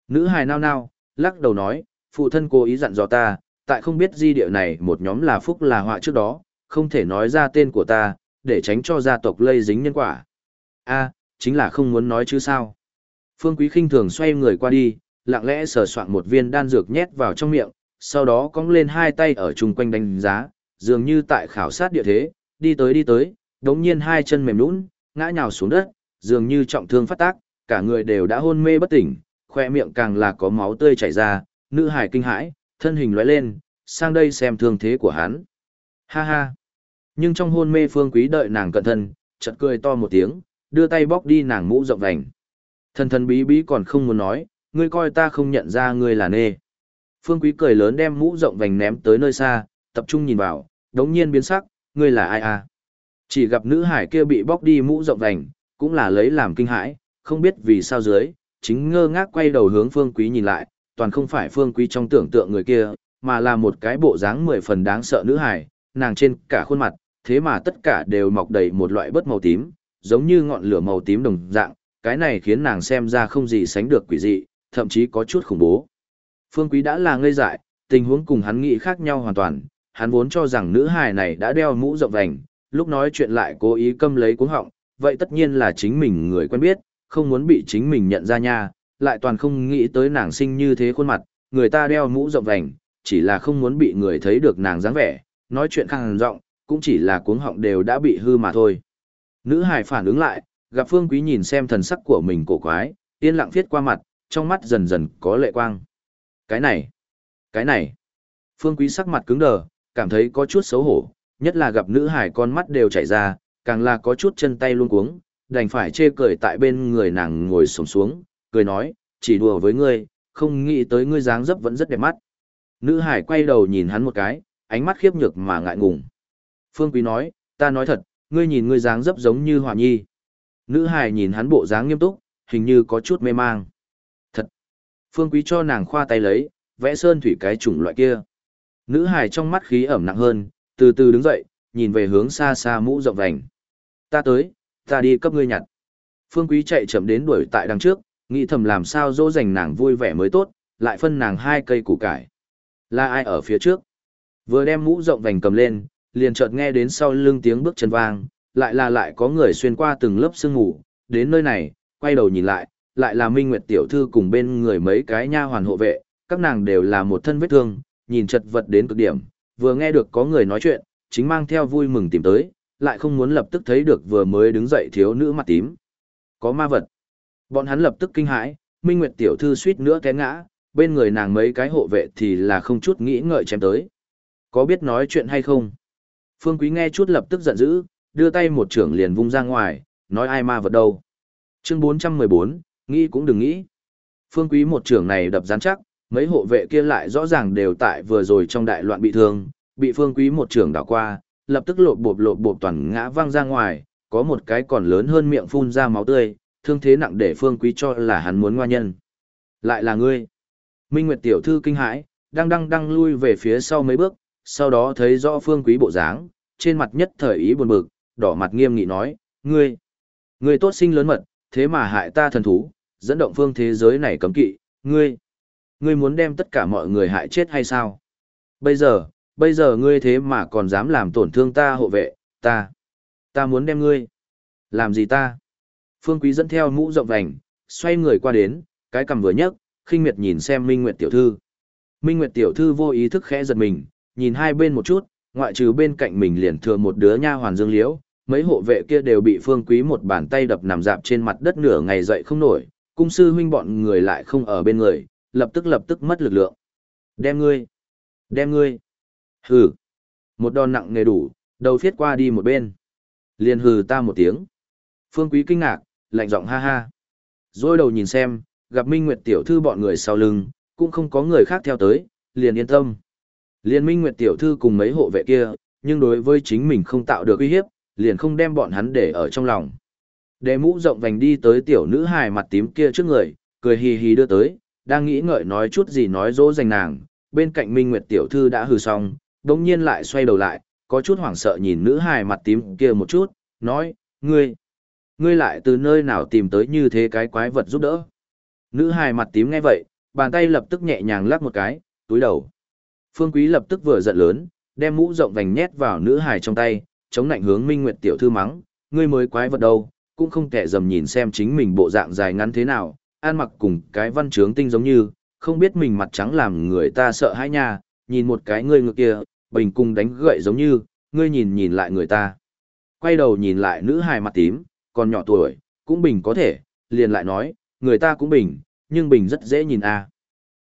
Nữ hài nao nao, lắc đầu nói, phụ thân cố ý dặn dò ta, tại không biết di địa này một nhóm là phúc là họa trước đó, không thể nói ra tên của ta, để tránh cho gia tộc lây dính nhân quả. a chính là không muốn nói chứ sao. Phương Quý khinh thường xoay người qua đi, lặng lẽ sờ soạn một viên đan dược nhét vào trong miệng, sau đó cong lên hai tay ở chung quanh đánh giá, dường như tại khảo sát địa thế, đi tới đi tới, đống nhiên hai chân mềm nũng, ngã nhào xuống đất, dường như trọng thương phát tác, cả người đều đã hôn mê bất tỉnh, khoe miệng càng là có máu tươi chảy ra, nữ hải kinh hãi, thân hình lóe lên, sang đây xem thương thế của hắn. Ha ha. Nhưng trong hôn mê phương quý đợi nàng cận thân, chợt cười to một tiếng, đưa tay bóc đi nàng mũ rộng vành. Thần thần bí bí còn không muốn nói, ngươi coi ta không nhận ra ngươi là nê. Phương quý cười lớn đem mũ rộng vành ném tới nơi xa, tập trung nhìn vào, đống nhiên biến sắc, ngươi là ai à? Chỉ gặp nữ hải kia bị bóc đi mũ rộng vành, cũng là lấy làm kinh hãi, không biết vì sao dưới, chính ngơ ngác quay đầu hướng phương quý nhìn lại, toàn không phải phương quý trong tưởng tượng người kia, mà là một cái bộ dáng mười phần đáng sợ nữ hải, nàng trên cả khuôn mặt, thế mà tất cả đều mọc đầy một loại bớt màu tím, giống như ngọn lửa màu tím đồng dạng, cái này khiến nàng xem ra không gì sánh được quỷ dị, thậm chí có chút khủng bố. Phương Quý đã là ngây dại, tình huống cùng hắn nghĩ khác nhau hoàn toàn, hắn vốn cho rằng nữ hài này đã đeo mũ rộng vành, lúc nói chuyện lại cố ý câm lấy cuống họng, vậy tất nhiên là chính mình người quen biết, không muốn bị chính mình nhận ra nha, lại toàn không nghĩ tới nàng sinh như thế khuôn mặt, người ta đeo mũ rộng vành, chỉ là không muốn bị người thấy được nàng dáng vẻ, nói chuyện khang rộng, cũng chỉ là cuống họng đều đã bị hư mà thôi. Nữ hài phản ứng lại, gặp Phương Quý nhìn xem thần sắc của mình cổ quái, yên lặng viết qua mặt, trong mắt dần dần có lệ quang. Cái này, cái này. Phương Quý sắc mặt cứng đờ, cảm thấy có chút xấu hổ, nhất là gặp nữ hải con mắt đều chảy ra, càng là có chút chân tay luôn cuống, đành phải chê cười tại bên người nàng ngồi sổng xuống, cười nói, chỉ đùa với ngươi, không nghĩ tới ngươi dáng dấp vẫn rất đẹp mắt. Nữ hải quay đầu nhìn hắn một cái, ánh mắt khiếp nhược mà ngại ngùng. Phương Quý nói, ta nói thật, ngươi nhìn ngươi dáng dấp giống như Hòa Nhi. Nữ hài nhìn hắn bộ dáng nghiêm túc, hình như có chút mê mang. Thật. Phương Quý cho nàng khoa tay lấy, vẽ sơn thủy cái chủng loại kia. Nữ hài trong mắt khí ẩm nặng hơn, từ từ đứng dậy, nhìn về hướng xa xa mũ rộng vành. Ta tới, ta đi cấp ngươi nhặt. Phương Quý chạy chậm đến đuổi tại đằng trước, nghĩ thầm làm sao dỗ dành nàng vui vẻ mới tốt, lại phân nàng hai cây củ cải. Là ai ở phía trước? Vừa đem mũ rộng vành cầm lên, liền chợt nghe đến sau lưng tiếng bước chân vang, lại là lại có người xuyên qua từng lớp sương ngủ, đến nơi này, quay đầu nhìn lại, lại là Minh Nguyệt tiểu thư cùng bên người mấy cái nha hoàn hộ vệ, các nàng đều là một thân vết thương, nhìn chật vật đến cực điểm, vừa nghe được có người nói chuyện, chính mang theo vui mừng tìm tới, lại không muốn lập tức thấy được vừa mới đứng dậy thiếu nữ mặt tím. Có ma vật. Bọn hắn lập tức kinh hãi, Minh Nguyệt tiểu thư suýt nữa té ngã, bên người nàng mấy cái hộ vệ thì là không chút nghĩ ngợi chém tới. Có biết nói chuyện hay không? Phương Quý nghe chút lập tức giận dữ, đưa tay một trưởng liền vung ra ngoài, nói ai ma vật đâu. Chương 414, nghĩ cũng đừng nghĩ. Phương Quý một trưởng này đập rắn chắc, mấy hộ vệ kia lại rõ ràng đều tại vừa rồi trong đại loạn bị thương, bị Phương Quý một trưởng đảo qua, lập tức lộp bộp lộp bộp toàn ngã văng ra ngoài, có một cái còn lớn hơn miệng phun ra máu tươi, thương thế nặng để Phương Quý cho là hắn muốn ngoa nhân. Lại là ngươi. Minh Nguyệt tiểu thư kinh hãi, đang đang đang lui về phía sau mấy bước, sau đó thấy rõ Phương Quý bộ dáng, trên mặt nhất thời ý buồn bực, đỏ mặt nghiêm nghị nói, ngươi, ngươi tốt sinh lớn mật, thế mà hại ta thần thú, dẫn động phương thế giới này cấm kỵ, ngươi, ngươi muốn đem tất cả mọi người hại chết hay sao? Bây giờ, bây giờ ngươi thế mà còn dám làm tổn thương ta hộ vệ, ta, ta muốn đem ngươi. Làm gì ta? Phương Quý dẫn theo mũ rộng vành, xoay người qua đến, cái cầm vừa nhấc, khinh miệt nhìn xem Minh Nguyệt tiểu thư. Minh Nguyệt tiểu thư vô ý thức khẽ giật mình, nhìn hai bên một chút, ngoại trừ bên cạnh mình liền thừa một đứa nha hoàn dương liễu, mấy hộ vệ kia đều bị Phương Quý một bàn tay đập nằm dạp trên mặt đất nửa ngày dậy không nổi, cung sư huynh bọn người lại không ở bên người, lập tức lập tức mất lực lượng. Đem ngươi! Đem ngươi! Hừ! Một đòn nặng nghề đủ, đầu thiết qua đi một bên. Liền hừ ta một tiếng. Phương Quý kinh ngạc, lạnh giọng ha ha. Rồi đầu nhìn xem, gặp Minh Nguyệt tiểu thư bọn người sau lưng, cũng không có người khác theo tới, liền yên tâm. Liên Minh Nguyệt tiểu thư cùng mấy hộ vệ kia, nhưng đối với chính mình không tạo được uy hiếp, liền không đem bọn hắn để ở trong lòng. Đề mũ rộng vành đi tới tiểu nữ hài mặt tím kia trước người, cười hì hì đưa tới, đang nghĩ ngợi nói chút gì nói dỗ dành nàng, bên cạnh Minh Nguyệt tiểu thư đã hừ xong, đồng nhiên lại xoay đầu lại, có chút hoảng sợ nhìn nữ hài mặt tím kia một chút, nói, ngươi, ngươi lại từ nơi nào tìm tới như thế cái quái vật giúp đỡ. Nữ hài mặt tím nghe vậy, bàn tay lập tức nhẹ nhàng lắc một cái, túi đầu. Phương Quý lập tức vừa giận lớn, đem mũ rộng vành nhét vào nữ hài trong tay, chống nạnh hướng Minh Nguyệt tiểu thư mắng, ngươi mới quái vật đâu, cũng không kẻ dầm nhìn xem chính mình bộ dạng dài ngắn thế nào, ăn mặc cùng cái văn trướng tinh giống như, không biết mình mặt trắng làm người ta sợ hãi nha, nhìn một cái ngươi ngược kia, bình cùng đánh gậy giống như, ngươi nhìn nhìn lại người ta. Quay đầu nhìn lại nữ hài mặt tím, còn nhỏ tuổi, cũng bình có thể, liền lại nói, người ta cũng bình, nhưng bình rất dễ nhìn a.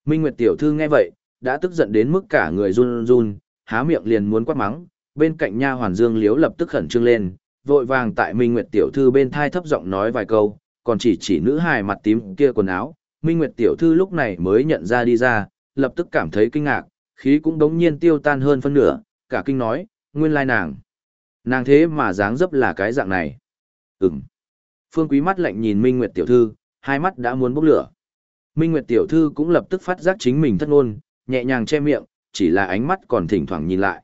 Minh Nguyệt tiểu thư nghe vậy, đã tức giận đến mức cả người run run, há miệng liền muốn quát mắng, bên cạnh nha hoàn Dương Liếu lập tức khẩn trương lên, vội vàng tại Minh Nguyệt tiểu thư bên thai thấp giọng nói vài câu, còn chỉ chỉ nữ hài mặt tím kia quần áo, Minh Nguyệt tiểu thư lúc này mới nhận ra đi ra, lập tức cảm thấy kinh ngạc, khí cũng đống nhiên tiêu tan hơn phân nửa, cả kinh nói, nguyên lai nàng. Nàng thế mà dáng dấp là cái dạng này. Ừm. Phương Quý mắt lạnh nhìn Minh Nguyệt tiểu thư, hai mắt đã muốn bốc lửa. Minh Nguyệt tiểu thư cũng lập tức phát giác chính mình thất ngôn, nhẹ nhàng che miệng, chỉ là ánh mắt còn thỉnh thoảng nhìn lại.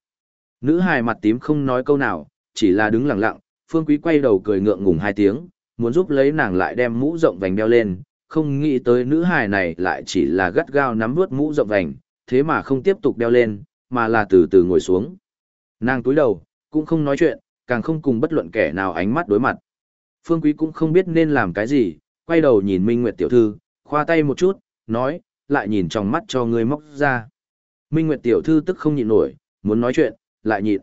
Nữ hài mặt tím không nói câu nào, chỉ là đứng lặng lặng, Phương Quý quay đầu cười ngượng ngùng hai tiếng, muốn giúp lấy nàng lại đem mũ rộng vành đeo lên, không nghĩ tới nữ hài này lại chỉ là gắt gao nắm vuốt mũ rộng vành, thế mà không tiếp tục đeo lên, mà là từ từ ngồi xuống. Nàng túi đầu, cũng không nói chuyện, càng không cùng bất luận kẻ nào ánh mắt đối mặt. Phương Quý cũng không biết nên làm cái gì, quay đầu nhìn Minh Nguyệt tiểu thư, khoa tay một chút, nói, lại nhìn trong mắt cho người móc ra. Minh Nguyệt tiểu thư tức không nhịn nổi, muốn nói chuyện, lại nhịn.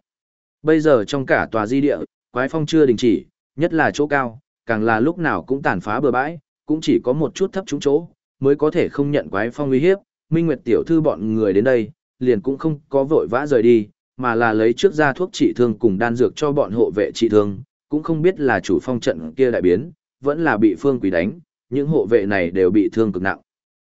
Bây giờ trong cả tòa di địa, quái phong chưa đình chỉ, nhất là chỗ cao, càng là lúc nào cũng tàn phá bừa bãi, cũng chỉ có một chút thấp trúng chỗ, mới có thể không nhận quái phong uy hiếp, Minh Nguyệt tiểu thư bọn người đến đây, liền cũng không có vội vã rời đi, mà là lấy trước ra thuốc trị thương cùng đan dược cho bọn hộ vệ trị thương, cũng không biết là chủ phong trận kia đại biến, vẫn là bị phương quỷ đánh, những hộ vệ này đều bị thương cực nặng.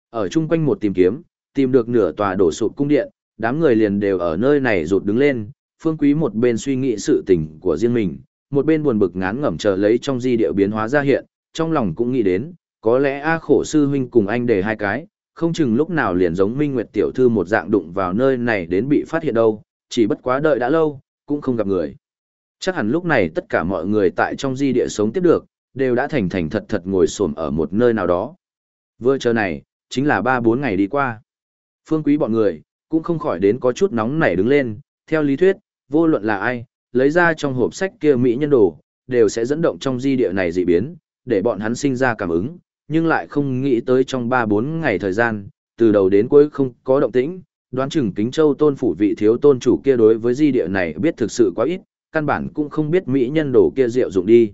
Ở chung quanh một tìm kiếm, tìm được nửa tòa đổ sụp cung điện, đám người liền đều ở nơi này rụt đứng lên, phương quý một bên suy nghĩ sự tình của riêng mình, một bên buồn bực ngán ngẩm chờ lấy trong di điệu biến hóa ra hiện, trong lòng cũng nghĩ đến, có lẽ A khổ sư huynh cùng anh để hai cái, không chừng lúc nào liền giống Minh Nguyệt tiểu thư một dạng đụng vào nơi này đến bị phát hiện đâu, chỉ bất quá đợi đã lâu, cũng không gặp người. Chắc hẳn lúc này tất cả mọi người tại trong di địa sống tiếp được, đều đã thành thành thật thật ngồi xổm ở một nơi nào đó. Vừa chờ này, chính là 3-4 ngày đi qua. Phương quý bọn người, cũng không khỏi đến có chút nóng nảy đứng lên, theo lý thuyết, vô luận là ai, lấy ra trong hộp sách kia mỹ nhân đồ, đều sẽ dẫn động trong di địa này dị biến, để bọn hắn sinh ra cảm ứng, nhưng lại không nghĩ tới trong 3-4 ngày thời gian, từ đầu đến cuối không có động tĩnh, đoán chừng kính châu tôn phủ vị thiếu tôn chủ kia đối với di địa này biết thực sự quá ít, căn bản cũng không biết mỹ nhân đồ kia diệu dụng đi.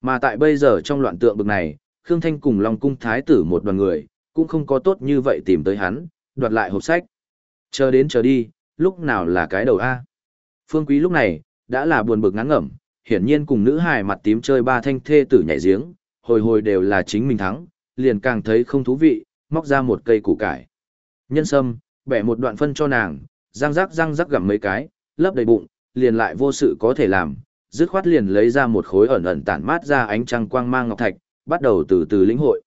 Mà tại bây giờ trong loạn tượng bực này, Khương Thanh cùng Long Cung Thái tử một đoàn người, cũng không có tốt như vậy tìm tới hắn, đoạt lại hộp sách. Chờ đến chờ đi, lúc nào là cái đầu A. Phương Quý lúc này, đã là buồn bực ngán ngẩm, hiển nhiên cùng nữ hài mặt tím chơi ba thanh thê tử nhảy giếng, hồi hồi đều là chính mình thắng, liền càng thấy không thú vị, móc ra một cây củ cải. Nhân sâm, bẻ một đoạn phân cho nàng, răng rắc răng rắc gặm mấy cái, lấp đầy bụng, liền lại vô sự có thể làm, dứt khoát liền lấy ra một khối ẩn ẩn tản mát ra ánh trăng quang mang ngọc thạch, bắt đầu từ từ lĩnh hội.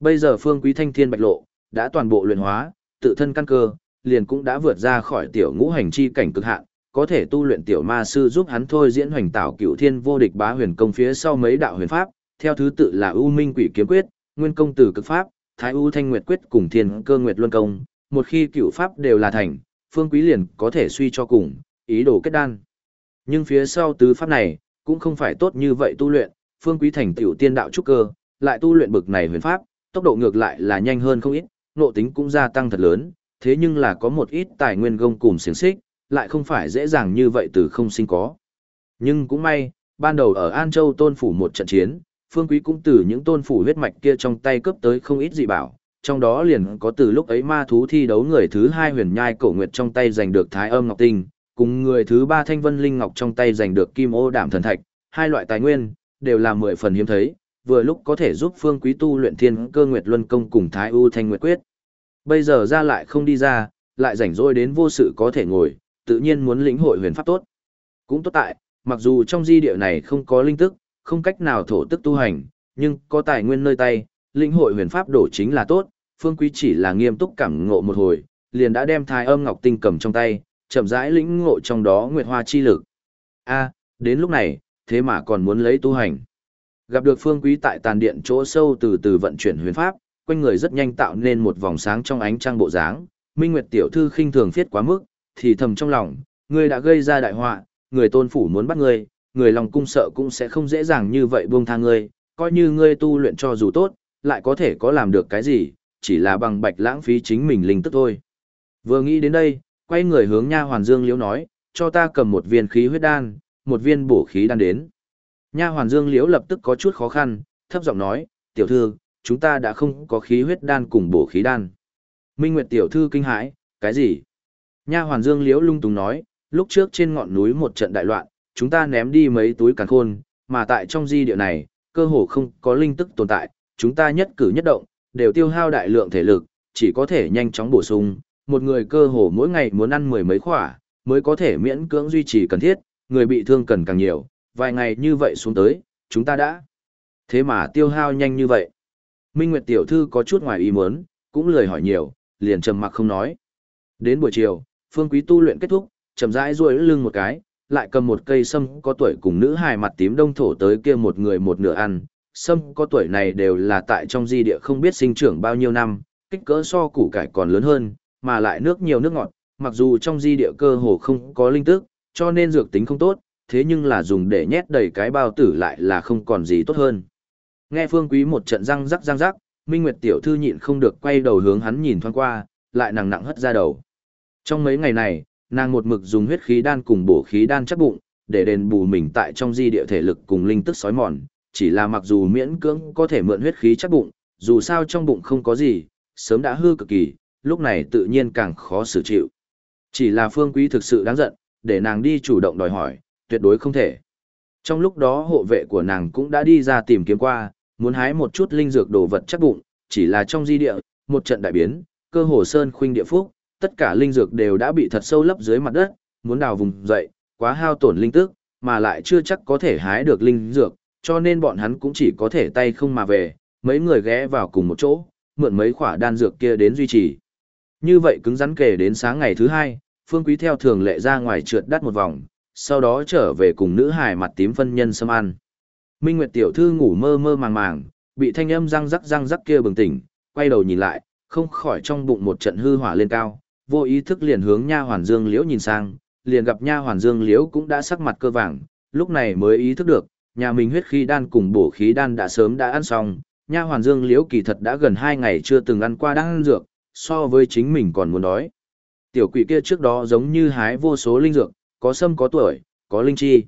Bây giờ phương quý thanh thiên bạch lộ, đã toàn bộ luyện hóa, tự thân căn cơ, liền cũng đã vượt ra khỏi tiểu ngũ hành chi cảnh cực hạn, có thể tu luyện tiểu ma sư giúp hắn thôi diễn hoành tạo cựu thiên vô địch bá huyền công phía sau mấy đạo huyền pháp, theo thứ tự là U Minh Quỷ Kiếm Quyết, Nguyên Công Tử Cực Pháp, Thái U Thanh Nguyệt Quyết cùng Thiên Cơ Nguyệt Luân Công, một khi cựu pháp đều là thành, Phương Quý liền có thể suy cho cùng, ý đồ kết đan. Nhưng phía sau tứ pháp này, cũng không phải tốt như vậy tu luyện, Phương Quý thành tiểu tiên đạo trúc cơ, lại tu luyện bực này huyền pháp, tốc độ ngược lại là nhanh hơn không ít, nộ tính cũng gia tăng thật lớn, thế nhưng là có một ít tài nguyên gông cùng xiềng xích, lại không phải dễ dàng như vậy từ không sinh có. Nhưng cũng may, ban đầu ở An Châu tôn phủ một trận chiến, Phương Quý cũng từ những tôn phủ huyết mạch kia trong tay cướp tới không ít dị bảo, trong đó liền có từ lúc ấy ma thú thi đấu người thứ hai huyền nhai cổ nguyệt trong tay giành được thái âm ngọc tinh, cùng người thứ ba thanh vân linh ngọc trong tay giành được kim ô đảm thần thạch, hai loại tài nguyên, đều là mười phần hiếm thấy, vừa lúc có thể giúp phương quý tu luyện thiên cơ nguyệt luân công cùng thái u thanh nguyệt quyết. Bây giờ ra lại không đi ra, lại rảnh rỗi đến vô sự có thể ngồi, tự nhiên muốn lĩnh hội huyền pháp tốt. Cũng tốt tại, mặc dù trong di địa này không có linh tức, không cách nào thổ tức tu hành, nhưng có tài nguyên nơi tay, lĩnh hội huyền pháp đổ chính là tốt, phương quý chỉ là nghiêm túc cảm ngộ một hồi, liền đã đem thái âm ngọc tinh cầm trong tay, chậm rãi lĩnh ngộ trong đó nguyệt hoa chi lực. A, đến lúc này, thế mà còn muốn lấy tu hành. Gặp được phương quý tại tàn điện chỗ sâu từ từ vận chuyển huyền pháp, quanh người rất nhanh tạo nên một vòng sáng trong ánh trăng bộ dáng. Minh Nguyệt tiểu thư khinh thường phiết quá mức, thì thầm trong lòng, ngươi đã gây ra đại họa, người tôn phủ muốn bắt ngươi, người lòng cung sợ cũng sẽ không dễ dàng như vậy buông tha ngươi, coi như ngươi tu luyện cho dù tốt, lại có thể có làm được cái gì, chỉ là bằng bạch lãng phí chính mình linh tức thôi. Vừa nghĩ đến đây, quay người hướng nha hoàn Dương Liễu nói, cho ta cầm một viên khí huyết đan, một viên bổ khí đan đến. Nha hoàn Dương Liễu lập tức có chút khó khăn, thấp giọng nói, tiểu thư, chúng ta đã không có khí huyết đan cùng bổ khí đan. Minh Nguyệt tiểu thư kinh hãi, cái gì? Nha hoàn Dương Liễu lung tung nói, lúc trước trên ngọn núi một trận đại loạn, chúng ta ném đi mấy túi càn khôn, mà tại trong di địa này, cơ hồ không có linh tức tồn tại, chúng ta nhất cử nhất động, đều tiêu hao đại lượng thể lực, chỉ có thể nhanh chóng bổ sung, một người cơ hồ mỗi ngày muốn ăn mười mấy khỏa, mới có thể miễn cưỡng duy trì cần thiết, người bị thương cần càng nhiều, vài ngày như vậy xuống tới, chúng ta đã. Thế mà tiêu hao nhanh như vậy. Minh Nguyệt tiểu thư có chút ngoài ý muốn, cũng lười hỏi nhiều, liền trầm mặc không nói. Đến buổi chiều, Phương Quý tu luyện kết thúc, chậm rãi duỗi lưng một cái, lại cầm một cây sâm có tuổi cùng nữ hài mặt tím đông thổ tới kia một người một nửa ăn. Sâm có tuổi này đều là tại trong di địa không biết sinh trưởng bao nhiêu năm, kích cỡ so củ cải còn lớn hơn, mà lại nước nhiều nước ngọt, mặc dù trong di địa cơ hồ không có linh tức, cho nên dược tính không tốt, thế nhưng là dùng để nhét đầy cái bao tử lại là không còn gì tốt hơn. Nghe Phương Quý một trận răng rắc răng rắc, Minh Nguyệt tiểu thư nhịn không được quay đầu hướng hắn nhìn thoáng qua, lại nặng nặng hất ra đầu. Trong mấy ngày này, nàng một mực dùng huyết khí đan cùng bổ khí đan chắc bụng, để đền bù mình tại trong di địa thể lực cùng linh tức sói mòn, chỉ là mặc dù miễn cưỡng có thể mượn huyết khí chắc bụng, dù sao trong bụng không có gì, sớm đã hư cực kỳ, lúc này tự nhiên càng khó xử chịu. Chỉ là phương quý thực sự đáng giận, để nàng đi chủ động đòi hỏi, tuyệt đối không thể. Trong lúc đó hộ vệ của nàng cũng đã đi ra tìm kiếm qua, muốn hái một chút linh dược đồ vật chắc bụng, chỉ là trong di địa, một trận đại biến, cơ hồ sơn khuynh địa phúc, tất cả linh dược đều đã bị thật sâu lấp dưới mặt đất, muốn đào vùng dậy, quá hao tổn linh tức, mà lại chưa chắc có thể hái được linh dược, cho nên bọn hắn cũng chỉ có thể tay không mà về, mấy người ghé vào cùng một chỗ, mượn mấy khỏa đan dược kia đến duy trì. Như vậy cứng rắn kể đến sáng ngày thứ hai, Phương Quý theo thường lệ ra ngoài trượt đắt một vòng, sau đó trở về cùng nữ hài mặt tím phân nhân xâm ăn. Minh Nguyệt tiểu thư ngủ mơ mơ màng màng, bị thanh âm răng rắc răng rắc kia bừng tỉnh, quay đầu nhìn lại, không khỏi trong bụng một trận hư hỏa lên cao, vô ý thức liền hướng nha hoàn Dương Liễu nhìn sang, liền gặp nha hoàn Dương Liễu cũng đã sắc mặt cơ vàng, lúc này mới ý thức được, nhà mình huyết khí đan cùng bổ khí đan đã sớm đã ăn xong, nha hoàn Dương Liễu kỳ thật đã gần hai ngày chưa từng ăn qua đan dược, so với chính mình còn muốn đói. Tiểu quỷ kia trước đó giống như hái vô số linh dược, có sâm có tuổi, có linh chi.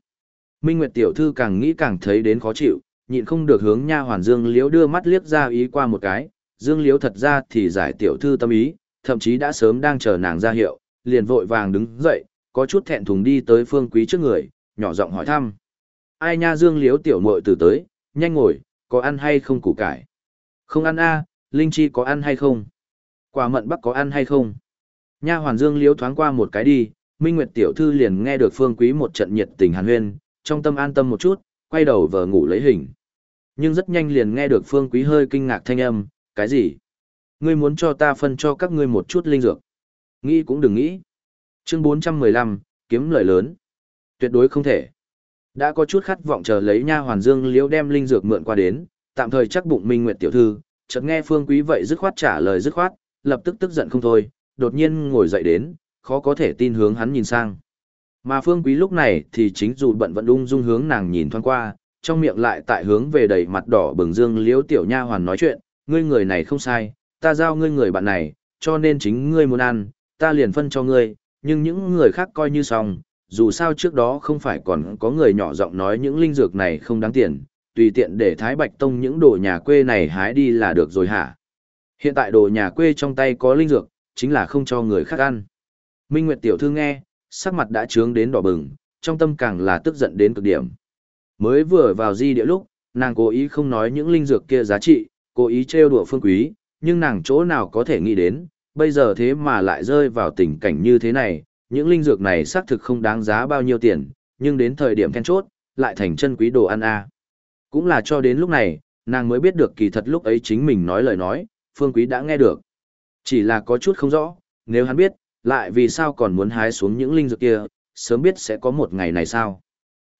Minh Nguyệt tiểu thư càng nghĩ càng thấy đến khó chịu, nhịn không được hướng nha hoàn Dương Liễu đưa mắt liếc ra ý qua một cái, Dương Liễu thật ra thì giải tiểu thư tâm ý, thậm chí đã sớm đang chờ nàng ra hiệu, liền vội vàng đứng dậy, có chút thẹn thùng đi tới Phương Quý trước người, nhỏ giọng hỏi thăm. Ai nha Dương Liễu tiểu muội từ tới, nhanh ngồi, có ăn hay không củ cải? Không ăn a, Linh Chi có ăn hay không? Quả mận bắc có ăn hay không? Nha hoàn Dương Liễu thoáng qua một cái đi, Minh Nguyệt tiểu thư liền nghe được Phương Quý một trận nhiệt tình hàn huyên, trong tâm an tâm một chút, quay đầu vờ ngủ lấy hình. Nhưng rất nhanh liền nghe được Phương Quý hơi kinh ngạc thanh âm, cái gì? Ngươi muốn cho ta phân cho các ngươi một chút linh dược. Nghĩ cũng đừng nghĩ. Chương 415, kiếm lợi lớn. Tuyệt đối không thể. Đã có chút khát vọng chờ lấy nha hoàn Dương Liễu đem linh dược mượn qua đến, tạm thời chắc bụng Minh Nguyệt tiểu thư, chợt nghe Phương Quý vậy dứt khoát trả lời dứt khoát, lập tức tức giận không thôi, đột nhiên ngồi dậy đến, khó có thể tin hướng hắn nhìn sang. Mà Phương Quý lúc này thì chính dù bận vận ung dung hướng nàng nhìn thoáng qua, trong miệng lại tại hướng về đầy mặt đỏ bừng dương liễu tiểu nha hoàn nói chuyện, ngươi người này không sai, ta giao ngươi người bạn này, cho nên chính ngươi muốn ăn, ta liền phân cho ngươi, nhưng những người khác coi như xong, dù sao trước đó không phải còn có người nhỏ giọng nói những linh dược này không đáng tiền, tùy tiện để Thái Bạch Tông những đồ nhà quê này hái đi là được rồi hả? Hiện tại đồ nhà quê trong tay có linh dược, chính là không cho người khác ăn. Minh Nguyệt tiểu thư nghe, sắc mặt đã trướng đến đỏ bừng, trong tâm càng là tức giận đến cực điểm. Mới vừa vào di địa lúc, nàng cố ý không nói những linh dược kia giá trị, cố ý trêu đùa phương quý, nhưng nàng chỗ nào có thể nghĩ đến, bây giờ thế mà lại rơi vào tình cảnh như thế này, những linh dược này xác thực không đáng giá bao nhiêu tiền, nhưng đến thời điểm then chốt, lại thành chân quý đồ ăn a. Cũng là cho đến lúc này, nàng mới biết được kỳ thật lúc ấy chính mình nói lời nói, phương quý đã nghe được. Chỉ là có chút không rõ, nếu hắn biết, lại vì sao còn muốn hái xuống những linh dược kia, sớm biết sẽ có một ngày này sao.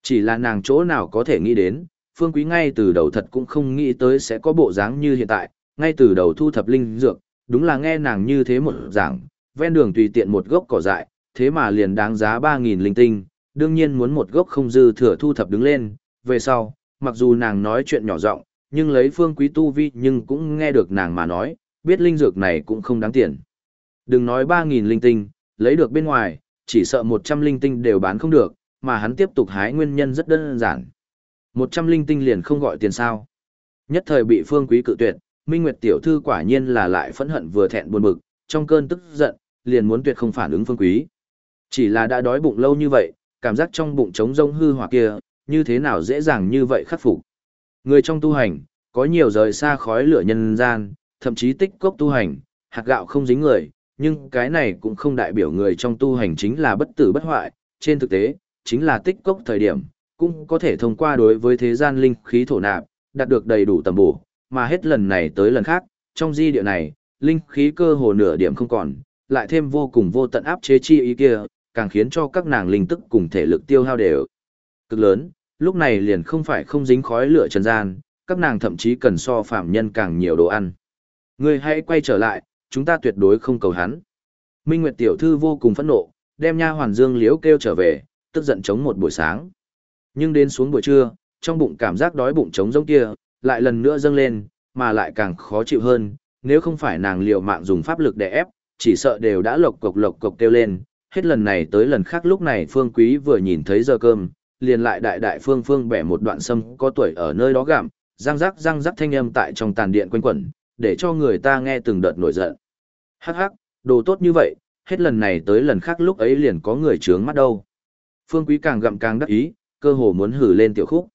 Chỉ là nàng chỗ nào có thể nghĩ đến, phương quý ngay từ đầu thật cũng không nghĩ tới sẽ có bộ dáng như hiện tại, ngay từ đầu thu thập linh dược, đúng là nghe nàng như thế một giảng, ven đường tùy tiện một gốc cỏ dại, thế mà liền đáng giá 3.000 linh tinh, đương nhiên muốn một gốc không dư thừa thu thập đứng lên, về sau, mặc dù nàng nói chuyện nhỏ giọng, nhưng lấy phương quý tu vi nhưng cũng nghe được nàng mà nói, biết linh dược này cũng không đáng tiền. Đừng nói 3.000 linh tinh, lấy được bên ngoài, chỉ sợ 100 linh tinh đều bán không được, mà hắn tiếp tục hái nguyên nhân rất đơn giản. 100 linh tinh liền không gọi tiền sao. Nhất thời bị phương quý cự tuyệt, Minh Nguyệt tiểu thư quả nhiên là lại phẫn hận vừa thẹn buồn bực, trong cơn tức giận, liền muốn tuyệt không phản ứng phương quý. Chỉ là đã đói bụng lâu như vậy, cảm giác trong bụng trống rông hư hỏa kia, như thế nào dễ dàng như vậy khắc phục. Người trong tu hành, có nhiều rời xa khói lửa nhân gian, thậm chí tích cốc tu hành, hạt gạo không dính người, nhưng cái này cũng không đại biểu người trong tu hành chính là bất tử bất hoại, trên thực tế, chính là tích cốc thời điểm, cũng có thể thông qua đối với thế gian linh khí thổ nạp, đạt được đầy đủ tầm bổ, mà hết lần này tới lần khác, trong di địa này, linh khí cơ hồ nửa điểm không còn, lại thêm vô cùng vô tận áp chế chi ý kia, càng khiến cho các nàng linh tức cùng thể lực tiêu hao đều cực lớn, lúc này liền không phải không dính khói lửa trần gian, các nàng thậm chí cần so phạm nhân càng nhiều đồ ăn. Ngươi hãy quay trở lại, chúng ta tuyệt đối không cầu hắn. Minh Nguyệt tiểu thư vô cùng phẫn nộ, đem nha hoàn Dương Liễu kêu trở về, tức giận chống một buổi sáng. Nhưng đến xuống buổi trưa, trong bụng cảm giác đói bụng trống rỗng kia, lại lần nữa dâng lên, mà lại càng khó chịu hơn, nếu không phải nàng liều mạng dùng pháp lực để ép, chỉ sợ đều đã lộc cộc lộc cộc kêu lên, hết lần này tới lần khác lúc này Phương Quý vừa nhìn thấy giờ cơm, liền lại đại đại phương phương bẻ một đoạn sâm có tuổi ở nơi đó gặm, răng rắc răng rắc thanh âm tại trong tàn điện quanh quẩn, để cho người ta nghe từng đợt nổi giận. Hắc hắc, đồ tốt như vậy, hết lần này tới lần khác lúc ấy liền có người trướng mắt đâu. Phương Quý càng gặm càng đắc ý, cơ hồ muốn hử lên tiểu khúc.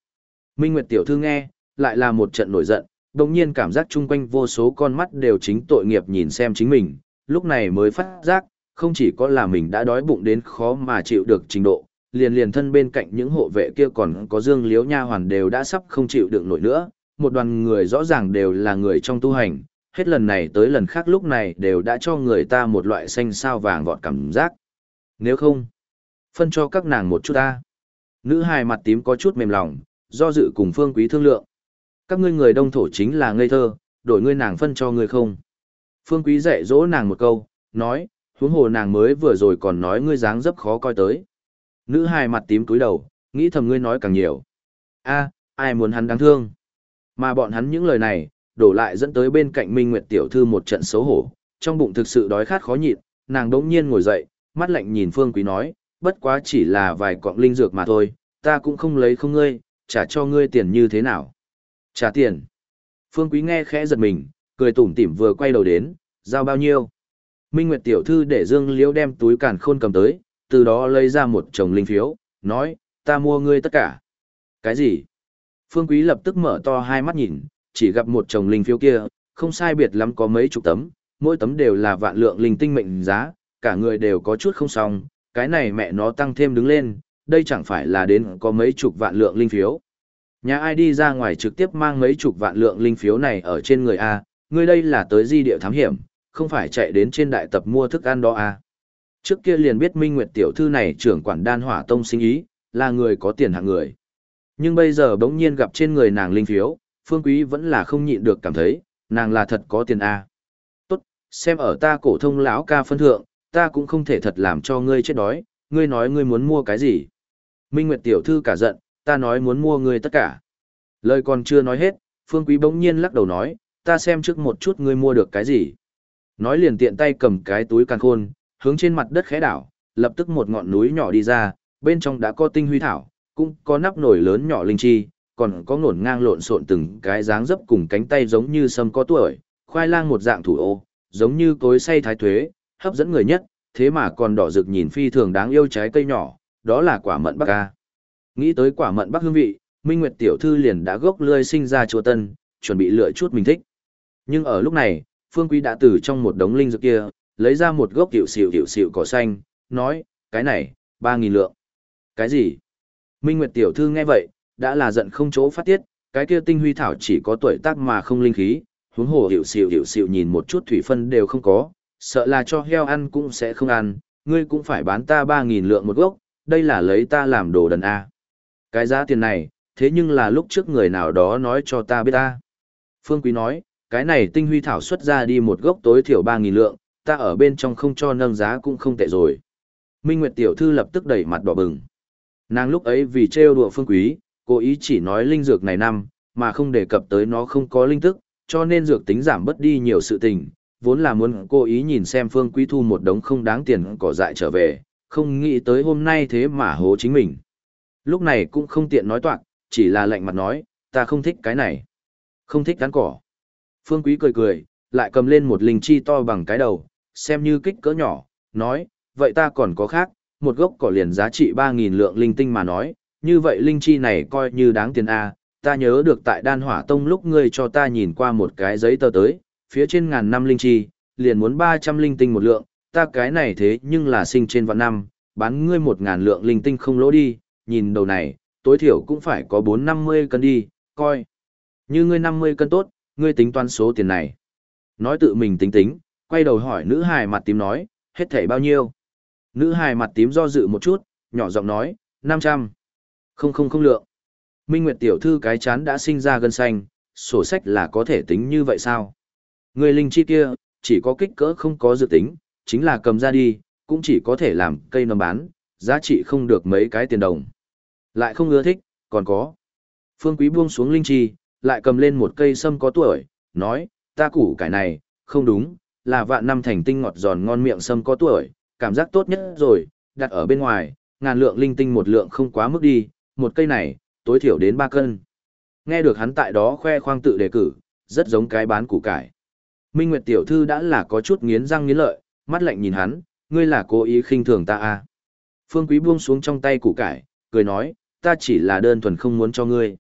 Minh Nguyệt tiểu thư nghe, lại là một trận nổi giận, đồng nhiên cảm giác chung quanh vô số con mắt đều chính tội nghiệp nhìn xem chính mình, lúc này mới phát giác, không chỉ có là mình đã đói bụng đến khó mà chịu được trình độ, liền liền thân bên cạnh những hộ vệ kia còn có dương liếu nha hoàn đều đã sắp không chịu đựng nổi nữa, một đoàn người rõ ràng đều là người trong tu hành, hết lần này tới lần khác lúc này đều đã cho người ta một loại xanh sao vàng vọt cảm giác. Nếu không, phân cho các nàng một chút ta. Nữ hài mặt tím có chút mềm lòng, do dự cùng phương quý thương lượng. Các ngươi người đông thổ chính là ngây thơ, đổi ngươi nàng phân cho ngươi không. Phương quý dạy dỗ nàng một câu, nói, huống hồ nàng mới vừa rồi còn nói ngươi dáng dấp khó coi tới. Nữ hài mặt tím cúi đầu, nghĩ thầm ngươi nói càng nhiều. a ai muốn hắn đáng thương. Mà bọn hắn những lời này, đổ lại dẫn tới bên cạnh Minh Nguyệt tiểu thư một trận xấu hổ, trong bụng thực sự đói khát khó nhịn, nàng đống nhiên ngồi dậy, mắt lạnh nhìn Phương Quý nói, bất quá chỉ là vài cọng linh dược mà thôi, ta cũng không lấy không ngươi, trả cho ngươi tiền như thế nào. Trả tiền. Phương Quý nghe khẽ giật mình, cười tủm tỉm vừa quay đầu đến, giao bao nhiêu. Minh Nguyệt tiểu thư để Dương Liễu đem túi càn khôn cầm tới, từ đó lấy ra một chồng linh phiếu, nói, ta mua ngươi tất cả. Cái gì? Phương Quý lập tức mở to hai mắt nhìn, chỉ gặp một chồng linh phiếu kia, không sai biệt lắm có mấy chục tấm, mỗi tấm đều là vạn lượng linh tinh mệnh giá, cả người đều có chút không xong, cái này mẹ nó tăng thêm đứng lên, đây chẳng phải là đến có mấy chục vạn lượng linh phiếu. Nhà ai đi ra ngoài trực tiếp mang mấy chục vạn lượng linh phiếu này ở trên người A, người đây là tới di địa thám hiểm, không phải chạy đến trên đại tập mua thức ăn đó A. Trước kia liền biết Minh Nguyệt tiểu thư này trưởng quản đan hỏa tông sinh ý, là người có tiền hạng người. Nhưng bây giờ bỗng nhiên gặp trên người nàng linh phiếu, Phương Quý vẫn là không nhịn được cảm thấy, nàng là thật có tiền A. Tốt, xem ở ta cổ thông lão ca phân thượng, ta cũng không thể thật làm cho ngươi chết đói, ngươi nói ngươi muốn mua cái gì. Minh Nguyệt tiểu thư cả giận, ta nói muốn mua ngươi tất cả. Lời còn chưa nói hết, Phương Quý bỗng nhiên lắc đầu nói, ta xem trước một chút ngươi mua được cái gì. Nói liền tiện tay cầm cái túi càng khôn, hướng trên mặt đất khẽ đảo, lập tức một ngọn núi nhỏ đi ra, bên trong đã có tinh huy thảo, cũng có nắp nổi lớn nhỏ linh chi, còn có ngổn ngang lộn xộn từng cái dáng dấp cùng cánh tay giống như sâm có tuổi, khoai lang một dạng thủ ô, giống như cối say thái thuế, hấp dẫn người nhất, thế mà còn đỏ rực nhìn phi thường đáng yêu trái cây nhỏ, đó là quả mận bắc ca. Nghĩ tới quả mận bắc hương vị, Minh Nguyệt tiểu thư liền đã gốc lươi sinh ra chùa tân, chuẩn bị lựa chút mình thích. Nhưng ở lúc này, Phương Quý đã từ trong một đống linh dược kia, lấy ra một gốc tiểu xỉu tiểu xỉu cỏ xanh, nói, cái này, ba nghìn lượng. Cái gì? Minh Nguyệt tiểu thư nghe vậy, đã là giận không chỗ phát tiết, cái kia tinh huy thảo chỉ có tuổi tác mà không linh khí, huống hồ hiểu xỉu hiểu xỉu nhìn một chút thủy phân đều không có, sợ là cho heo ăn cũng sẽ không ăn, ngươi cũng phải bán ta 3.000 lượng một gốc, đây là lấy ta làm đồ đần A. Cái giá tiền này, thế nhưng là lúc trước người nào đó nói cho ta biết ta. Phương Quý nói, cái này tinh huy thảo xuất ra đi một gốc tối thiểu 3.000 lượng, ta ở bên trong không cho nâng giá cũng không tệ rồi. Minh Nguyệt tiểu thư lập tức đẩy mặt đỏ bừng. Nàng lúc ấy vì trêu đùa Phương Quý, cố ý chỉ nói linh dược này năm, mà không đề cập tới nó không có linh tức, cho nên dược tính giảm bớt đi nhiều sự tình, vốn là muốn cố ý nhìn xem Phương Quý thu một đống không đáng tiền cỏ dại trở về, không nghĩ tới hôm nay thế mà hố chính mình. Lúc này cũng không tiện nói toạc, chỉ là lạnh mặt nói, ta không thích cái này. Không thích cắn cỏ. Phương Quý cười cười, lại cầm lên một linh chi to bằng cái đầu, xem như kích cỡ nhỏ, nói, vậy ta còn có khác, một gốc cỏ liền giá trị 3.000 lượng linh tinh mà nói, như vậy linh chi này coi như đáng tiền A, ta nhớ được tại đan hỏa tông lúc ngươi cho ta nhìn qua một cái giấy tờ tới, phía trên ngàn năm linh chi, liền muốn 300 linh tinh một lượng, ta cái này thế nhưng là sinh trên vạn năm, bán ngươi một ngàn lượng linh tinh không lỗ đi, nhìn đầu này, tối thiểu cũng phải có 450 cân đi, coi. Như ngươi 50 cân tốt, ngươi tính toán số tiền này. Nói tự mình tính tính, quay đầu hỏi nữ hài mặt tím nói, hết thảy bao nhiêu? Nữ hài mặt tím do dự một chút, nhỏ giọng nói, 500. Không không không lượng. Minh Nguyệt tiểu thư cái chán đã sinh ra gân xanh, sổ sách là có thể tính như vậy sao? Người linh chi kia, chỉ có kích cỡ không có dự tính, chính là cầm ra đi, cũng chỉ có thể làm cây nấm bán, giá trị không được mấy cái tiền đồng. Lại không ưa thích, còn có. Phương Quý buông xuống linh chi, lại cầm lên một cây sâm có tuổi, nói, ta củ cải này, không đúng, là vạn năm thành tinh ngọt giòn ngon miệng sâm có tuổi, cảm giác tốt nhất rồi, đặt ở bên ngoài, ngàn lượng linh tinh một lượng không quá mức đi, một cây này, tối thiểu đến 3 cân. Nghe được hắn tại đó khoe khoang tự đề cử, rất giống cái bán củ cải. Minh Nguyệt tiểu thư đã là có chút nghiến răng nghiến lợi, mắt lạnh nhìn hắn, ngươi là cố ý khinh thường ta à. Phương Quý buông xuống trong tay củ cải, cười nói, ta chỉ là đơn thuần không muốn cho ngươi.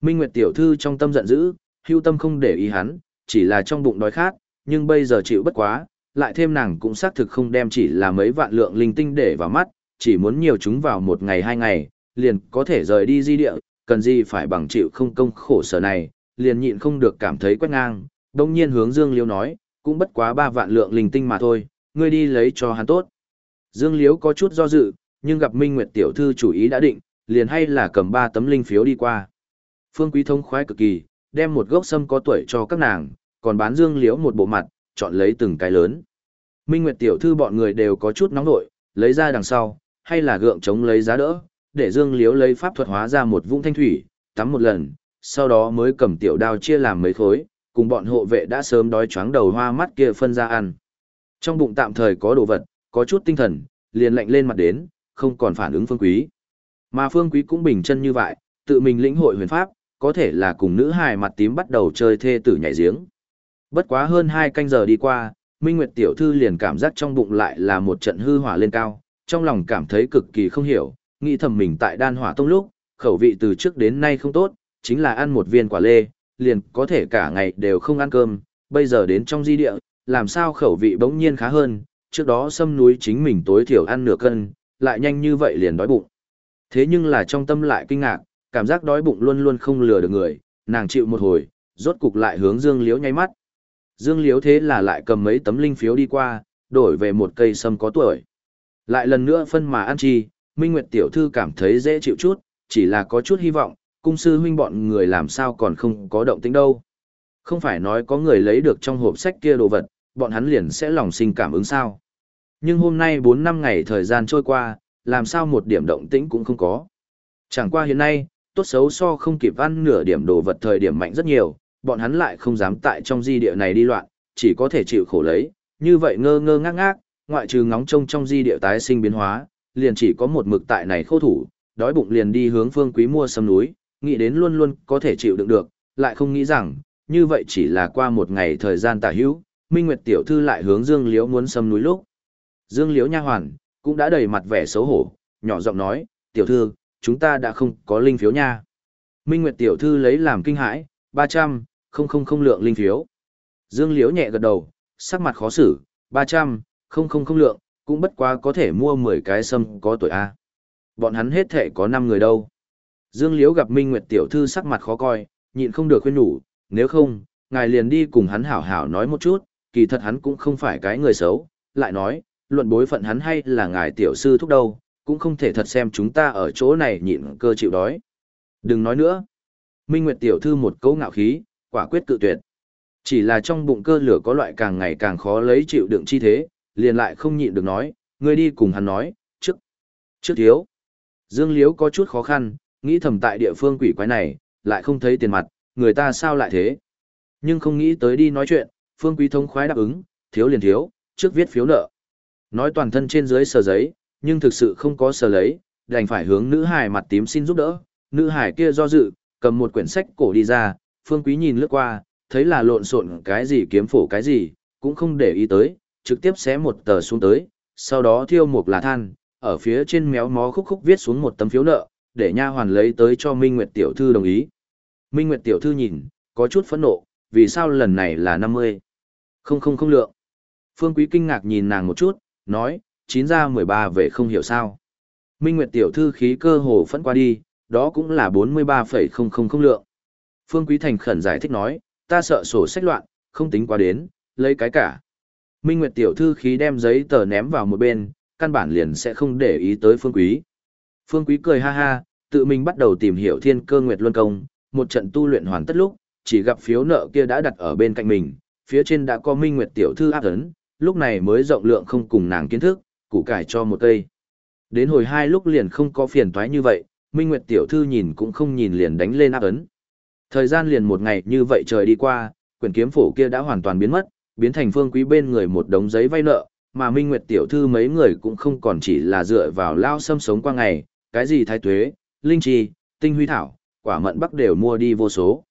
Minh Nguyệt tiểu thư trong tâm giận dữ, hưu tâm không để ý hắn, chỉ là trong bụng đói khát, nhưng bây giờ chịu bất quá, lại thêm nàng cũng xác thực không đem chỉ là mấy vạn lượng linh tinh để vào mắt, chỉ muốn nhiều chúng vào một ngày hai ngày, liền có thể rời đi di địa, cần gì phải bằng chịu không công khổ sở này, liền nhịn không được cảm thấy quét ngang, đồng nhiên hướng Dương Liễu nói, cũng bất quá ba vạn lượng linh tinh mà thôi, ngươi đi lấy cho hắn tốt. Dương Liễu có chút do dự, nhưng gặp Minh Nguyệt tiểu thư chủ ý đã định, liền hay là cầm ba tấm linh phiếu đi qua. Phương Quý thông khoái cực kỳ, đem một gốc sâm có tuổi cho các nàng, còn bán Dương Liễu một bộ mặt, chọn lấy từng cái lớn. Minh Nguyệt tiểu thư bọn người đều có chút nóng nội, lấy ra đằng sau, hay là gượng chống lấy giá đỡ, để Dương Liễu lấy pháp thuật hóa ra một vũng thanh thủy, tắm một lần, sau đó mới cầm tiểu đao chia làm mấy khối, cùng bọn hộ vệ đã sớm đói choáng đầu hoa mắt kia phân ra ăn. Trong bụng tạm thời có đồ vật, có chút tinh thần, liền lạnh lên mặt đến, không còn phản ứng Phương Quý. Mà Phương Quý cũng bình chân như vậy, tự mình lĩnh hội huyền pháp, có thể là cùng nữ hài mặt tím bắt đầu chơi thê tử nhảy giếng. Bất quá hơn hai canh giờ đi qua, Minh Nguyệt tiểu thư liền cảm giác trong bụng lại là một trận hư hỏa lên cao, trong lòng cảm thấy cực kỳ không hiểu, nghĩ thầm mình tại đan hỏa tông lúc, khẩu vị từ trước đến nay không tốt, chính là ăn một viên quả lê, liền có thể cả ngày đều không ăn cơm, bây giờ đến trong di địa, làm sao khẩu vị bỗng nhiên khá hơn, trước đó xâm núi chính mình tối thiểu ăn nửa cân, lại nhanh như vậy liền đói bụng. Thế nhưng là trong tâm lại kinh ngạc, cảm giác đói bụng luôn luôn không lừa được người, nàng chịu một hồi, rốt cục lại hướng Dương liễu nháy mắt. Dương Liếu thế là lại cầm mấy tấm linh phiếu đi qua, đổi về một cây sâm có tuổi. Lại lần nữa phân mà ăn chi, Minh Nguyệt tiểu thư cảm thấy dễ chịu chút, chỉ là có chút hy vọng, cung sư huynh bọn người làm sao còn không có động tĩnh đâu. Không phải nói có người lấy được trong hộp sách kia đồ vật, bọn hắn liền sẽ lòng sinh cảm ứng sao. Nhưng hôm nay 4 năm ngày thời gian trôi qua, làm sao một điểm động tĩnh cũng không có. Chẳng qua hiện nay, tốt xấu so không kịp ăn nửa điểm đồ vật thời điểm mạnh rất nhiều, bọn hắn lại không dám tại trong di địa này đi loạn, chỉ có thể chịu khổ lấy, như vậy ngơ ngơ ngác ngác, ngoại trừ ngóng trông trong di địa tái sinh biến hóa, liền chỉ có một mực tại này khô thủ, đói bụng liền đi hướng phương quý mua sâm núi, nghĩ đến luôn luôn có thể chịu đựng được, lại không nghĩ rằng, như vậy chỉ là qua một ngày thời gian tả hữu, Minh Nguyệt tiểu thư lại hướng Dương Liễu muốn sâm núi lúc. Dương Liễu nha hoàn cũng đã đầy mặt vẻ xấu hổ, nhỏ giọng nói, "Tiểu thư, chúng ta đã không có linh phiếu nha." Minh Nguyệt tiểu thư lấy làm kinh hãi, ba trăm, không không không lượng linh phiếu. Dương Liễu nhẹ gật đầu, sắc mặt khó xử, ba trăm, không không không lượng, cũng bất quá có thể mua 10 cái sâm có tuổi A. Bọn hắn hết thể có 5 người đâu. Dương Liễu gặp Minh Nguyệt tiểu thư sắc mặt khó coi, nhịn không được khuyên nhủ, nếu không, ngài liền đi cùng hắn hảo hảo nói một chút, kỳ thật hắn cũng không phải cái người xấu, lại nói, luận bối phận hắn hay là ngài tiểu sư thúc đâu, cũng không thể thật xem chúng ta ở chỗ này nhịn cơ chịu đói. Đừng nói nữa. Minh Nguyệt tiểu thư một câu ngạo khí, quả quyết cự tuyệt. Chỉ là trong bụng cơ lửa có loại càng ngày càng khó lấy chịu đựng chi thế, liền lại không nhịn được nói, ngươi đi cùng hắn nói, trước, trước thiếu. Dương Liếu có chút khó khăn, nghĩ thầm tại địa phương quỷ quái này, lại không thấy tiền mặt, người ta sao lại thế. Nhưng không nghĩ tới đi nói chuyện, phương quý thông khoái đáp ứng, thiếu liền thiếu, trước viết phiếu nợ. Nói toàn thân trên dưới sờ giấy, nhưng thực sự không có sờ lấy, đành phải hướng nữ hải mặt tím xin giúp đỡ. Nữ hải kia do dự, cầm một quyển sách cổ đi ra, phương quý nhìn lướt qua, thấy là lộn xộn cái gì kiếm phổ cái gì, cũng không để ý tới, trực tiếp xé một tờ xuống tới, sau đó thiêu một là than, ở phía trên méo mó khúc khúc viết xuống một tấm phiếu nợ, để nha hoàn lấy tới cho Minh Nguyệt tiểu thư đồng ý. Minh Nguyệt tiểu thư nhìn, có chút phẫn nộ, vì sao lần này là 50? Không không không lượng. Phương Quý kinh ngạc nhìn nàng một chút, nói, chín ra 13 về không hiểu sao. Minh Nguyệt tiểu thư khí cơ hồ phẫn qua đi, đó cũng là 43,000 lượng. Phương Quý thành khẩn giải thích nói, ta sợ sổ sách loạn, không tính qua đến, lấy cái cả. Minh Nguyệt tiểu thư khí đem giấy tờ ném vào một bên, căn bản liền sẽ không để ý tới Phương Quý. Phương Quý cười ha ha, tự mình bắt đầu tìm hiểu thiên cơ nguyệt luân công, một trận tu luyện hoàn tất lúc, chỉ gặp phiếu nợ kia đã đặt ở bên cạnh mình, phía trên đã có Minh Nguyệt tiểu thư áp ấn, lúc này mới rộng lượng không cùng nàng kiến thức, củ cải cho một cây. Đến hồi hai lúc liền không có phiền toái như vậy, Minh Nguyệt tiểu thư nhìn cũng không nhìn liền đánh lên áp ấn. Thời gian liền một ngày như vậy trời đi qua, quyển kiếm phổ kia đã hoàn toàn biến mất, biến thành phương quý bên người một đống giấy vay nợ, mà Minh Nguyệt tiểu thư mấy người cũng không còn chỉ là dựa vào lao xâm sống qua ngày, cái gì thái tuế, linh chi, tinh huy thảo, quả mận bắc đều mua đi vô số.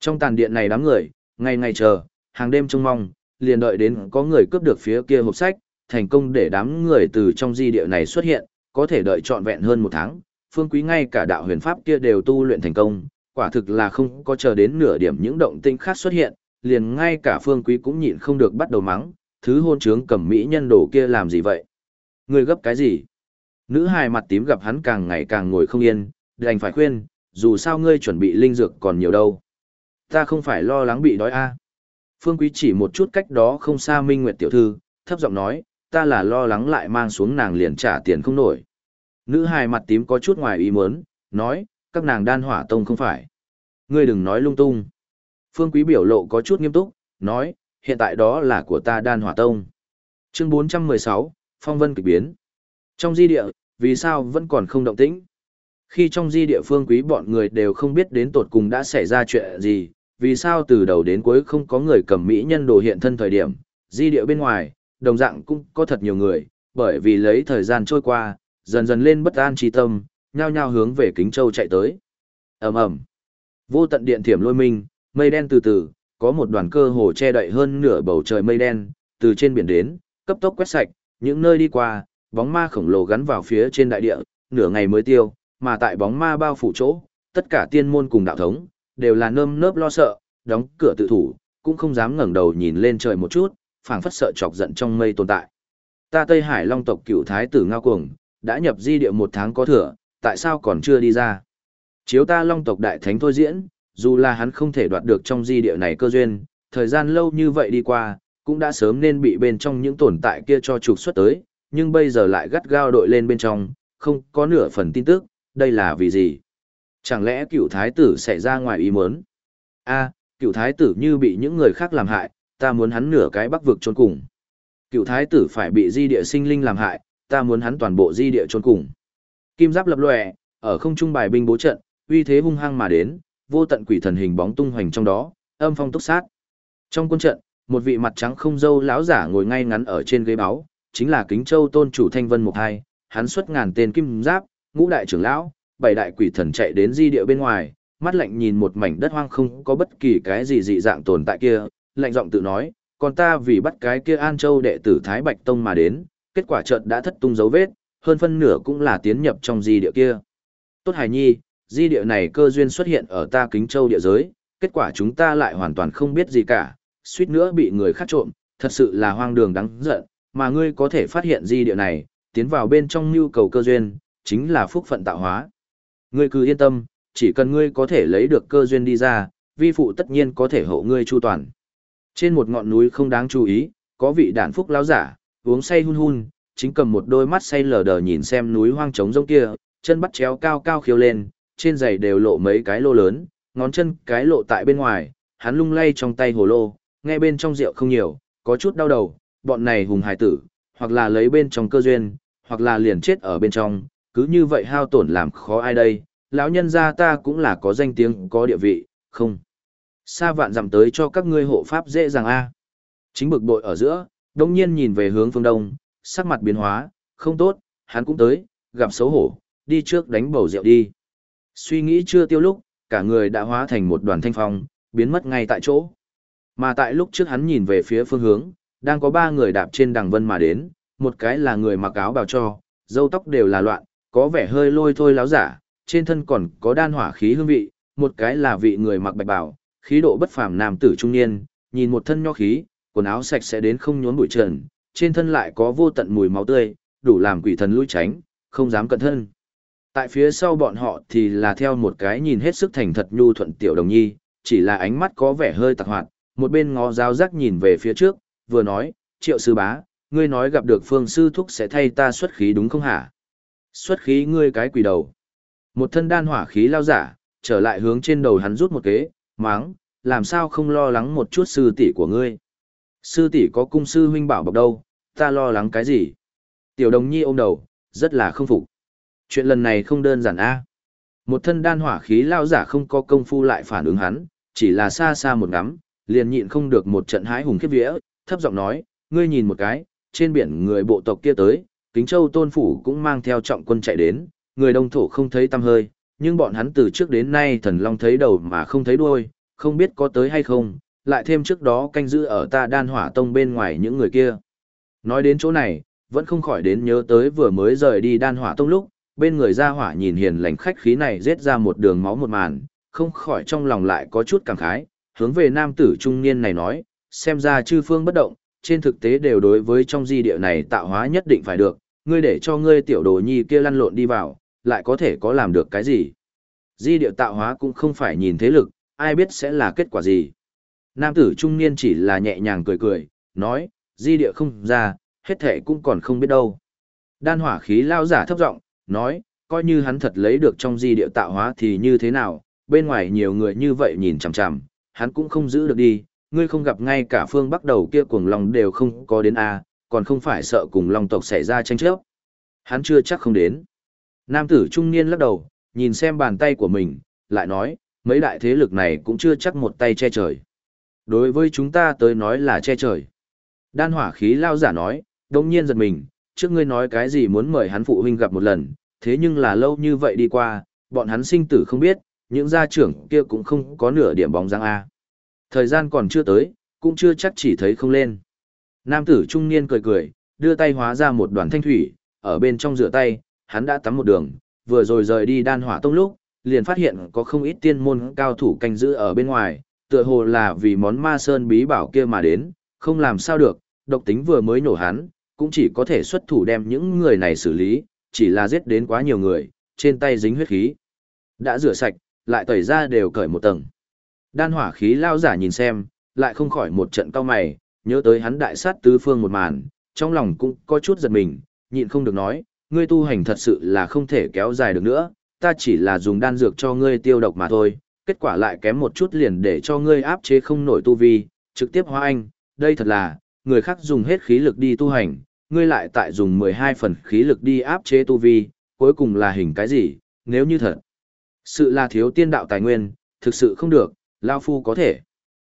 Trong tàn điện này đám người, ngày ngày chờ, hàng đêm trông mong, liền đợi đến có người cướp được phía kia hộp sách, thành công để đám người từ trong di địa này xuất hiện, có thể đợi trọn vẹn hơn một tháng, phương quý ngay cả đạo huyền pháp kia đều tu luyện thành công, quả thực là không có chờ đến nửa điểm những động tinh khác xuất hiện, liền ngay cả phương quý cũng nhịn không được bắt đầu mắng, thứ hôn trướng cầm mỹ nhân đồ kia làm gì vậy? Người gấp cái gì? Nữ hài mặt tím gặp hắn càng ngày càng ngồi không yên, đành phải khuyên, dù sao ngươi chuẩn bị linh dược còn nhiều đâu. Ta không phải lo lắng bị đói a. Phương Quý chỉ một chút cách đó không xa Minh Nguyệt tiểu thư, thấp giọng nói, ta là lo lắng lại mang xuống nàng liền trả tiền không nổi. Nữ hài mặt tím có chút ngoài ý muốn, nói, các nàng đan hỏa tông không phải. Ngươi đừng nói lung tung. Phương Quý biểu lộ có chút nghiêm túc, nói, hiện tại đó là của ta đan hỏa tông. Chương 416, Phong vân kịch biến. Trong di địa, vì sao vẫn còn không động tĩnh? Khi trong di địa phương quý bọn người đều không biết đến tột cùng đã xảy ra chuyện gì, vì sao từ đầu đến cuối không có người cầm mỹ nhân đồ hiện thân thời điểm, di địa bên ngoài, đồng dạng cũng có thật nhiều người, bởi vì lấy thời gian trôi qua, dần dần lên bất an trí tâm, nhao nhao hướng về Kính Châu chạy tới. ầm ầm Vô tận điện thiểm lôi minh, mây đen từ từ, có một đoàn cơ hồ che đậy hơn nửa bầu trời mây đen, từ trên biển đến, cấp tốc quét sạch, những nơi đi qua, bóng ma khổng lồ gắn vào phía trên đại địa, nửa ngày mới tiêu, mà tại bóng ma bao phủ chỗ, tất cả tiên môn cùng đạo thống, đều là nơm nớp lo sợ, đóng cửa tự thủ, cũng không dám ngẩng đầu nhìn lên trời một chút, phảng phất sợ chọc giận trong mây tồn tại. Ta Tây Hải Long tộc cựu thái tử Ngao Cuồng, đã nhập di địa một tháng có thừa, tại sao còn chưa đi ra? Chiếu ta Long tộc đại thánh thôi diễn, dù là hắn không thể đoạt được trong di địa này cơ duyên, thời gian lâu như vậy đi qua, cũng đã sớm nên bị bên trong những tồn tại kia cho trục xuất tới, nhưng bây giờ lại gắt gao đội lên bên trong, không có nửa phần tin tức, đây là vì gì? Chẳng lẽ cựu thái tử xảy ra ngoài ý muốn? a cựu thái tử như bị những người khác làm hại, ta muốn hắn nửa cái bắc vực trốn cùng. Cựu thái tử phải bị di địa sinh linh làm hại, ta muốn hắn toàn bộ di địa trốn cùng. Kim giáp lập lòe, ở không trung bài binh bố trận, uy thế hung hăng mà đến, vô tận quỷ thần hình bóng tung hoành trong đó, âm phong túc sát. Trong quân trận, một vị mặt trắng không dâu lão giả ngồi ngay ngắn ở trên ghế báo, chính là Kính Châu tôn chủ Thanh Vân Mục Hai, hắn xuất ngàn tên kim giáp, ngũ đại trưởng lão, bảy đại quỷ thần chạy đến di địa bên ngoài, mắt lạnh nhìn một mảnh đất hoang không có bất kỳ cái gì dị dạng tồn tại kia, lạnh giọng tự nói, còn ta vì bắt cái kia An Châu đệ tử Thái Bạch Tông mà đến, kết quả chợt đã thất tung dấu vết, hơn phân nửa cũng là tiến nhập trong di địa kia. Tốt hài nhi, di địa này cơ duyên xuất hiện ở ta Kính Châu địa giới, kết quả chúng ta lại hoàn toàn không biết gì cả, suýt nữa bị người khác trộm, thật sự là hoang đường đáng giận, mà ngươi có thể phát hiện di địa này, tiến vào bên trong nhu cầu cơ duyên, chính là phúc phận tạo hóa. Ngươi cứ yên tâm, chỉ cần ngươi có thể lấy được cơ duyên đi ra, vi phụ tất nhiên có thể hộ ngươi chu toàn. Trên một ngọn núi không đáng chú ý, có vị đàn phúc lão giả, uống say hun hun, chính cầm một đôi mắt say lờ đờ nhìn xem núi hoang trống rông kia, chân bắt chéo cao cao khiêu lên, trên giày đều lộ mấy cái lô lớn, ngón chân cái lộ tại bên ngoài, hắn lung lay trong tay hồ lô, nghe bên trong rượu không nhiều, có chút đau đầu, bọn này hùng hải tử, hoặc là lấy bên trong cơ duyên, hoặc là liền chết ở bên trong, cứ như vậy hao tổn làm khó ai đây, lão nhân gia ta cũng là có danh tiếng có địa vị, không. Sa vạn dặm tới cho các ngươi hộ pháp dễ dàng a. Chính bực bội ở giữa, đông nhiên nhìn về hướng phương đông, sắc mặt biến hóa, không tốt, hắn cũng tới, gặp xấu hổ, đi trước đánh bầu rượu đi. Suy nghĩ chưa tiêu lúc, cả người đã hóa thành một đoàn thanh phong, biến mất ngay tại chỗ. Mà tại lúc trước hắn nhìn về phía phương hướng, đang có ba người đạp trên đằng vân mà đến, một cái là người mặc áo bào cho, dâu tóc đều là loạn, có vẻ hơi lôi thôi láo giả, trên thân còn có đan hỏa khí hương vị, một cái là vị người mặc bạch bào, khí độ bất phàm nam tử trung niên, nhìn một thân nho khí, quần áo sạch sẽ đến không nhốn bụi trần, trên thân lại có vô tận mùi máu tươi, đủ làm quỷ thần lui tránh, không dám cận thân. Tại phía sau bọn họ thì là theo một cái nhìn hết sức thành thật nhu thuận tiểu đồng nhi, chỉ là ánh mắt có vẻ hơi tạc hoạt, một bên ngó giáo giác nhìn về phía trước, vừa nói, triệu sư bá, ngươi nói gặp được phương sư thúc sẽ thay ta xuất khí đúng không hả? Xuất khí ngươi cái quỷ đầu. Một thân đan hỏa khí lao giả, trở lại hướng trên đầu hắn rút một kế, máng, làm sao không lo lắng một chút sư tỷ của ngươi. Sư tỷ có cung sư huynh bảo bọc đâu, ta lo lắng cái gì? Tiểu đồng nhi ôm đầu, rất là không phục. Chuyện lần này không đơn giản a. Một thân đan hỏa khí lao giả không có công phu lại phản ứng hắn, chỉ là xa xa một ngắm, liền nhịn không được một trận hái hùng khiếp vía, thấp giọng nói, ngươi nhìn một cái, trên biển người bộ tộc kia tới, Kính Châu Tôn Phủ cũng mang theo trọng quân chạy đến, người đông thổ không thấy tăm hơi, nhưng bọn hắn từ trước đến nay thần long thấy đầu mà không thấy đuôi, không biết có tới hay không, lại thêm trước đó canh giữ ở ta đan hỏa tông bên ngoài những người kia. Nói đến chỗ này, vẫn không khỏi đến nhớ tới vừa mới rời đi đan hỏa tông lúc, bên người ra hỏa nhìn hiền lành khách khí này rết ra một đường máu một màn, không khỏi trong lòng lại có chút cảm khái, hướng về nam tử trung niên này nói, xem ra chư phương bất động, trên thực tế đều đối với trong di địa này tạo hóa nhất định phải được, ngươi để cho ngươi tiểu đồ nhi kia lăn lộn đi vào, lại có thể có làm được cái gì. Di địa tạo hóa cũng không phải nhìn thế lực, ai biết sẽ là kết quả gì. Nam tử trung niên chỉ là nhẹ nhàng cười cười, nói, di địa không ra, hết thể cũng còn không biết đâu. Đan hỏa khí lao giả thấp giọng nói, coi như hắn thật lấy được trong di địa tạo hóa thì như thế nào, bên ngoài nhiều người như vậy nhìn chằm chằm, hắn cũng không giữ được đi, ngươi không gặp ngay cả phương bắc đầu kia cuồng long đều không có đến a, còn không phải sợ cùng long tộc xảy ra tranh chấp. Hắn chưa chắc không đến. Nam tử trung niên lắc đầu, nhìn xem bàn tay của mình, lại nói, mấy đại thế lực này cũng chưa chắc một tay che trời. Đối với chúng ta tới nói là che trời. Đan hỏa khí lao giả nói, đồng nhiên giật mình, trước ngươi nói cái gì muốn mời hắn phụ huynh gặp một lần, thế nhưng là lâu như vậy đi qua, bọn hắn sinh tử không biết, những gia trưởng kia cũng không có nửa điểm bóng dáng A. Thời gian còn chưa tới, cũng chưa chắc chỉ thấy không lên. Nam tử trung niên cười cười, đưa tay hóa ra một đoàn thanh thủy, ở bên trong rửa tay, hắn đã tắm một đường, vừa rồi rời đi đan hỏa tông lúc, liền phát hiện có không ít tiên môn cao thủ canh giữ ở bên ngoài, tựa hồ là vì món ma sơn bí bảo kia mà đến, không làm sao được, độc tính vừa mới nổ hắn, cũng chỉ có thể xuất thủ đem những người này xử lý, chỉ là giết đến quá nhiều người, trên tay dính huyết khí. Đã rửa sạch, lại tẩy ra đều cởi một tầng. Đan hỏa khí lao giả nhìn xem, lại không khỏi một trận cao mày, nhớ tới hắn đại sát tứ phương một màn, trong lòng cũng có chút giật mình, nhịn không được nói, ngươi tu hành thật sự là không thể kéo dài được nữa, ta chỉ là dùng đan dược cho ngươi tiêu độc mà thôi, kết quả lại kém một chút liền để cho ngươi áp chế không nổi tu vi, trực tiếp hóa anh, đây thật là, người khác dùng hết khí lực đi tu hành, ngươi lại tại dùng 12 phần khí lực đi áp chế tu vi, cuối cùng là hình cái gì, nếu như thật. Sự là thiếu tiên đạo tài nguyên, thực sự không được, Lao Phu có thể.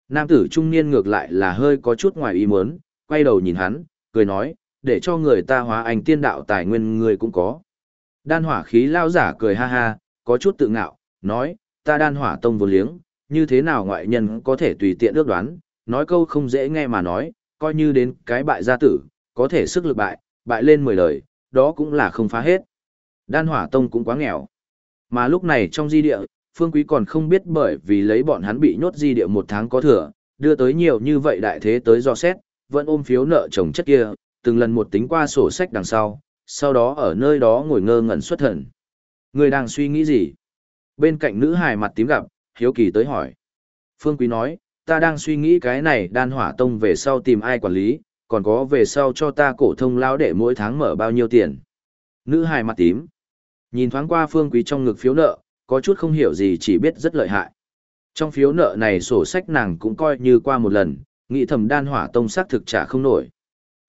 Nam tử trung niên ngược lại là hơi có chút ngoài ý muốn, quay đầu nhìn hắn, cười nói, để cho người ta hóa ảnh tiên đạo tài nguyên người cũng có. Đan hỏa khí lao giả cười ha ha, có chút tự ngạo, nói, ta đan hỏa tông vô liếng, như thế nào ngoại nhân có thể tùy tiện ước đoán, nói câu không dễ nghe mà nói, coi như đến cái bại gia tử, có thể sức lực bại, bại lên 10 lời, đó cũng là không phá hết. Đan hỏa tông cũng quá nghèo. Mà lúc này trong di địa, Phương Quý còn không biết bởi vì lấy bọn hắn bị nhốt di địa một tháng có thừa, đưa tới nhiều như vậy đại thế tới do xét, vẫn ôm phiếu nợ chồng chất kia, từng lần một tính qua sổ sách đằng sau, sau đó ở nơi đó ngồi ngơ ngẩn xuất thần. Người đang suy nghĩ gì? Bên cạnh nữ hài mặt tím gặp, hiếu kỳ tới hỏi. Phương Quý nói, ta đang suy nghĩ cái này đan hỏa tông về sau tìm ai quản lý, còn có về sau cho ta cổ thông lao để mỗi tháng mở bao nhiêu tiền. Nữ hài mặt tím. Nhìn thoáng qua Phương Quý trong ngực phiếu nợ, có chút không hiểu gì chỉ biết rất lợi hại. Trong phiếu nợ này sổ sách nàng cũng coi như qua một lần, nghĩ thầm đan hỏa tông xác thực trả không nổi.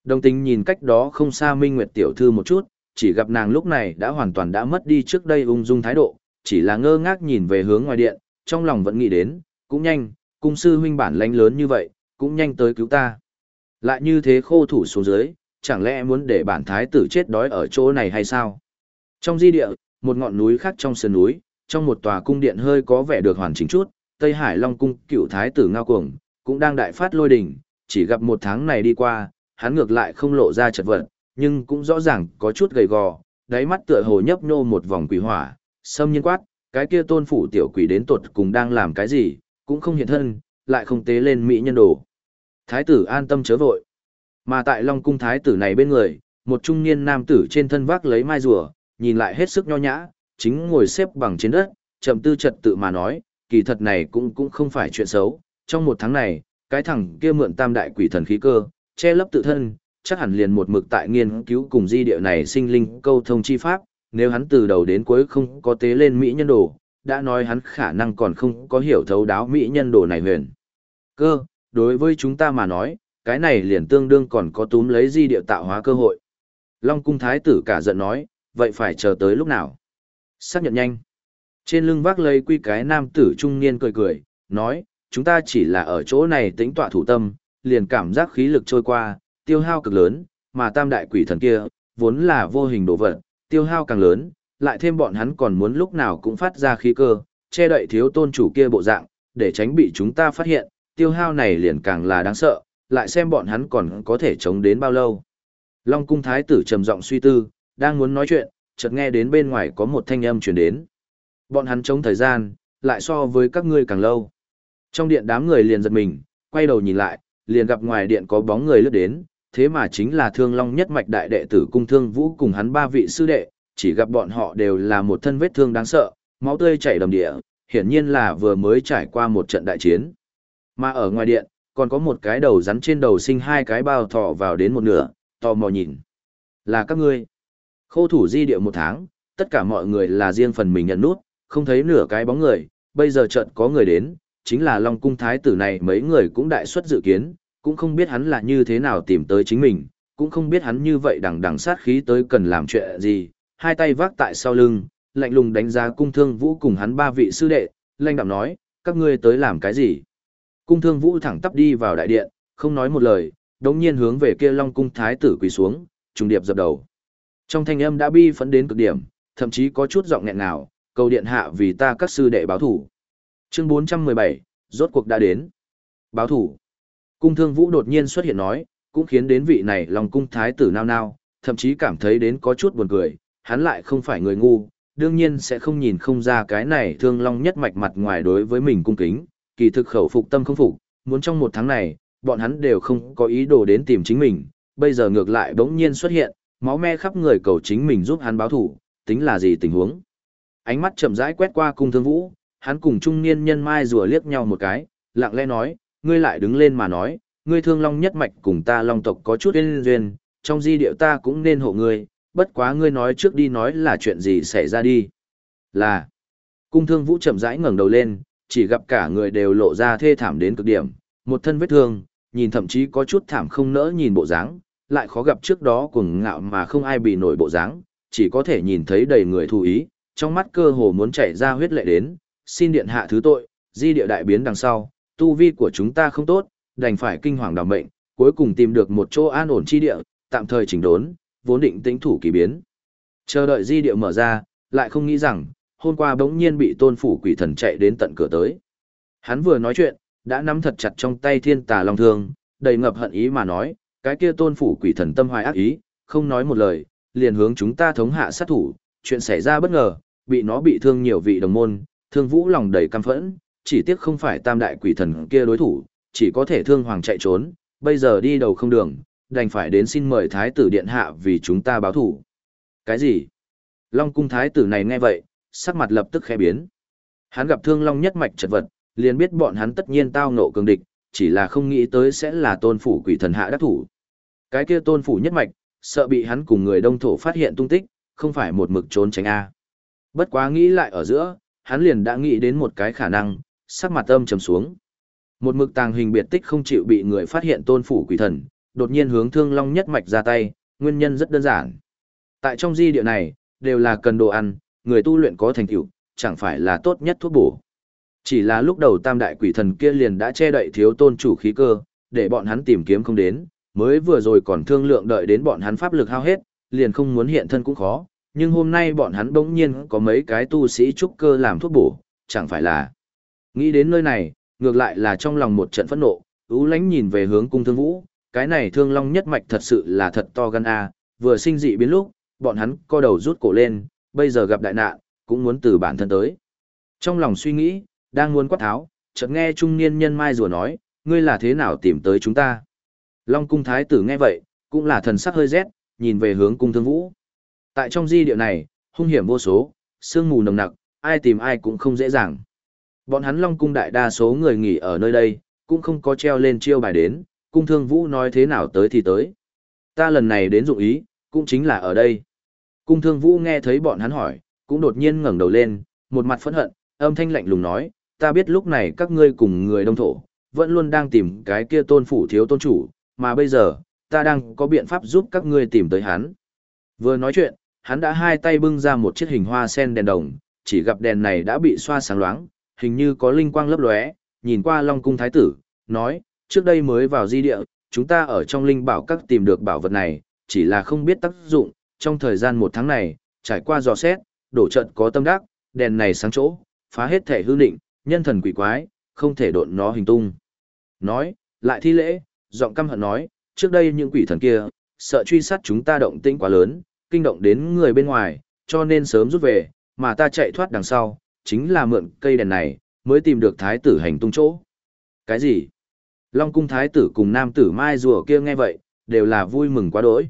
Đồng tình nhìn cách đó không xa Minh Nguyệt tiểu thư một chút, chỉ gặp nàng lúc này đã hoàn toàn đã mất đi trước đây ung dung thái độ, chỉ là ngơ ngác nhìn về hướng ngoài điện, trong lòng vẫn nghĩ đến, cũng nhanh, cung sư huynh bản lãnh lớn như vậy, cũng nhanh tới cứu ta. Lại như thế khô thủ xuống dưới, chẳng lẽ muốn để bản thái tử chết đói ở chỗ này hay sao? Trong di địa, một ngọn núi khác trong sườn núi, trong một tòa cung điện hơi có vẻ được hoàn chỉnh chút, Tây Hải Long cung cựu thái tử Ngao Cuồng, cũng đang đại phát lôi đỉnh, chỉ gặp một tháng này đi qua, hắn ngược lại không lộ ra chật vật, nhưng cũng rõ ràng có chút gầy gò, đáy mắt tựa hồ nhấp nhô một vòng quỷ hỏa, sâm nhiên quát, cái kia tôn phủ tiểu quỷ đến tột cùng đang làm cái gì, cũng không hiện thân, lại không tế lên mỹ nhân đồ. Thái tử an tâm chớ vội. Mà tại Long cung thái tử này bên người, một trung niên nam tử trên thân vác lấy mai rùa, nhìn lại hết sức nho nhã, chính ngồi xếp bằng trên đất, chậm tư trật tự mà nói, kỳ thật này cũng cũng không phải chuyện xấu. Trong một tháng này, cái thằng kia mượn tam đại quỷ thần khí cơ, che lấp tự thân, chắc hẳn liền một mực tại nghiên cứu cùng di địa này sinh linh câu thông chi pháp, nếu hắn từ đầu đến cuối không có tế lên mỹ nhân đồ, đã nói hắn khả năng còn không có hiểu thấu đáo mỹ nhân đồ này huyền. Cơ, đối với chúng ta mà nói, cái này liền tương đương còn có túm lấy di địa tạo hóa cơ hội. Long cung thái tử cả giận nói, vậy phải chờ tới lúc nào? Xác nhận nhanh. Trên lưng vác lấy quy cái nam tử trung niên cười cười, nói, chúng ta chỉ là ở chỗ này tính tọa thủ tâm, liền cảm giác khí lực trôi qua, tiêu hao cực lớn, mà tam đại quỷ thần kia, vốn là vô hình đồ vật, tiêu hao càng lớn, lại thêm bọn hắn còn muốn lúc nào cũng phát ra khí cơ, che đậy thiếu tôn chủ kia bộ dạng, để tránh bị chúng ta phát hiện, tiêu hao này liền càng là đáng sợ, lại xem bọn hắn còn có thể chống đến bao lâu. Long cung thái tử trầm giọng suy tư, đang muốn nói chuyện, chợt nghe đến bên ngoài có một thanh âm truyền đến. Bọn hắn chống thời gian, lại so với các ngươi càng lâu. Trong điện đám người liền giật mình, quay đầu nhìn lại, liền gặp ngoài điện có bóng người lướt đến, thế mà chính là thương long nhất mạch đại đệ tử cung thương vũ cùng hắn ba vị sư đệ, chỉ gặp bọn họ đều là một thân vết thương đáng sợ, máu tươi chảy đầm địa, hiển nhiên là vừa mới trải qua một trận đại chiến. Mà ở ngoài điện, còn có một cái đầu rắn trên đầu sinh hai cái bao thọ vào đến một nửa, tò mò nhìn. Là các ngươi. Khô thủ di địa một tháng, tất cả mọi người là riêng phần mình nhận nút, không thấy nửa cái bóng người, bây giờ trận có người đến, chính là Long Cung Thái tử này mấy người cũng đại suất dự kiến, cũng không biết hắn là như thế nào tìm tới chính mình, cũng không biết hắn như vậy đằng đằng sát khí tới cần làm chuyện gì, hai tay vác tại sau lưng, lạnh lùng đánh giá cung thương vũ cùng hắn ba vị sư đệ, lanh đạm nói, các ngươi tới làm cái gì? Cung thương vũ thẳng tắp đi vào đại điện, không nói một lời, đống nhiên hướng về kia Long Cung Thái tử quỳ xuống, trùng điệp dập đầu. Trong thanh âm đã bi phẫn đến cực điểm, thậm chí có chút giọng nghẹn nào, cầu điện hạ vì ta các sư đệ báo thủ. Chương 417, rốt cuộc đã đến. Báo thủ. Cung thương vũ đột nhiên xuất hiện nói, cũng khiến đến vị này lòng cung thái tử nao nao, thậm chí cảm thấy đến có chút buồn cười, hắn lại không phải người ngu, đương nhiên sẽ không nhìn không ra cái này thương long nhất mạch mặt ngoài đối với mình cung kính, kỳ thực khẩu phục tâm không phục, muốn trong một tháng này, bọn hắn đều không có ý đồ đến tìm chính mình, bây giờ ngược lại bỗng nhiên xuất hiện, máu me khắp người cầu chính mình giúp hắn báo thủ, tính là gì tình huống. Ánh mắt chậm rãi quét qua cung thương vũ, hắn cùng trung niên nhân mai rùa liếc nhau một cái, lặng lẽ nói, ngươi lại đứng lên mà nói, ngươi thương long nhất mạch cùng ta long tộc có chút yên duyên, trong di điệu ta cũng nên hộ ngươi, bất quá ngươi nói trước đi nói là chuyện gì xảy ra đi. Là, cung thương vũ chậm rãi ngẩng đầu lên, chỉ gặp cả người đều lộ ra thê thảm đến cực điểm, một thân vết thương, nhìn thậm chí có chút thảm không nỡ nhìn bộ dáng, lại khó gặp trước đó cuồng ngạo mà không ai bị nổi bộ dáng, chỉ có thể nhìn thấy đầy người thù ý, trong mắt cơ hồ muốn chảy ra huyết lệ đến, xin điện hạ thứ tội, di địa đại biến đằng sau, tu vi của chúng ta không tốt, đành phải kinh hoàng đảm mệnh, cuối cùng tìm được một chỗ an ổn chi địa, tạm thời chỉnh đốn, vốn định tĩnh thủ kỳ biến. Chờ đợi di địa mở ra, lại không nghĩ rằng, hôm qua bỗng nhiên bị tôn phủ quỷ thần chạy đến tận cửa tới. Hắn vừa nói chuyện, đã nắm thật chặt trong tay thiên tà long thương, đầy ngập hận ý mà nói, cái kia tôn phủ quỷ thần tâm hoài ác ý, không nói một lời, liền hướng chúng ta thống hạ sát thủ, chuyện xảy ra bất ngờ, bị nó bị thương nhiều vị đồng môn, thương vũ lòng đầy căm phẫn, chỉ tiếc không phải tam đại quỷ thần kia đối thủ, chỉ có thể thương hoàng chạy trốn, bây giờ đi đầu không đường, đành phải đến xin mời thái tử điện hạ vì chúng ta báo thủ. Cái gì? Long cung thái tử này nghe vậy, sắc mặt lập tức khẽ biến. Hắn gặp thương long nhất mạch chật vật, liền biết bọn hắn tất nhiên tao ngộ cường địch, chỉ là không nghĩ tới sẽ là tôn phủ quỷ thần hạ đắc thủ. Cái kia tôn phủ nhất mạch, sợ bị hắn cùng người đông thổ phát hiện tung tích, không phải một mực trốn tránh A. Bất quá nghĩ lại ở giữa, hắn liền đã nghĩ đến một cái khả năng, sắc mặt âm trầm xuống. Một mực tàng hình biệt tích không chịu bị người phát hiện tôn phủ quỷ thần, đột nhiên hướng thương long nhất mạch ra tay, nguyên nhân rất đơn giản. Tại trong di địa này, đều là cần đồ ăn, người tu luyện có thành tựu, chẳng phải là tốt nhất thuốc bổ. Chỉ là lúc đầu tam đại quỷ thần kia liền đã che đậy thiếu tôn chủ khí cơ, để bọn hắn tìm kiếm không đến, mới vừa rồi còn thương lượng đợi đến bọn hắn pháp lực hao hết, liền không muốn hiện thân cũng khó, nhưng hôm nay bọn hắn bỗng nhiên có mấy cái tu sĩ trúc cơ làm thuốc bổ, chẳng phải là. Nghĩ đến nơi này, ngược lại là trong lòng một trận phẫn nộ, ú lánh nhìn về hướng cung thương vũ, cái này thương long nhất mạch thật sự là thật to gan a vừa sinh dị biến lúc, bọn hắn co đầu rút cổ lên, bây giờ gặp đại nạn, cũng muốn từ bản thân tới. Trong lòng suy nghĩ, đang muốn quát tháo, chợt nghe trung niên nhân mai rùa nói, ngươi là thế nào tìm tới chúng ta. Long cung thái tử nghe vậy, cũng là thần sắc hơi rét, nhìn về hướng cung thương vũ. Tại trong di địa này, hung hiểm vô số, sương mù nồng nặc, ai tìm ai cũng không dễ dàng. Bọn hắn Long cung đại đa số người nghỉ ở nơi đây, cũng không có treo lên chiêu bài đến, cung thương vũ nói thế nào tới thì tới. Ta lần này đến dụng ý, cũng chính là ở đây. Cung thương vũ nghe thấy bọn hắn hỏi, cũng đột nhiên ngẩng đầu lên, một mặt phẫn hận, âm thanh lạnh lùng nói, ta biết lúc này các ngươi cùng người đông thổ, vẫn luôn đang tìm cái kia tôn phủ thiếu tôn chủ, mà bây giờ, ta đang có biện pháp giúp các ngươi tìm tới hắn. Vừa nói chuyện, hắn đã hai tay bưng ra một chiếc hình hoa sen đèn đồng, chỉ gặp đèn này đã bị xoa sáng loáng, hình như có linh quang lấp lóe, nhìn qua Long cung thái tử, nói, trước đây mới vào di địa, chúng ta ở trong linh bảo các tìm được bảo vật này, chỉ là không biết tác dụng, trong thời gian một tháng này, trải qua dò xét, đổ trận có tâm đắc, đèn này sáng chỗ, phá hết thể hư định, nhân thần quỷ quái, không thể độn nó hình tung. nói, lại thi lễ, giọng căm hận nói, trước đây những quỷ thần kia, sợ truy sát chúng ta động tĩnh quá lớn, kinh động đến người bên ngoài, cho nên sớm rút về, mà ta chạy thoát đằng sau, chính là mượn cây đèn này, mới tìm được thái tử hành tung chỗ. Cái gì? Long cung thái tử cùng nam tử mai rùa kia nghe vậy, đều là vui mừng quá đỗi.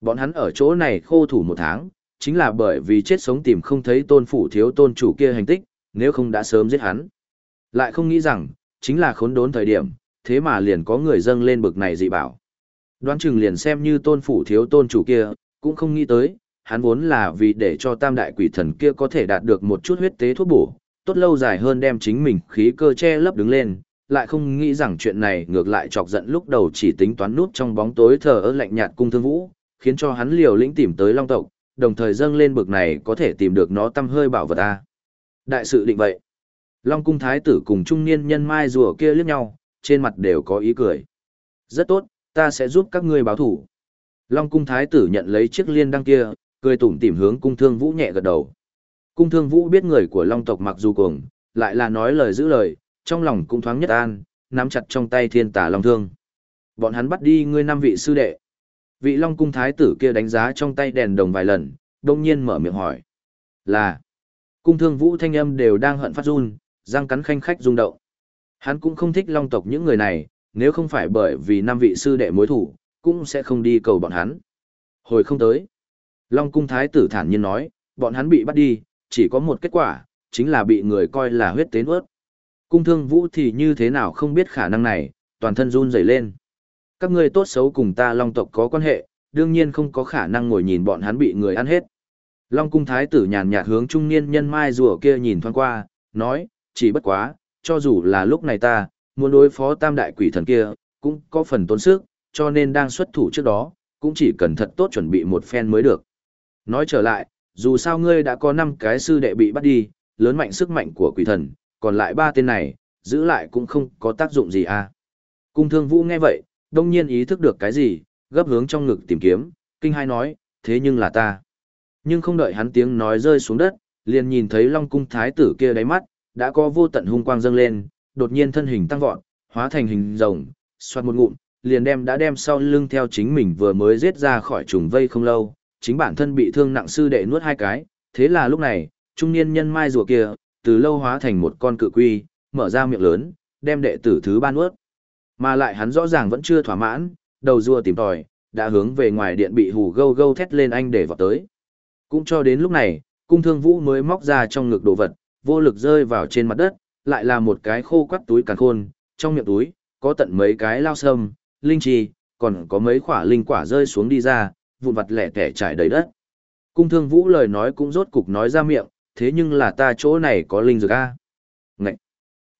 Bọn hắn ở chỗ này khô thủ một tháng, chính là bởi vì chết sống tìm không thấy tôn phủ thiếu tôn chủ kia hành tích, nếu không đã sớm giết hắn. Lại không nghĩ rằng, chính là khốn đốn thời điểm, thế mà liền có người dâng lên bực này dị bảo. Đoán chừng liền xem như tôn phủ thiếu tôn chủ kia, cũng không nghĩ tới, hắn vốn là vì để cho tam đại quỷ thần kia có thể đạt được một chút huyết tế thuốc bổ, tốt lâu dài hơn đem chính mình khí cơ che lấp đứng lên, lại không nghĩ rằng chuyện này ngược lại chọc giận lúc đầu chỉ tính toán nút trong bóng tối thờ ơ lạnh nhạt cung thương vũ, khiến cho hắn liều lĩnh tìm tới long tộc, đồng thời dâng lên bực này có thể tìm được nó tâm hơi bảo vật a. Đại sự định vậy. Long cung thái tử cùng trung niên nhân mai rùa kia liếc nhau, trên mặt đều có ý cười. Rất tốt, ta sẽ giúp các ngươi báo thủ. Long cung thái tử nhận lấy chiếc liên đăng kia, cười tủm tỉm hướng cung thương vũ nhẹ gật đầu. Cung thương vũ biết người của long tộc mặc dù cuồng, lại là nói lời giữ lời, trong lòng cũng thoáng nhất an, nắm chặt trong tay thiên tả long thương. Bọn hắn bắt đi ngươi năm vị sư đệ. Vị long cung thái tử kia đánh giá trong tay đèn đồng vài lần, đông nhiên mở miệng hỏi. Là, cung thương vũ thanh âm đều đang hận phát run, răng cắn khanh khách rung động. Hắn cũng không thích long tộc những người này, nếu không phải bởi vì năm vị sư đệ mối thủ, cũng sẽ không đi cầu bọn hắn. Hồi không tới. Long cung thái tử thản nhiên nói, bọn hắn bị bắt đi, chỉ có một kết quả, chính là bị người coi là huyết tế nuốt. Cung thương vũ thì như thế nào không biết khả năng này, toàn thân run rẩy lên. Các ngươi tốt xấu cùng ta long tộc có quan hệ, đương nhiên không có khả năng ngồi nhìn bọn hắn bị người ăn hết. Long cung thái tử nhàn nhạt hướng trung niên nhân mai rùa kia nhìn thoáng qua, nói, chỉ bất quá, cho dù là lúc này ta, muốn đối phó tam đại quỷ thần kia, cũng có phần tốn sức, cho nên đang xuất thủ trước đó, cũng chỉ cần thật tốt chuẩn bị một phen mới được. Nói trở lại, dù sao ngươi đã có 5 cái sư đệ bị bắt đi, lớn mạnh sức mạnh của quỷ thần, còn lại ba tên này, giữ lại cũng không có tác dụng gì à. Cung thương vũ nghe vậy, đông nhiên ý thức được cái gì, gấp hướng trong ngực tìm kiếm, kinh hai nói, thế nhưng là ta. Nhưng không đợi hắn tiếng nói rơi xuống đất, liền nhìn thấy long cung thái tử kia đáy mắt, đã có vô tận hung quang dâng lên, đột nhiên thân hình tăng vọt, hóa thành hình rồng, xoát một ngụm, liền đem đã đem sau lưng theo chính mình vừa mới giết ra khỏi trùng vây không lâu, chính bản thân bị thương nặng sư đệ nuốt hai cái, thế là lúc này, trung niên nhân mai rùa kia, từ lâu hóa thành một con cự quy, mở ra miệng lớn, đem đệ tử thứ ba nuốt. Mà lại hắn rõ ràng vẫn chưa thỏa mãn, đầu rùa tìm tòi, đã hướng về ngoài điện bị hù gâu gâu thét lên anh để vào tới. Cũng cho đến lúc này, cung thương vũ mới móc ra trong ngực đồ vật, vô lực rơi vào trên mặt đất, lại là một cái khô quắt túi càn khôn, trong miệng túi, có tận mấy cái lao sâm, linh trì, còn có mấy quả linh quả rơi xuống đi ra, vụn vặt lẻ tẻ trải đầy đất. Cung thương vũ lời nói cũng rốt cục nói ra miệng, thế nhưng là ta chỗ này có linh dược a. Ngậy!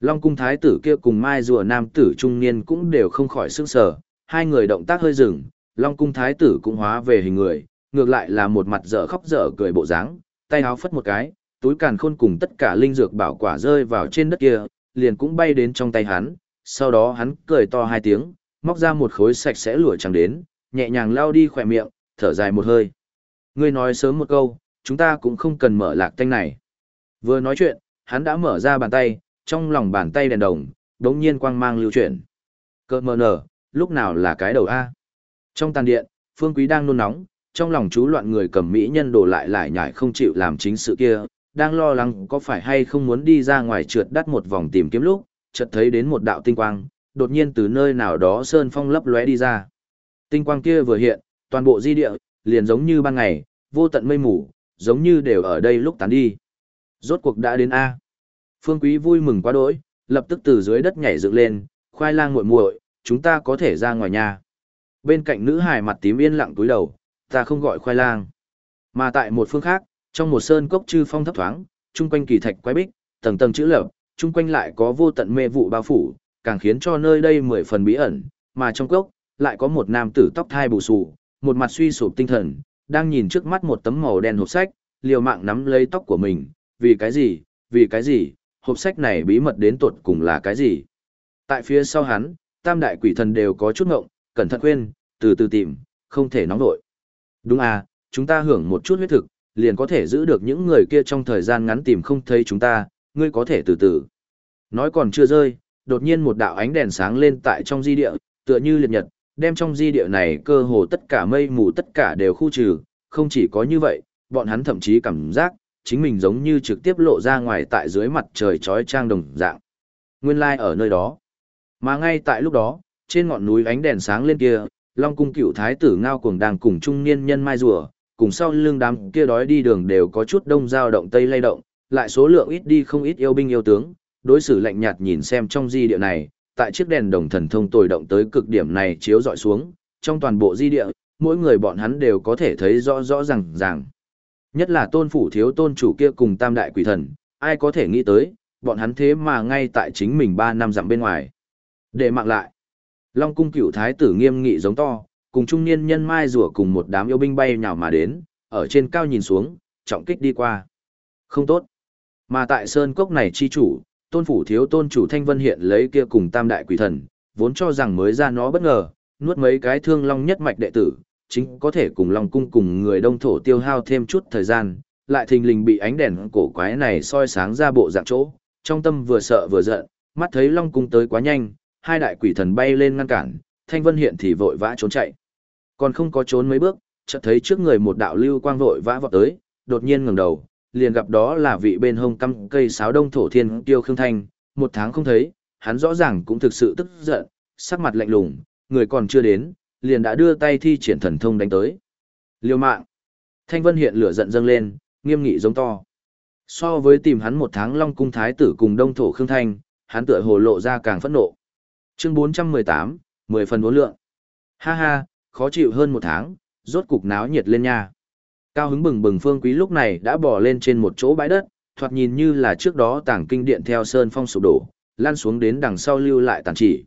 Long cung thái tử kia cùng mai rùa nam tử trung niên cũng đều không khỏi sức sở, hai người động tác hơi dừng, Long cung thái tử cũng hóa về hình người, ngược lại là một mặt dở khóc dở cười bộ dáng, tay áo phất một cái, túi càn khôn cùng tất cả linh dược bảo quả rơi vào trên đất kia, liền cũng bay đến trong tay hắn, sau đó hắn cười to hai tiếng, móc ra một khối sạch sẽ lụa chẳng đến, nhẹ nhàng lao đi khỏe miệng, thở dài một hơi. Ngươi nói sớm một câu, chúng ta cũng không cần mở lạc tanh này. Vừa nói chuyện, hắn đã mở ra bàn tay, trong lòng bàn tay đèn đồng, đống nhiên quang mang lưu chuyển. Cơ mờ nở, lúc nào là cái đầu A. Trong tàn điện, Phương Quý đang nôn nóng, trong lòng chú loạn người cầm mỹ nhân đổ lại lại nhảy không chịu làm chính sự kia, đang lo lắng có phải hay không muốn đi ra ngoài trượt đắt một vòng tìm kiếm lúc, chợt thấy đến một đạo tinh quang, đột nhiên từ nơi nào đó sơn phong lấp lóe đi ra. Tinh quang kia vừa hiện, toàn bộ di địa, liền giống như ban ngày, vô tận mây mù, giống như đều ở đây lúc tán đi. Rốt cuộc đã đến A. Phương Quý vui mừng quá đỗi, lập tức từ dưới đất nhảy dựng lên, khoai lang muội muội, chúng ta có thể ra ngoài nhà. Bên cạnh nữ hài mặt tím yên lặng túi đầu, ta không gọi khoai lang. Mà tại một phương khác, trong một sơn cốc chư phong thấp thoáng, chung quanh kỳ thạch quái bích, tầng tầng chữ lập, chung quanh lại có vô tận mê vụ bao phủ, càng khiến cho nơi đây mười phần bí ẩn, mà trong cốc lại có một nam tử tóc thai bù xù, một mặt suy sụp tinh thần, đang nhìn trước mắt một tấm màu đen hộp sách, liều mạng nắm lấy tóc của mình, vì cái gì, vì cái gì, hộp sách này bí mật đến tuột cùng là cái gì. Tại phía sau hắn, tam đại quỷ thần đều có chút ngộng, cẩn thận khuyên, từ từ tìm, không thể nóng đội. Đúng à, chúng ta hưởng một chút huyết thực, liền có thể giữ được những người kia trong thời gian ngắn tìm không thấy chúng ta, ngươi có thể từ từ. Nói còn chưa rơi, đột nhiên một đạo ánh đèn sáng lên tại trong di địa, tựa như liệt nhật, đem trong di địa này cơ hồ tất cả mây mù tất cả đều khu trừ, không chỉ có như vậy, bọn hắn thậm chí cảm giác, chính mình giống như trực tiếp lộ ra ngoài tại dưới mặt trời trói trang đồng dạng. Nguyên lai like ở nơi đó. Mà ngay tại lúc đó, trên ngọn núi ánh đèn sáng lên kia, Long cung cựu thái tử ngao cuồng đang cùng trung niên nhân mai rùa, cùng sau lưng đám kia đói đi đường đều có chút đông dao động tây lay động, lại số lượng ít đi không ít yêu binh yêu tướng, đối xử lạnh nhạt nhìn xem trong di địa này, tại chiếc đèn đồng thần thông tồi động tới cực điểm này chiếu dọi xuống, trong toàn bộ di địa, mỗi người bọn hắn đều có thể thấy rõ rõ ràng ràng. Nhất là tôn phủ thiếu tôn chủ kia cùng tam đại quỷ thần, ai có thể nghĩ tới, bọn hắn thế mà ngay tại chính mình ba năm dặm bên ngoài. Để mạng lại, Long cung cửu thái tử nghiêm nghị giống to, cùng trung niên nhân mai rùa cùng một đám yêu binh bay nhào mà đến, ở trên cao nhìn xuống, trọng kích đi qua. Không tốt. Mà tại sơn cốc này chi chủ, tôn phủ thiếu tôn chủ thanh vân hiện lấy kia cùng tam đại quỷ thần, vốn cho rằng mới ra nó bất ngờ, nuốt mấy cái thương long nhất mạch đệ tử, chính có thể cùng long cung cùng người đông thổ tiêu hao thêm chút thời gian, lại thình lình bị ánh đèn cổ quái này soi sáng ra bộ dạng chỗ, trong tâm vừa sợ vừa giận, mắt thấy long cung tới quá nhanh, hai đại quỷ thần bay lên ngăn cản, thanh vân hiện thì vội vã trốn chạy. Còn không có trốn mấy bước, chợt thấy trước người một đạo lưu quang vội vã vọt tới, đột nhiên ngẩng đầu, liền gặp đó là vị bên hông căm cây sáo đông thổ thiên tiêu khương thanh, một tháng không thấy, hắn rõ ràng cũng thực sự tức giận, sắc mặt lạnh lùng, người còn chưa đến, liền đã đưa tay thi triển thần thông đánh tới. Liêu mạng. Thanh Vân hiện lửa giận dâng lên, nghiêm nghị giống to. So với tìm hắn một tháng Long cung thái tử cùng Đông thổ Khương Thanh, hắn tựa hồ lộ ra càng phẫn nộ. Chương 418, 10 phần bốn lượng. Ha ha, khó chịu hơn một tháng, rốt cục náo nhiệt lên nha. Cao hứng bừng bừng phương quý lúc này đã bỏ lên trên một chỗ bãi đất, thoạt nhìn như là trước đó tảng kinh điện theo sơn phong sụp đổ, lan xuống đến đằng sau lưu lại tàn chỉ.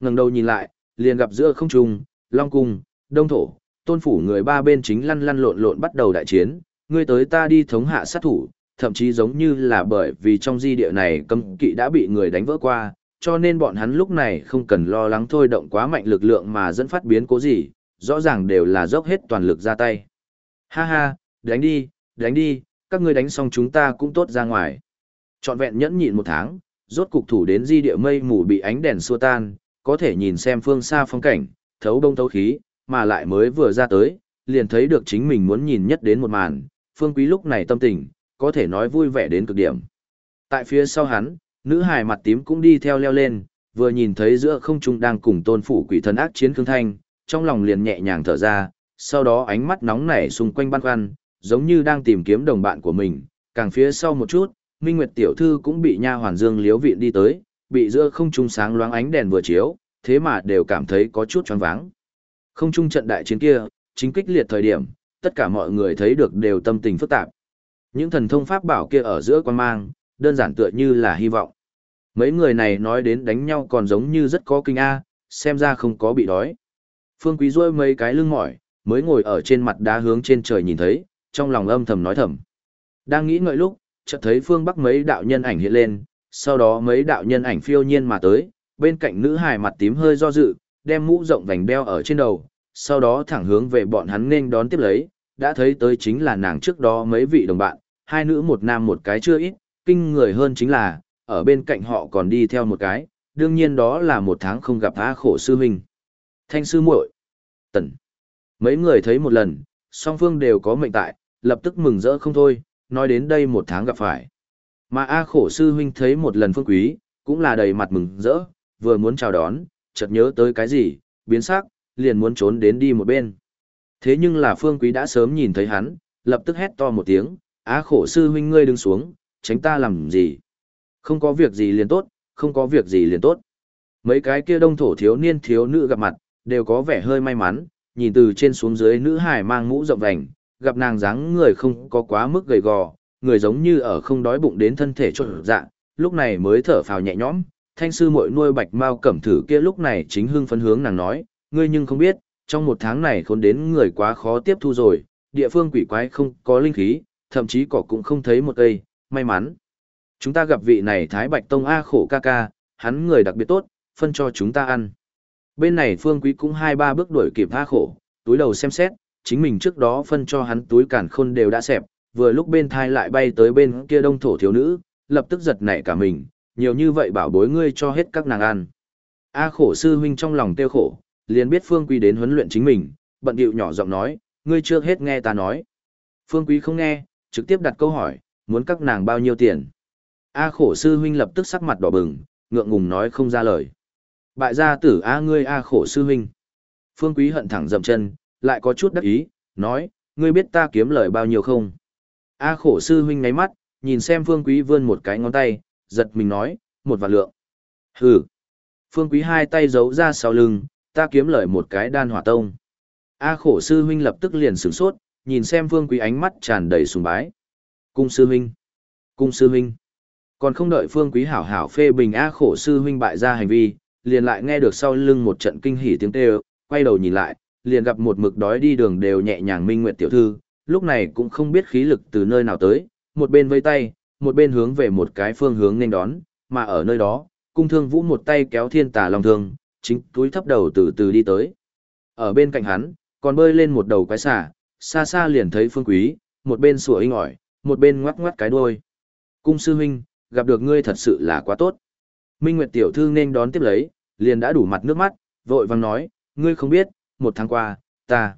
ngẩng đầu nhìn lại, liền gặp giữa không trung, long cung, đông thổ, tôn phủ người ba bên chính lăn lăn lộn lộn bắt đầu đại chiến, người tới ta đi thống hạ sát thủ, thậm chí giống như là bởi vì trong di địa này cấm kỵ đã bị người đánh vỡ qua, cho nên bọn hắn lúc này không cần lo lắng thôi động quá mạnh lực lượng mà dẫn phát biến cố gì, rõ ràng đều là dốc hết toàn lực ra tay. Ha ha, đánh đi, đánh đi, các ngươi đánh xong chúng ta cũng tốt ra ngoài. Trọn vẹn nhẫn nhịn một tháng, rốt cục thủ đến di địa mây mù bị ánh đèn xua tan, có thể nhìn xem phương xa phong cảnh, thấu đông thấu khí, mà lại mới vừa ra tới, liền thấy được chính mình muốn nhìn nhất đến một màn, phương quý lúc này tâm tình, có thể nói vui vẻ đến cực điểm. Tại phía sau hắn, nữ hài mặt tím cũng đi theo leo lên, vừa nhìn thấy giữa không trung đang cùng tôn phủ quỷ thần ác chiến khương thanh, trong lòng liền nhẹ nhàng thở ra, sau đó ánh mắt nóng nảy xung quanh băn khoăn, giống như đang tìm kiếm đồng bạn của mình, càng phía sau một chút, Minh Nguyệt tiểu thư cũng bị nha hoàn Dương Liếu viện đi tới, bị giữa không trung sáng loáng ánh đèn vừa chiếu, thế mà đều cảm thấy có chút choáng váng. Không trung trận đại chiến kia, chính kích liệt thời điểm, tất cả mọi người thấy được đều tâm tình phức tạp. Những thần thông pháp bảo kia ở giữa quan mang, đơn giản tựa như là hy vọng. Mấy người này nói đến đánh nhau còn giống như rất có kinh a, xem ra không có bị đói. Phương Quý rôi mấy cái lưng mỏi, mới ngồi ở trên mặt đá hướng trên trời nhìn thấy, trong lòng âm thầm nói thầm. Đang nghĩ ngợi lúc, chợt thấy phương bắc mấy đạo nhân ảnh hiện lên, sau đó mấy đạo nhân ảnh phiêu nhiên mà tới, bên cạnh nữ hài mặt tím hơi do dự, đem mũ rộng vành đeo ở trên đầu, sau đó thẳng hướng về bọn hắn nên đón tiếp lấy, đã thấy tới chính là nàng trước đó mấy vị đồng bạn, hai nữ một nam một cái chưa ít, kinh người hơn chính là, ở bên cạnh họ còn đi theo một cái, đương nhiên đó là một tháng không gặp A khổ sư huynh. Thanh sư muội, tần. Mấy người thấy một lần, song phương đều có mệnh tại, lập tức mừng rỡ không thôi, nói đến đây một tháng gặp phải. Mà A khổ sư huynh thấy một lần phương quý, cũng là đầy mặt mừng rỡ, vừa muốn chào đón, chợt nhớ tới cái gì, biến sắc, liền muốn trốn đến đi một bên. Thế nhưng là phương quý đã sớm nhìn thấy hắn, lập tức hét to một tiếng, A khổ sư huynh ngươi đứng xuống, tránh ta làm gì. Không có việc gì liền tốt, không có việc gì liền tốt. Mấy cái kia đông thổ thiếu niên thiếu nữ gặp mặt, đều có vẻ hơi may mắn, nhìn từ trên xuống dưới nữ hải mang mũ rộng vành, gặp nàng dáng người không có quá mức gầy gò, người giống như ở không đói bụng đến thân thể trộn dạng. lúc này mới thở phào nhẹ nhõm. Thanh sư muội nuôi bạch mao cẩm thử kia lúc này chính hưng phấn hướng nàng nói, ngươi nhưng không biết, trong một tháng này khốn đến người quá khó tiếp thu rồi, địa phương quỷ quái không có linh khí, thậm chí cỏ cũng không thấy một cây, may mắn. Chúng ta gặp vị này Thái Bạch Tông A khổ ca ca, hắn người đặc biệt tốt, phân cho chúng ta ăn. Bên này Phương Quý cũng hai ba bước đuổi kịp tha khổ, túi đầu xem xét, chính mình trước đó phân cho hắn túi cản khôn đều đã xẹp, vừa lúc bên thai lại bay tới bên kia đông thổ thiếu nữ, lập tức giật nảy cả mình, nhiều như vậy bảo bối ngươi cho hết các nàng ăn. A khổ sư huynh trong lòng tiêu khổ, liền biết Phương Quý đến huấn luyện chính mình, bận điệu nhỏ giọng nói, ngươi chưa hết nghe ta nói. Phương Quý không nghe, trực tiếp đặt câu hỏi, muốn các nàng bao nhiêu tiền. A khổ sư huynh lập tức sắc mặt đỏ bừng, ngượng ngùng nói không ra lời. Bại gia tử A ngươi A khổ sư huynh. Phương Quý hận thẳng dậm chân, lại có chút đắc ý, nói, ngươi biết ta kiếm lời bao nhiêu không? A khổ sư huynh ngáy mắt, nhìn xem Phương Quý vươn một cái ngón tay, giật mình nói, một vạn lượng. Hừ. Phương Quý hai tay giấu ra sau lưng, ta kiếm lời một cái đan hỏa tông. A khổ sư huynh lập tức liền sửng sốt, nhìn xem Phương Quý ánh mắt tràn đầy sùng bái. Cung sư huynh. Cung sư huynh. Còn không đợi Phương Quý hảo hảo phê bình A khổ sư huynh bại ra hành vi, liền lại nghe được sau lưng một trận kinh hỉ tiếng kêu, quay đầu nhìn lại, liền gặp một mực đói đi đường đều nhẹ nhàng minh nguyệt tiểu thư, lúc này cũng không biết khí lực từ nơi nào tới, một bên vây tay, một bên hướng về một cái phương hướng nên đón, mà ở nơi đó, cung thương vũ một tay kéo thiên tà long thương, chính túi thấp đầu từ từ đi tới. Ở bên cạnh hắn, còn bơi lên một đầu quái xà, xa xa liền thấy phương quý, một bên sủa inh ỏi, một bên ngoắc ngoắc cái đuôi. Cung sư huynh, gặp được ngươi thật sự là quá tốt. Minh Nguyệt tiểu thư nên đón tiếp lấy, liền đã đủ mặt nước mắt, vội vàng nói, ngươi không biết, một tháng qua, ta.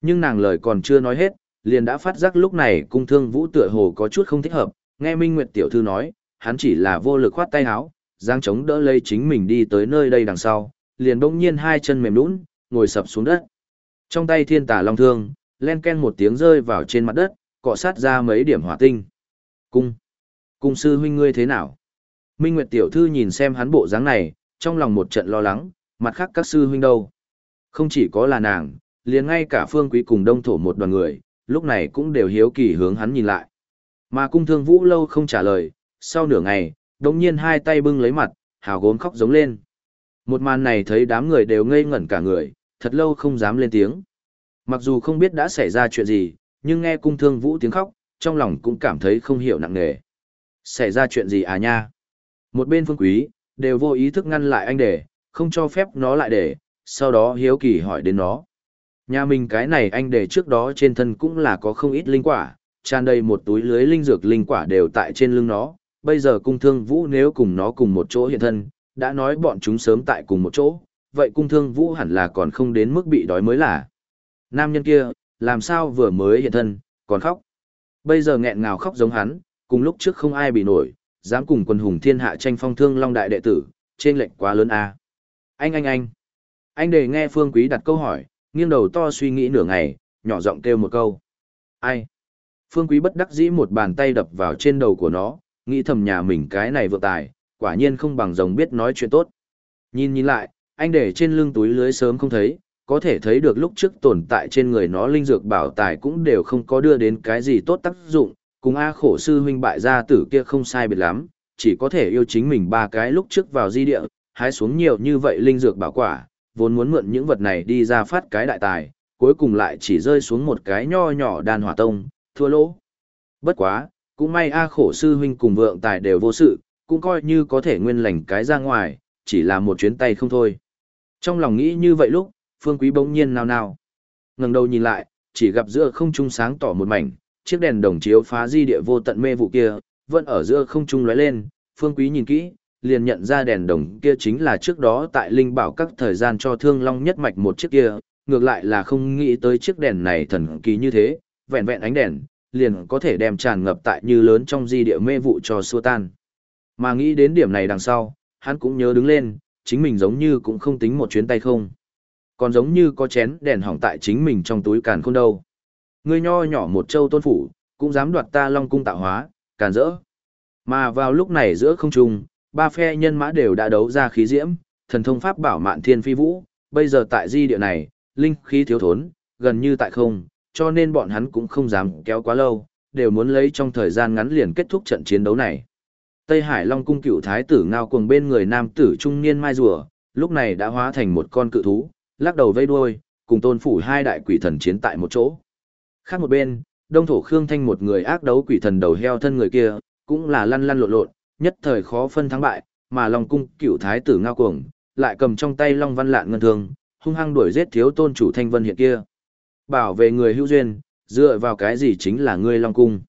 Nhưng nàng lời còn chưa nói hết, liền đã phát giác lúc này cung thương vũ tựa hồ có chút không thích hợp, nghe Minh Nguyệt tiểu thư nói, hắn chỉ là vô lực khoát tay áo, giang chống đỡ lấy chính mình đi tới nơi đây đằng sau, liền bỗng nhiên hai chân mềm lún, ngồi sập xuống đất. Trong tay thiên tà long thương, len ken một tiếng rơi vào trên mặt đất, cọ sát ra mấy điểm hỏa tinh. Cung! Cung sư huynh ngươi thế nào? Minh Nguyệt tiểu thư nhìn xem hắn bộ dáng này, trong lòng một trận lo lắng, mặt khác các sư huynh đâu? Không chỉ có là nàng, liền ngay cả phương quý cùng đông thổ một đoàn người, lúc này cũng đều hiếu kỳ hướng hắn nhìn lại. Mà cung thương vũ lâu không trả lời, sau nửa ngày, đồng nhiên hai tay bưng lấy mặt, hào gốm khóc giống lên. Một màn này thấy đám người đều ngây ngẩn cả người, thật lâu không dám lên tiếng. Mặc dù không biết đã xảy ra chuyện gì, nhưng nghe cung thương vũ tiếng khóc, trong lòng cũng cảm thấy không hiểu nặng nề. Xảy ra chuyện gì à nha? Một bên phương quý, đều vô ý thức ngăn lại anh để, không cho phép nó lại để, sau đó hiếu kỳ hỏi đến nó. Nhà mình cái này anh để trước đó trên thân cũng là có không ít linh quả, tràn đầy một túi lưới linh dược linh quả đều tại trên lưng nó. Bây giờ cung thương vũ nếu cùng nó cùng một chỗ hiện thân, đã nói bọn chúng sớm tại cùng một chỗ, vậy cung thương vũ hẳn là còn không đến mức bị đói mới là. Nam nhân kia, làm sao vừa mới hiện thân, còn khóc. Bây giờ nghẹn ngào khóc giống hắn, cùng lúc trước không ai bị nổi, dám cùng quân hùng thiên hạ tranh phong thương long đại đệ tử, trên lệnh quá lớn a. Anh anh anh. Anh để nghe Phương Quý đặt câu hỏi, nghiêng đầu to suy nghĩ nửa ngày, nhỏ giọng kêu một câu. Ai? Phương Quý bất đắc dĩ một bàn tay đập vào trên đầu của nó, nghĩ thầm nhà mình cái này vượng tài, quả nhiên không bằng rồng biết nói chuyện tốt. Nhìn nhìn lại, anh để trên lưng túi lưới sớm không thấy, có thể thấy được lúc trước tồn tại trên người nó linh dược bảo tài cũng đều không có đưa đến cái gì tốt tác dụng, cùng A khổ sư huynh bại gia tử kia không sai biệt lắm, chỉ có thể yêu chính mình ba cái lúc trước vào di địa, hái xuống nhiều như vậy linh dược bảo quả, vốn muốn mượn những vật này đi ra phát cái đại tài, cuối cùng lại chỉ rơi xuống một cái nho nhỏ đàn hỏa tông, thua lỗ. Bất quá, cũng may A khổ sư huynh cùng vượng tài đều vô sự, cũng coi như có thể nguyên lành cái ra ngoài, chỉ là một chuyến tay không thôi. Trong lòng nghĩ như vậy lúc, Phương Quý bỗng nhiên nào nào. ngẩng đầu nhìn lại, chỉ gặp giữa không trung sáng tỏ một mảnh, chiếc đèn đồng chiếu phá di địa vô tận mê vụ kia, vẫn ở giữa không trung lóe lên, Phương Quý nhìn kỹ, liền nhận ra đèn đồng kia chính là trước đó tại Linh Bảo các thời gian cho Thương Long nhất mạch một chiếc kia, ngược lại là không nghĩ tới chiếc đèn này thần kỳ như thế, vẹn vẹn ánh đèn, liền có thể đem tràn ngập tại như lớn trong di địa mê vụ cho xua tan. Mà nghĩ đến điểm này đằng sau, hắn cũng nhớ đứng lên, chính mình giống như cũng không tính một chuyến tay không. Còn giống như có chén đèn hỏng tại chính mình trong túi càn khôn đâu. Ngươi nho nhỏ một châu tôn phủ, cũng dám đoạt ta long cung tạo hóa, càn rỡ. Mà vào lúc này giữa không trung, ba phe nhân mã đều đã đấu ra khí diễm, thần thông pháp bảo mạn thiên phi vũ, bây giờ tại di địa này, linh khí thiếu thốn, gần như tại không, cho nên bọn hắn cũng không dám kéo quá lâu, đều muốn lấy trong thời gian ngắn liền kết thúc trận chiến đấu này. Tây Hải Long cung cựu thái tử ngao cuồng bên người nam tử trung niên mai rùa, lúc này đã hóa thành một con cự thú, lắc đầu vây đuôi, cùng tôn phủ hai đại quỷ thần chiến tại một chỗ. Khác một bên, đông thổ Khương Thanh một người ác đấu quỷ thần đầu heo thân người kia, cũng là lăn lăn lộn lộn, nhất thời khó phân thắng bại, mà Long cung cựu thái tử ngao cuồng, lại cầm trong tay Long Văn Lạn ngân thương, hung hăng đuổi giết thiếu tôn chủ Thanh Vân hiện kia. Bảo vệ người hữu duyên, dựa vào cái gì chính là ngươi Long cung.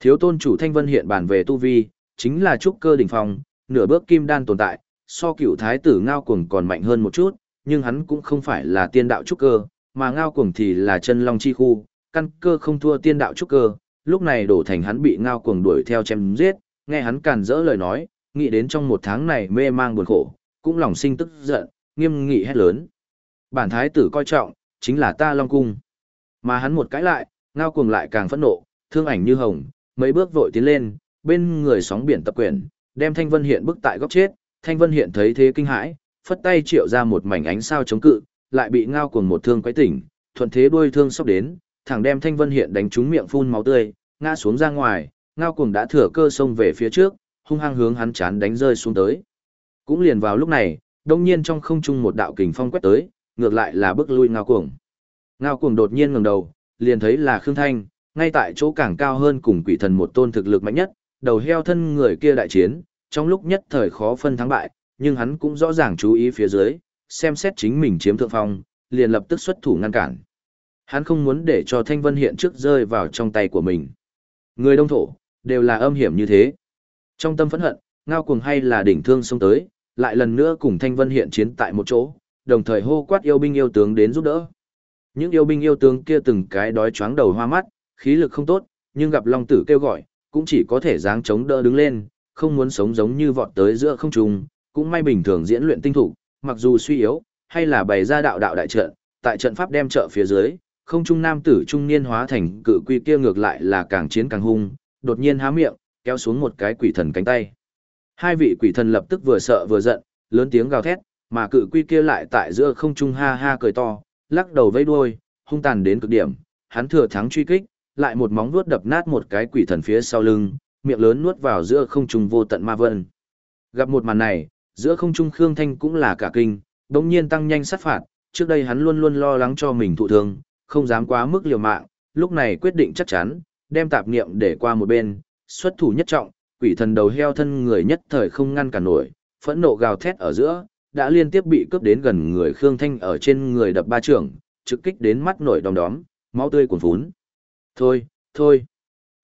Thiếu tôn chủ Thanh Vân hiện bản về tu vi, chính là trúc cơ đỉnh phong, nửa bước kim đan tồn tại, so cựu thái tử ngao cuồng còn mạnh hơn một chút, nhưng hắn cũng không phải là tiên đạo trúc cơ, mà ngao cuồng thì là chân long chi khu, căn cơ không thua tiên đạo trúc cơ, lúc này đổ thành hắn bị ngao cuồng đuổi theo chém giết, nghe hắn càn rỡ lời nói, nghĩ đến trong một tháng này mê mang buồn khổ, cũng lòng sinh tức giận, nghiêm nghị hét lớn. Bản thái tử coi trọng, chính là ta long cung. Mà hắn một cái lại, ngao cuồng lại càng phẫn nộ, thương ảnh như hồng, mấy bước vội tiến lên, bên người sóng biển tập quyển, đem Thanh Vân Hiện bức tại góc chết, Thanh Vân Hiện thấy thế kinh hãi, phất tay triệu ra một mảnh ánh sao chống cự, lại bị ngao cuồng một thương quấy tỉnh, thuận thế đuôi thương sóc đến, thẳng đem Thanh Vân Hiện đánh trúng miệng phun máu tươi, ngã xuống ra ngoài, ngao cuồng đã thừa cơ xông về phía trước, hung hăng hướng hắn chán đánh rơi xuống tới. Cũng liền vào lúc này, đông nhiên trong không trung một đạo kình phong quét tới, ngược lại là bước lui ngao cuồng. Ngao cuồng đột nhiên ngẩng đầu, liền thấy là Khương Thanh, ngay tại chỗ càng cao hơn cùng quỷ thần một tôn thực lực mạnh nhất, đầu heo thân người kia đại chiến, trong lúc nhất thời khó phân thắng bại, nhưng hắn cũng rõ ràng chú ý phía dưới, xem xét chính mình chiếm thượng phong, liền lập tức xuất thủ ngăn cản. Hắn không muốn để cho Thanh Vân hiện trước rơi vào trong tay của mình. Người đông thổ, đều là âm hiểm như thế. Trong tâm phẫn hận, ngao cuồng hay là đỉnh thương xông tới, lại lần nữa cùng Thanh Vân hiện chiến tại một chỗ, đồng thời hô quát yêu binh yêu tướng đến giúp đỡ. Những yêu binh yêu tướng kia từng cái đói choáng đầu hoa mắt, khí lực không tốt, nhưng gặp Long Tử kêu gọi, cũng chỉ có thể dáng chống đỡ đứng lên, không muốn sống giống như vọt tới giữa không trung, cũng may bình thường diễn luyện tinh thủ, mặc dù suy yếu, hay là bày ra đạo đạo đại trận, tại trận pháp đem trợ phía dưới, không trung nam tử trung niên hóa thành cự quy kia ngược lại là càng chiến càng hung, đột nhiên há miệng, kéo xuống một cái quỷ thần cánh tay. Hai vị quỷ thần lập tức vừa sợ vừa giận, lớn tiếng gào thét, mà cự quy kia lại tại giữa không trung ha ha cười to, lắc đầu vẫy đuôi, hung tàn đến cực điểm, hắn thừa thắng truy kích, lại một móng vuốt đập nát một cái quỷ thần phía sau lưng, miệng lớn nuốt vào giữa không trung vô tận ma vân. Gặp một màn này, giữa không trung Khương Thanh cũng là cả kinh, đống nhiên tăng nhanh sát phạt, trước đây hắn luôn luôn lo lắng cho mình thụ thương, không dám quá mức liều mạng, lúc này quyết định chắc chắn, đem tạp niệm để qua một bên, xuất thủ nhất trọng, quỷ thần đầu heo thân người nhất thời không ngăn cản nổi, phẫn nộ gào thét ở giữa, đã liên tiếp bị cướp đến gần người Khương Thanh ở trên người đập ba trưởng, trực kích đến mắt nổi đom đóm, máu tươi cuồn phún. Thôi, thôi.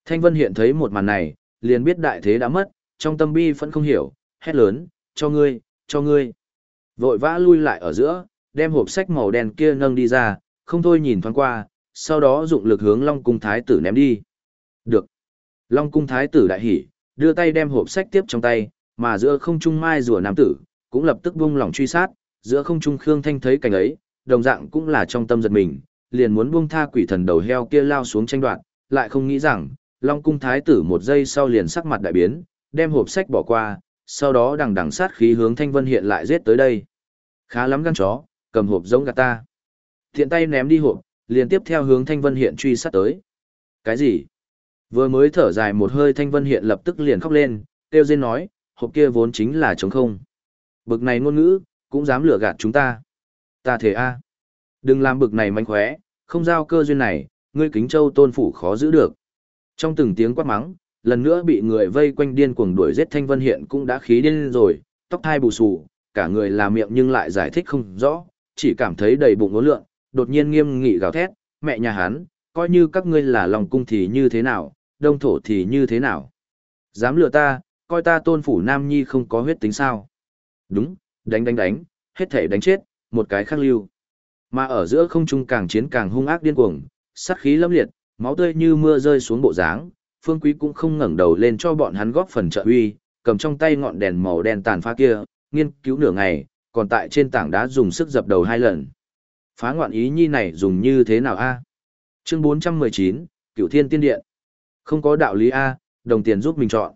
Thanh Vân hiện thấy một màn này, liền biết đại thế đã mất, trong tâm bi vẫn không hiểu, hét lớn, cho ngươi, cho ngươi. Vội vã lui lại ở giữa, đem hộp sách màu đen kia nâng đi ra, không thôi nhìn thoáng qua, sau đó dụng lực hướng Long Cung Thái tử ném đi. Được. Long Cung Thái tử đại hỉ, đưa tay đem hộp sách tiếp trong tay, mà giữa không trung mai rùa nam tử, cũng lập tức buông lỏng truy sát, giữa không trung Khương Thanh thấy cảnh ấy, đồng dạng cũng là trong tâm giật mình, liền muốn buông tha quỷ thần đầu heo kia lao xuống tranh đoạt, lại không nghĩ rằng, Long cung thái tử một giây sau liền sắc mặt đại biến, đem hộp sách bỏ qua, sau đó đằng đằng sát khí hướng Thanh Vân hiện lại giết tới đây. Khá lắm gan chó, cầm hộp giống gạt ta. Thiện tay ném đi hộp, liền tiếp theo hướng Thanh Vân hiện truy sát tới. Cái gì? Vừa mới thở dài một hơi Thanh Vân hiện lập tức liền khóc lên, kêu rên nói, hộp kia vốn chính là trống không. Bực này ngôn ngữ, cũng dám lừa gạt chúng ta. Ta thể a Đừng làm bực này manh khóe, không giao cơ duyên này, ngươi kính châu tôn phủ khó giữ được. Trong từng tiếng quát mắng, lần nữa bị người vây quanh điên cuồng đuổi giết Thanh Vân Hiện cũng đã khí điên rồi, tóc thai bù xù, cả người là miệng nhưng lại giải thích không rõ, chỉ cảm thấy đầy bụng ngốn lượng, đột nhiên nghiêm nghị gào thét, mẹ nhà hắn, coi như các ngươi là lòng cung thì như thế nào, đông thổ thì như thế nào. Dám lừa ta, coi ta tôn phủ nam nhi không có huyết tính sao. Đúng, đánh đánh đánh, hết thể đánh chết, một cái khắc lưu. Mà ở giữa không trung càng chiến càng hung ác điên cuồng, sát khí lâm liệt, máu tươi như mưa rơi xuống bộ dáng, Phương Quý cũng không ngẩng đầu lên cho bọn hắn góp phần trợ uy, cầm trong tay ngọn đèn màu đen tàn phá kia, nghiên cứu nửa ngày, còn tại trên tảng đá dùng sức dập đầu hai lần. Phá ngoạn ý nhi này dùng như thế nào a? Chương 419, Cửu Thiên Tiên Điện. Không có đạo lý a, đồng tiền giúp mình chọn.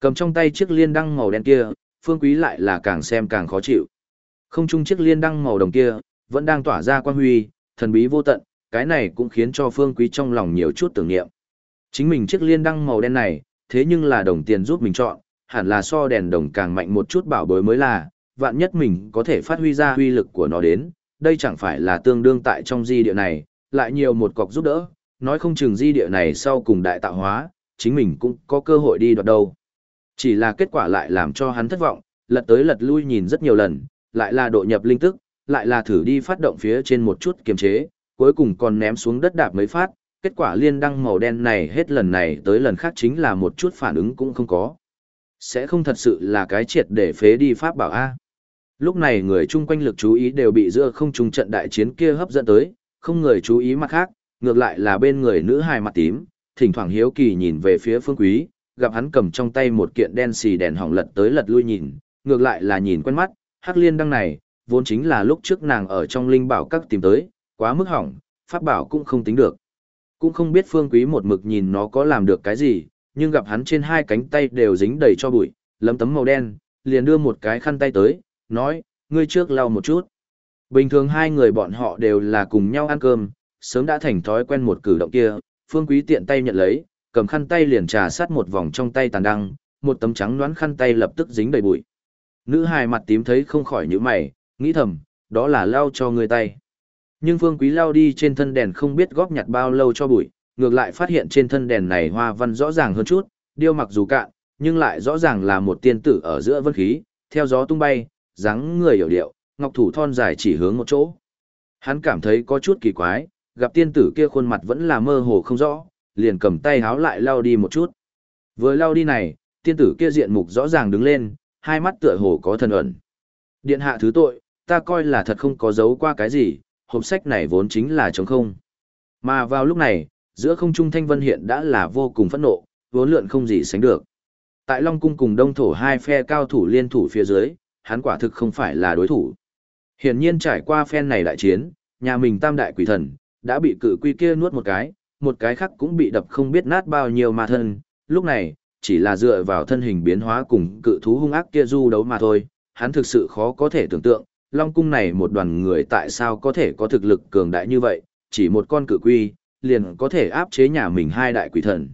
Cầm trong tay chiếc liên đăng màu đen kia, Phương Quý lại là càng xem càng khó chịu. Không chung chiếc liên đăng màu đồng kia, vẫn đang tỏa ra quan huy, thần bí vô tận, cái này cũng khiến cho Phương Quý trong lòng nhiều chút tưởng niệm. Chính mình chiếc liên đăng màu đen này, thế nhưng là đồng tiền giúp mình chọn, hẳn là so đèn đồng càng mạnh một chút bảo bối mới là, vạn nhất mình có thể phát huy ra huy lực của nó đến, đây chẳng phải là tương đương tại trong di địa này, lại nhiều một cọc giúp đỡ, nói không chừng di địa này sau cùng đại tạo hóa, chính mình cũng có cơ hội đi đoạt đâu. Chỉ là kết quả lại làm cho hắn thất vọng, lật tới lật lui nhìn rất nhiều lần, lại là độ nhập linh tức, lại là thử đi phát động phía trên một chút kiềm chế, cuối cùng còn ném xuống đất đạp mấy phát, kết quả liên đăng màu đen này hết lần này tới lần khác chính là một chút phản ứng cũng không có. Sẽ không thật sự là cái triệt để phế đi pháp bảo A. Lúc này người chung quanh lực chú ý đều bị giữa không trung trận đại chiến kia hấp dẫn tới, không người chú ý mặt khác, ngược lại là bên người nữ hài mặt tím, thỉnh thoảng hiếu kỳ nhìn về phía phương quý, gặp hắn cầm trong tay một kiện đen xì đèn hỏng lật tới lật lui nhìn, ngược lại là nhìn quen mắt, hắc liên đăng này, vốn chính là lúc trước nàng ở trong linh bảo các tìm tới, quá mức hỏng, pháp bảo cũng không tính được. Cũng không biết phương quý một mực nhìn nó có làm được cái gì, nhưng gặp hắn trên hai cánh tay đều dính đầy cho bụi, lấm tấm màu đen, liền đưa một cái khăn tay tới, nói, ngươi trước lau một chút. Bình thường hai người bọn họ đều là cùng nhau ăn cơm, sớm đã thành thói quen một cử động kia, phương quý tiện tay nhận lấy, cầm khăn tay liền trà sát một vòng trong tay tàn đăng, một tấm trắng đoán khăn tay lập tức dính đầy bụi. Nữ hài mặt tím thấy không khỏi nhíu mày, nghĩ thầm, đó là lau cho người tay. Nhưng phương quý lau đi trên thân đèn không biết góp nhặt bao lâu cho bụi, ngược lại phát hiện trên thân đèn này hoa văn rõ ràng hơn chút, điêu mặc dù cạn, nhưng lại rõ ràng là một tiên tử ở giữa vân khí, theo gió tung bay, dáng người hiểu điệu, ngọc thủ thon dài chỉ hướng một chỗ. Hắn cảm thấy có chút kỳ quái, gặp tiên tử kia khuôn mặt vẫn là mơ hồ không rõ, liền cầm tay háo lại lao đi một chút. Vừa lao đi này, tiên tử kia diện mục rõ ràng đứng lên, hai mắt tựa hồ có thần ẩn. Điện hạ thứ tội, ta coi là thật không có giấu qua cái gì, hộp sách này vốn chính là trống không. Mà vào lúc này, giữa không trung thanh vân hiện đã là vô cùng phẫn nộ, vốn lượn không gì sánh được. Tại Long Cung cùng Đông Thổ hai phe cao thủ liên thủ phía dưới, hắn quả thực không phải là đối thủ. Hiển nhiên trải qua phen này đại chiến, nhà mình tam đại quỷ thần, đã bị cự quy kia nuốt một cái, một cái khác cũng bị đập không biết nát bao nhiêu mà thân, lúc này, chỉ là dựa vào thân hình biến hóa cùng cự thú hung ác kia du đấu mà thôi, hắn thực sự khó có thể tưởng tượng, Long Cung này một đoàn người tại sao có thể có thực lực cường đại như vậy, chỉ một con cự quy, liền có thể áp chế nhà mình hai đại quỷ thần.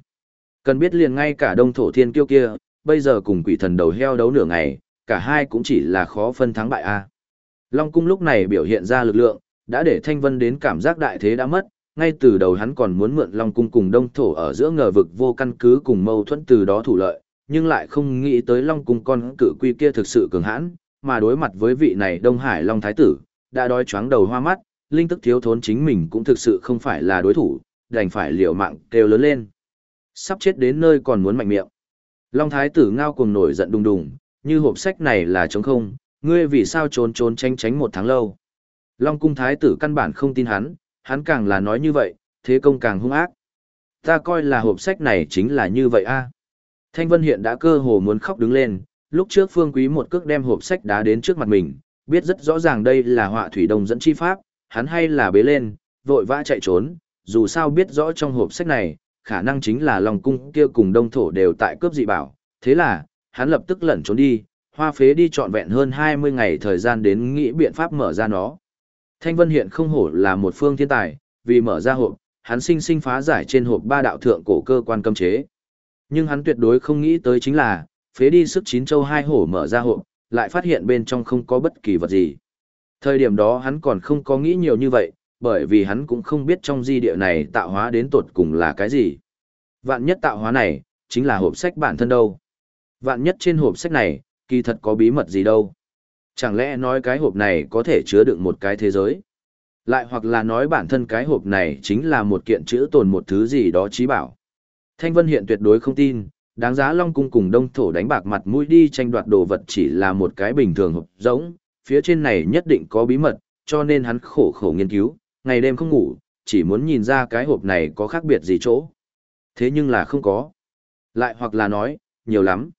Cần biết liền ngay cả đông thổ thiên kiêu kia, bây giờ cùng quỷ thần đầu heo đấu nửa ngày, cả hai cũng chỉ là khó phân thắng bại a. Long cung lúc này biểu hiện ra lực lượng, đã để Thanh Vân đến cảm giác đại thế đã mất, ngay từ đầu hắn còn muốn mượn Long cung cùng Đông thổ ở giữa ngờ vực vô căn cứ cùng mâu thuẫn từ đó thủ lợi, nhưng lại không nghĩ tới Long cung con cự quy kia thực sự cường hãn, mà đối mặt với vị này Đông Hải Long thái tử, đã đói choáng đầu hoa mắt, linh tức thiếu thốn chính mình cũng thực sự không phải là đối thủ, đành phải liều mạng kêu lớn lên. Sắp chết đến nơi còn muốn mạnh miệng. Long thái tử ngao cuồng nổi giận đùng đùng, như hộp sách này là trống không, ngươi vì sao trốn trốn tránh tránh một tháng lâu. Long cung thái tử căn bản không tin hắn, hắn càng là nói như vậy, thế công càng hung ác. Ta coi là hộp sách này chính là như vậy a. Thanh Vân hiện đã cơ hồ muốn khóc đứng lên, lúc trước Phương Quý một cước đem hộp sách đá đến trước mặt mình, biết rất rõ ràng đây là họa thủy đồng dẫn chi pháp, hắn hay là bế lên, vội vã chạy trốn, dù sao biết rõ trong hộp sách này, khả năng chính là Long cung kia cùng đông thổ đều tại cướp dị bảo, thế là, hắn lập tức lẩn trốn đi, hoa phế đi trọn vẹn hơn 20 ngày thời gian đến nghĩ biện pháp mở ra nó. Thanh Vân hiện không hổ là một phương thiên tài, vì mở ra hộp, hắn sinh sinh phá giải trên hộp ba đạo thượng cổ cơ quan cấm chế. Nhưng hắn tuyệt đối không nghĩ tới chính là, phế đi sức chín châu hai hổ mở ra hộp, lại phát hiện bên trong không có bất kỳ vật gì. Thời điểm đó hắn còn không có nghĩ nhiều như vậy, bởi vì hắn cũng không biết trong di địa này tạo hóa đến tột cùng là cái gì. Vạn nhất tạo hóa này, chính là hộp sách bản thân đâu. Vạn nhất trên hộp sách này, kỳ thật có bí mật gì đâu. Chẳng lẽ nói cái hộp này có thể chứa đựng một cái thế giới? Lại hoặc là nói bản thân cái hộp này chính là một kiện chữ tồn một thứ gì đó trí bảo. Thanh Vân hiện tuyệt đối không tin, đáng giá Long Cung cùng Đông Thổ đánh bạc mặt mũi đi tranh đoạt đồ vật chỉ là một cái bình thường hộp giống, phía trên này nhất định có bí mật, cho nên hắn khổ khổ nghiên cứu, ngày đêm không ngủ, chỉ muốn nhìn ra cái hộp này có khác biệt gì chỗ. Thế nhưng là không có. Lại hoặc là nói, nhiều lắm.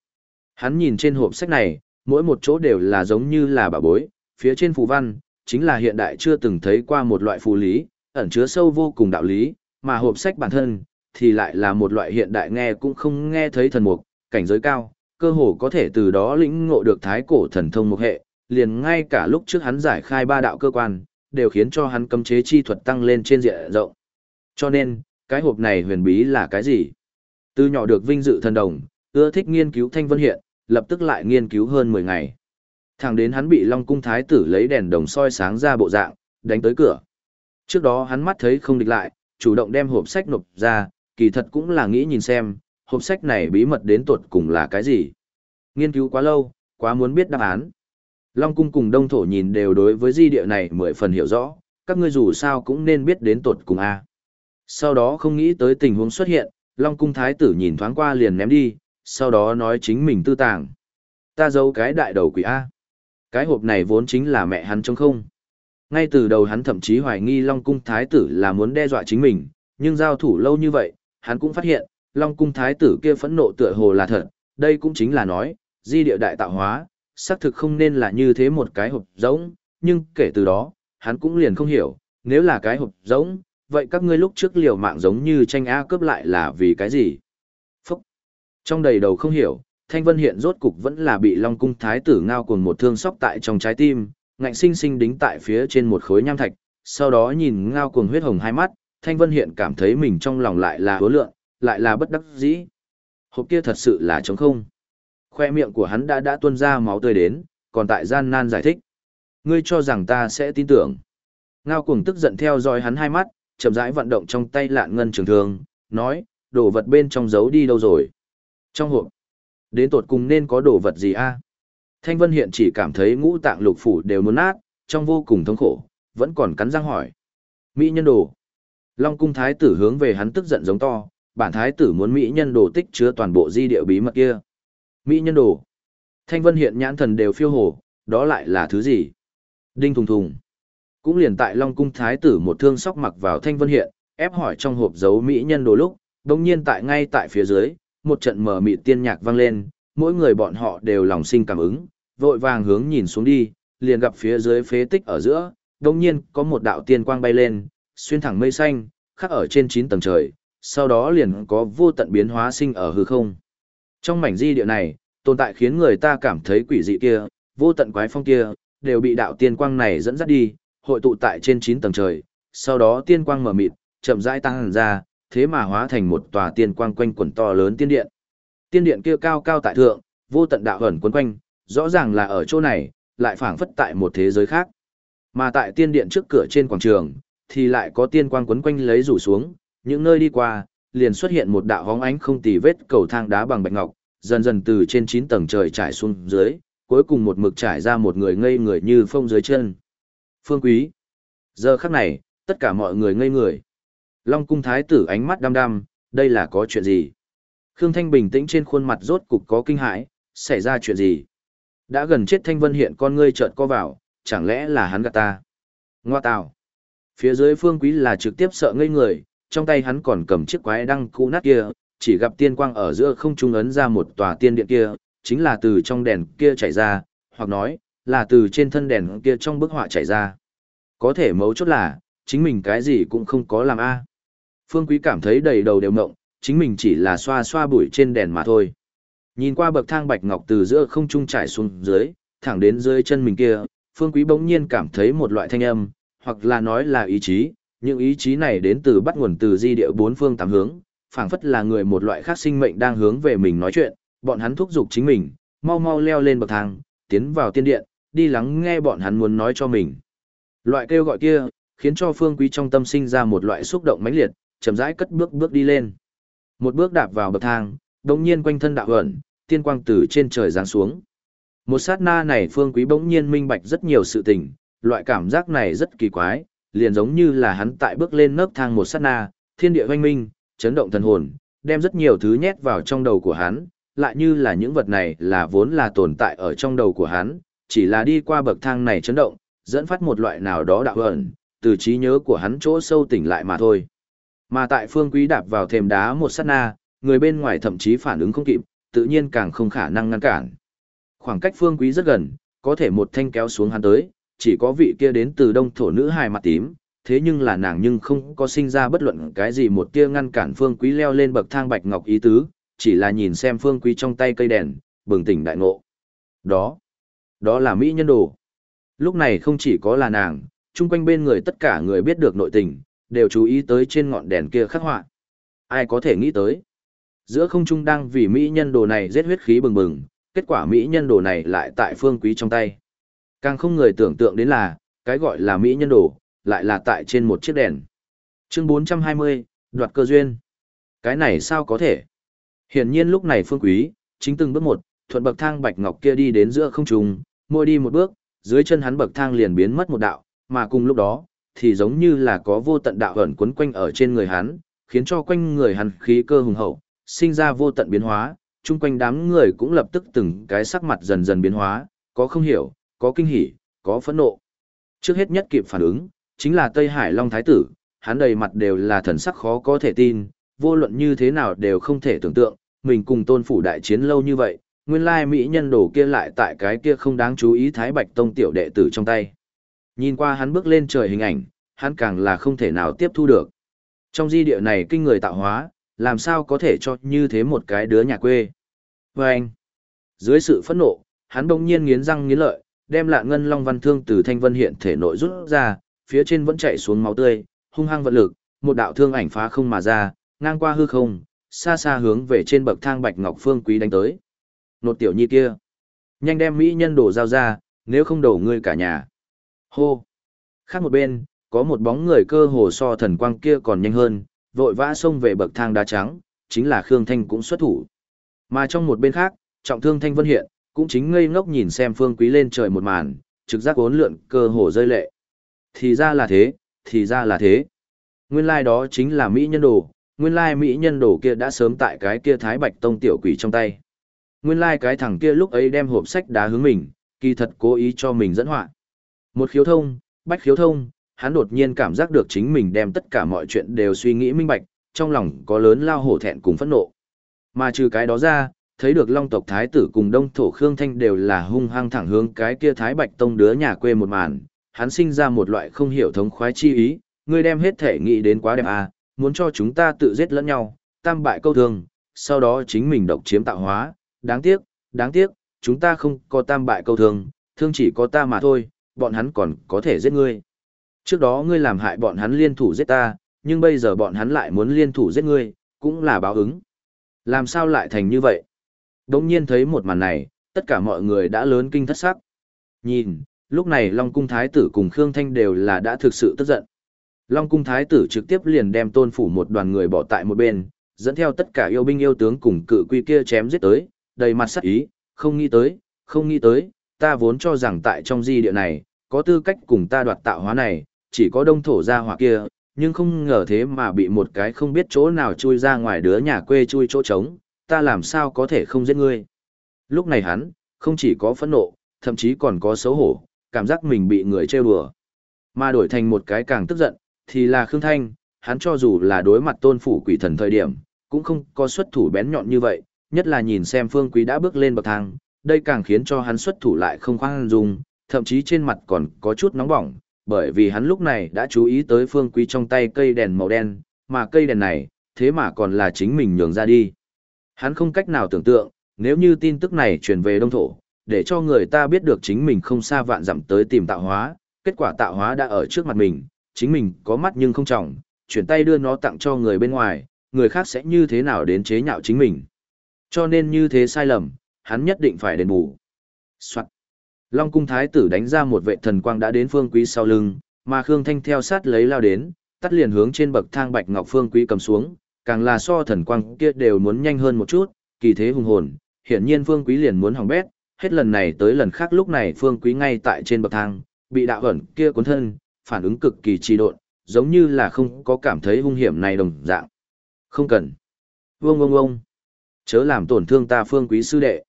Hắn nhìn trên hộp sách này, mỗi một chỗ đều là giống như là bà bối, phía trên phù văn, chính là hiện đại chưa từng thấy qua một loại phù lý, ẩn chứa sâu vô cùng đạo lý, mà hộp sách bản thân, thì lại là một loại hiện đại nghe cũng không nghe thấy thần mục, cảnh giới cao, cơ hồ có thể từ đó lĩnh ngộ được thái cổ thần thông một hệ, liền ngay cả lúc trước hắn giải khai ba đạo cơ quan, đều khiến cho hắn cấm chế chi thuật tăng lên trên diện rộng. Cho nên, cái hộp này huyền bí là cái gì? Từ nhỏ được vinh dự thần đồng, ưa thích nghiên cứu thanh vân hiện, lập tức lại nghiên cứu hơn 10 ngày. Thẳng đến hắn bị Long cung thái tử lấy đèn đồng soi sáng ra bộ dạng, đánh tới cửa. Trước đó hắn mắt thấy không địch lại, chủ động đem hộp sách nộp ra, kỳ thật cũng là nghĩ nhìn xem, hộp sách này bí mật đến tuột cùng là cái gì. Nghiên cứu quá lâu, quá muốn biết đáp án. Long cung cùng đông thổ nhìn đều đối với di địa này mười phần hiểu rõ, các ngươi dù sao cũng nên biết đến tuột cùng A. Sau đó không nghĩ tới tình huống xuất hiện, Long cung thái tử nhìn thoáng qua liền ném đi, sau đó nói chính mình tư tàng. Ta giấu cái đại đầu quỷ A. Cái hộp này vốn chính là mẹ hắn trong không. Ngay từ đầu hắn thậm chí hoài nghi Long Cung Thái tử là muốn đe dọa chính mình, nhưng giao thủ lâu như vậy, hắn cũng phát hiện, Long Cung Thái tử kia phẫn nộ tựa hồ là thật, đây cũng chính là nói, di địa đại tạo hóa, xác thực không nên là như thế một cái hộp giống, nhưng kể từ đó, hắn cũng liền không hiểu, nếu là cái hộp giống, vậy các ngươi lúc trước liều mạng giống như tranh A cướp lại là vì cái gì? Trong đầy đầu không hiểu, Thanh Vân hiện rốt cục vẫn là bị Long Cung Thái tử ngao cuồng một thương sóc tại trong trái tim, ngạnh sinh sinh đính tại phía trên một khối nham thạch, sau đó nhìn ngao cuồng huyết hồng hai mắt, Thanh Vân hiện cảm thấy mình trong lòng lại là hứa lượng, lại là bất đắc dĩ. Hộp kia thật sự là trống không. Khoe miệng của hắn đã đã tuôn ra máu tươi đến, còn tại gian nan giải thích. Ngươi cho rằng ta sẽ tin tưởng. Ngao cuồng tức giận theo dõi hắn hai mắt, chậm rãi vận động trong tay lạn ngân trường thương, nói, đồ vật bên trong giấu đi đâu rồi. Trong hộp, đến tột cùng nên có đồ vật gì a? Thanh Vân hiện chỉ cảm thấy ngũ tạng lục phủ đều muốn nát, trong vô cùng thống khổ, vẫn còn cắn răng hỏi. Mỹ nhân đồ. Long cung thái tử hướng về hắn tức giận giống to, bản thái tử muốn Mỹ nhân đồ tích chứa toàn bộ di địa bí mật kia. Mỹ nhân đồ. Thanh Vân hiện nhãn thần đều phiêu hồ, đó lại là thứ gì? Đinh thùng thùng. Cũng liền tại Long cung thái tử một thương sóc mặc vào Thanh Vân hiện, ép hỏi trong hộp dấu Mỹ nhân đồ lúc, đồng nhiên tại ngay tại phía dưới, một trận mở mịt tiên nhạc vang lên, mỗi người bọn họ đều lòng sinh cảm ứng, vội vàng hướng nhìn xuống đi, liền gặp phía dưới phế tích ở giữa, đồng nhiên có một đạo tiên quang bay lên, xuyên thẳng mây xanh, khắc ở trên 9 tầng trời, sau đó liền có vô tận biến hóa sinh ở hư không. Trong mảnh di địa này, tồn tại khiến người ta cảm thấy quỷ dị kia, vô tận quái phong kia, đều bị đạo tiên quang này dẫn dắt đi, hội tụ tại trên 9 tầng trời, sau đó tiên quang mở mịt, chậm rãi tăng ra, thế mà hóa thành một tòa tiên quang quanh quẩn to lớn tiên điện. Tiên điện kia cao cao tại thượng, vô tận đạo ẩn quấn quanh, rõ ràng là ở chỗ này, lại phảng phất tại một thế giới khác. Mà tại tiên điện trước cửa trên quảng trường, thì lại có tiên quang quấn quanh lấy rủ xuống, những nơi đi qua, liền xuất hiện một đạo hóng ánh không tì vết cầu thang đá bằng bạch ngọc, dần dần từ trên 9 tầng trời trải xuống dưới, cuối cùng một mực trải ra một người ngây người như phong dưới chân. Phương Quý. Giờ khắc này, tất cả mọi người ngây người. Long cung thái tử ánh mắt đăm đăm, đây là có chuyện gì? Khương Thanh bình tĩnh trên khuôn mặt rốt cục có kinh hãi, xảy ra chuyện gì? Đã gần chết Thanh Vân hiện con ngươi chợt co vào, chẳng lẽ là hắn gạt ta? Ngoa tào. Phía dưới phương quý là trực tiếp sợ ngây người, trong tay hắn còn cầm chiếc quái đăng cũ nát kia, chỉ gặp tiên quang ở giữa không trung ấn ra một tòa tiên điện kia, chính là từ trong đèn kia chảy ra, hoặc nói, là từ trên thân đèn kia trong bức họa chảy ra. Có thể mấu chốt là, chính mình cái gì cũng không có làm a. Phương Quý cảm thấy đầy đầu đều mộng, chính mình chỉ là xoa xoa bụi trên đèn mà thôi. Nhìn qua bậc thang bạch ngọc từ giữa không trung trải xuống dưới, thẳng đến dưới chân mình kia, Phương Quý bỗng nhiên cảm thấy một loại thanh âm, hoặc là nói là ý chí, những ý chí này đến từ bắt nguồn từ di địa bốn phương tám hướng, phảng phất là người một loại khác sinh mệnh đang hướng về mình nói chuyện, bọn hắn thúc giục chính mình, mau mau leo lên bậc thang, tiến vào tiên điện, đi lắng nghe bọn hắn muốn nói cho mình. Loại kêu gọi kia, khiến cho Phương Quý trong tâm sinh ra một loại xúc động mãnh liệt, chậm rãi cất bước bước đi lên. Một bước đạp vào bậc thang, đồng nhiên quanh thân đạo ẩn, tiên quang từ trên trời giáng xuống. Một sát na này Phương Quý bỗng nhiên minh bạch rất nhiều sự tình, loại cảm giác này rất kỳ quái, liền giống như là hắn tại bước lên nấc thang một sát na, thiên địa hoanh minh, chấn động thần hồn, đem rất nhiều thứ nhét vào trong đầu của hắn, lại như là những vật này là vốn là tồn tại ở trong đầu của hắn, chỉ là đi qua bậc thang này chấn động, dẫn phát một loại nào đó đạo ẩn, từ trí nhớ của hắn chỗ sâu tỉnh lại mà thôi. Mà tại phương quý đạp vào thềm đá một sát na, người bên ngoài thậm chí phản ứng không kịp, tự nhiên càng không khả năng ngăn cản. Khoảng cách phương quý rất gần, có thể một thanh kéo xuống hắn tới, chỉ có vị kia đến từ đông thổ nữ hài mặt tím, thế nhưng là nàng nhưng không có sinh ra bất luận cái gì một tia ngăn cản phương quý leo lên bậc thang bạch ngọc ý tứ, chỉ là nhìn xem phương quý trong tay cây đèn, bừng tỉnh đại ngộ. Đó, đó là Mỹ nhân đồ. Lúc này không chỉ có là nàng, chung quanh bên người tất cả người biết được nội tình, đều chú ý tới trên ngọn đèn kia khắc họa. Ai có thể nghĩ tới? Giữa không trung đang vì Mỹ nhân đồ này giết huyết khí bừng bừng, kết quả Mỹ nhân đồ này lại tại phương quý trong tay. Càng không người tưởng tượng đến là, cái gọi là Mỹ nhân đồ, lại là tại trên một chiếc đèn. Chương 420, đoạt cơ duyên. Cái này sao có thể? Hiển nhiên lúc này phương quý, chính từng bước một, thuận bậc thang bạch ngọc kia đi đến giữa không trung, môi đi một bước, dưới chân hắn bậc thang liền biến mất một đạo, mà cùng lúc đó, thì giống như là có vô tận đạo ẩn quấn quanh ở trên người hắn, khiến cho quanh người hắn khí cơ hùng hậu, sinh ra vô tận biến hóa, chung quanh đám người cũng lập tức từng cái sắc mặt dần dần biến hóa, có không hiểu, có kinh hỉ, có phẫn nộ. Trước hết nhất kịp phản ứng, chính là Tây Hải Long Thái tử, hắn đầy mặt đều là thần sắc khó có thể tin, vô luận như thế nào đều không thể tưởng tượng, mình cùng tôn phủ đại chiến lâu như vậy, nguyên lai mỹ nhân đồ kia lại tại cái kia không đáng chú ý Thái Bạch Tông tiểu đệ tử trong tay. Nhìn qua hắn bước lên trời hình ảnh, hắn càng là không thể nào tiếp thu được. Trong di địa này kinh người tạo hóa, làm sao có thể cho như thế một cái đứa nhà quê. Và anh, dưới sự phẫn nộ, hắn bỗng nhiên nghiến răng nghiến lợi, đem lạ ngân long văn thương từ thanh vân hiện thể nội rút ra, phía trên vẫn chạy xuống máu tươi, hung hăng vận lực, một đạo thương ảnh phá không mà ra, ngang qua hư không, xa xa hướng về trên bậc thang bạch ngọc phương quý đánh tới. Nột tiểu nhi kia, nhanh đem mỹ nhân đổ dao ra, nếu không đổ ngươi cả nhà. Hô. Khác một bên, có một bóng người cơ hồ so thần quang kia còn nhanh hơn, vội vã xông về bậc thang đá trắng, chính là Khương Thanh cũng xuất thủ. Mà trong một bên khác, trọng thương Thanh Vân hiện, cũng chính ngây ngốc nhìn xem Phương Quý lên trời một màn, trực giác ốn lượn cơ hồ rơi lệ. Thì ra là thế, thì ra là thế. Nguyên lai like đó chính là Mỹ nhân đồ, nguyên lai like Mỹ nhân đồ kia đã sớm tại cái kia Thái Bạch Tông tiểu quỷ trong tay. Nguyên lai like cái thằng kia lúc ấy đem hộp sách đá hướng mình, kỳ thật cố ý cho mình dẫn họa. Một khiếu thông, bách khiếu thông, hắn đột nhiên cảm giác được chính mình đem tất cả mọi chuyện đều suy nghĩ minh bạch, trong lòng có lớn lao hổ thẹn cùng phẫn nộ. Mà trừ cái đó ra, thấy được long tộc thái tử cùng đông thổ khương thanh đều là hung hăng thẳng hướng cái kia thái bạch tông đứa nhà quê một màn, hắn sinh ra một loại không hiểu thống khoái chi ý, ngươi đem hết thể nghĩ đến quá đẹp à, muốn cho chúng ta tự giết lẫn nhau, tam bại câu thương, sau đó chính mình độc chiếm tạo hóa, đáng tiếc, đáng tiếc, chúng ta không có tam bại câu thương, thương chỉ có ta mà thôi, bọn hắn còn có thể giết ngươi. Trước đó ngươi làm hại bọn hắn liên thủ giết ta, nhưng bây giờ bọn hắn lại muốn liên thủ giết ngươi, cũng là báo ứng. Làm sao lại thành như vậy? Đống nhiên thấy một màn này, tất cả mọi người đã lớn kinh thất sắc. Nhìn, lúc này Long Cung Thái tử cùng Khương Thanh đều là đã thực sự tức giận. Long Cung Thái tử trực tiếp liền đem tôn phủ một đoàn người bỏ tại một bên, dẫn theo tất cả yêu binh yêu tướng cùng cự quy kia chém giết tới, đầy mặt sắc ý, không nghĩ tới, không nghĩ tới, ta vốn cho rằng tại trong di địa này, có tư cách cùng ta đoạt tạo hóa này, chỉ có đông thổ gia hỏa kia, nhưng không ngờ thế mà bị một cái không biết chỗ nào chui ra ngoài đứa nhà quê chui chỗ trống, ta làm sao có thể không giết ngươi. Lúc này hắn, không chỉ có phẫn nộ, thậm chí còn có xấu hổ, cảm giác mình bị người trêu đùa. Mà đổi thành một cái càng tức giận, thì là Khương Thanh, hắn cho dù là đối mặt tôn phủ quỷ thần thời điểm, cũng không có xuất thủ bén nhọn như vậy, nhất là nhìn xem phương quý đã bước lên bậc thang, đây càng khiến cho hắn xuất thủ lại không khoan dung, thậm chí trên mặt còn có chút nóng bỏng, bởi vì hắn lúc này đã chú ý tới phương quý trong tay cây đèn màu đen, mà cây đèn này, thế mà còn là chính mình nhường ra đi. Hắn không cách nào tưởng tượng, nếu như tin tức này truyền về đông thổ, để cho người ta biết được chính mình không xa vạn dặm tới tìm tạo hóa, kết quả tạo hóa đã ở trước mặt mình, chính mình có mắt nhưng không trọng, chuyển tay đưa nó tặng cho người bên ngoài, người khác sẽ như thế nào đến chế nhạo chính mình. Cho nên như thế sai lầm, hắn nhất định phải đền bù. Soạn. Long cung thái tử đánh ra một vệ thần quang đã đến phương quý sau lưng, mà Khương Thanh theo sát lấy lao đến, tắt liền hướng trên bậc thang bạch ngọc phương quý cầm xuống, càng là so thần quang kia đều muốn nhanh hơn một chút, kỳ thế hùng hồn, hiển nhiên phương quý liền muốn hỏng bét, hết lần này tới lần khác lúc này phương quý ngay tại trên bậc thang, bị đạo ẩn kia cuốn thân, phản ứng cực kỳ trì độn, giống như là không có cảm thấy hung hiểm này đồng dạng. Không cần. Vương ông ông. Chớ làm tổn thương ta phương quý sư đệ.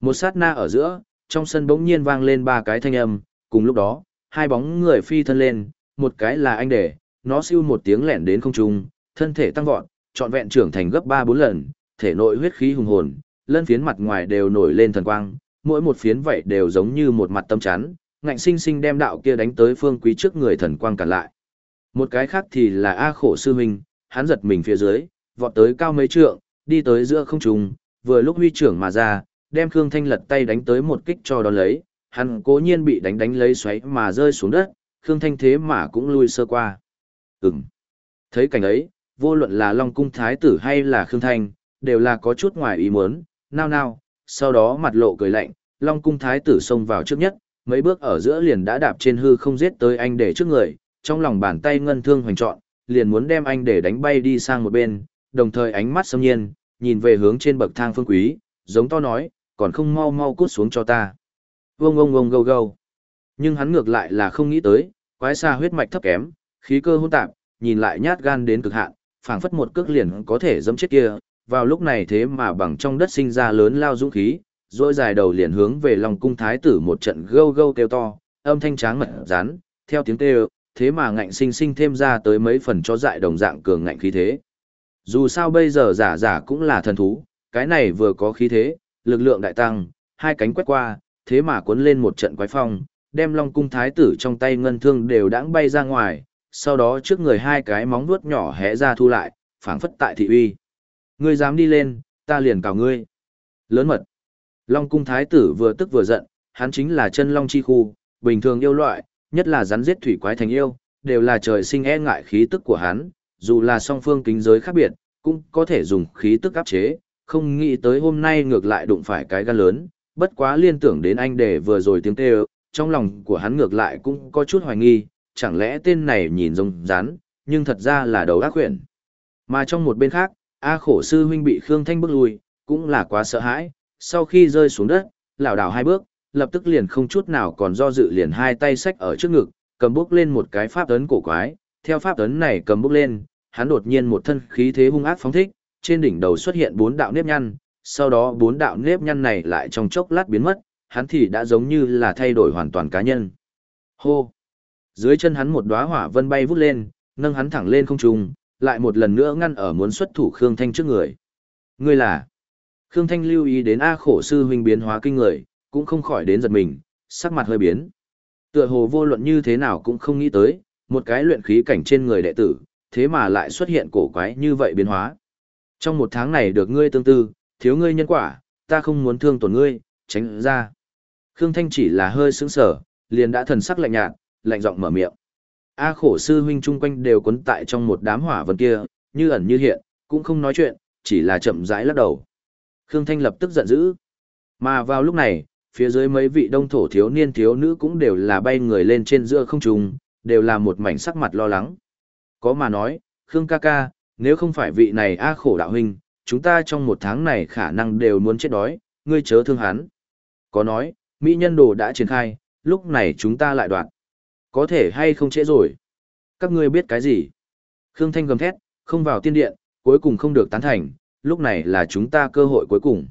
Một sát na ở giữa, trong sân bỗng nhiên vang lên ba cái thanh âm, cùng lúc đó, hai bóng người phi thân lên, một cái là anh đệ, nó siêu một tiếng lẻn đến không trung, thân thể tăng vọt, trọn vẹn trưởng thành gấp 3 4 lần, thể nội huyết khí hùng hồn, lân phiến mặt ngoài đều nổi lên thần quang, mỗi một phiến vậy đều giống như một mặt tâm chắn, ngạnh sinh sinh đem đạo kia đánh tới phương quý trước người thần quang cản lại. Một cái khác thì là A khổ sư huynh, hắn giật mình phía dưới, vọt tới cao mấy trượng, đi tới giữa không trung, vừa lúc huy trưởng mà ra, đem Khương Thanh lật tay đánh tới một kích cho đón lấy, hắn cố nhiên bị đánh đánh lấy xoáy mà rơi xuống đất, Khương Thanh thế mà cũng lui sơ qua. Ừm. Thấy cảnh ấy, vô luận là Long Cung Thái tử hay là Khương Thanh, đều là có chút ngoài ý muốn, nao nao, sau đó mặt lộ cười lạnh, Long Cung Thái tử xông vào trước nhất, mấy bước ở giữa liền đã đạp trên hư không giết tới anh để trước người, trong lòng bàn tay ngân thương hoành trọn, liền muốn đem anh để đánh bay đi sang một bên, đồng thời ánh mắt xâm nhiên, nhìn về hướng trên bậc thang phương quý, giống to nói, còn không mau mau cút xuống cho ta. Vông vông vông gâu gâu. Nhưng hắn ngược lại là không nghĩ tới, quái xa huyết mạch thấp kém, khí cơ hỗn tạp, nhìn lại nhát gan đến cực hạn, phảng phất một cước liền có thể dẫm chết kia, vào lúc này thế mà bằng trong đất sinh ra lớn lao dũng khí, rỗi dài đầu liền hướng về Long cung thái tử một trận gâu gâu kêu to, âm thanh tráng mật rán, theo tiếng kêu, thế mà ngạnh sinh sinh thêm ra tới mấy phần cho dại đồng dạng cường ngạnh khí thế. Dù sao bây giờ giả giả cũng là thần thú, cái này vừa có khí thế, lực lượng đại tăng, hai cánh quét qua, thế mà cuốn lên một trận quái phong, đem Long cung thái tử trong tay ngân thương đều đãng bay ra ngoài, sau đó trước người hai cái móng vuốt nhỏ hé ra thu lại, phảng phất tại thị uy. Ngươi dám đi lên, ta liền cào ngươi. Lớn mật. Long cung thái tử vừa tức vừa giận, hắn chính là chân long chi khu, bình thường yêu loại, nhất là rắn giết thủy quái thành yêu, đều là trời sinh e ngại khí tức của hắn, dù là song phương kính giới khác biệt, cũng có thể dùng khí tức áp chế, không nghĩ tới hôm nay ngược lại đụng phải cái gan lớn, bất quá liên tưởng đến anh để vừa rồi tiếng kêu, trong lòng của hắn ngược lại cũng có chút hoài nghi, chẳng lẽ tên này nhìn giống rắn, nhưng thật ra là đầu ác quyển. Mà trong một bên khác, A khổ sư huynh bị Khương Thanh bước lui, cũng là quá sợ hãi, sau khi rơi xuống đất, lảo đảo hai bước, lập tức liền không chút nào còn do dự liền hai tay sách ở trước ngực, cầm bước lên một cái pháp ấn cổ quái, theo pháp ấn này cầm bước lên, hắn đột nhiên một thân khí thế hung ác phóng thích, trên đỉnh đầu xuất hiện bốn đạo nếp nhăn, sau đó bốn đạo nếp nhăn này lại trong chốc lát biến mất, hắn thì đã giống như là thay đổi hoàn toàn cá nhân. Hô! Dưới chân hắn một đóa hỏa vân bay vút lên, nâng hắn thẳng lên không trung, lại một lần nữa ngăn ở muốn xuất thủ Khương Thanh trước người. Ngươi là? Khương Thanh lưu ý đến A khổ sư huynh biến hóa kinh người, cũng không khỏi đến giật mình, sắc mặt hơi biến. Tựa hồ vô luận như thế nào cũng không nghĩ tới, một cái luyện khí cảnh trên người đệ tử, thế mà lại xuất hiện cổ quái như vậy biến hóa. Trong một tháng này được ngươi tương tư, thiếu ngươi nhân quả, ta không muốn thương tổn ngươi, tránh ra. Khương Thanh chỉ là hơi sững sở, liền đã thần sắc lạnh nhạt, lạnh giọng mở miệng. A khổ sư huynh chung quanh đều quấn tại trong một đám hỏa vân kia, như ẩn như hiện, cũng không nói chuyện, chỉ là chậm rãi lắc đầu. Khương Thanh lập tức giận dữ. Mà vào lúc này, phía dưới mấy vị đông thổ thiếu niên thiếu nữ cũng đều là bay người lên trên giữa không trung, đều là một mảnh sắc mặt lo lắng. Có mà nói, Khương ca ca, nếu không phải vị này A khổ đạo huynh, chúng ta trong một tháng này khả năng đều muốn chết đói, ngươi chớ thương hắn. Có nói, Mỹ nhân đồ đã triển khai, lúc này chúng ta lại đoạn. Có thể hay không trễ rồi. Các ngươi biết cái gì? Khương Thanh gầm thét, không vào tiên điện, cuối cùng không được tán thành, lúc này là chúng ta cơ hội cuối cùng.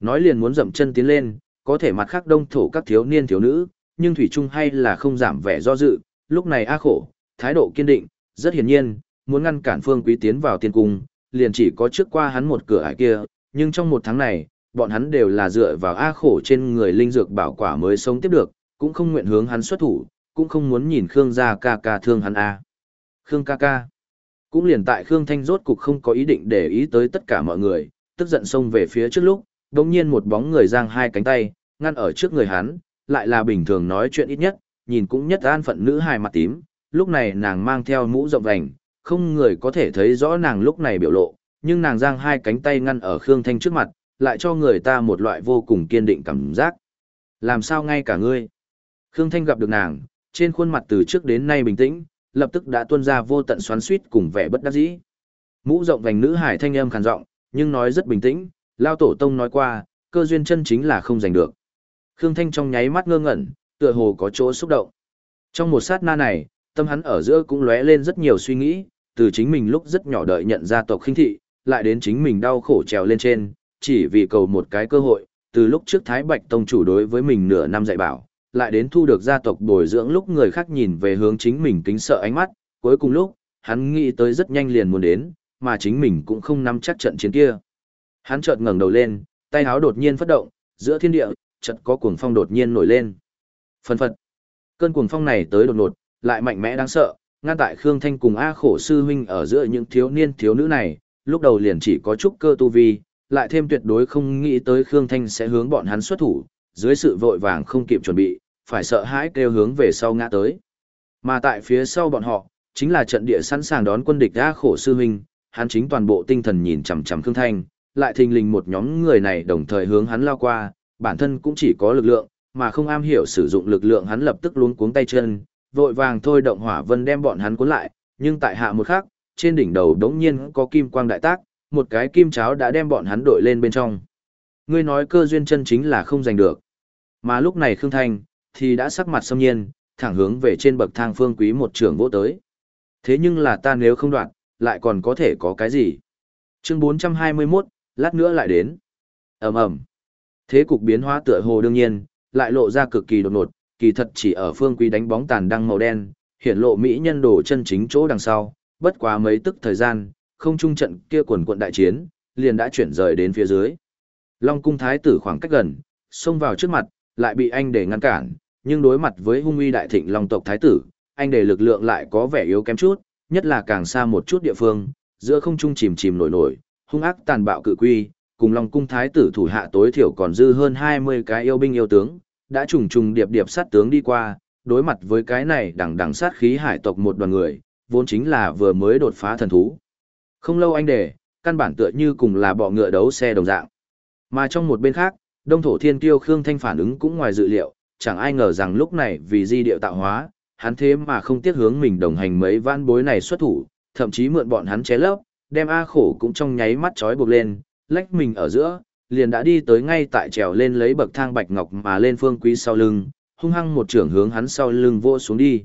Nói liền muốn dậm chân tiến lên, có thể mặt khác đông thổ các thiếu niên thiếu nữ, nhưng Thủy Trung hay là không giảm vẻ do dự, lúc này A khổ, thái độ kiên định, rất hiển nhiên, muốn ngăn cản phương quý tiến vào tiên cung, liền chỉ có trước qua hắn một cửa ải kia, nhưng trong một tháng này, bọn hắn đều là dựa vào A khổ trên người linh dược bảo quả mới sống tiếp được, cũng không nguyện hướng hắn xuất thủ, cũng không muốn nhìn Khương gia ca ca thương hắn A. Khương ca ca. Cũng liền tại Khương Thanh rốt cục không có ý định để ý tới tất cả mọi người, tức giận xông về phía trước lúc, đồng nhiên một bóng người giang hai cánh tay, ngăn ở trước người hắn, lại là bình thường nói chuyện ít nhất, nhìn cũng nhất an phận nữ hài mặt tím, lúc này nàng mang theo mũ rộng vành, không người có thể thấy rõ nàng lúc này biểu lộ, nhưng nàng giang hai cánh tay ngăn ở Khương Thanh trước mặt, lại cho người ta một loại vô cùng kiên định cảm giác. Làm sao ngay cả ngươi? Khương Thanh gặp được nàng, trên khuôn mặt từ trước đến nay bình tĩnh, lập tức đã tuôn ra vô tận xoắn xuýt cùng vẻ bất đắc dĩ. Mũ rộng vành nữ hải thanh âm khàn giọng, nhưng nói rất bình tĩnh, lao tổ tông nói qua, cơ duyên chân chính là không giành được. Khương Thanh trong nháy mắt ngơ ngẩn, tựa hồ có chỗ xúc động. Trong một sát na này, tâm hắn ở giữa cũng lóe lên rất nhiều suy nghĩ, từ chính mình lúc rất nhỏ đợi nhận ra tộc khinh thị, lại đến chính mình đau khổ trèo lên trên, chỉ vì cầu một cái cơ hội, từ lúc trước Thái Bạch Tông chủ đối với mình nửa năm dạy bảo, lại đến thu được gia tộc bồi dưỡng lúc người khác nhìn về hướng chính mình kính sợ ánh mắt, cuối cùng lúc, hắn nghĩ tới rất nhanh liền muốn đến, mà chính mình cũng không nắm chắc trận chiến kia. Hắn chợt ngẩng đầu lên, tay áo đột nhiên phát động, giữa thiên địa, chợt có cuồng phong đột nhiên nổi lên. phần phật. Cơn cuồng phong này tới đột ngột, lại mạnh mẽ đáng sợ, ngăn tại Khương Thanh cùng A Khổ sư huynh ở giữa những thiếu niên thiếu nữ này, lúc đầu liền chỉ có chút cơ tu vi, lại thêm tuyệt đối không nghĩ tới Khương Thanh sẽ hướng bọn hắn xuất thủ, dưới sự vội vàng không kịp chuẩn bị, phải sợ hãi kêu hướng về sau ngã tới. Mà tại phía sau bọn họ, chính là trận địa sẵn sàng đón quân địch A khổ sư huynh, hắn chính toàn bộ tinh thần nhìn chằm chằm Khương Thanh, lại thình lình một nhóm người này đồng thời hướng hắn lao qua, bản thân cũng chỉ có lực lượng, mà không am hiểu sử dụng lực lượng hắn lập tức luống cuống tay chân, vội vàng thôi động hỏa vân đem bọn hắn cuốn lại, nhưng tại hạ một khắc, trên đỉnh đầu đống nhiên có kim quang đại tác, một cái kim cháo đã đem bọn hắn đội lên bên trong. Ngươi nói cơ duyên chân chính là không giành được. Mà lúc này Khương Thanh, thì đã sắc mặt xâm nhiên, thẳng hướng về trên bậc thang phương quý một trường vỗ tới. Thế nhưng là ta nếu không đoạn, lại còn có thể có cái gì? Chương 421, lát nữa lại đến. ầm ầm Thế cục biến hóa tựa hồ đương nhiên, lại lộ ra cực kỳ đột ngột, kỳ thật chỉ ở phương quý đánh bóng tàn đăng màu đen, hiện lộ mỹ nhân đồ chân chính chỗ đằng sau, bất quá mấy tức thời gian, không trung trận kia quần quận đại chiến, liền đã chuyển rời đến phía dưới. Long cung thái tử khoảng cách gần, xông vào trước mặt, lại bị anh để ngăn cản, nhưng đối mặt với hung uy đại thịnh long tộc thái tử, anh để lực lượng lại có vẻ yếu kém chút, nhất là càng xa một chút địa phương, giữa không trung chìm chìm nổi nổi, hung ác tàn bạo cự quy, cùng Long cung thái tử thủ hạ tối thiểu còn dư hơn 20 cái yêu binh yêu tướng, đã trùng trùng điệp điệp sát tướng đi qua, đối mặt với cái này đằng đằng sát khí hải tộc một đoàn người, vốn chính là vừa mới đột phá thần thú. Không lâu anh để, căn bản tựa như cùng là bọ ngựa đấu xe đồng dạng. Mà trong một bên khác, Đông thổ thiên kiêu Khương Thanh phản ứng cũng ngoài dự liệu, chẳng ai ngờ rằng lúc này vì di điệu tạo hóa, hắn thế mà không tiếc hướng mình đồng hành mấy vãn bối này xuất thủ, thậm chí mượn bọn hắn ché lấp, đem A khổ cũng trong nháy mắt trói buộc lên, lách mình ở giữa, liền đã đi tới ngay tại trèo lên lấy bậc thang bạch ngọc mà lên phương quý sau lưng, hung hăng một trường hướng hắn sau lưng vô xuống đi.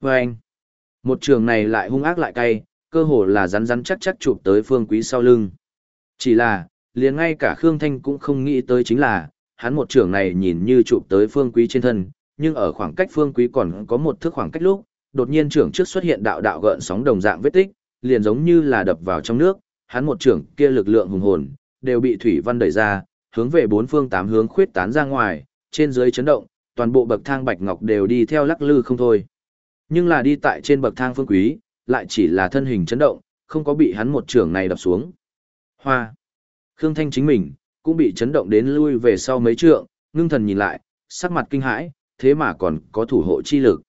Và anh, một trường này lại hung ác lại cay, cơ hồ là rắn rắn chắc chắc chụp tới phương quý sau lưng. Chỉ là, liền ngay cả Khương Thanh cũng không nghĩ tới chính là, hắn một trường này nhìn như chụp tới phương quý trên thân, nhưng ở khoảng cách phương quý còn có một thước khoảng cách lúc, đột nhiên trưởng trước xuất hiện đạo đạo gợn sóng đồng dạng vết tích, liền giống như là đập vào trong nước, hắn một trưởng kia lực lượng hùng hồn, đều bị thủy văn đẩy ra, hướng về bốn phương tám hướng khuyết tán ra ngoài, trên dưới chấn động, toàn bộ bậc thang bạch ngọc đều đi theo lắc lư không thôi. Nhưng là đi tại trên bậc thang phương quý, lại chỉ là thân hình chấn động, không có bị hắn một trường này đập xuống. Hoa. Khương Thanh chính mình, cũng bị chấn động đến lui về sau mấy trượng, ngưng thần nhìn lại, sắc mặt kinh hãi, thế mà còn có thủ hộ chi lực.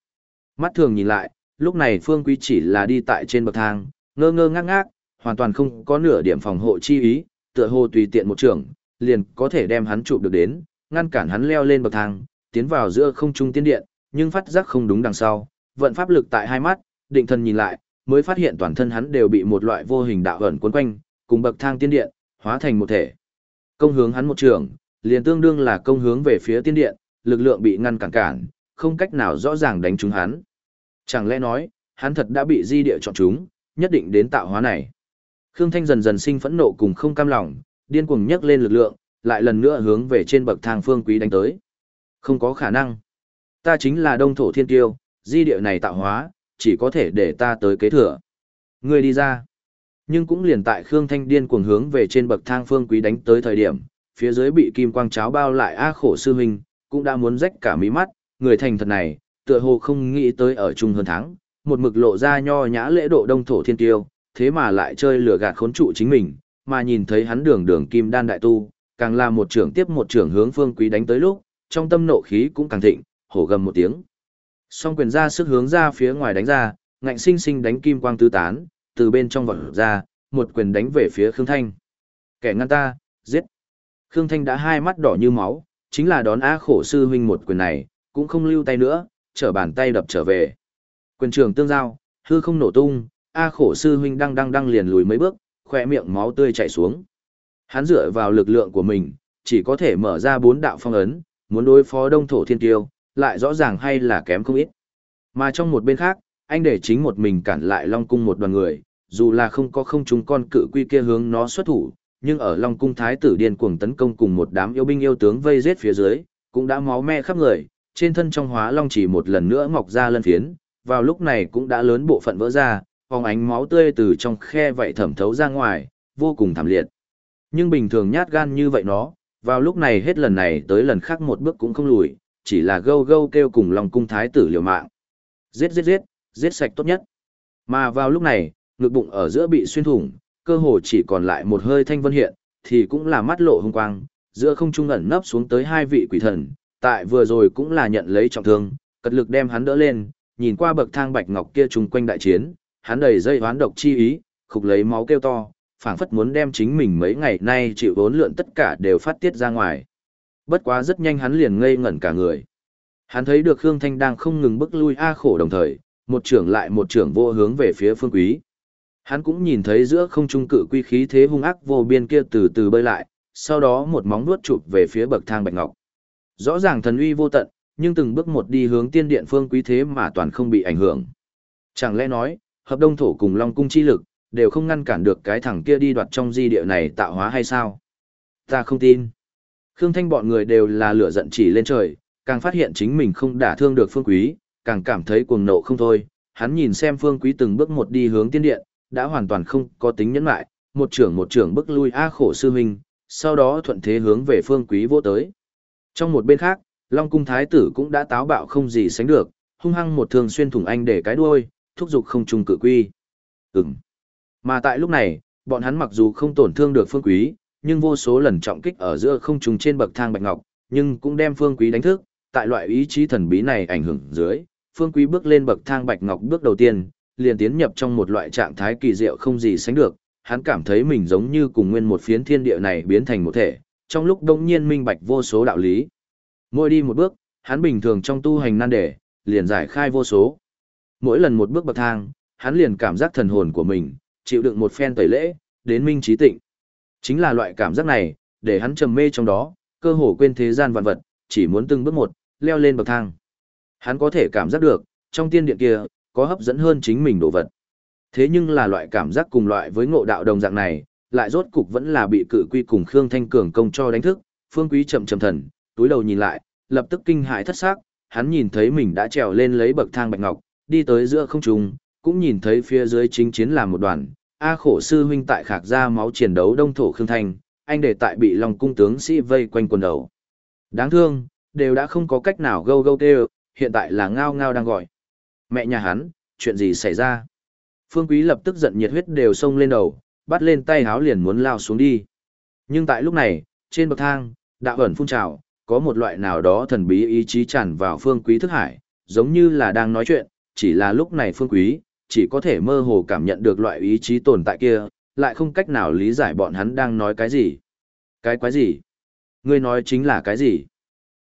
Mắt thường nhìn lại, lúc này Phương Quý chỉ là đi tại trên bậc thang, ngơ ngơ ngác ngác, hoàn toàn không có nửa điểm phòng hộ chi ý, tựa hồ tùy tiện một trưởng, liền có thể đem hắn chụp được đến, ngăn cản hắn leo lên bậc thang, tiến vào giữa không trung tiên điện, nhưng phát giác không đúng đằng sau, vận pháp lực tại hai mắt, định thần nhìn lại, mới phát hiện toàn thân hắn đều bị một loại vô hình đạo ẩn cuốn quanh, cùng bậc thang tiên điện, hóa thành một thể. Công hướng hắn một trường, liền tương đương là công hướng về phía tiên điện, lực lượng bị ngăn cản cản, không cách nào rõ ràng đánh trúng hắn. Chẳng lẽ nói, hắn thật đã bị di địa chọn chúng, nhất định đến tạo hóa này. Khương Thanh dần dần sinh phẫn nộ cùng không cam lòng, điên cuồng nhấc lên lực lượng, lại lần nữa hướng về trên bậc thang phương quý đánh tới. Không có khả năng. Ta chính là đông thổ thiên tiêu, di địa này tạo hóa, chỉ có thể để ta tới kế thừa. Ngươi đi ra. Nhưng cũng liền tại Khương Thanh điên cuồng hướng về trên bậc thang phương quý đánh tới thời điểm, phía dưới bị kim quang cháo bao lại a khổ sư huynh, cũng đã muốn rách cả mí mắt, người thành thật này, tựa hồ không nghĩ tới ở chung hơn tháng, một mực lộ ra nho nhã lễ độ đông thổ thiên tiêu, thế mà lại chơi lừa gạt khốn trụ chính mình, mà nhìn thấy hắn đường đường kim đan đại tu, càng là một trưởng tiếp một trưởng hướng phương quý đánh tới lúc, trong tâm nộ khí cũng càng thịnh, hổ gầm một tiếng. Song quyền ra sức hướng ra phía ngoài đánh ra, ngạnh sinh sinh đánh kim quang tứ tán, từ bên trong vọt ra, một quyền đánh về phía Khương Thanh. Kẻ ngăn ta, giết. Khương Thanh đã hai mắt đỏ như máu, chính là đón á khổ sư huynh một quyền này, cũng không lưu tay nữa, trở bàn tay đập trở về. Quyền trường tương giao, hư không nổ tung, A khổ sư huynh đang đang đang liền lùi mấy bước, khỏe miệng máu tươi chảy xuống. Hắn dựa vào lực lượng của mình, chỉ có thể mở ra bốn đạo phong ấn, muốn đối phó đông thổ thiên tiêu, lại rõ ràng hay là kém không ít. Mà trong một bên khác, anh để chính một mình cản lại Long Cung một đoàn người, dù là không có không chúng con cự quy kia hướng nó xuất thủ, nhưng ở Long Cung Thái tử điên cuồng tấn công cùng một đám yêu binh yêu tướng vây giết phía dưới, cũng đã máu me khắp người, trên thân trong hóa Long chỉ một lần nữa mọc ra lân phiến, vào lúc này cũng đã lớn bộ phận vỡ ra, phóng ánh máu tươi từ trong khe vậy thẩm thấu ra ngoài, vô cùng thảm liệt. Nhưng bình thường nhát gan như vậy nó, vào lúc này hết lần này tới lần khác một bước cũng không lùi, chỉ là gâu gâu kêu cùng lòng cung thái tử liều mạng. Giết giết giết, giết sạch tốt nhất. Mà vào lúc này, ngực bụng ở giữa bị xuyên thủng, cơ hồ chỉ còn lại một hơi thanh vân hiện, thì cũng là mắt lộ hung quang, giữa không trung ẩn nấp xuống tới hai vị quỷ thần, tại vừa rồi cũng là nhận lấy trọng thương, cật lực đem hắn đỡ lên, nhìn qua bậc thang bạch ngọc kia trùng quanh đại chiến, hắn đầy dây hoán độc chi ý, khục lấy máu kêu to, phảng phất muốn đem chính mình mấy ngày nay chịu vốn lượn tất cả đều phát tiết ra ngoài. Bất quá rất nhanh hắn liền ngây ngẩn cả người. Hắn thấy được Khương Thanh đang không ngừng bức lui A khổ đồng thời, một trưởng lại một trưởng vô hướng về phía phương quý. Hắn cũng nhìn thấy giữa không trung cự quy khí thế hung ác vô biên kia từ từ bơi lại, sau đó một móng nuốt chụp về phía bậc thang bạch ngọc. Rõ ràng thần uy vô tận, nhưng từng bước một đi hướng tiên điện phương quý thế mà toàn không bị ảnh hưởng. Chẳng lẽ nói, hợp đông thổ cùng long cung chi lực, đều không ngăn cản được cái thằng kia đi đoạt trong di địa này tạo hóa hay sao? Ta không tin. Khương Thanh bọn người đều là lửa giận chỉ lên trời, càng phát hiện chính mình không đả thương được Phương Quý, càng cảm thấy cuồng nộ không thôi. Hắn nhìn xem Phương Quý từng bước một đi hướng tiên điện, đã hoàn toàn không có tính nhẫn lại, một trưởng một trưởng bước lui A khổ sư huynh, sau đó thuận thế hướng về Phương Quý vô tới. Trong một bên khác, Long cung thái tử cũng đã táo bạo không gì sánh được, hung hăng một thường xuyên thủng anh để cái đuôi, thúc giục không trùng cự quy. Ừm. Mà tại lúc này, bọn hắn mặc dù không tổn thương được Phương Quý, nhưng vô số lần trọng kích ở giữa không trùng trên bậc thang bạch ngọc, nhưng cũng đem Phương Quý đánh thức, tại loại ý chí thần bí này ảnh hưởng dưới, Phương Quý bước lên bậc thang bạch ngọc bước đầu tiên, liền tiến nhập trong một loại trạng thái kỳ diệu không gì sánh được, hắn cảm thấy mình giống như cùng nguyên một phiến thiên địa này biến thành một thể, trong lúc đông nhiên minh bạch vô số đạo lý. Mỗi đi một bước, hắn bình thường trong tu hành nan đề, liền giải khai vô số. Mỗi lần một bước bậc thang, hắn liền cảm giác thần hồn của mình, chịu đựng một phen tẩy lễ, đến minh trí tịnh. Chính là loại cảm giác này, để hắn trầm mê trong đó, cơ hồ quên thế gian vạn vật, chỉ muốn từng bước một, leo lên bậc thang. Hắn có thể cảm giác được, trong tiên điện kia, có hấp dẫn hơn chính mình đồ vật. Thế nhưng là loại cảm giác cùng loại với ngộ đạo đồng dạng này, lại rốt cục vẫn là bị cự quy cùng Khương Thanh Cường công cho đánh thức, Phương Quý chậm chậm thần, túi đầu nhìn lại, lập tức kinh hãi thất xác, hắn nhìn thấy mình đã trèo lên lấy bậc thang bạch ngọc, đi tới giữa không trung, cũng nhìn thấy phía dưới chính chiến làm một đoàn, A khổ sư huynh tại khạc ra máu chiến đấu đông thổ Khương thành, anh để tại bị Long cung tướng sĩ vây quanh quần đầu. Đáng thương, đều đã không có cách nào gâu gâu kêu, hiện tại là ngao ngao đang gọi. Mẹ nhà hắn, chuyện gì xảy ra? Phương Quý lập tức giận nhiệt huyết đều sông lên đầu, bắt lên tay háo liền muốn lao xuống đi. Nhưng tại lúc này, trên bậc thang, đạo ẩn phun trào, có một loại nào đó thần bí ý chí tràn vào Phương Quý thức hải, giống như là đang nói chuyện, chỉ là lúc này Phương Quý, chỉ có thể mơ hồ cảm nhận được loại ý chí tồn tại kia, lại không cách nào lý giải bọn hắn đang nói cái gì. Cái quái gì? Ngươi nói chính là cái gì?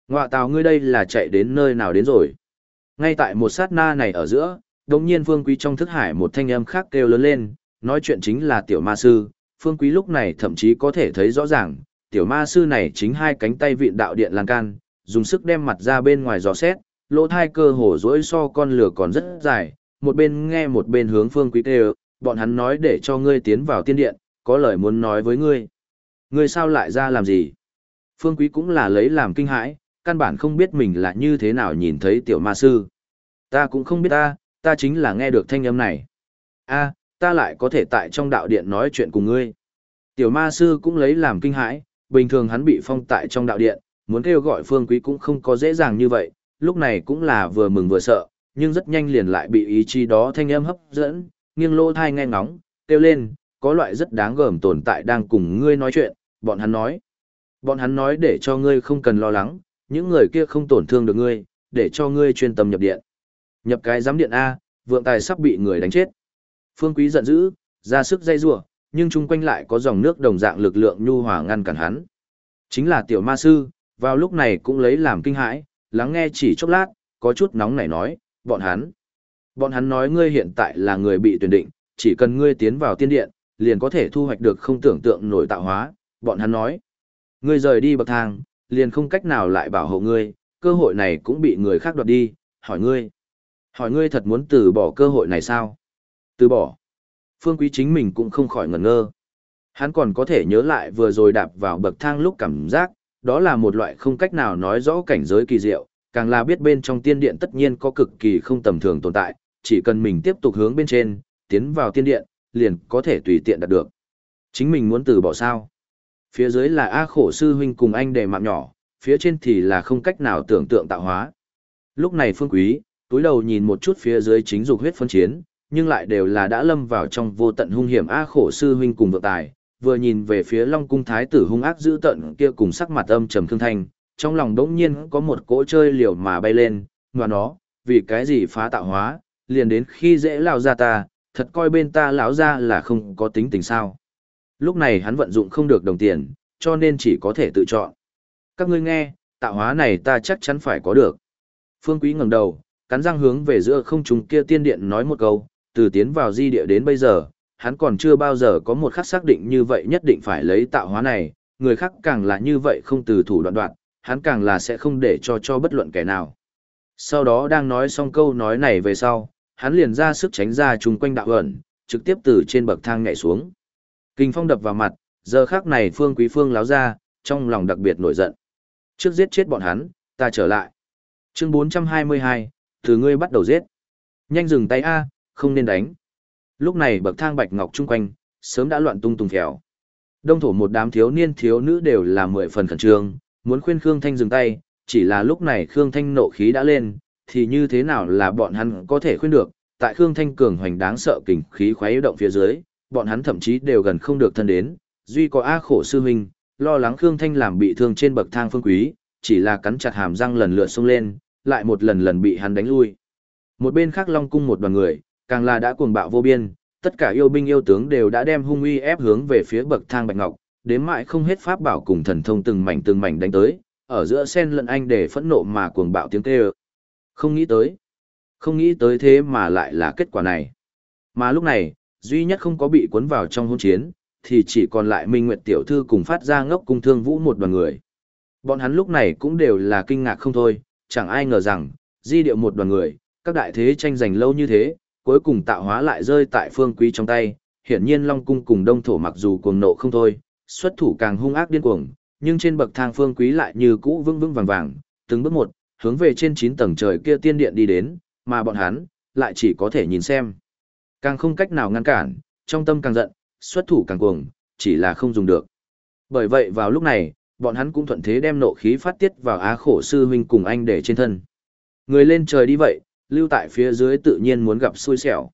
Ngoạ tào ngươi đây là chạy đến nơi nào đến rồi? Ngay tại một sát na này ở giữa, đồng nhiên Phương Quý trong thức hải một thanh âm khác kêu lớn lên, nói chuyện chính là tiểu ma sư, Phương Quý lúc này thậm chí có thể thấy rõ ràng, tiểu ma sư này chính hai cánh tay vịn đạo điện lan can, dùng sức đem mặt ra bên ngoài giò xét, lỗ thai cơ hồ rỗi so con lửa còn rất dài, một bên nghe một bên hướng Phương Quý kêu, bọn hắn nói để cho ngươi tiến vào tiên điện, có lời muốn nói với ngươi. Ngươi sao lại ra làm gì? Phương Quý cũng là lấy làm kinh hãi, căn bản không biết mình là như thế nào nhìn thấy tiểu ma sư. Ta cũng không biết ta, ta chính là nghe được thanh âm này. a ta lại có thể tại trong đạo điện nói chuyện cùng ngươi. Tiểu ma sư cũng lấy làm kinh hãi, bình thường hắn bị phong tại trong đạo điện, muốn kêu gọi phương quý cũng không có dễ dàng như vậy, lúc này cũng là vừa mừng vừa sợ, nhưng rất nhanh liền lại bị ý chí đó thanh âm hấp dẫn, nghiêng lô thai nghe ngóng, kêu lên, có loại rất đáng gờm tồn tại đang cùng ngươi nói chuyện, bọn hắn nói. Bọn hắn nói để cho ngươi không cần lo lắng, những người kia không tổn thương được ngươi, để cho ngươi chuyên tâm nhập điện. Nhập cái giám điện A, vượng tài sắp bị người đánh chết. Phương Quý giận dữ, ra sức dây rủa, nhưng chung quanh lại có dòng nước đồng dạng lực lượng nhu hòa ngăn cản hắn. Chính là tiểu ma sư, vào lúc này cũng lấy làm kinh hãi, lắng nghe chỉ chốc lát, có chút nóng nảy nói, bọn hắn. Bọn hắn nói ngươi hiện tại là người bị tuyển định, chỉ cần ngươi tiến vào tiên điện, liền có thể thu hoạch được không tưởng tượng nổi tạo hóa, bọn hắn nói. Ngươi rời đi bậc thang, liền không cách nào lại bảo hộ ngươi, cơ hội này cũng bị người khác đoạt đi, hỏi ngươi. Hỏi ngươi thật muốn từ bỏ cơ hội này sao? Từ bỏ. Phương Quý chính mình cũng không khỏi ngẩn ngơ. Hắn còn có thể nhớ lại vừa rồi đạp vào bậc thang lúc cảm giác, đó là một loại không cách nào nói rõ cảnh giới kỳ diệu, càng là biết bên trong tiên điện tất nhiên có cực kỳ không tầm thường tồn tại, chỉ cần mình tiếp tục hướng bên trên, tiến vào tiên điện, liền có thể tùy tiện đạt được. Chính mình muốn từ bỏ sao? Phía dưới là A khổ sư huynh cùng anh đề mạng nhỏ, phía trên thì là không cách nào tưởng tượng tạo hóa. Lúc này Phương Quý, túi đầu nhìn một chút phía dưới chính dục huyết phân chiến, nhưng lại đều là đã lâm vào trong vô tận hung hiểm A khổ sư huynh cùng vượng tài, vừa nhìn về phía Long cung thái tử hung ác dữ tận kia cùng sắc mặt âm trầm thương thanh, trong lòng đống nhiên có một cỗ chơi liều mà bay lên, và nó, vì cái gì phá tạo hóa, liền đến khi dễ lao ra ta, thật coi bên ta lão ra là không có tính tình sao. Lúc này hắn vận dụng không được đồng tiền, cho nên chỉ có thể tự chọn. Các ngươi nghe, tạo hóa này ta chắc chắn phải có được. Phương Quý ngẩng đầu, cắn răng hướng về giữa không trung kia tiên điện nói một câu, từ tiến vào di địa đến bây giờ, hắn còn chưa bao giờ có một khắc xác định như vậy nhất định phải lấy tạo hóa này, người khác càng là như vậy không từ thủ đoạn đoạn, hắn càng là sẽ không để cho cho bất luận kẻ nào. Sau đó đang nói xong câu nói này về sau, hắn liền ra sức tránh ra chung quanh đạo ẩn, trực tiếp từ trên bậc thang nhảy xuống. Kinh phong đập vào mặt, giờ khác này Phương Quý Phương láo ra, trong lòng đặc biệt nổi giận. Trước giết chết bọn hắn, ta trở lại. Chương 422, từ ngươi bắt đầu giết. Nhanh dừng tay A, không nên đánh. Lúc này bậc thang bạch ngọc chung quanh, sớm đã loạn tung tung khèo Đông thổ một đám thiếu niên thiếu nữ đều là mười phần khẩn trương, muốn khuyên Khương Thanh dừng tay, chỉ là lúc này Khương Thanh nộ khí đã lên, thì như thế nào là bọn hắn có thể khuyên được, tại Khương Thanh cường hoành đáng sợ kình khí khoái động phía dưới, bọn hắn thậm chí đều gần không được thân đến, duy có A khổ sư huynh, lo lắng Khương Thanh làm bị thương trên bậc thang phương quý, chỉ là cắn chặt hàm răng lần lượt xông lên, lại một lần lần bị hắn đánh lui. Một bên khác Long cung một đoàn người, càng là đã cuồng bạo vô biên, tất cả yêu binh yêu tướng đều đã đem hung uy ép hướng về phía bậc thang bạch ngọc, đến mãi không hết pháp bảo cùng thần thông từng mảnh từng mảnh đánh tới, ở giữa sen lẫn anh để phẫn nộ mà cuồng bạo tiếng kêu. Không nghĩ tới, không nghĩ tới thế mà lại là kết quả này. Mà lúc này, duy nhất không có bị cuốn vào trong hôn chiến, thì chỉ còn lại Minh Nguyệt tiểu thư cùng phát ra ngốc cung thương vũ một đoàn người. Bọn hắn lúc này cũng đều là kinh ngạc không thôi, chẳng ai ngờ rằng, di điệu một đoàn người, các đại thế tranh giành lâu như thế, cuối cùng tạo hóa lại rơi tại phương quý trong tay, hiển nhiên Long Cung cùng Đông Thổ mặc dù cuồng nộ không thôi, xuất thủ càng hung ác điên cuồng, nhưng trên bậc thang phương quý lại như cũ vững vững vàng vàng, từng bước một, hướng về trên 9 tầng trời kia tiên điện đi đến, mà bọn hắn, lại chỉ có thể nhìn xem. Càng không cách nào ngăn cản, trong tâm càng giận, xuất thủ càng cuồng, chỉ là không dùng được. Bởi vậy vào lúc này, bọn hắn cũng thuận thế đem nộ khí phát tiết vào á khổ sư huynh cùng anh để trên thân. Người lên trời đi vậy, lưu tại phía dưới tự nhiên muốn gặp xui xẻo.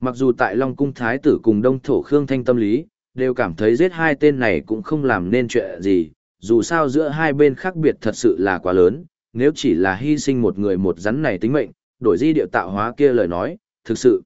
Mặc dù tại Long Cung Thái tử cùng Đông Thổ Khương Thanh tâm lý, đều cảm thấy giết hai tên này cũng không làm nên chuyện gì, dù sao giữa hai bên khác biệt thật sự là quá lớn, nếu chỉ là hy sinh một người một rắn này tính mệnh, đổi di điệu tạo hóa kia lời nói, thực sự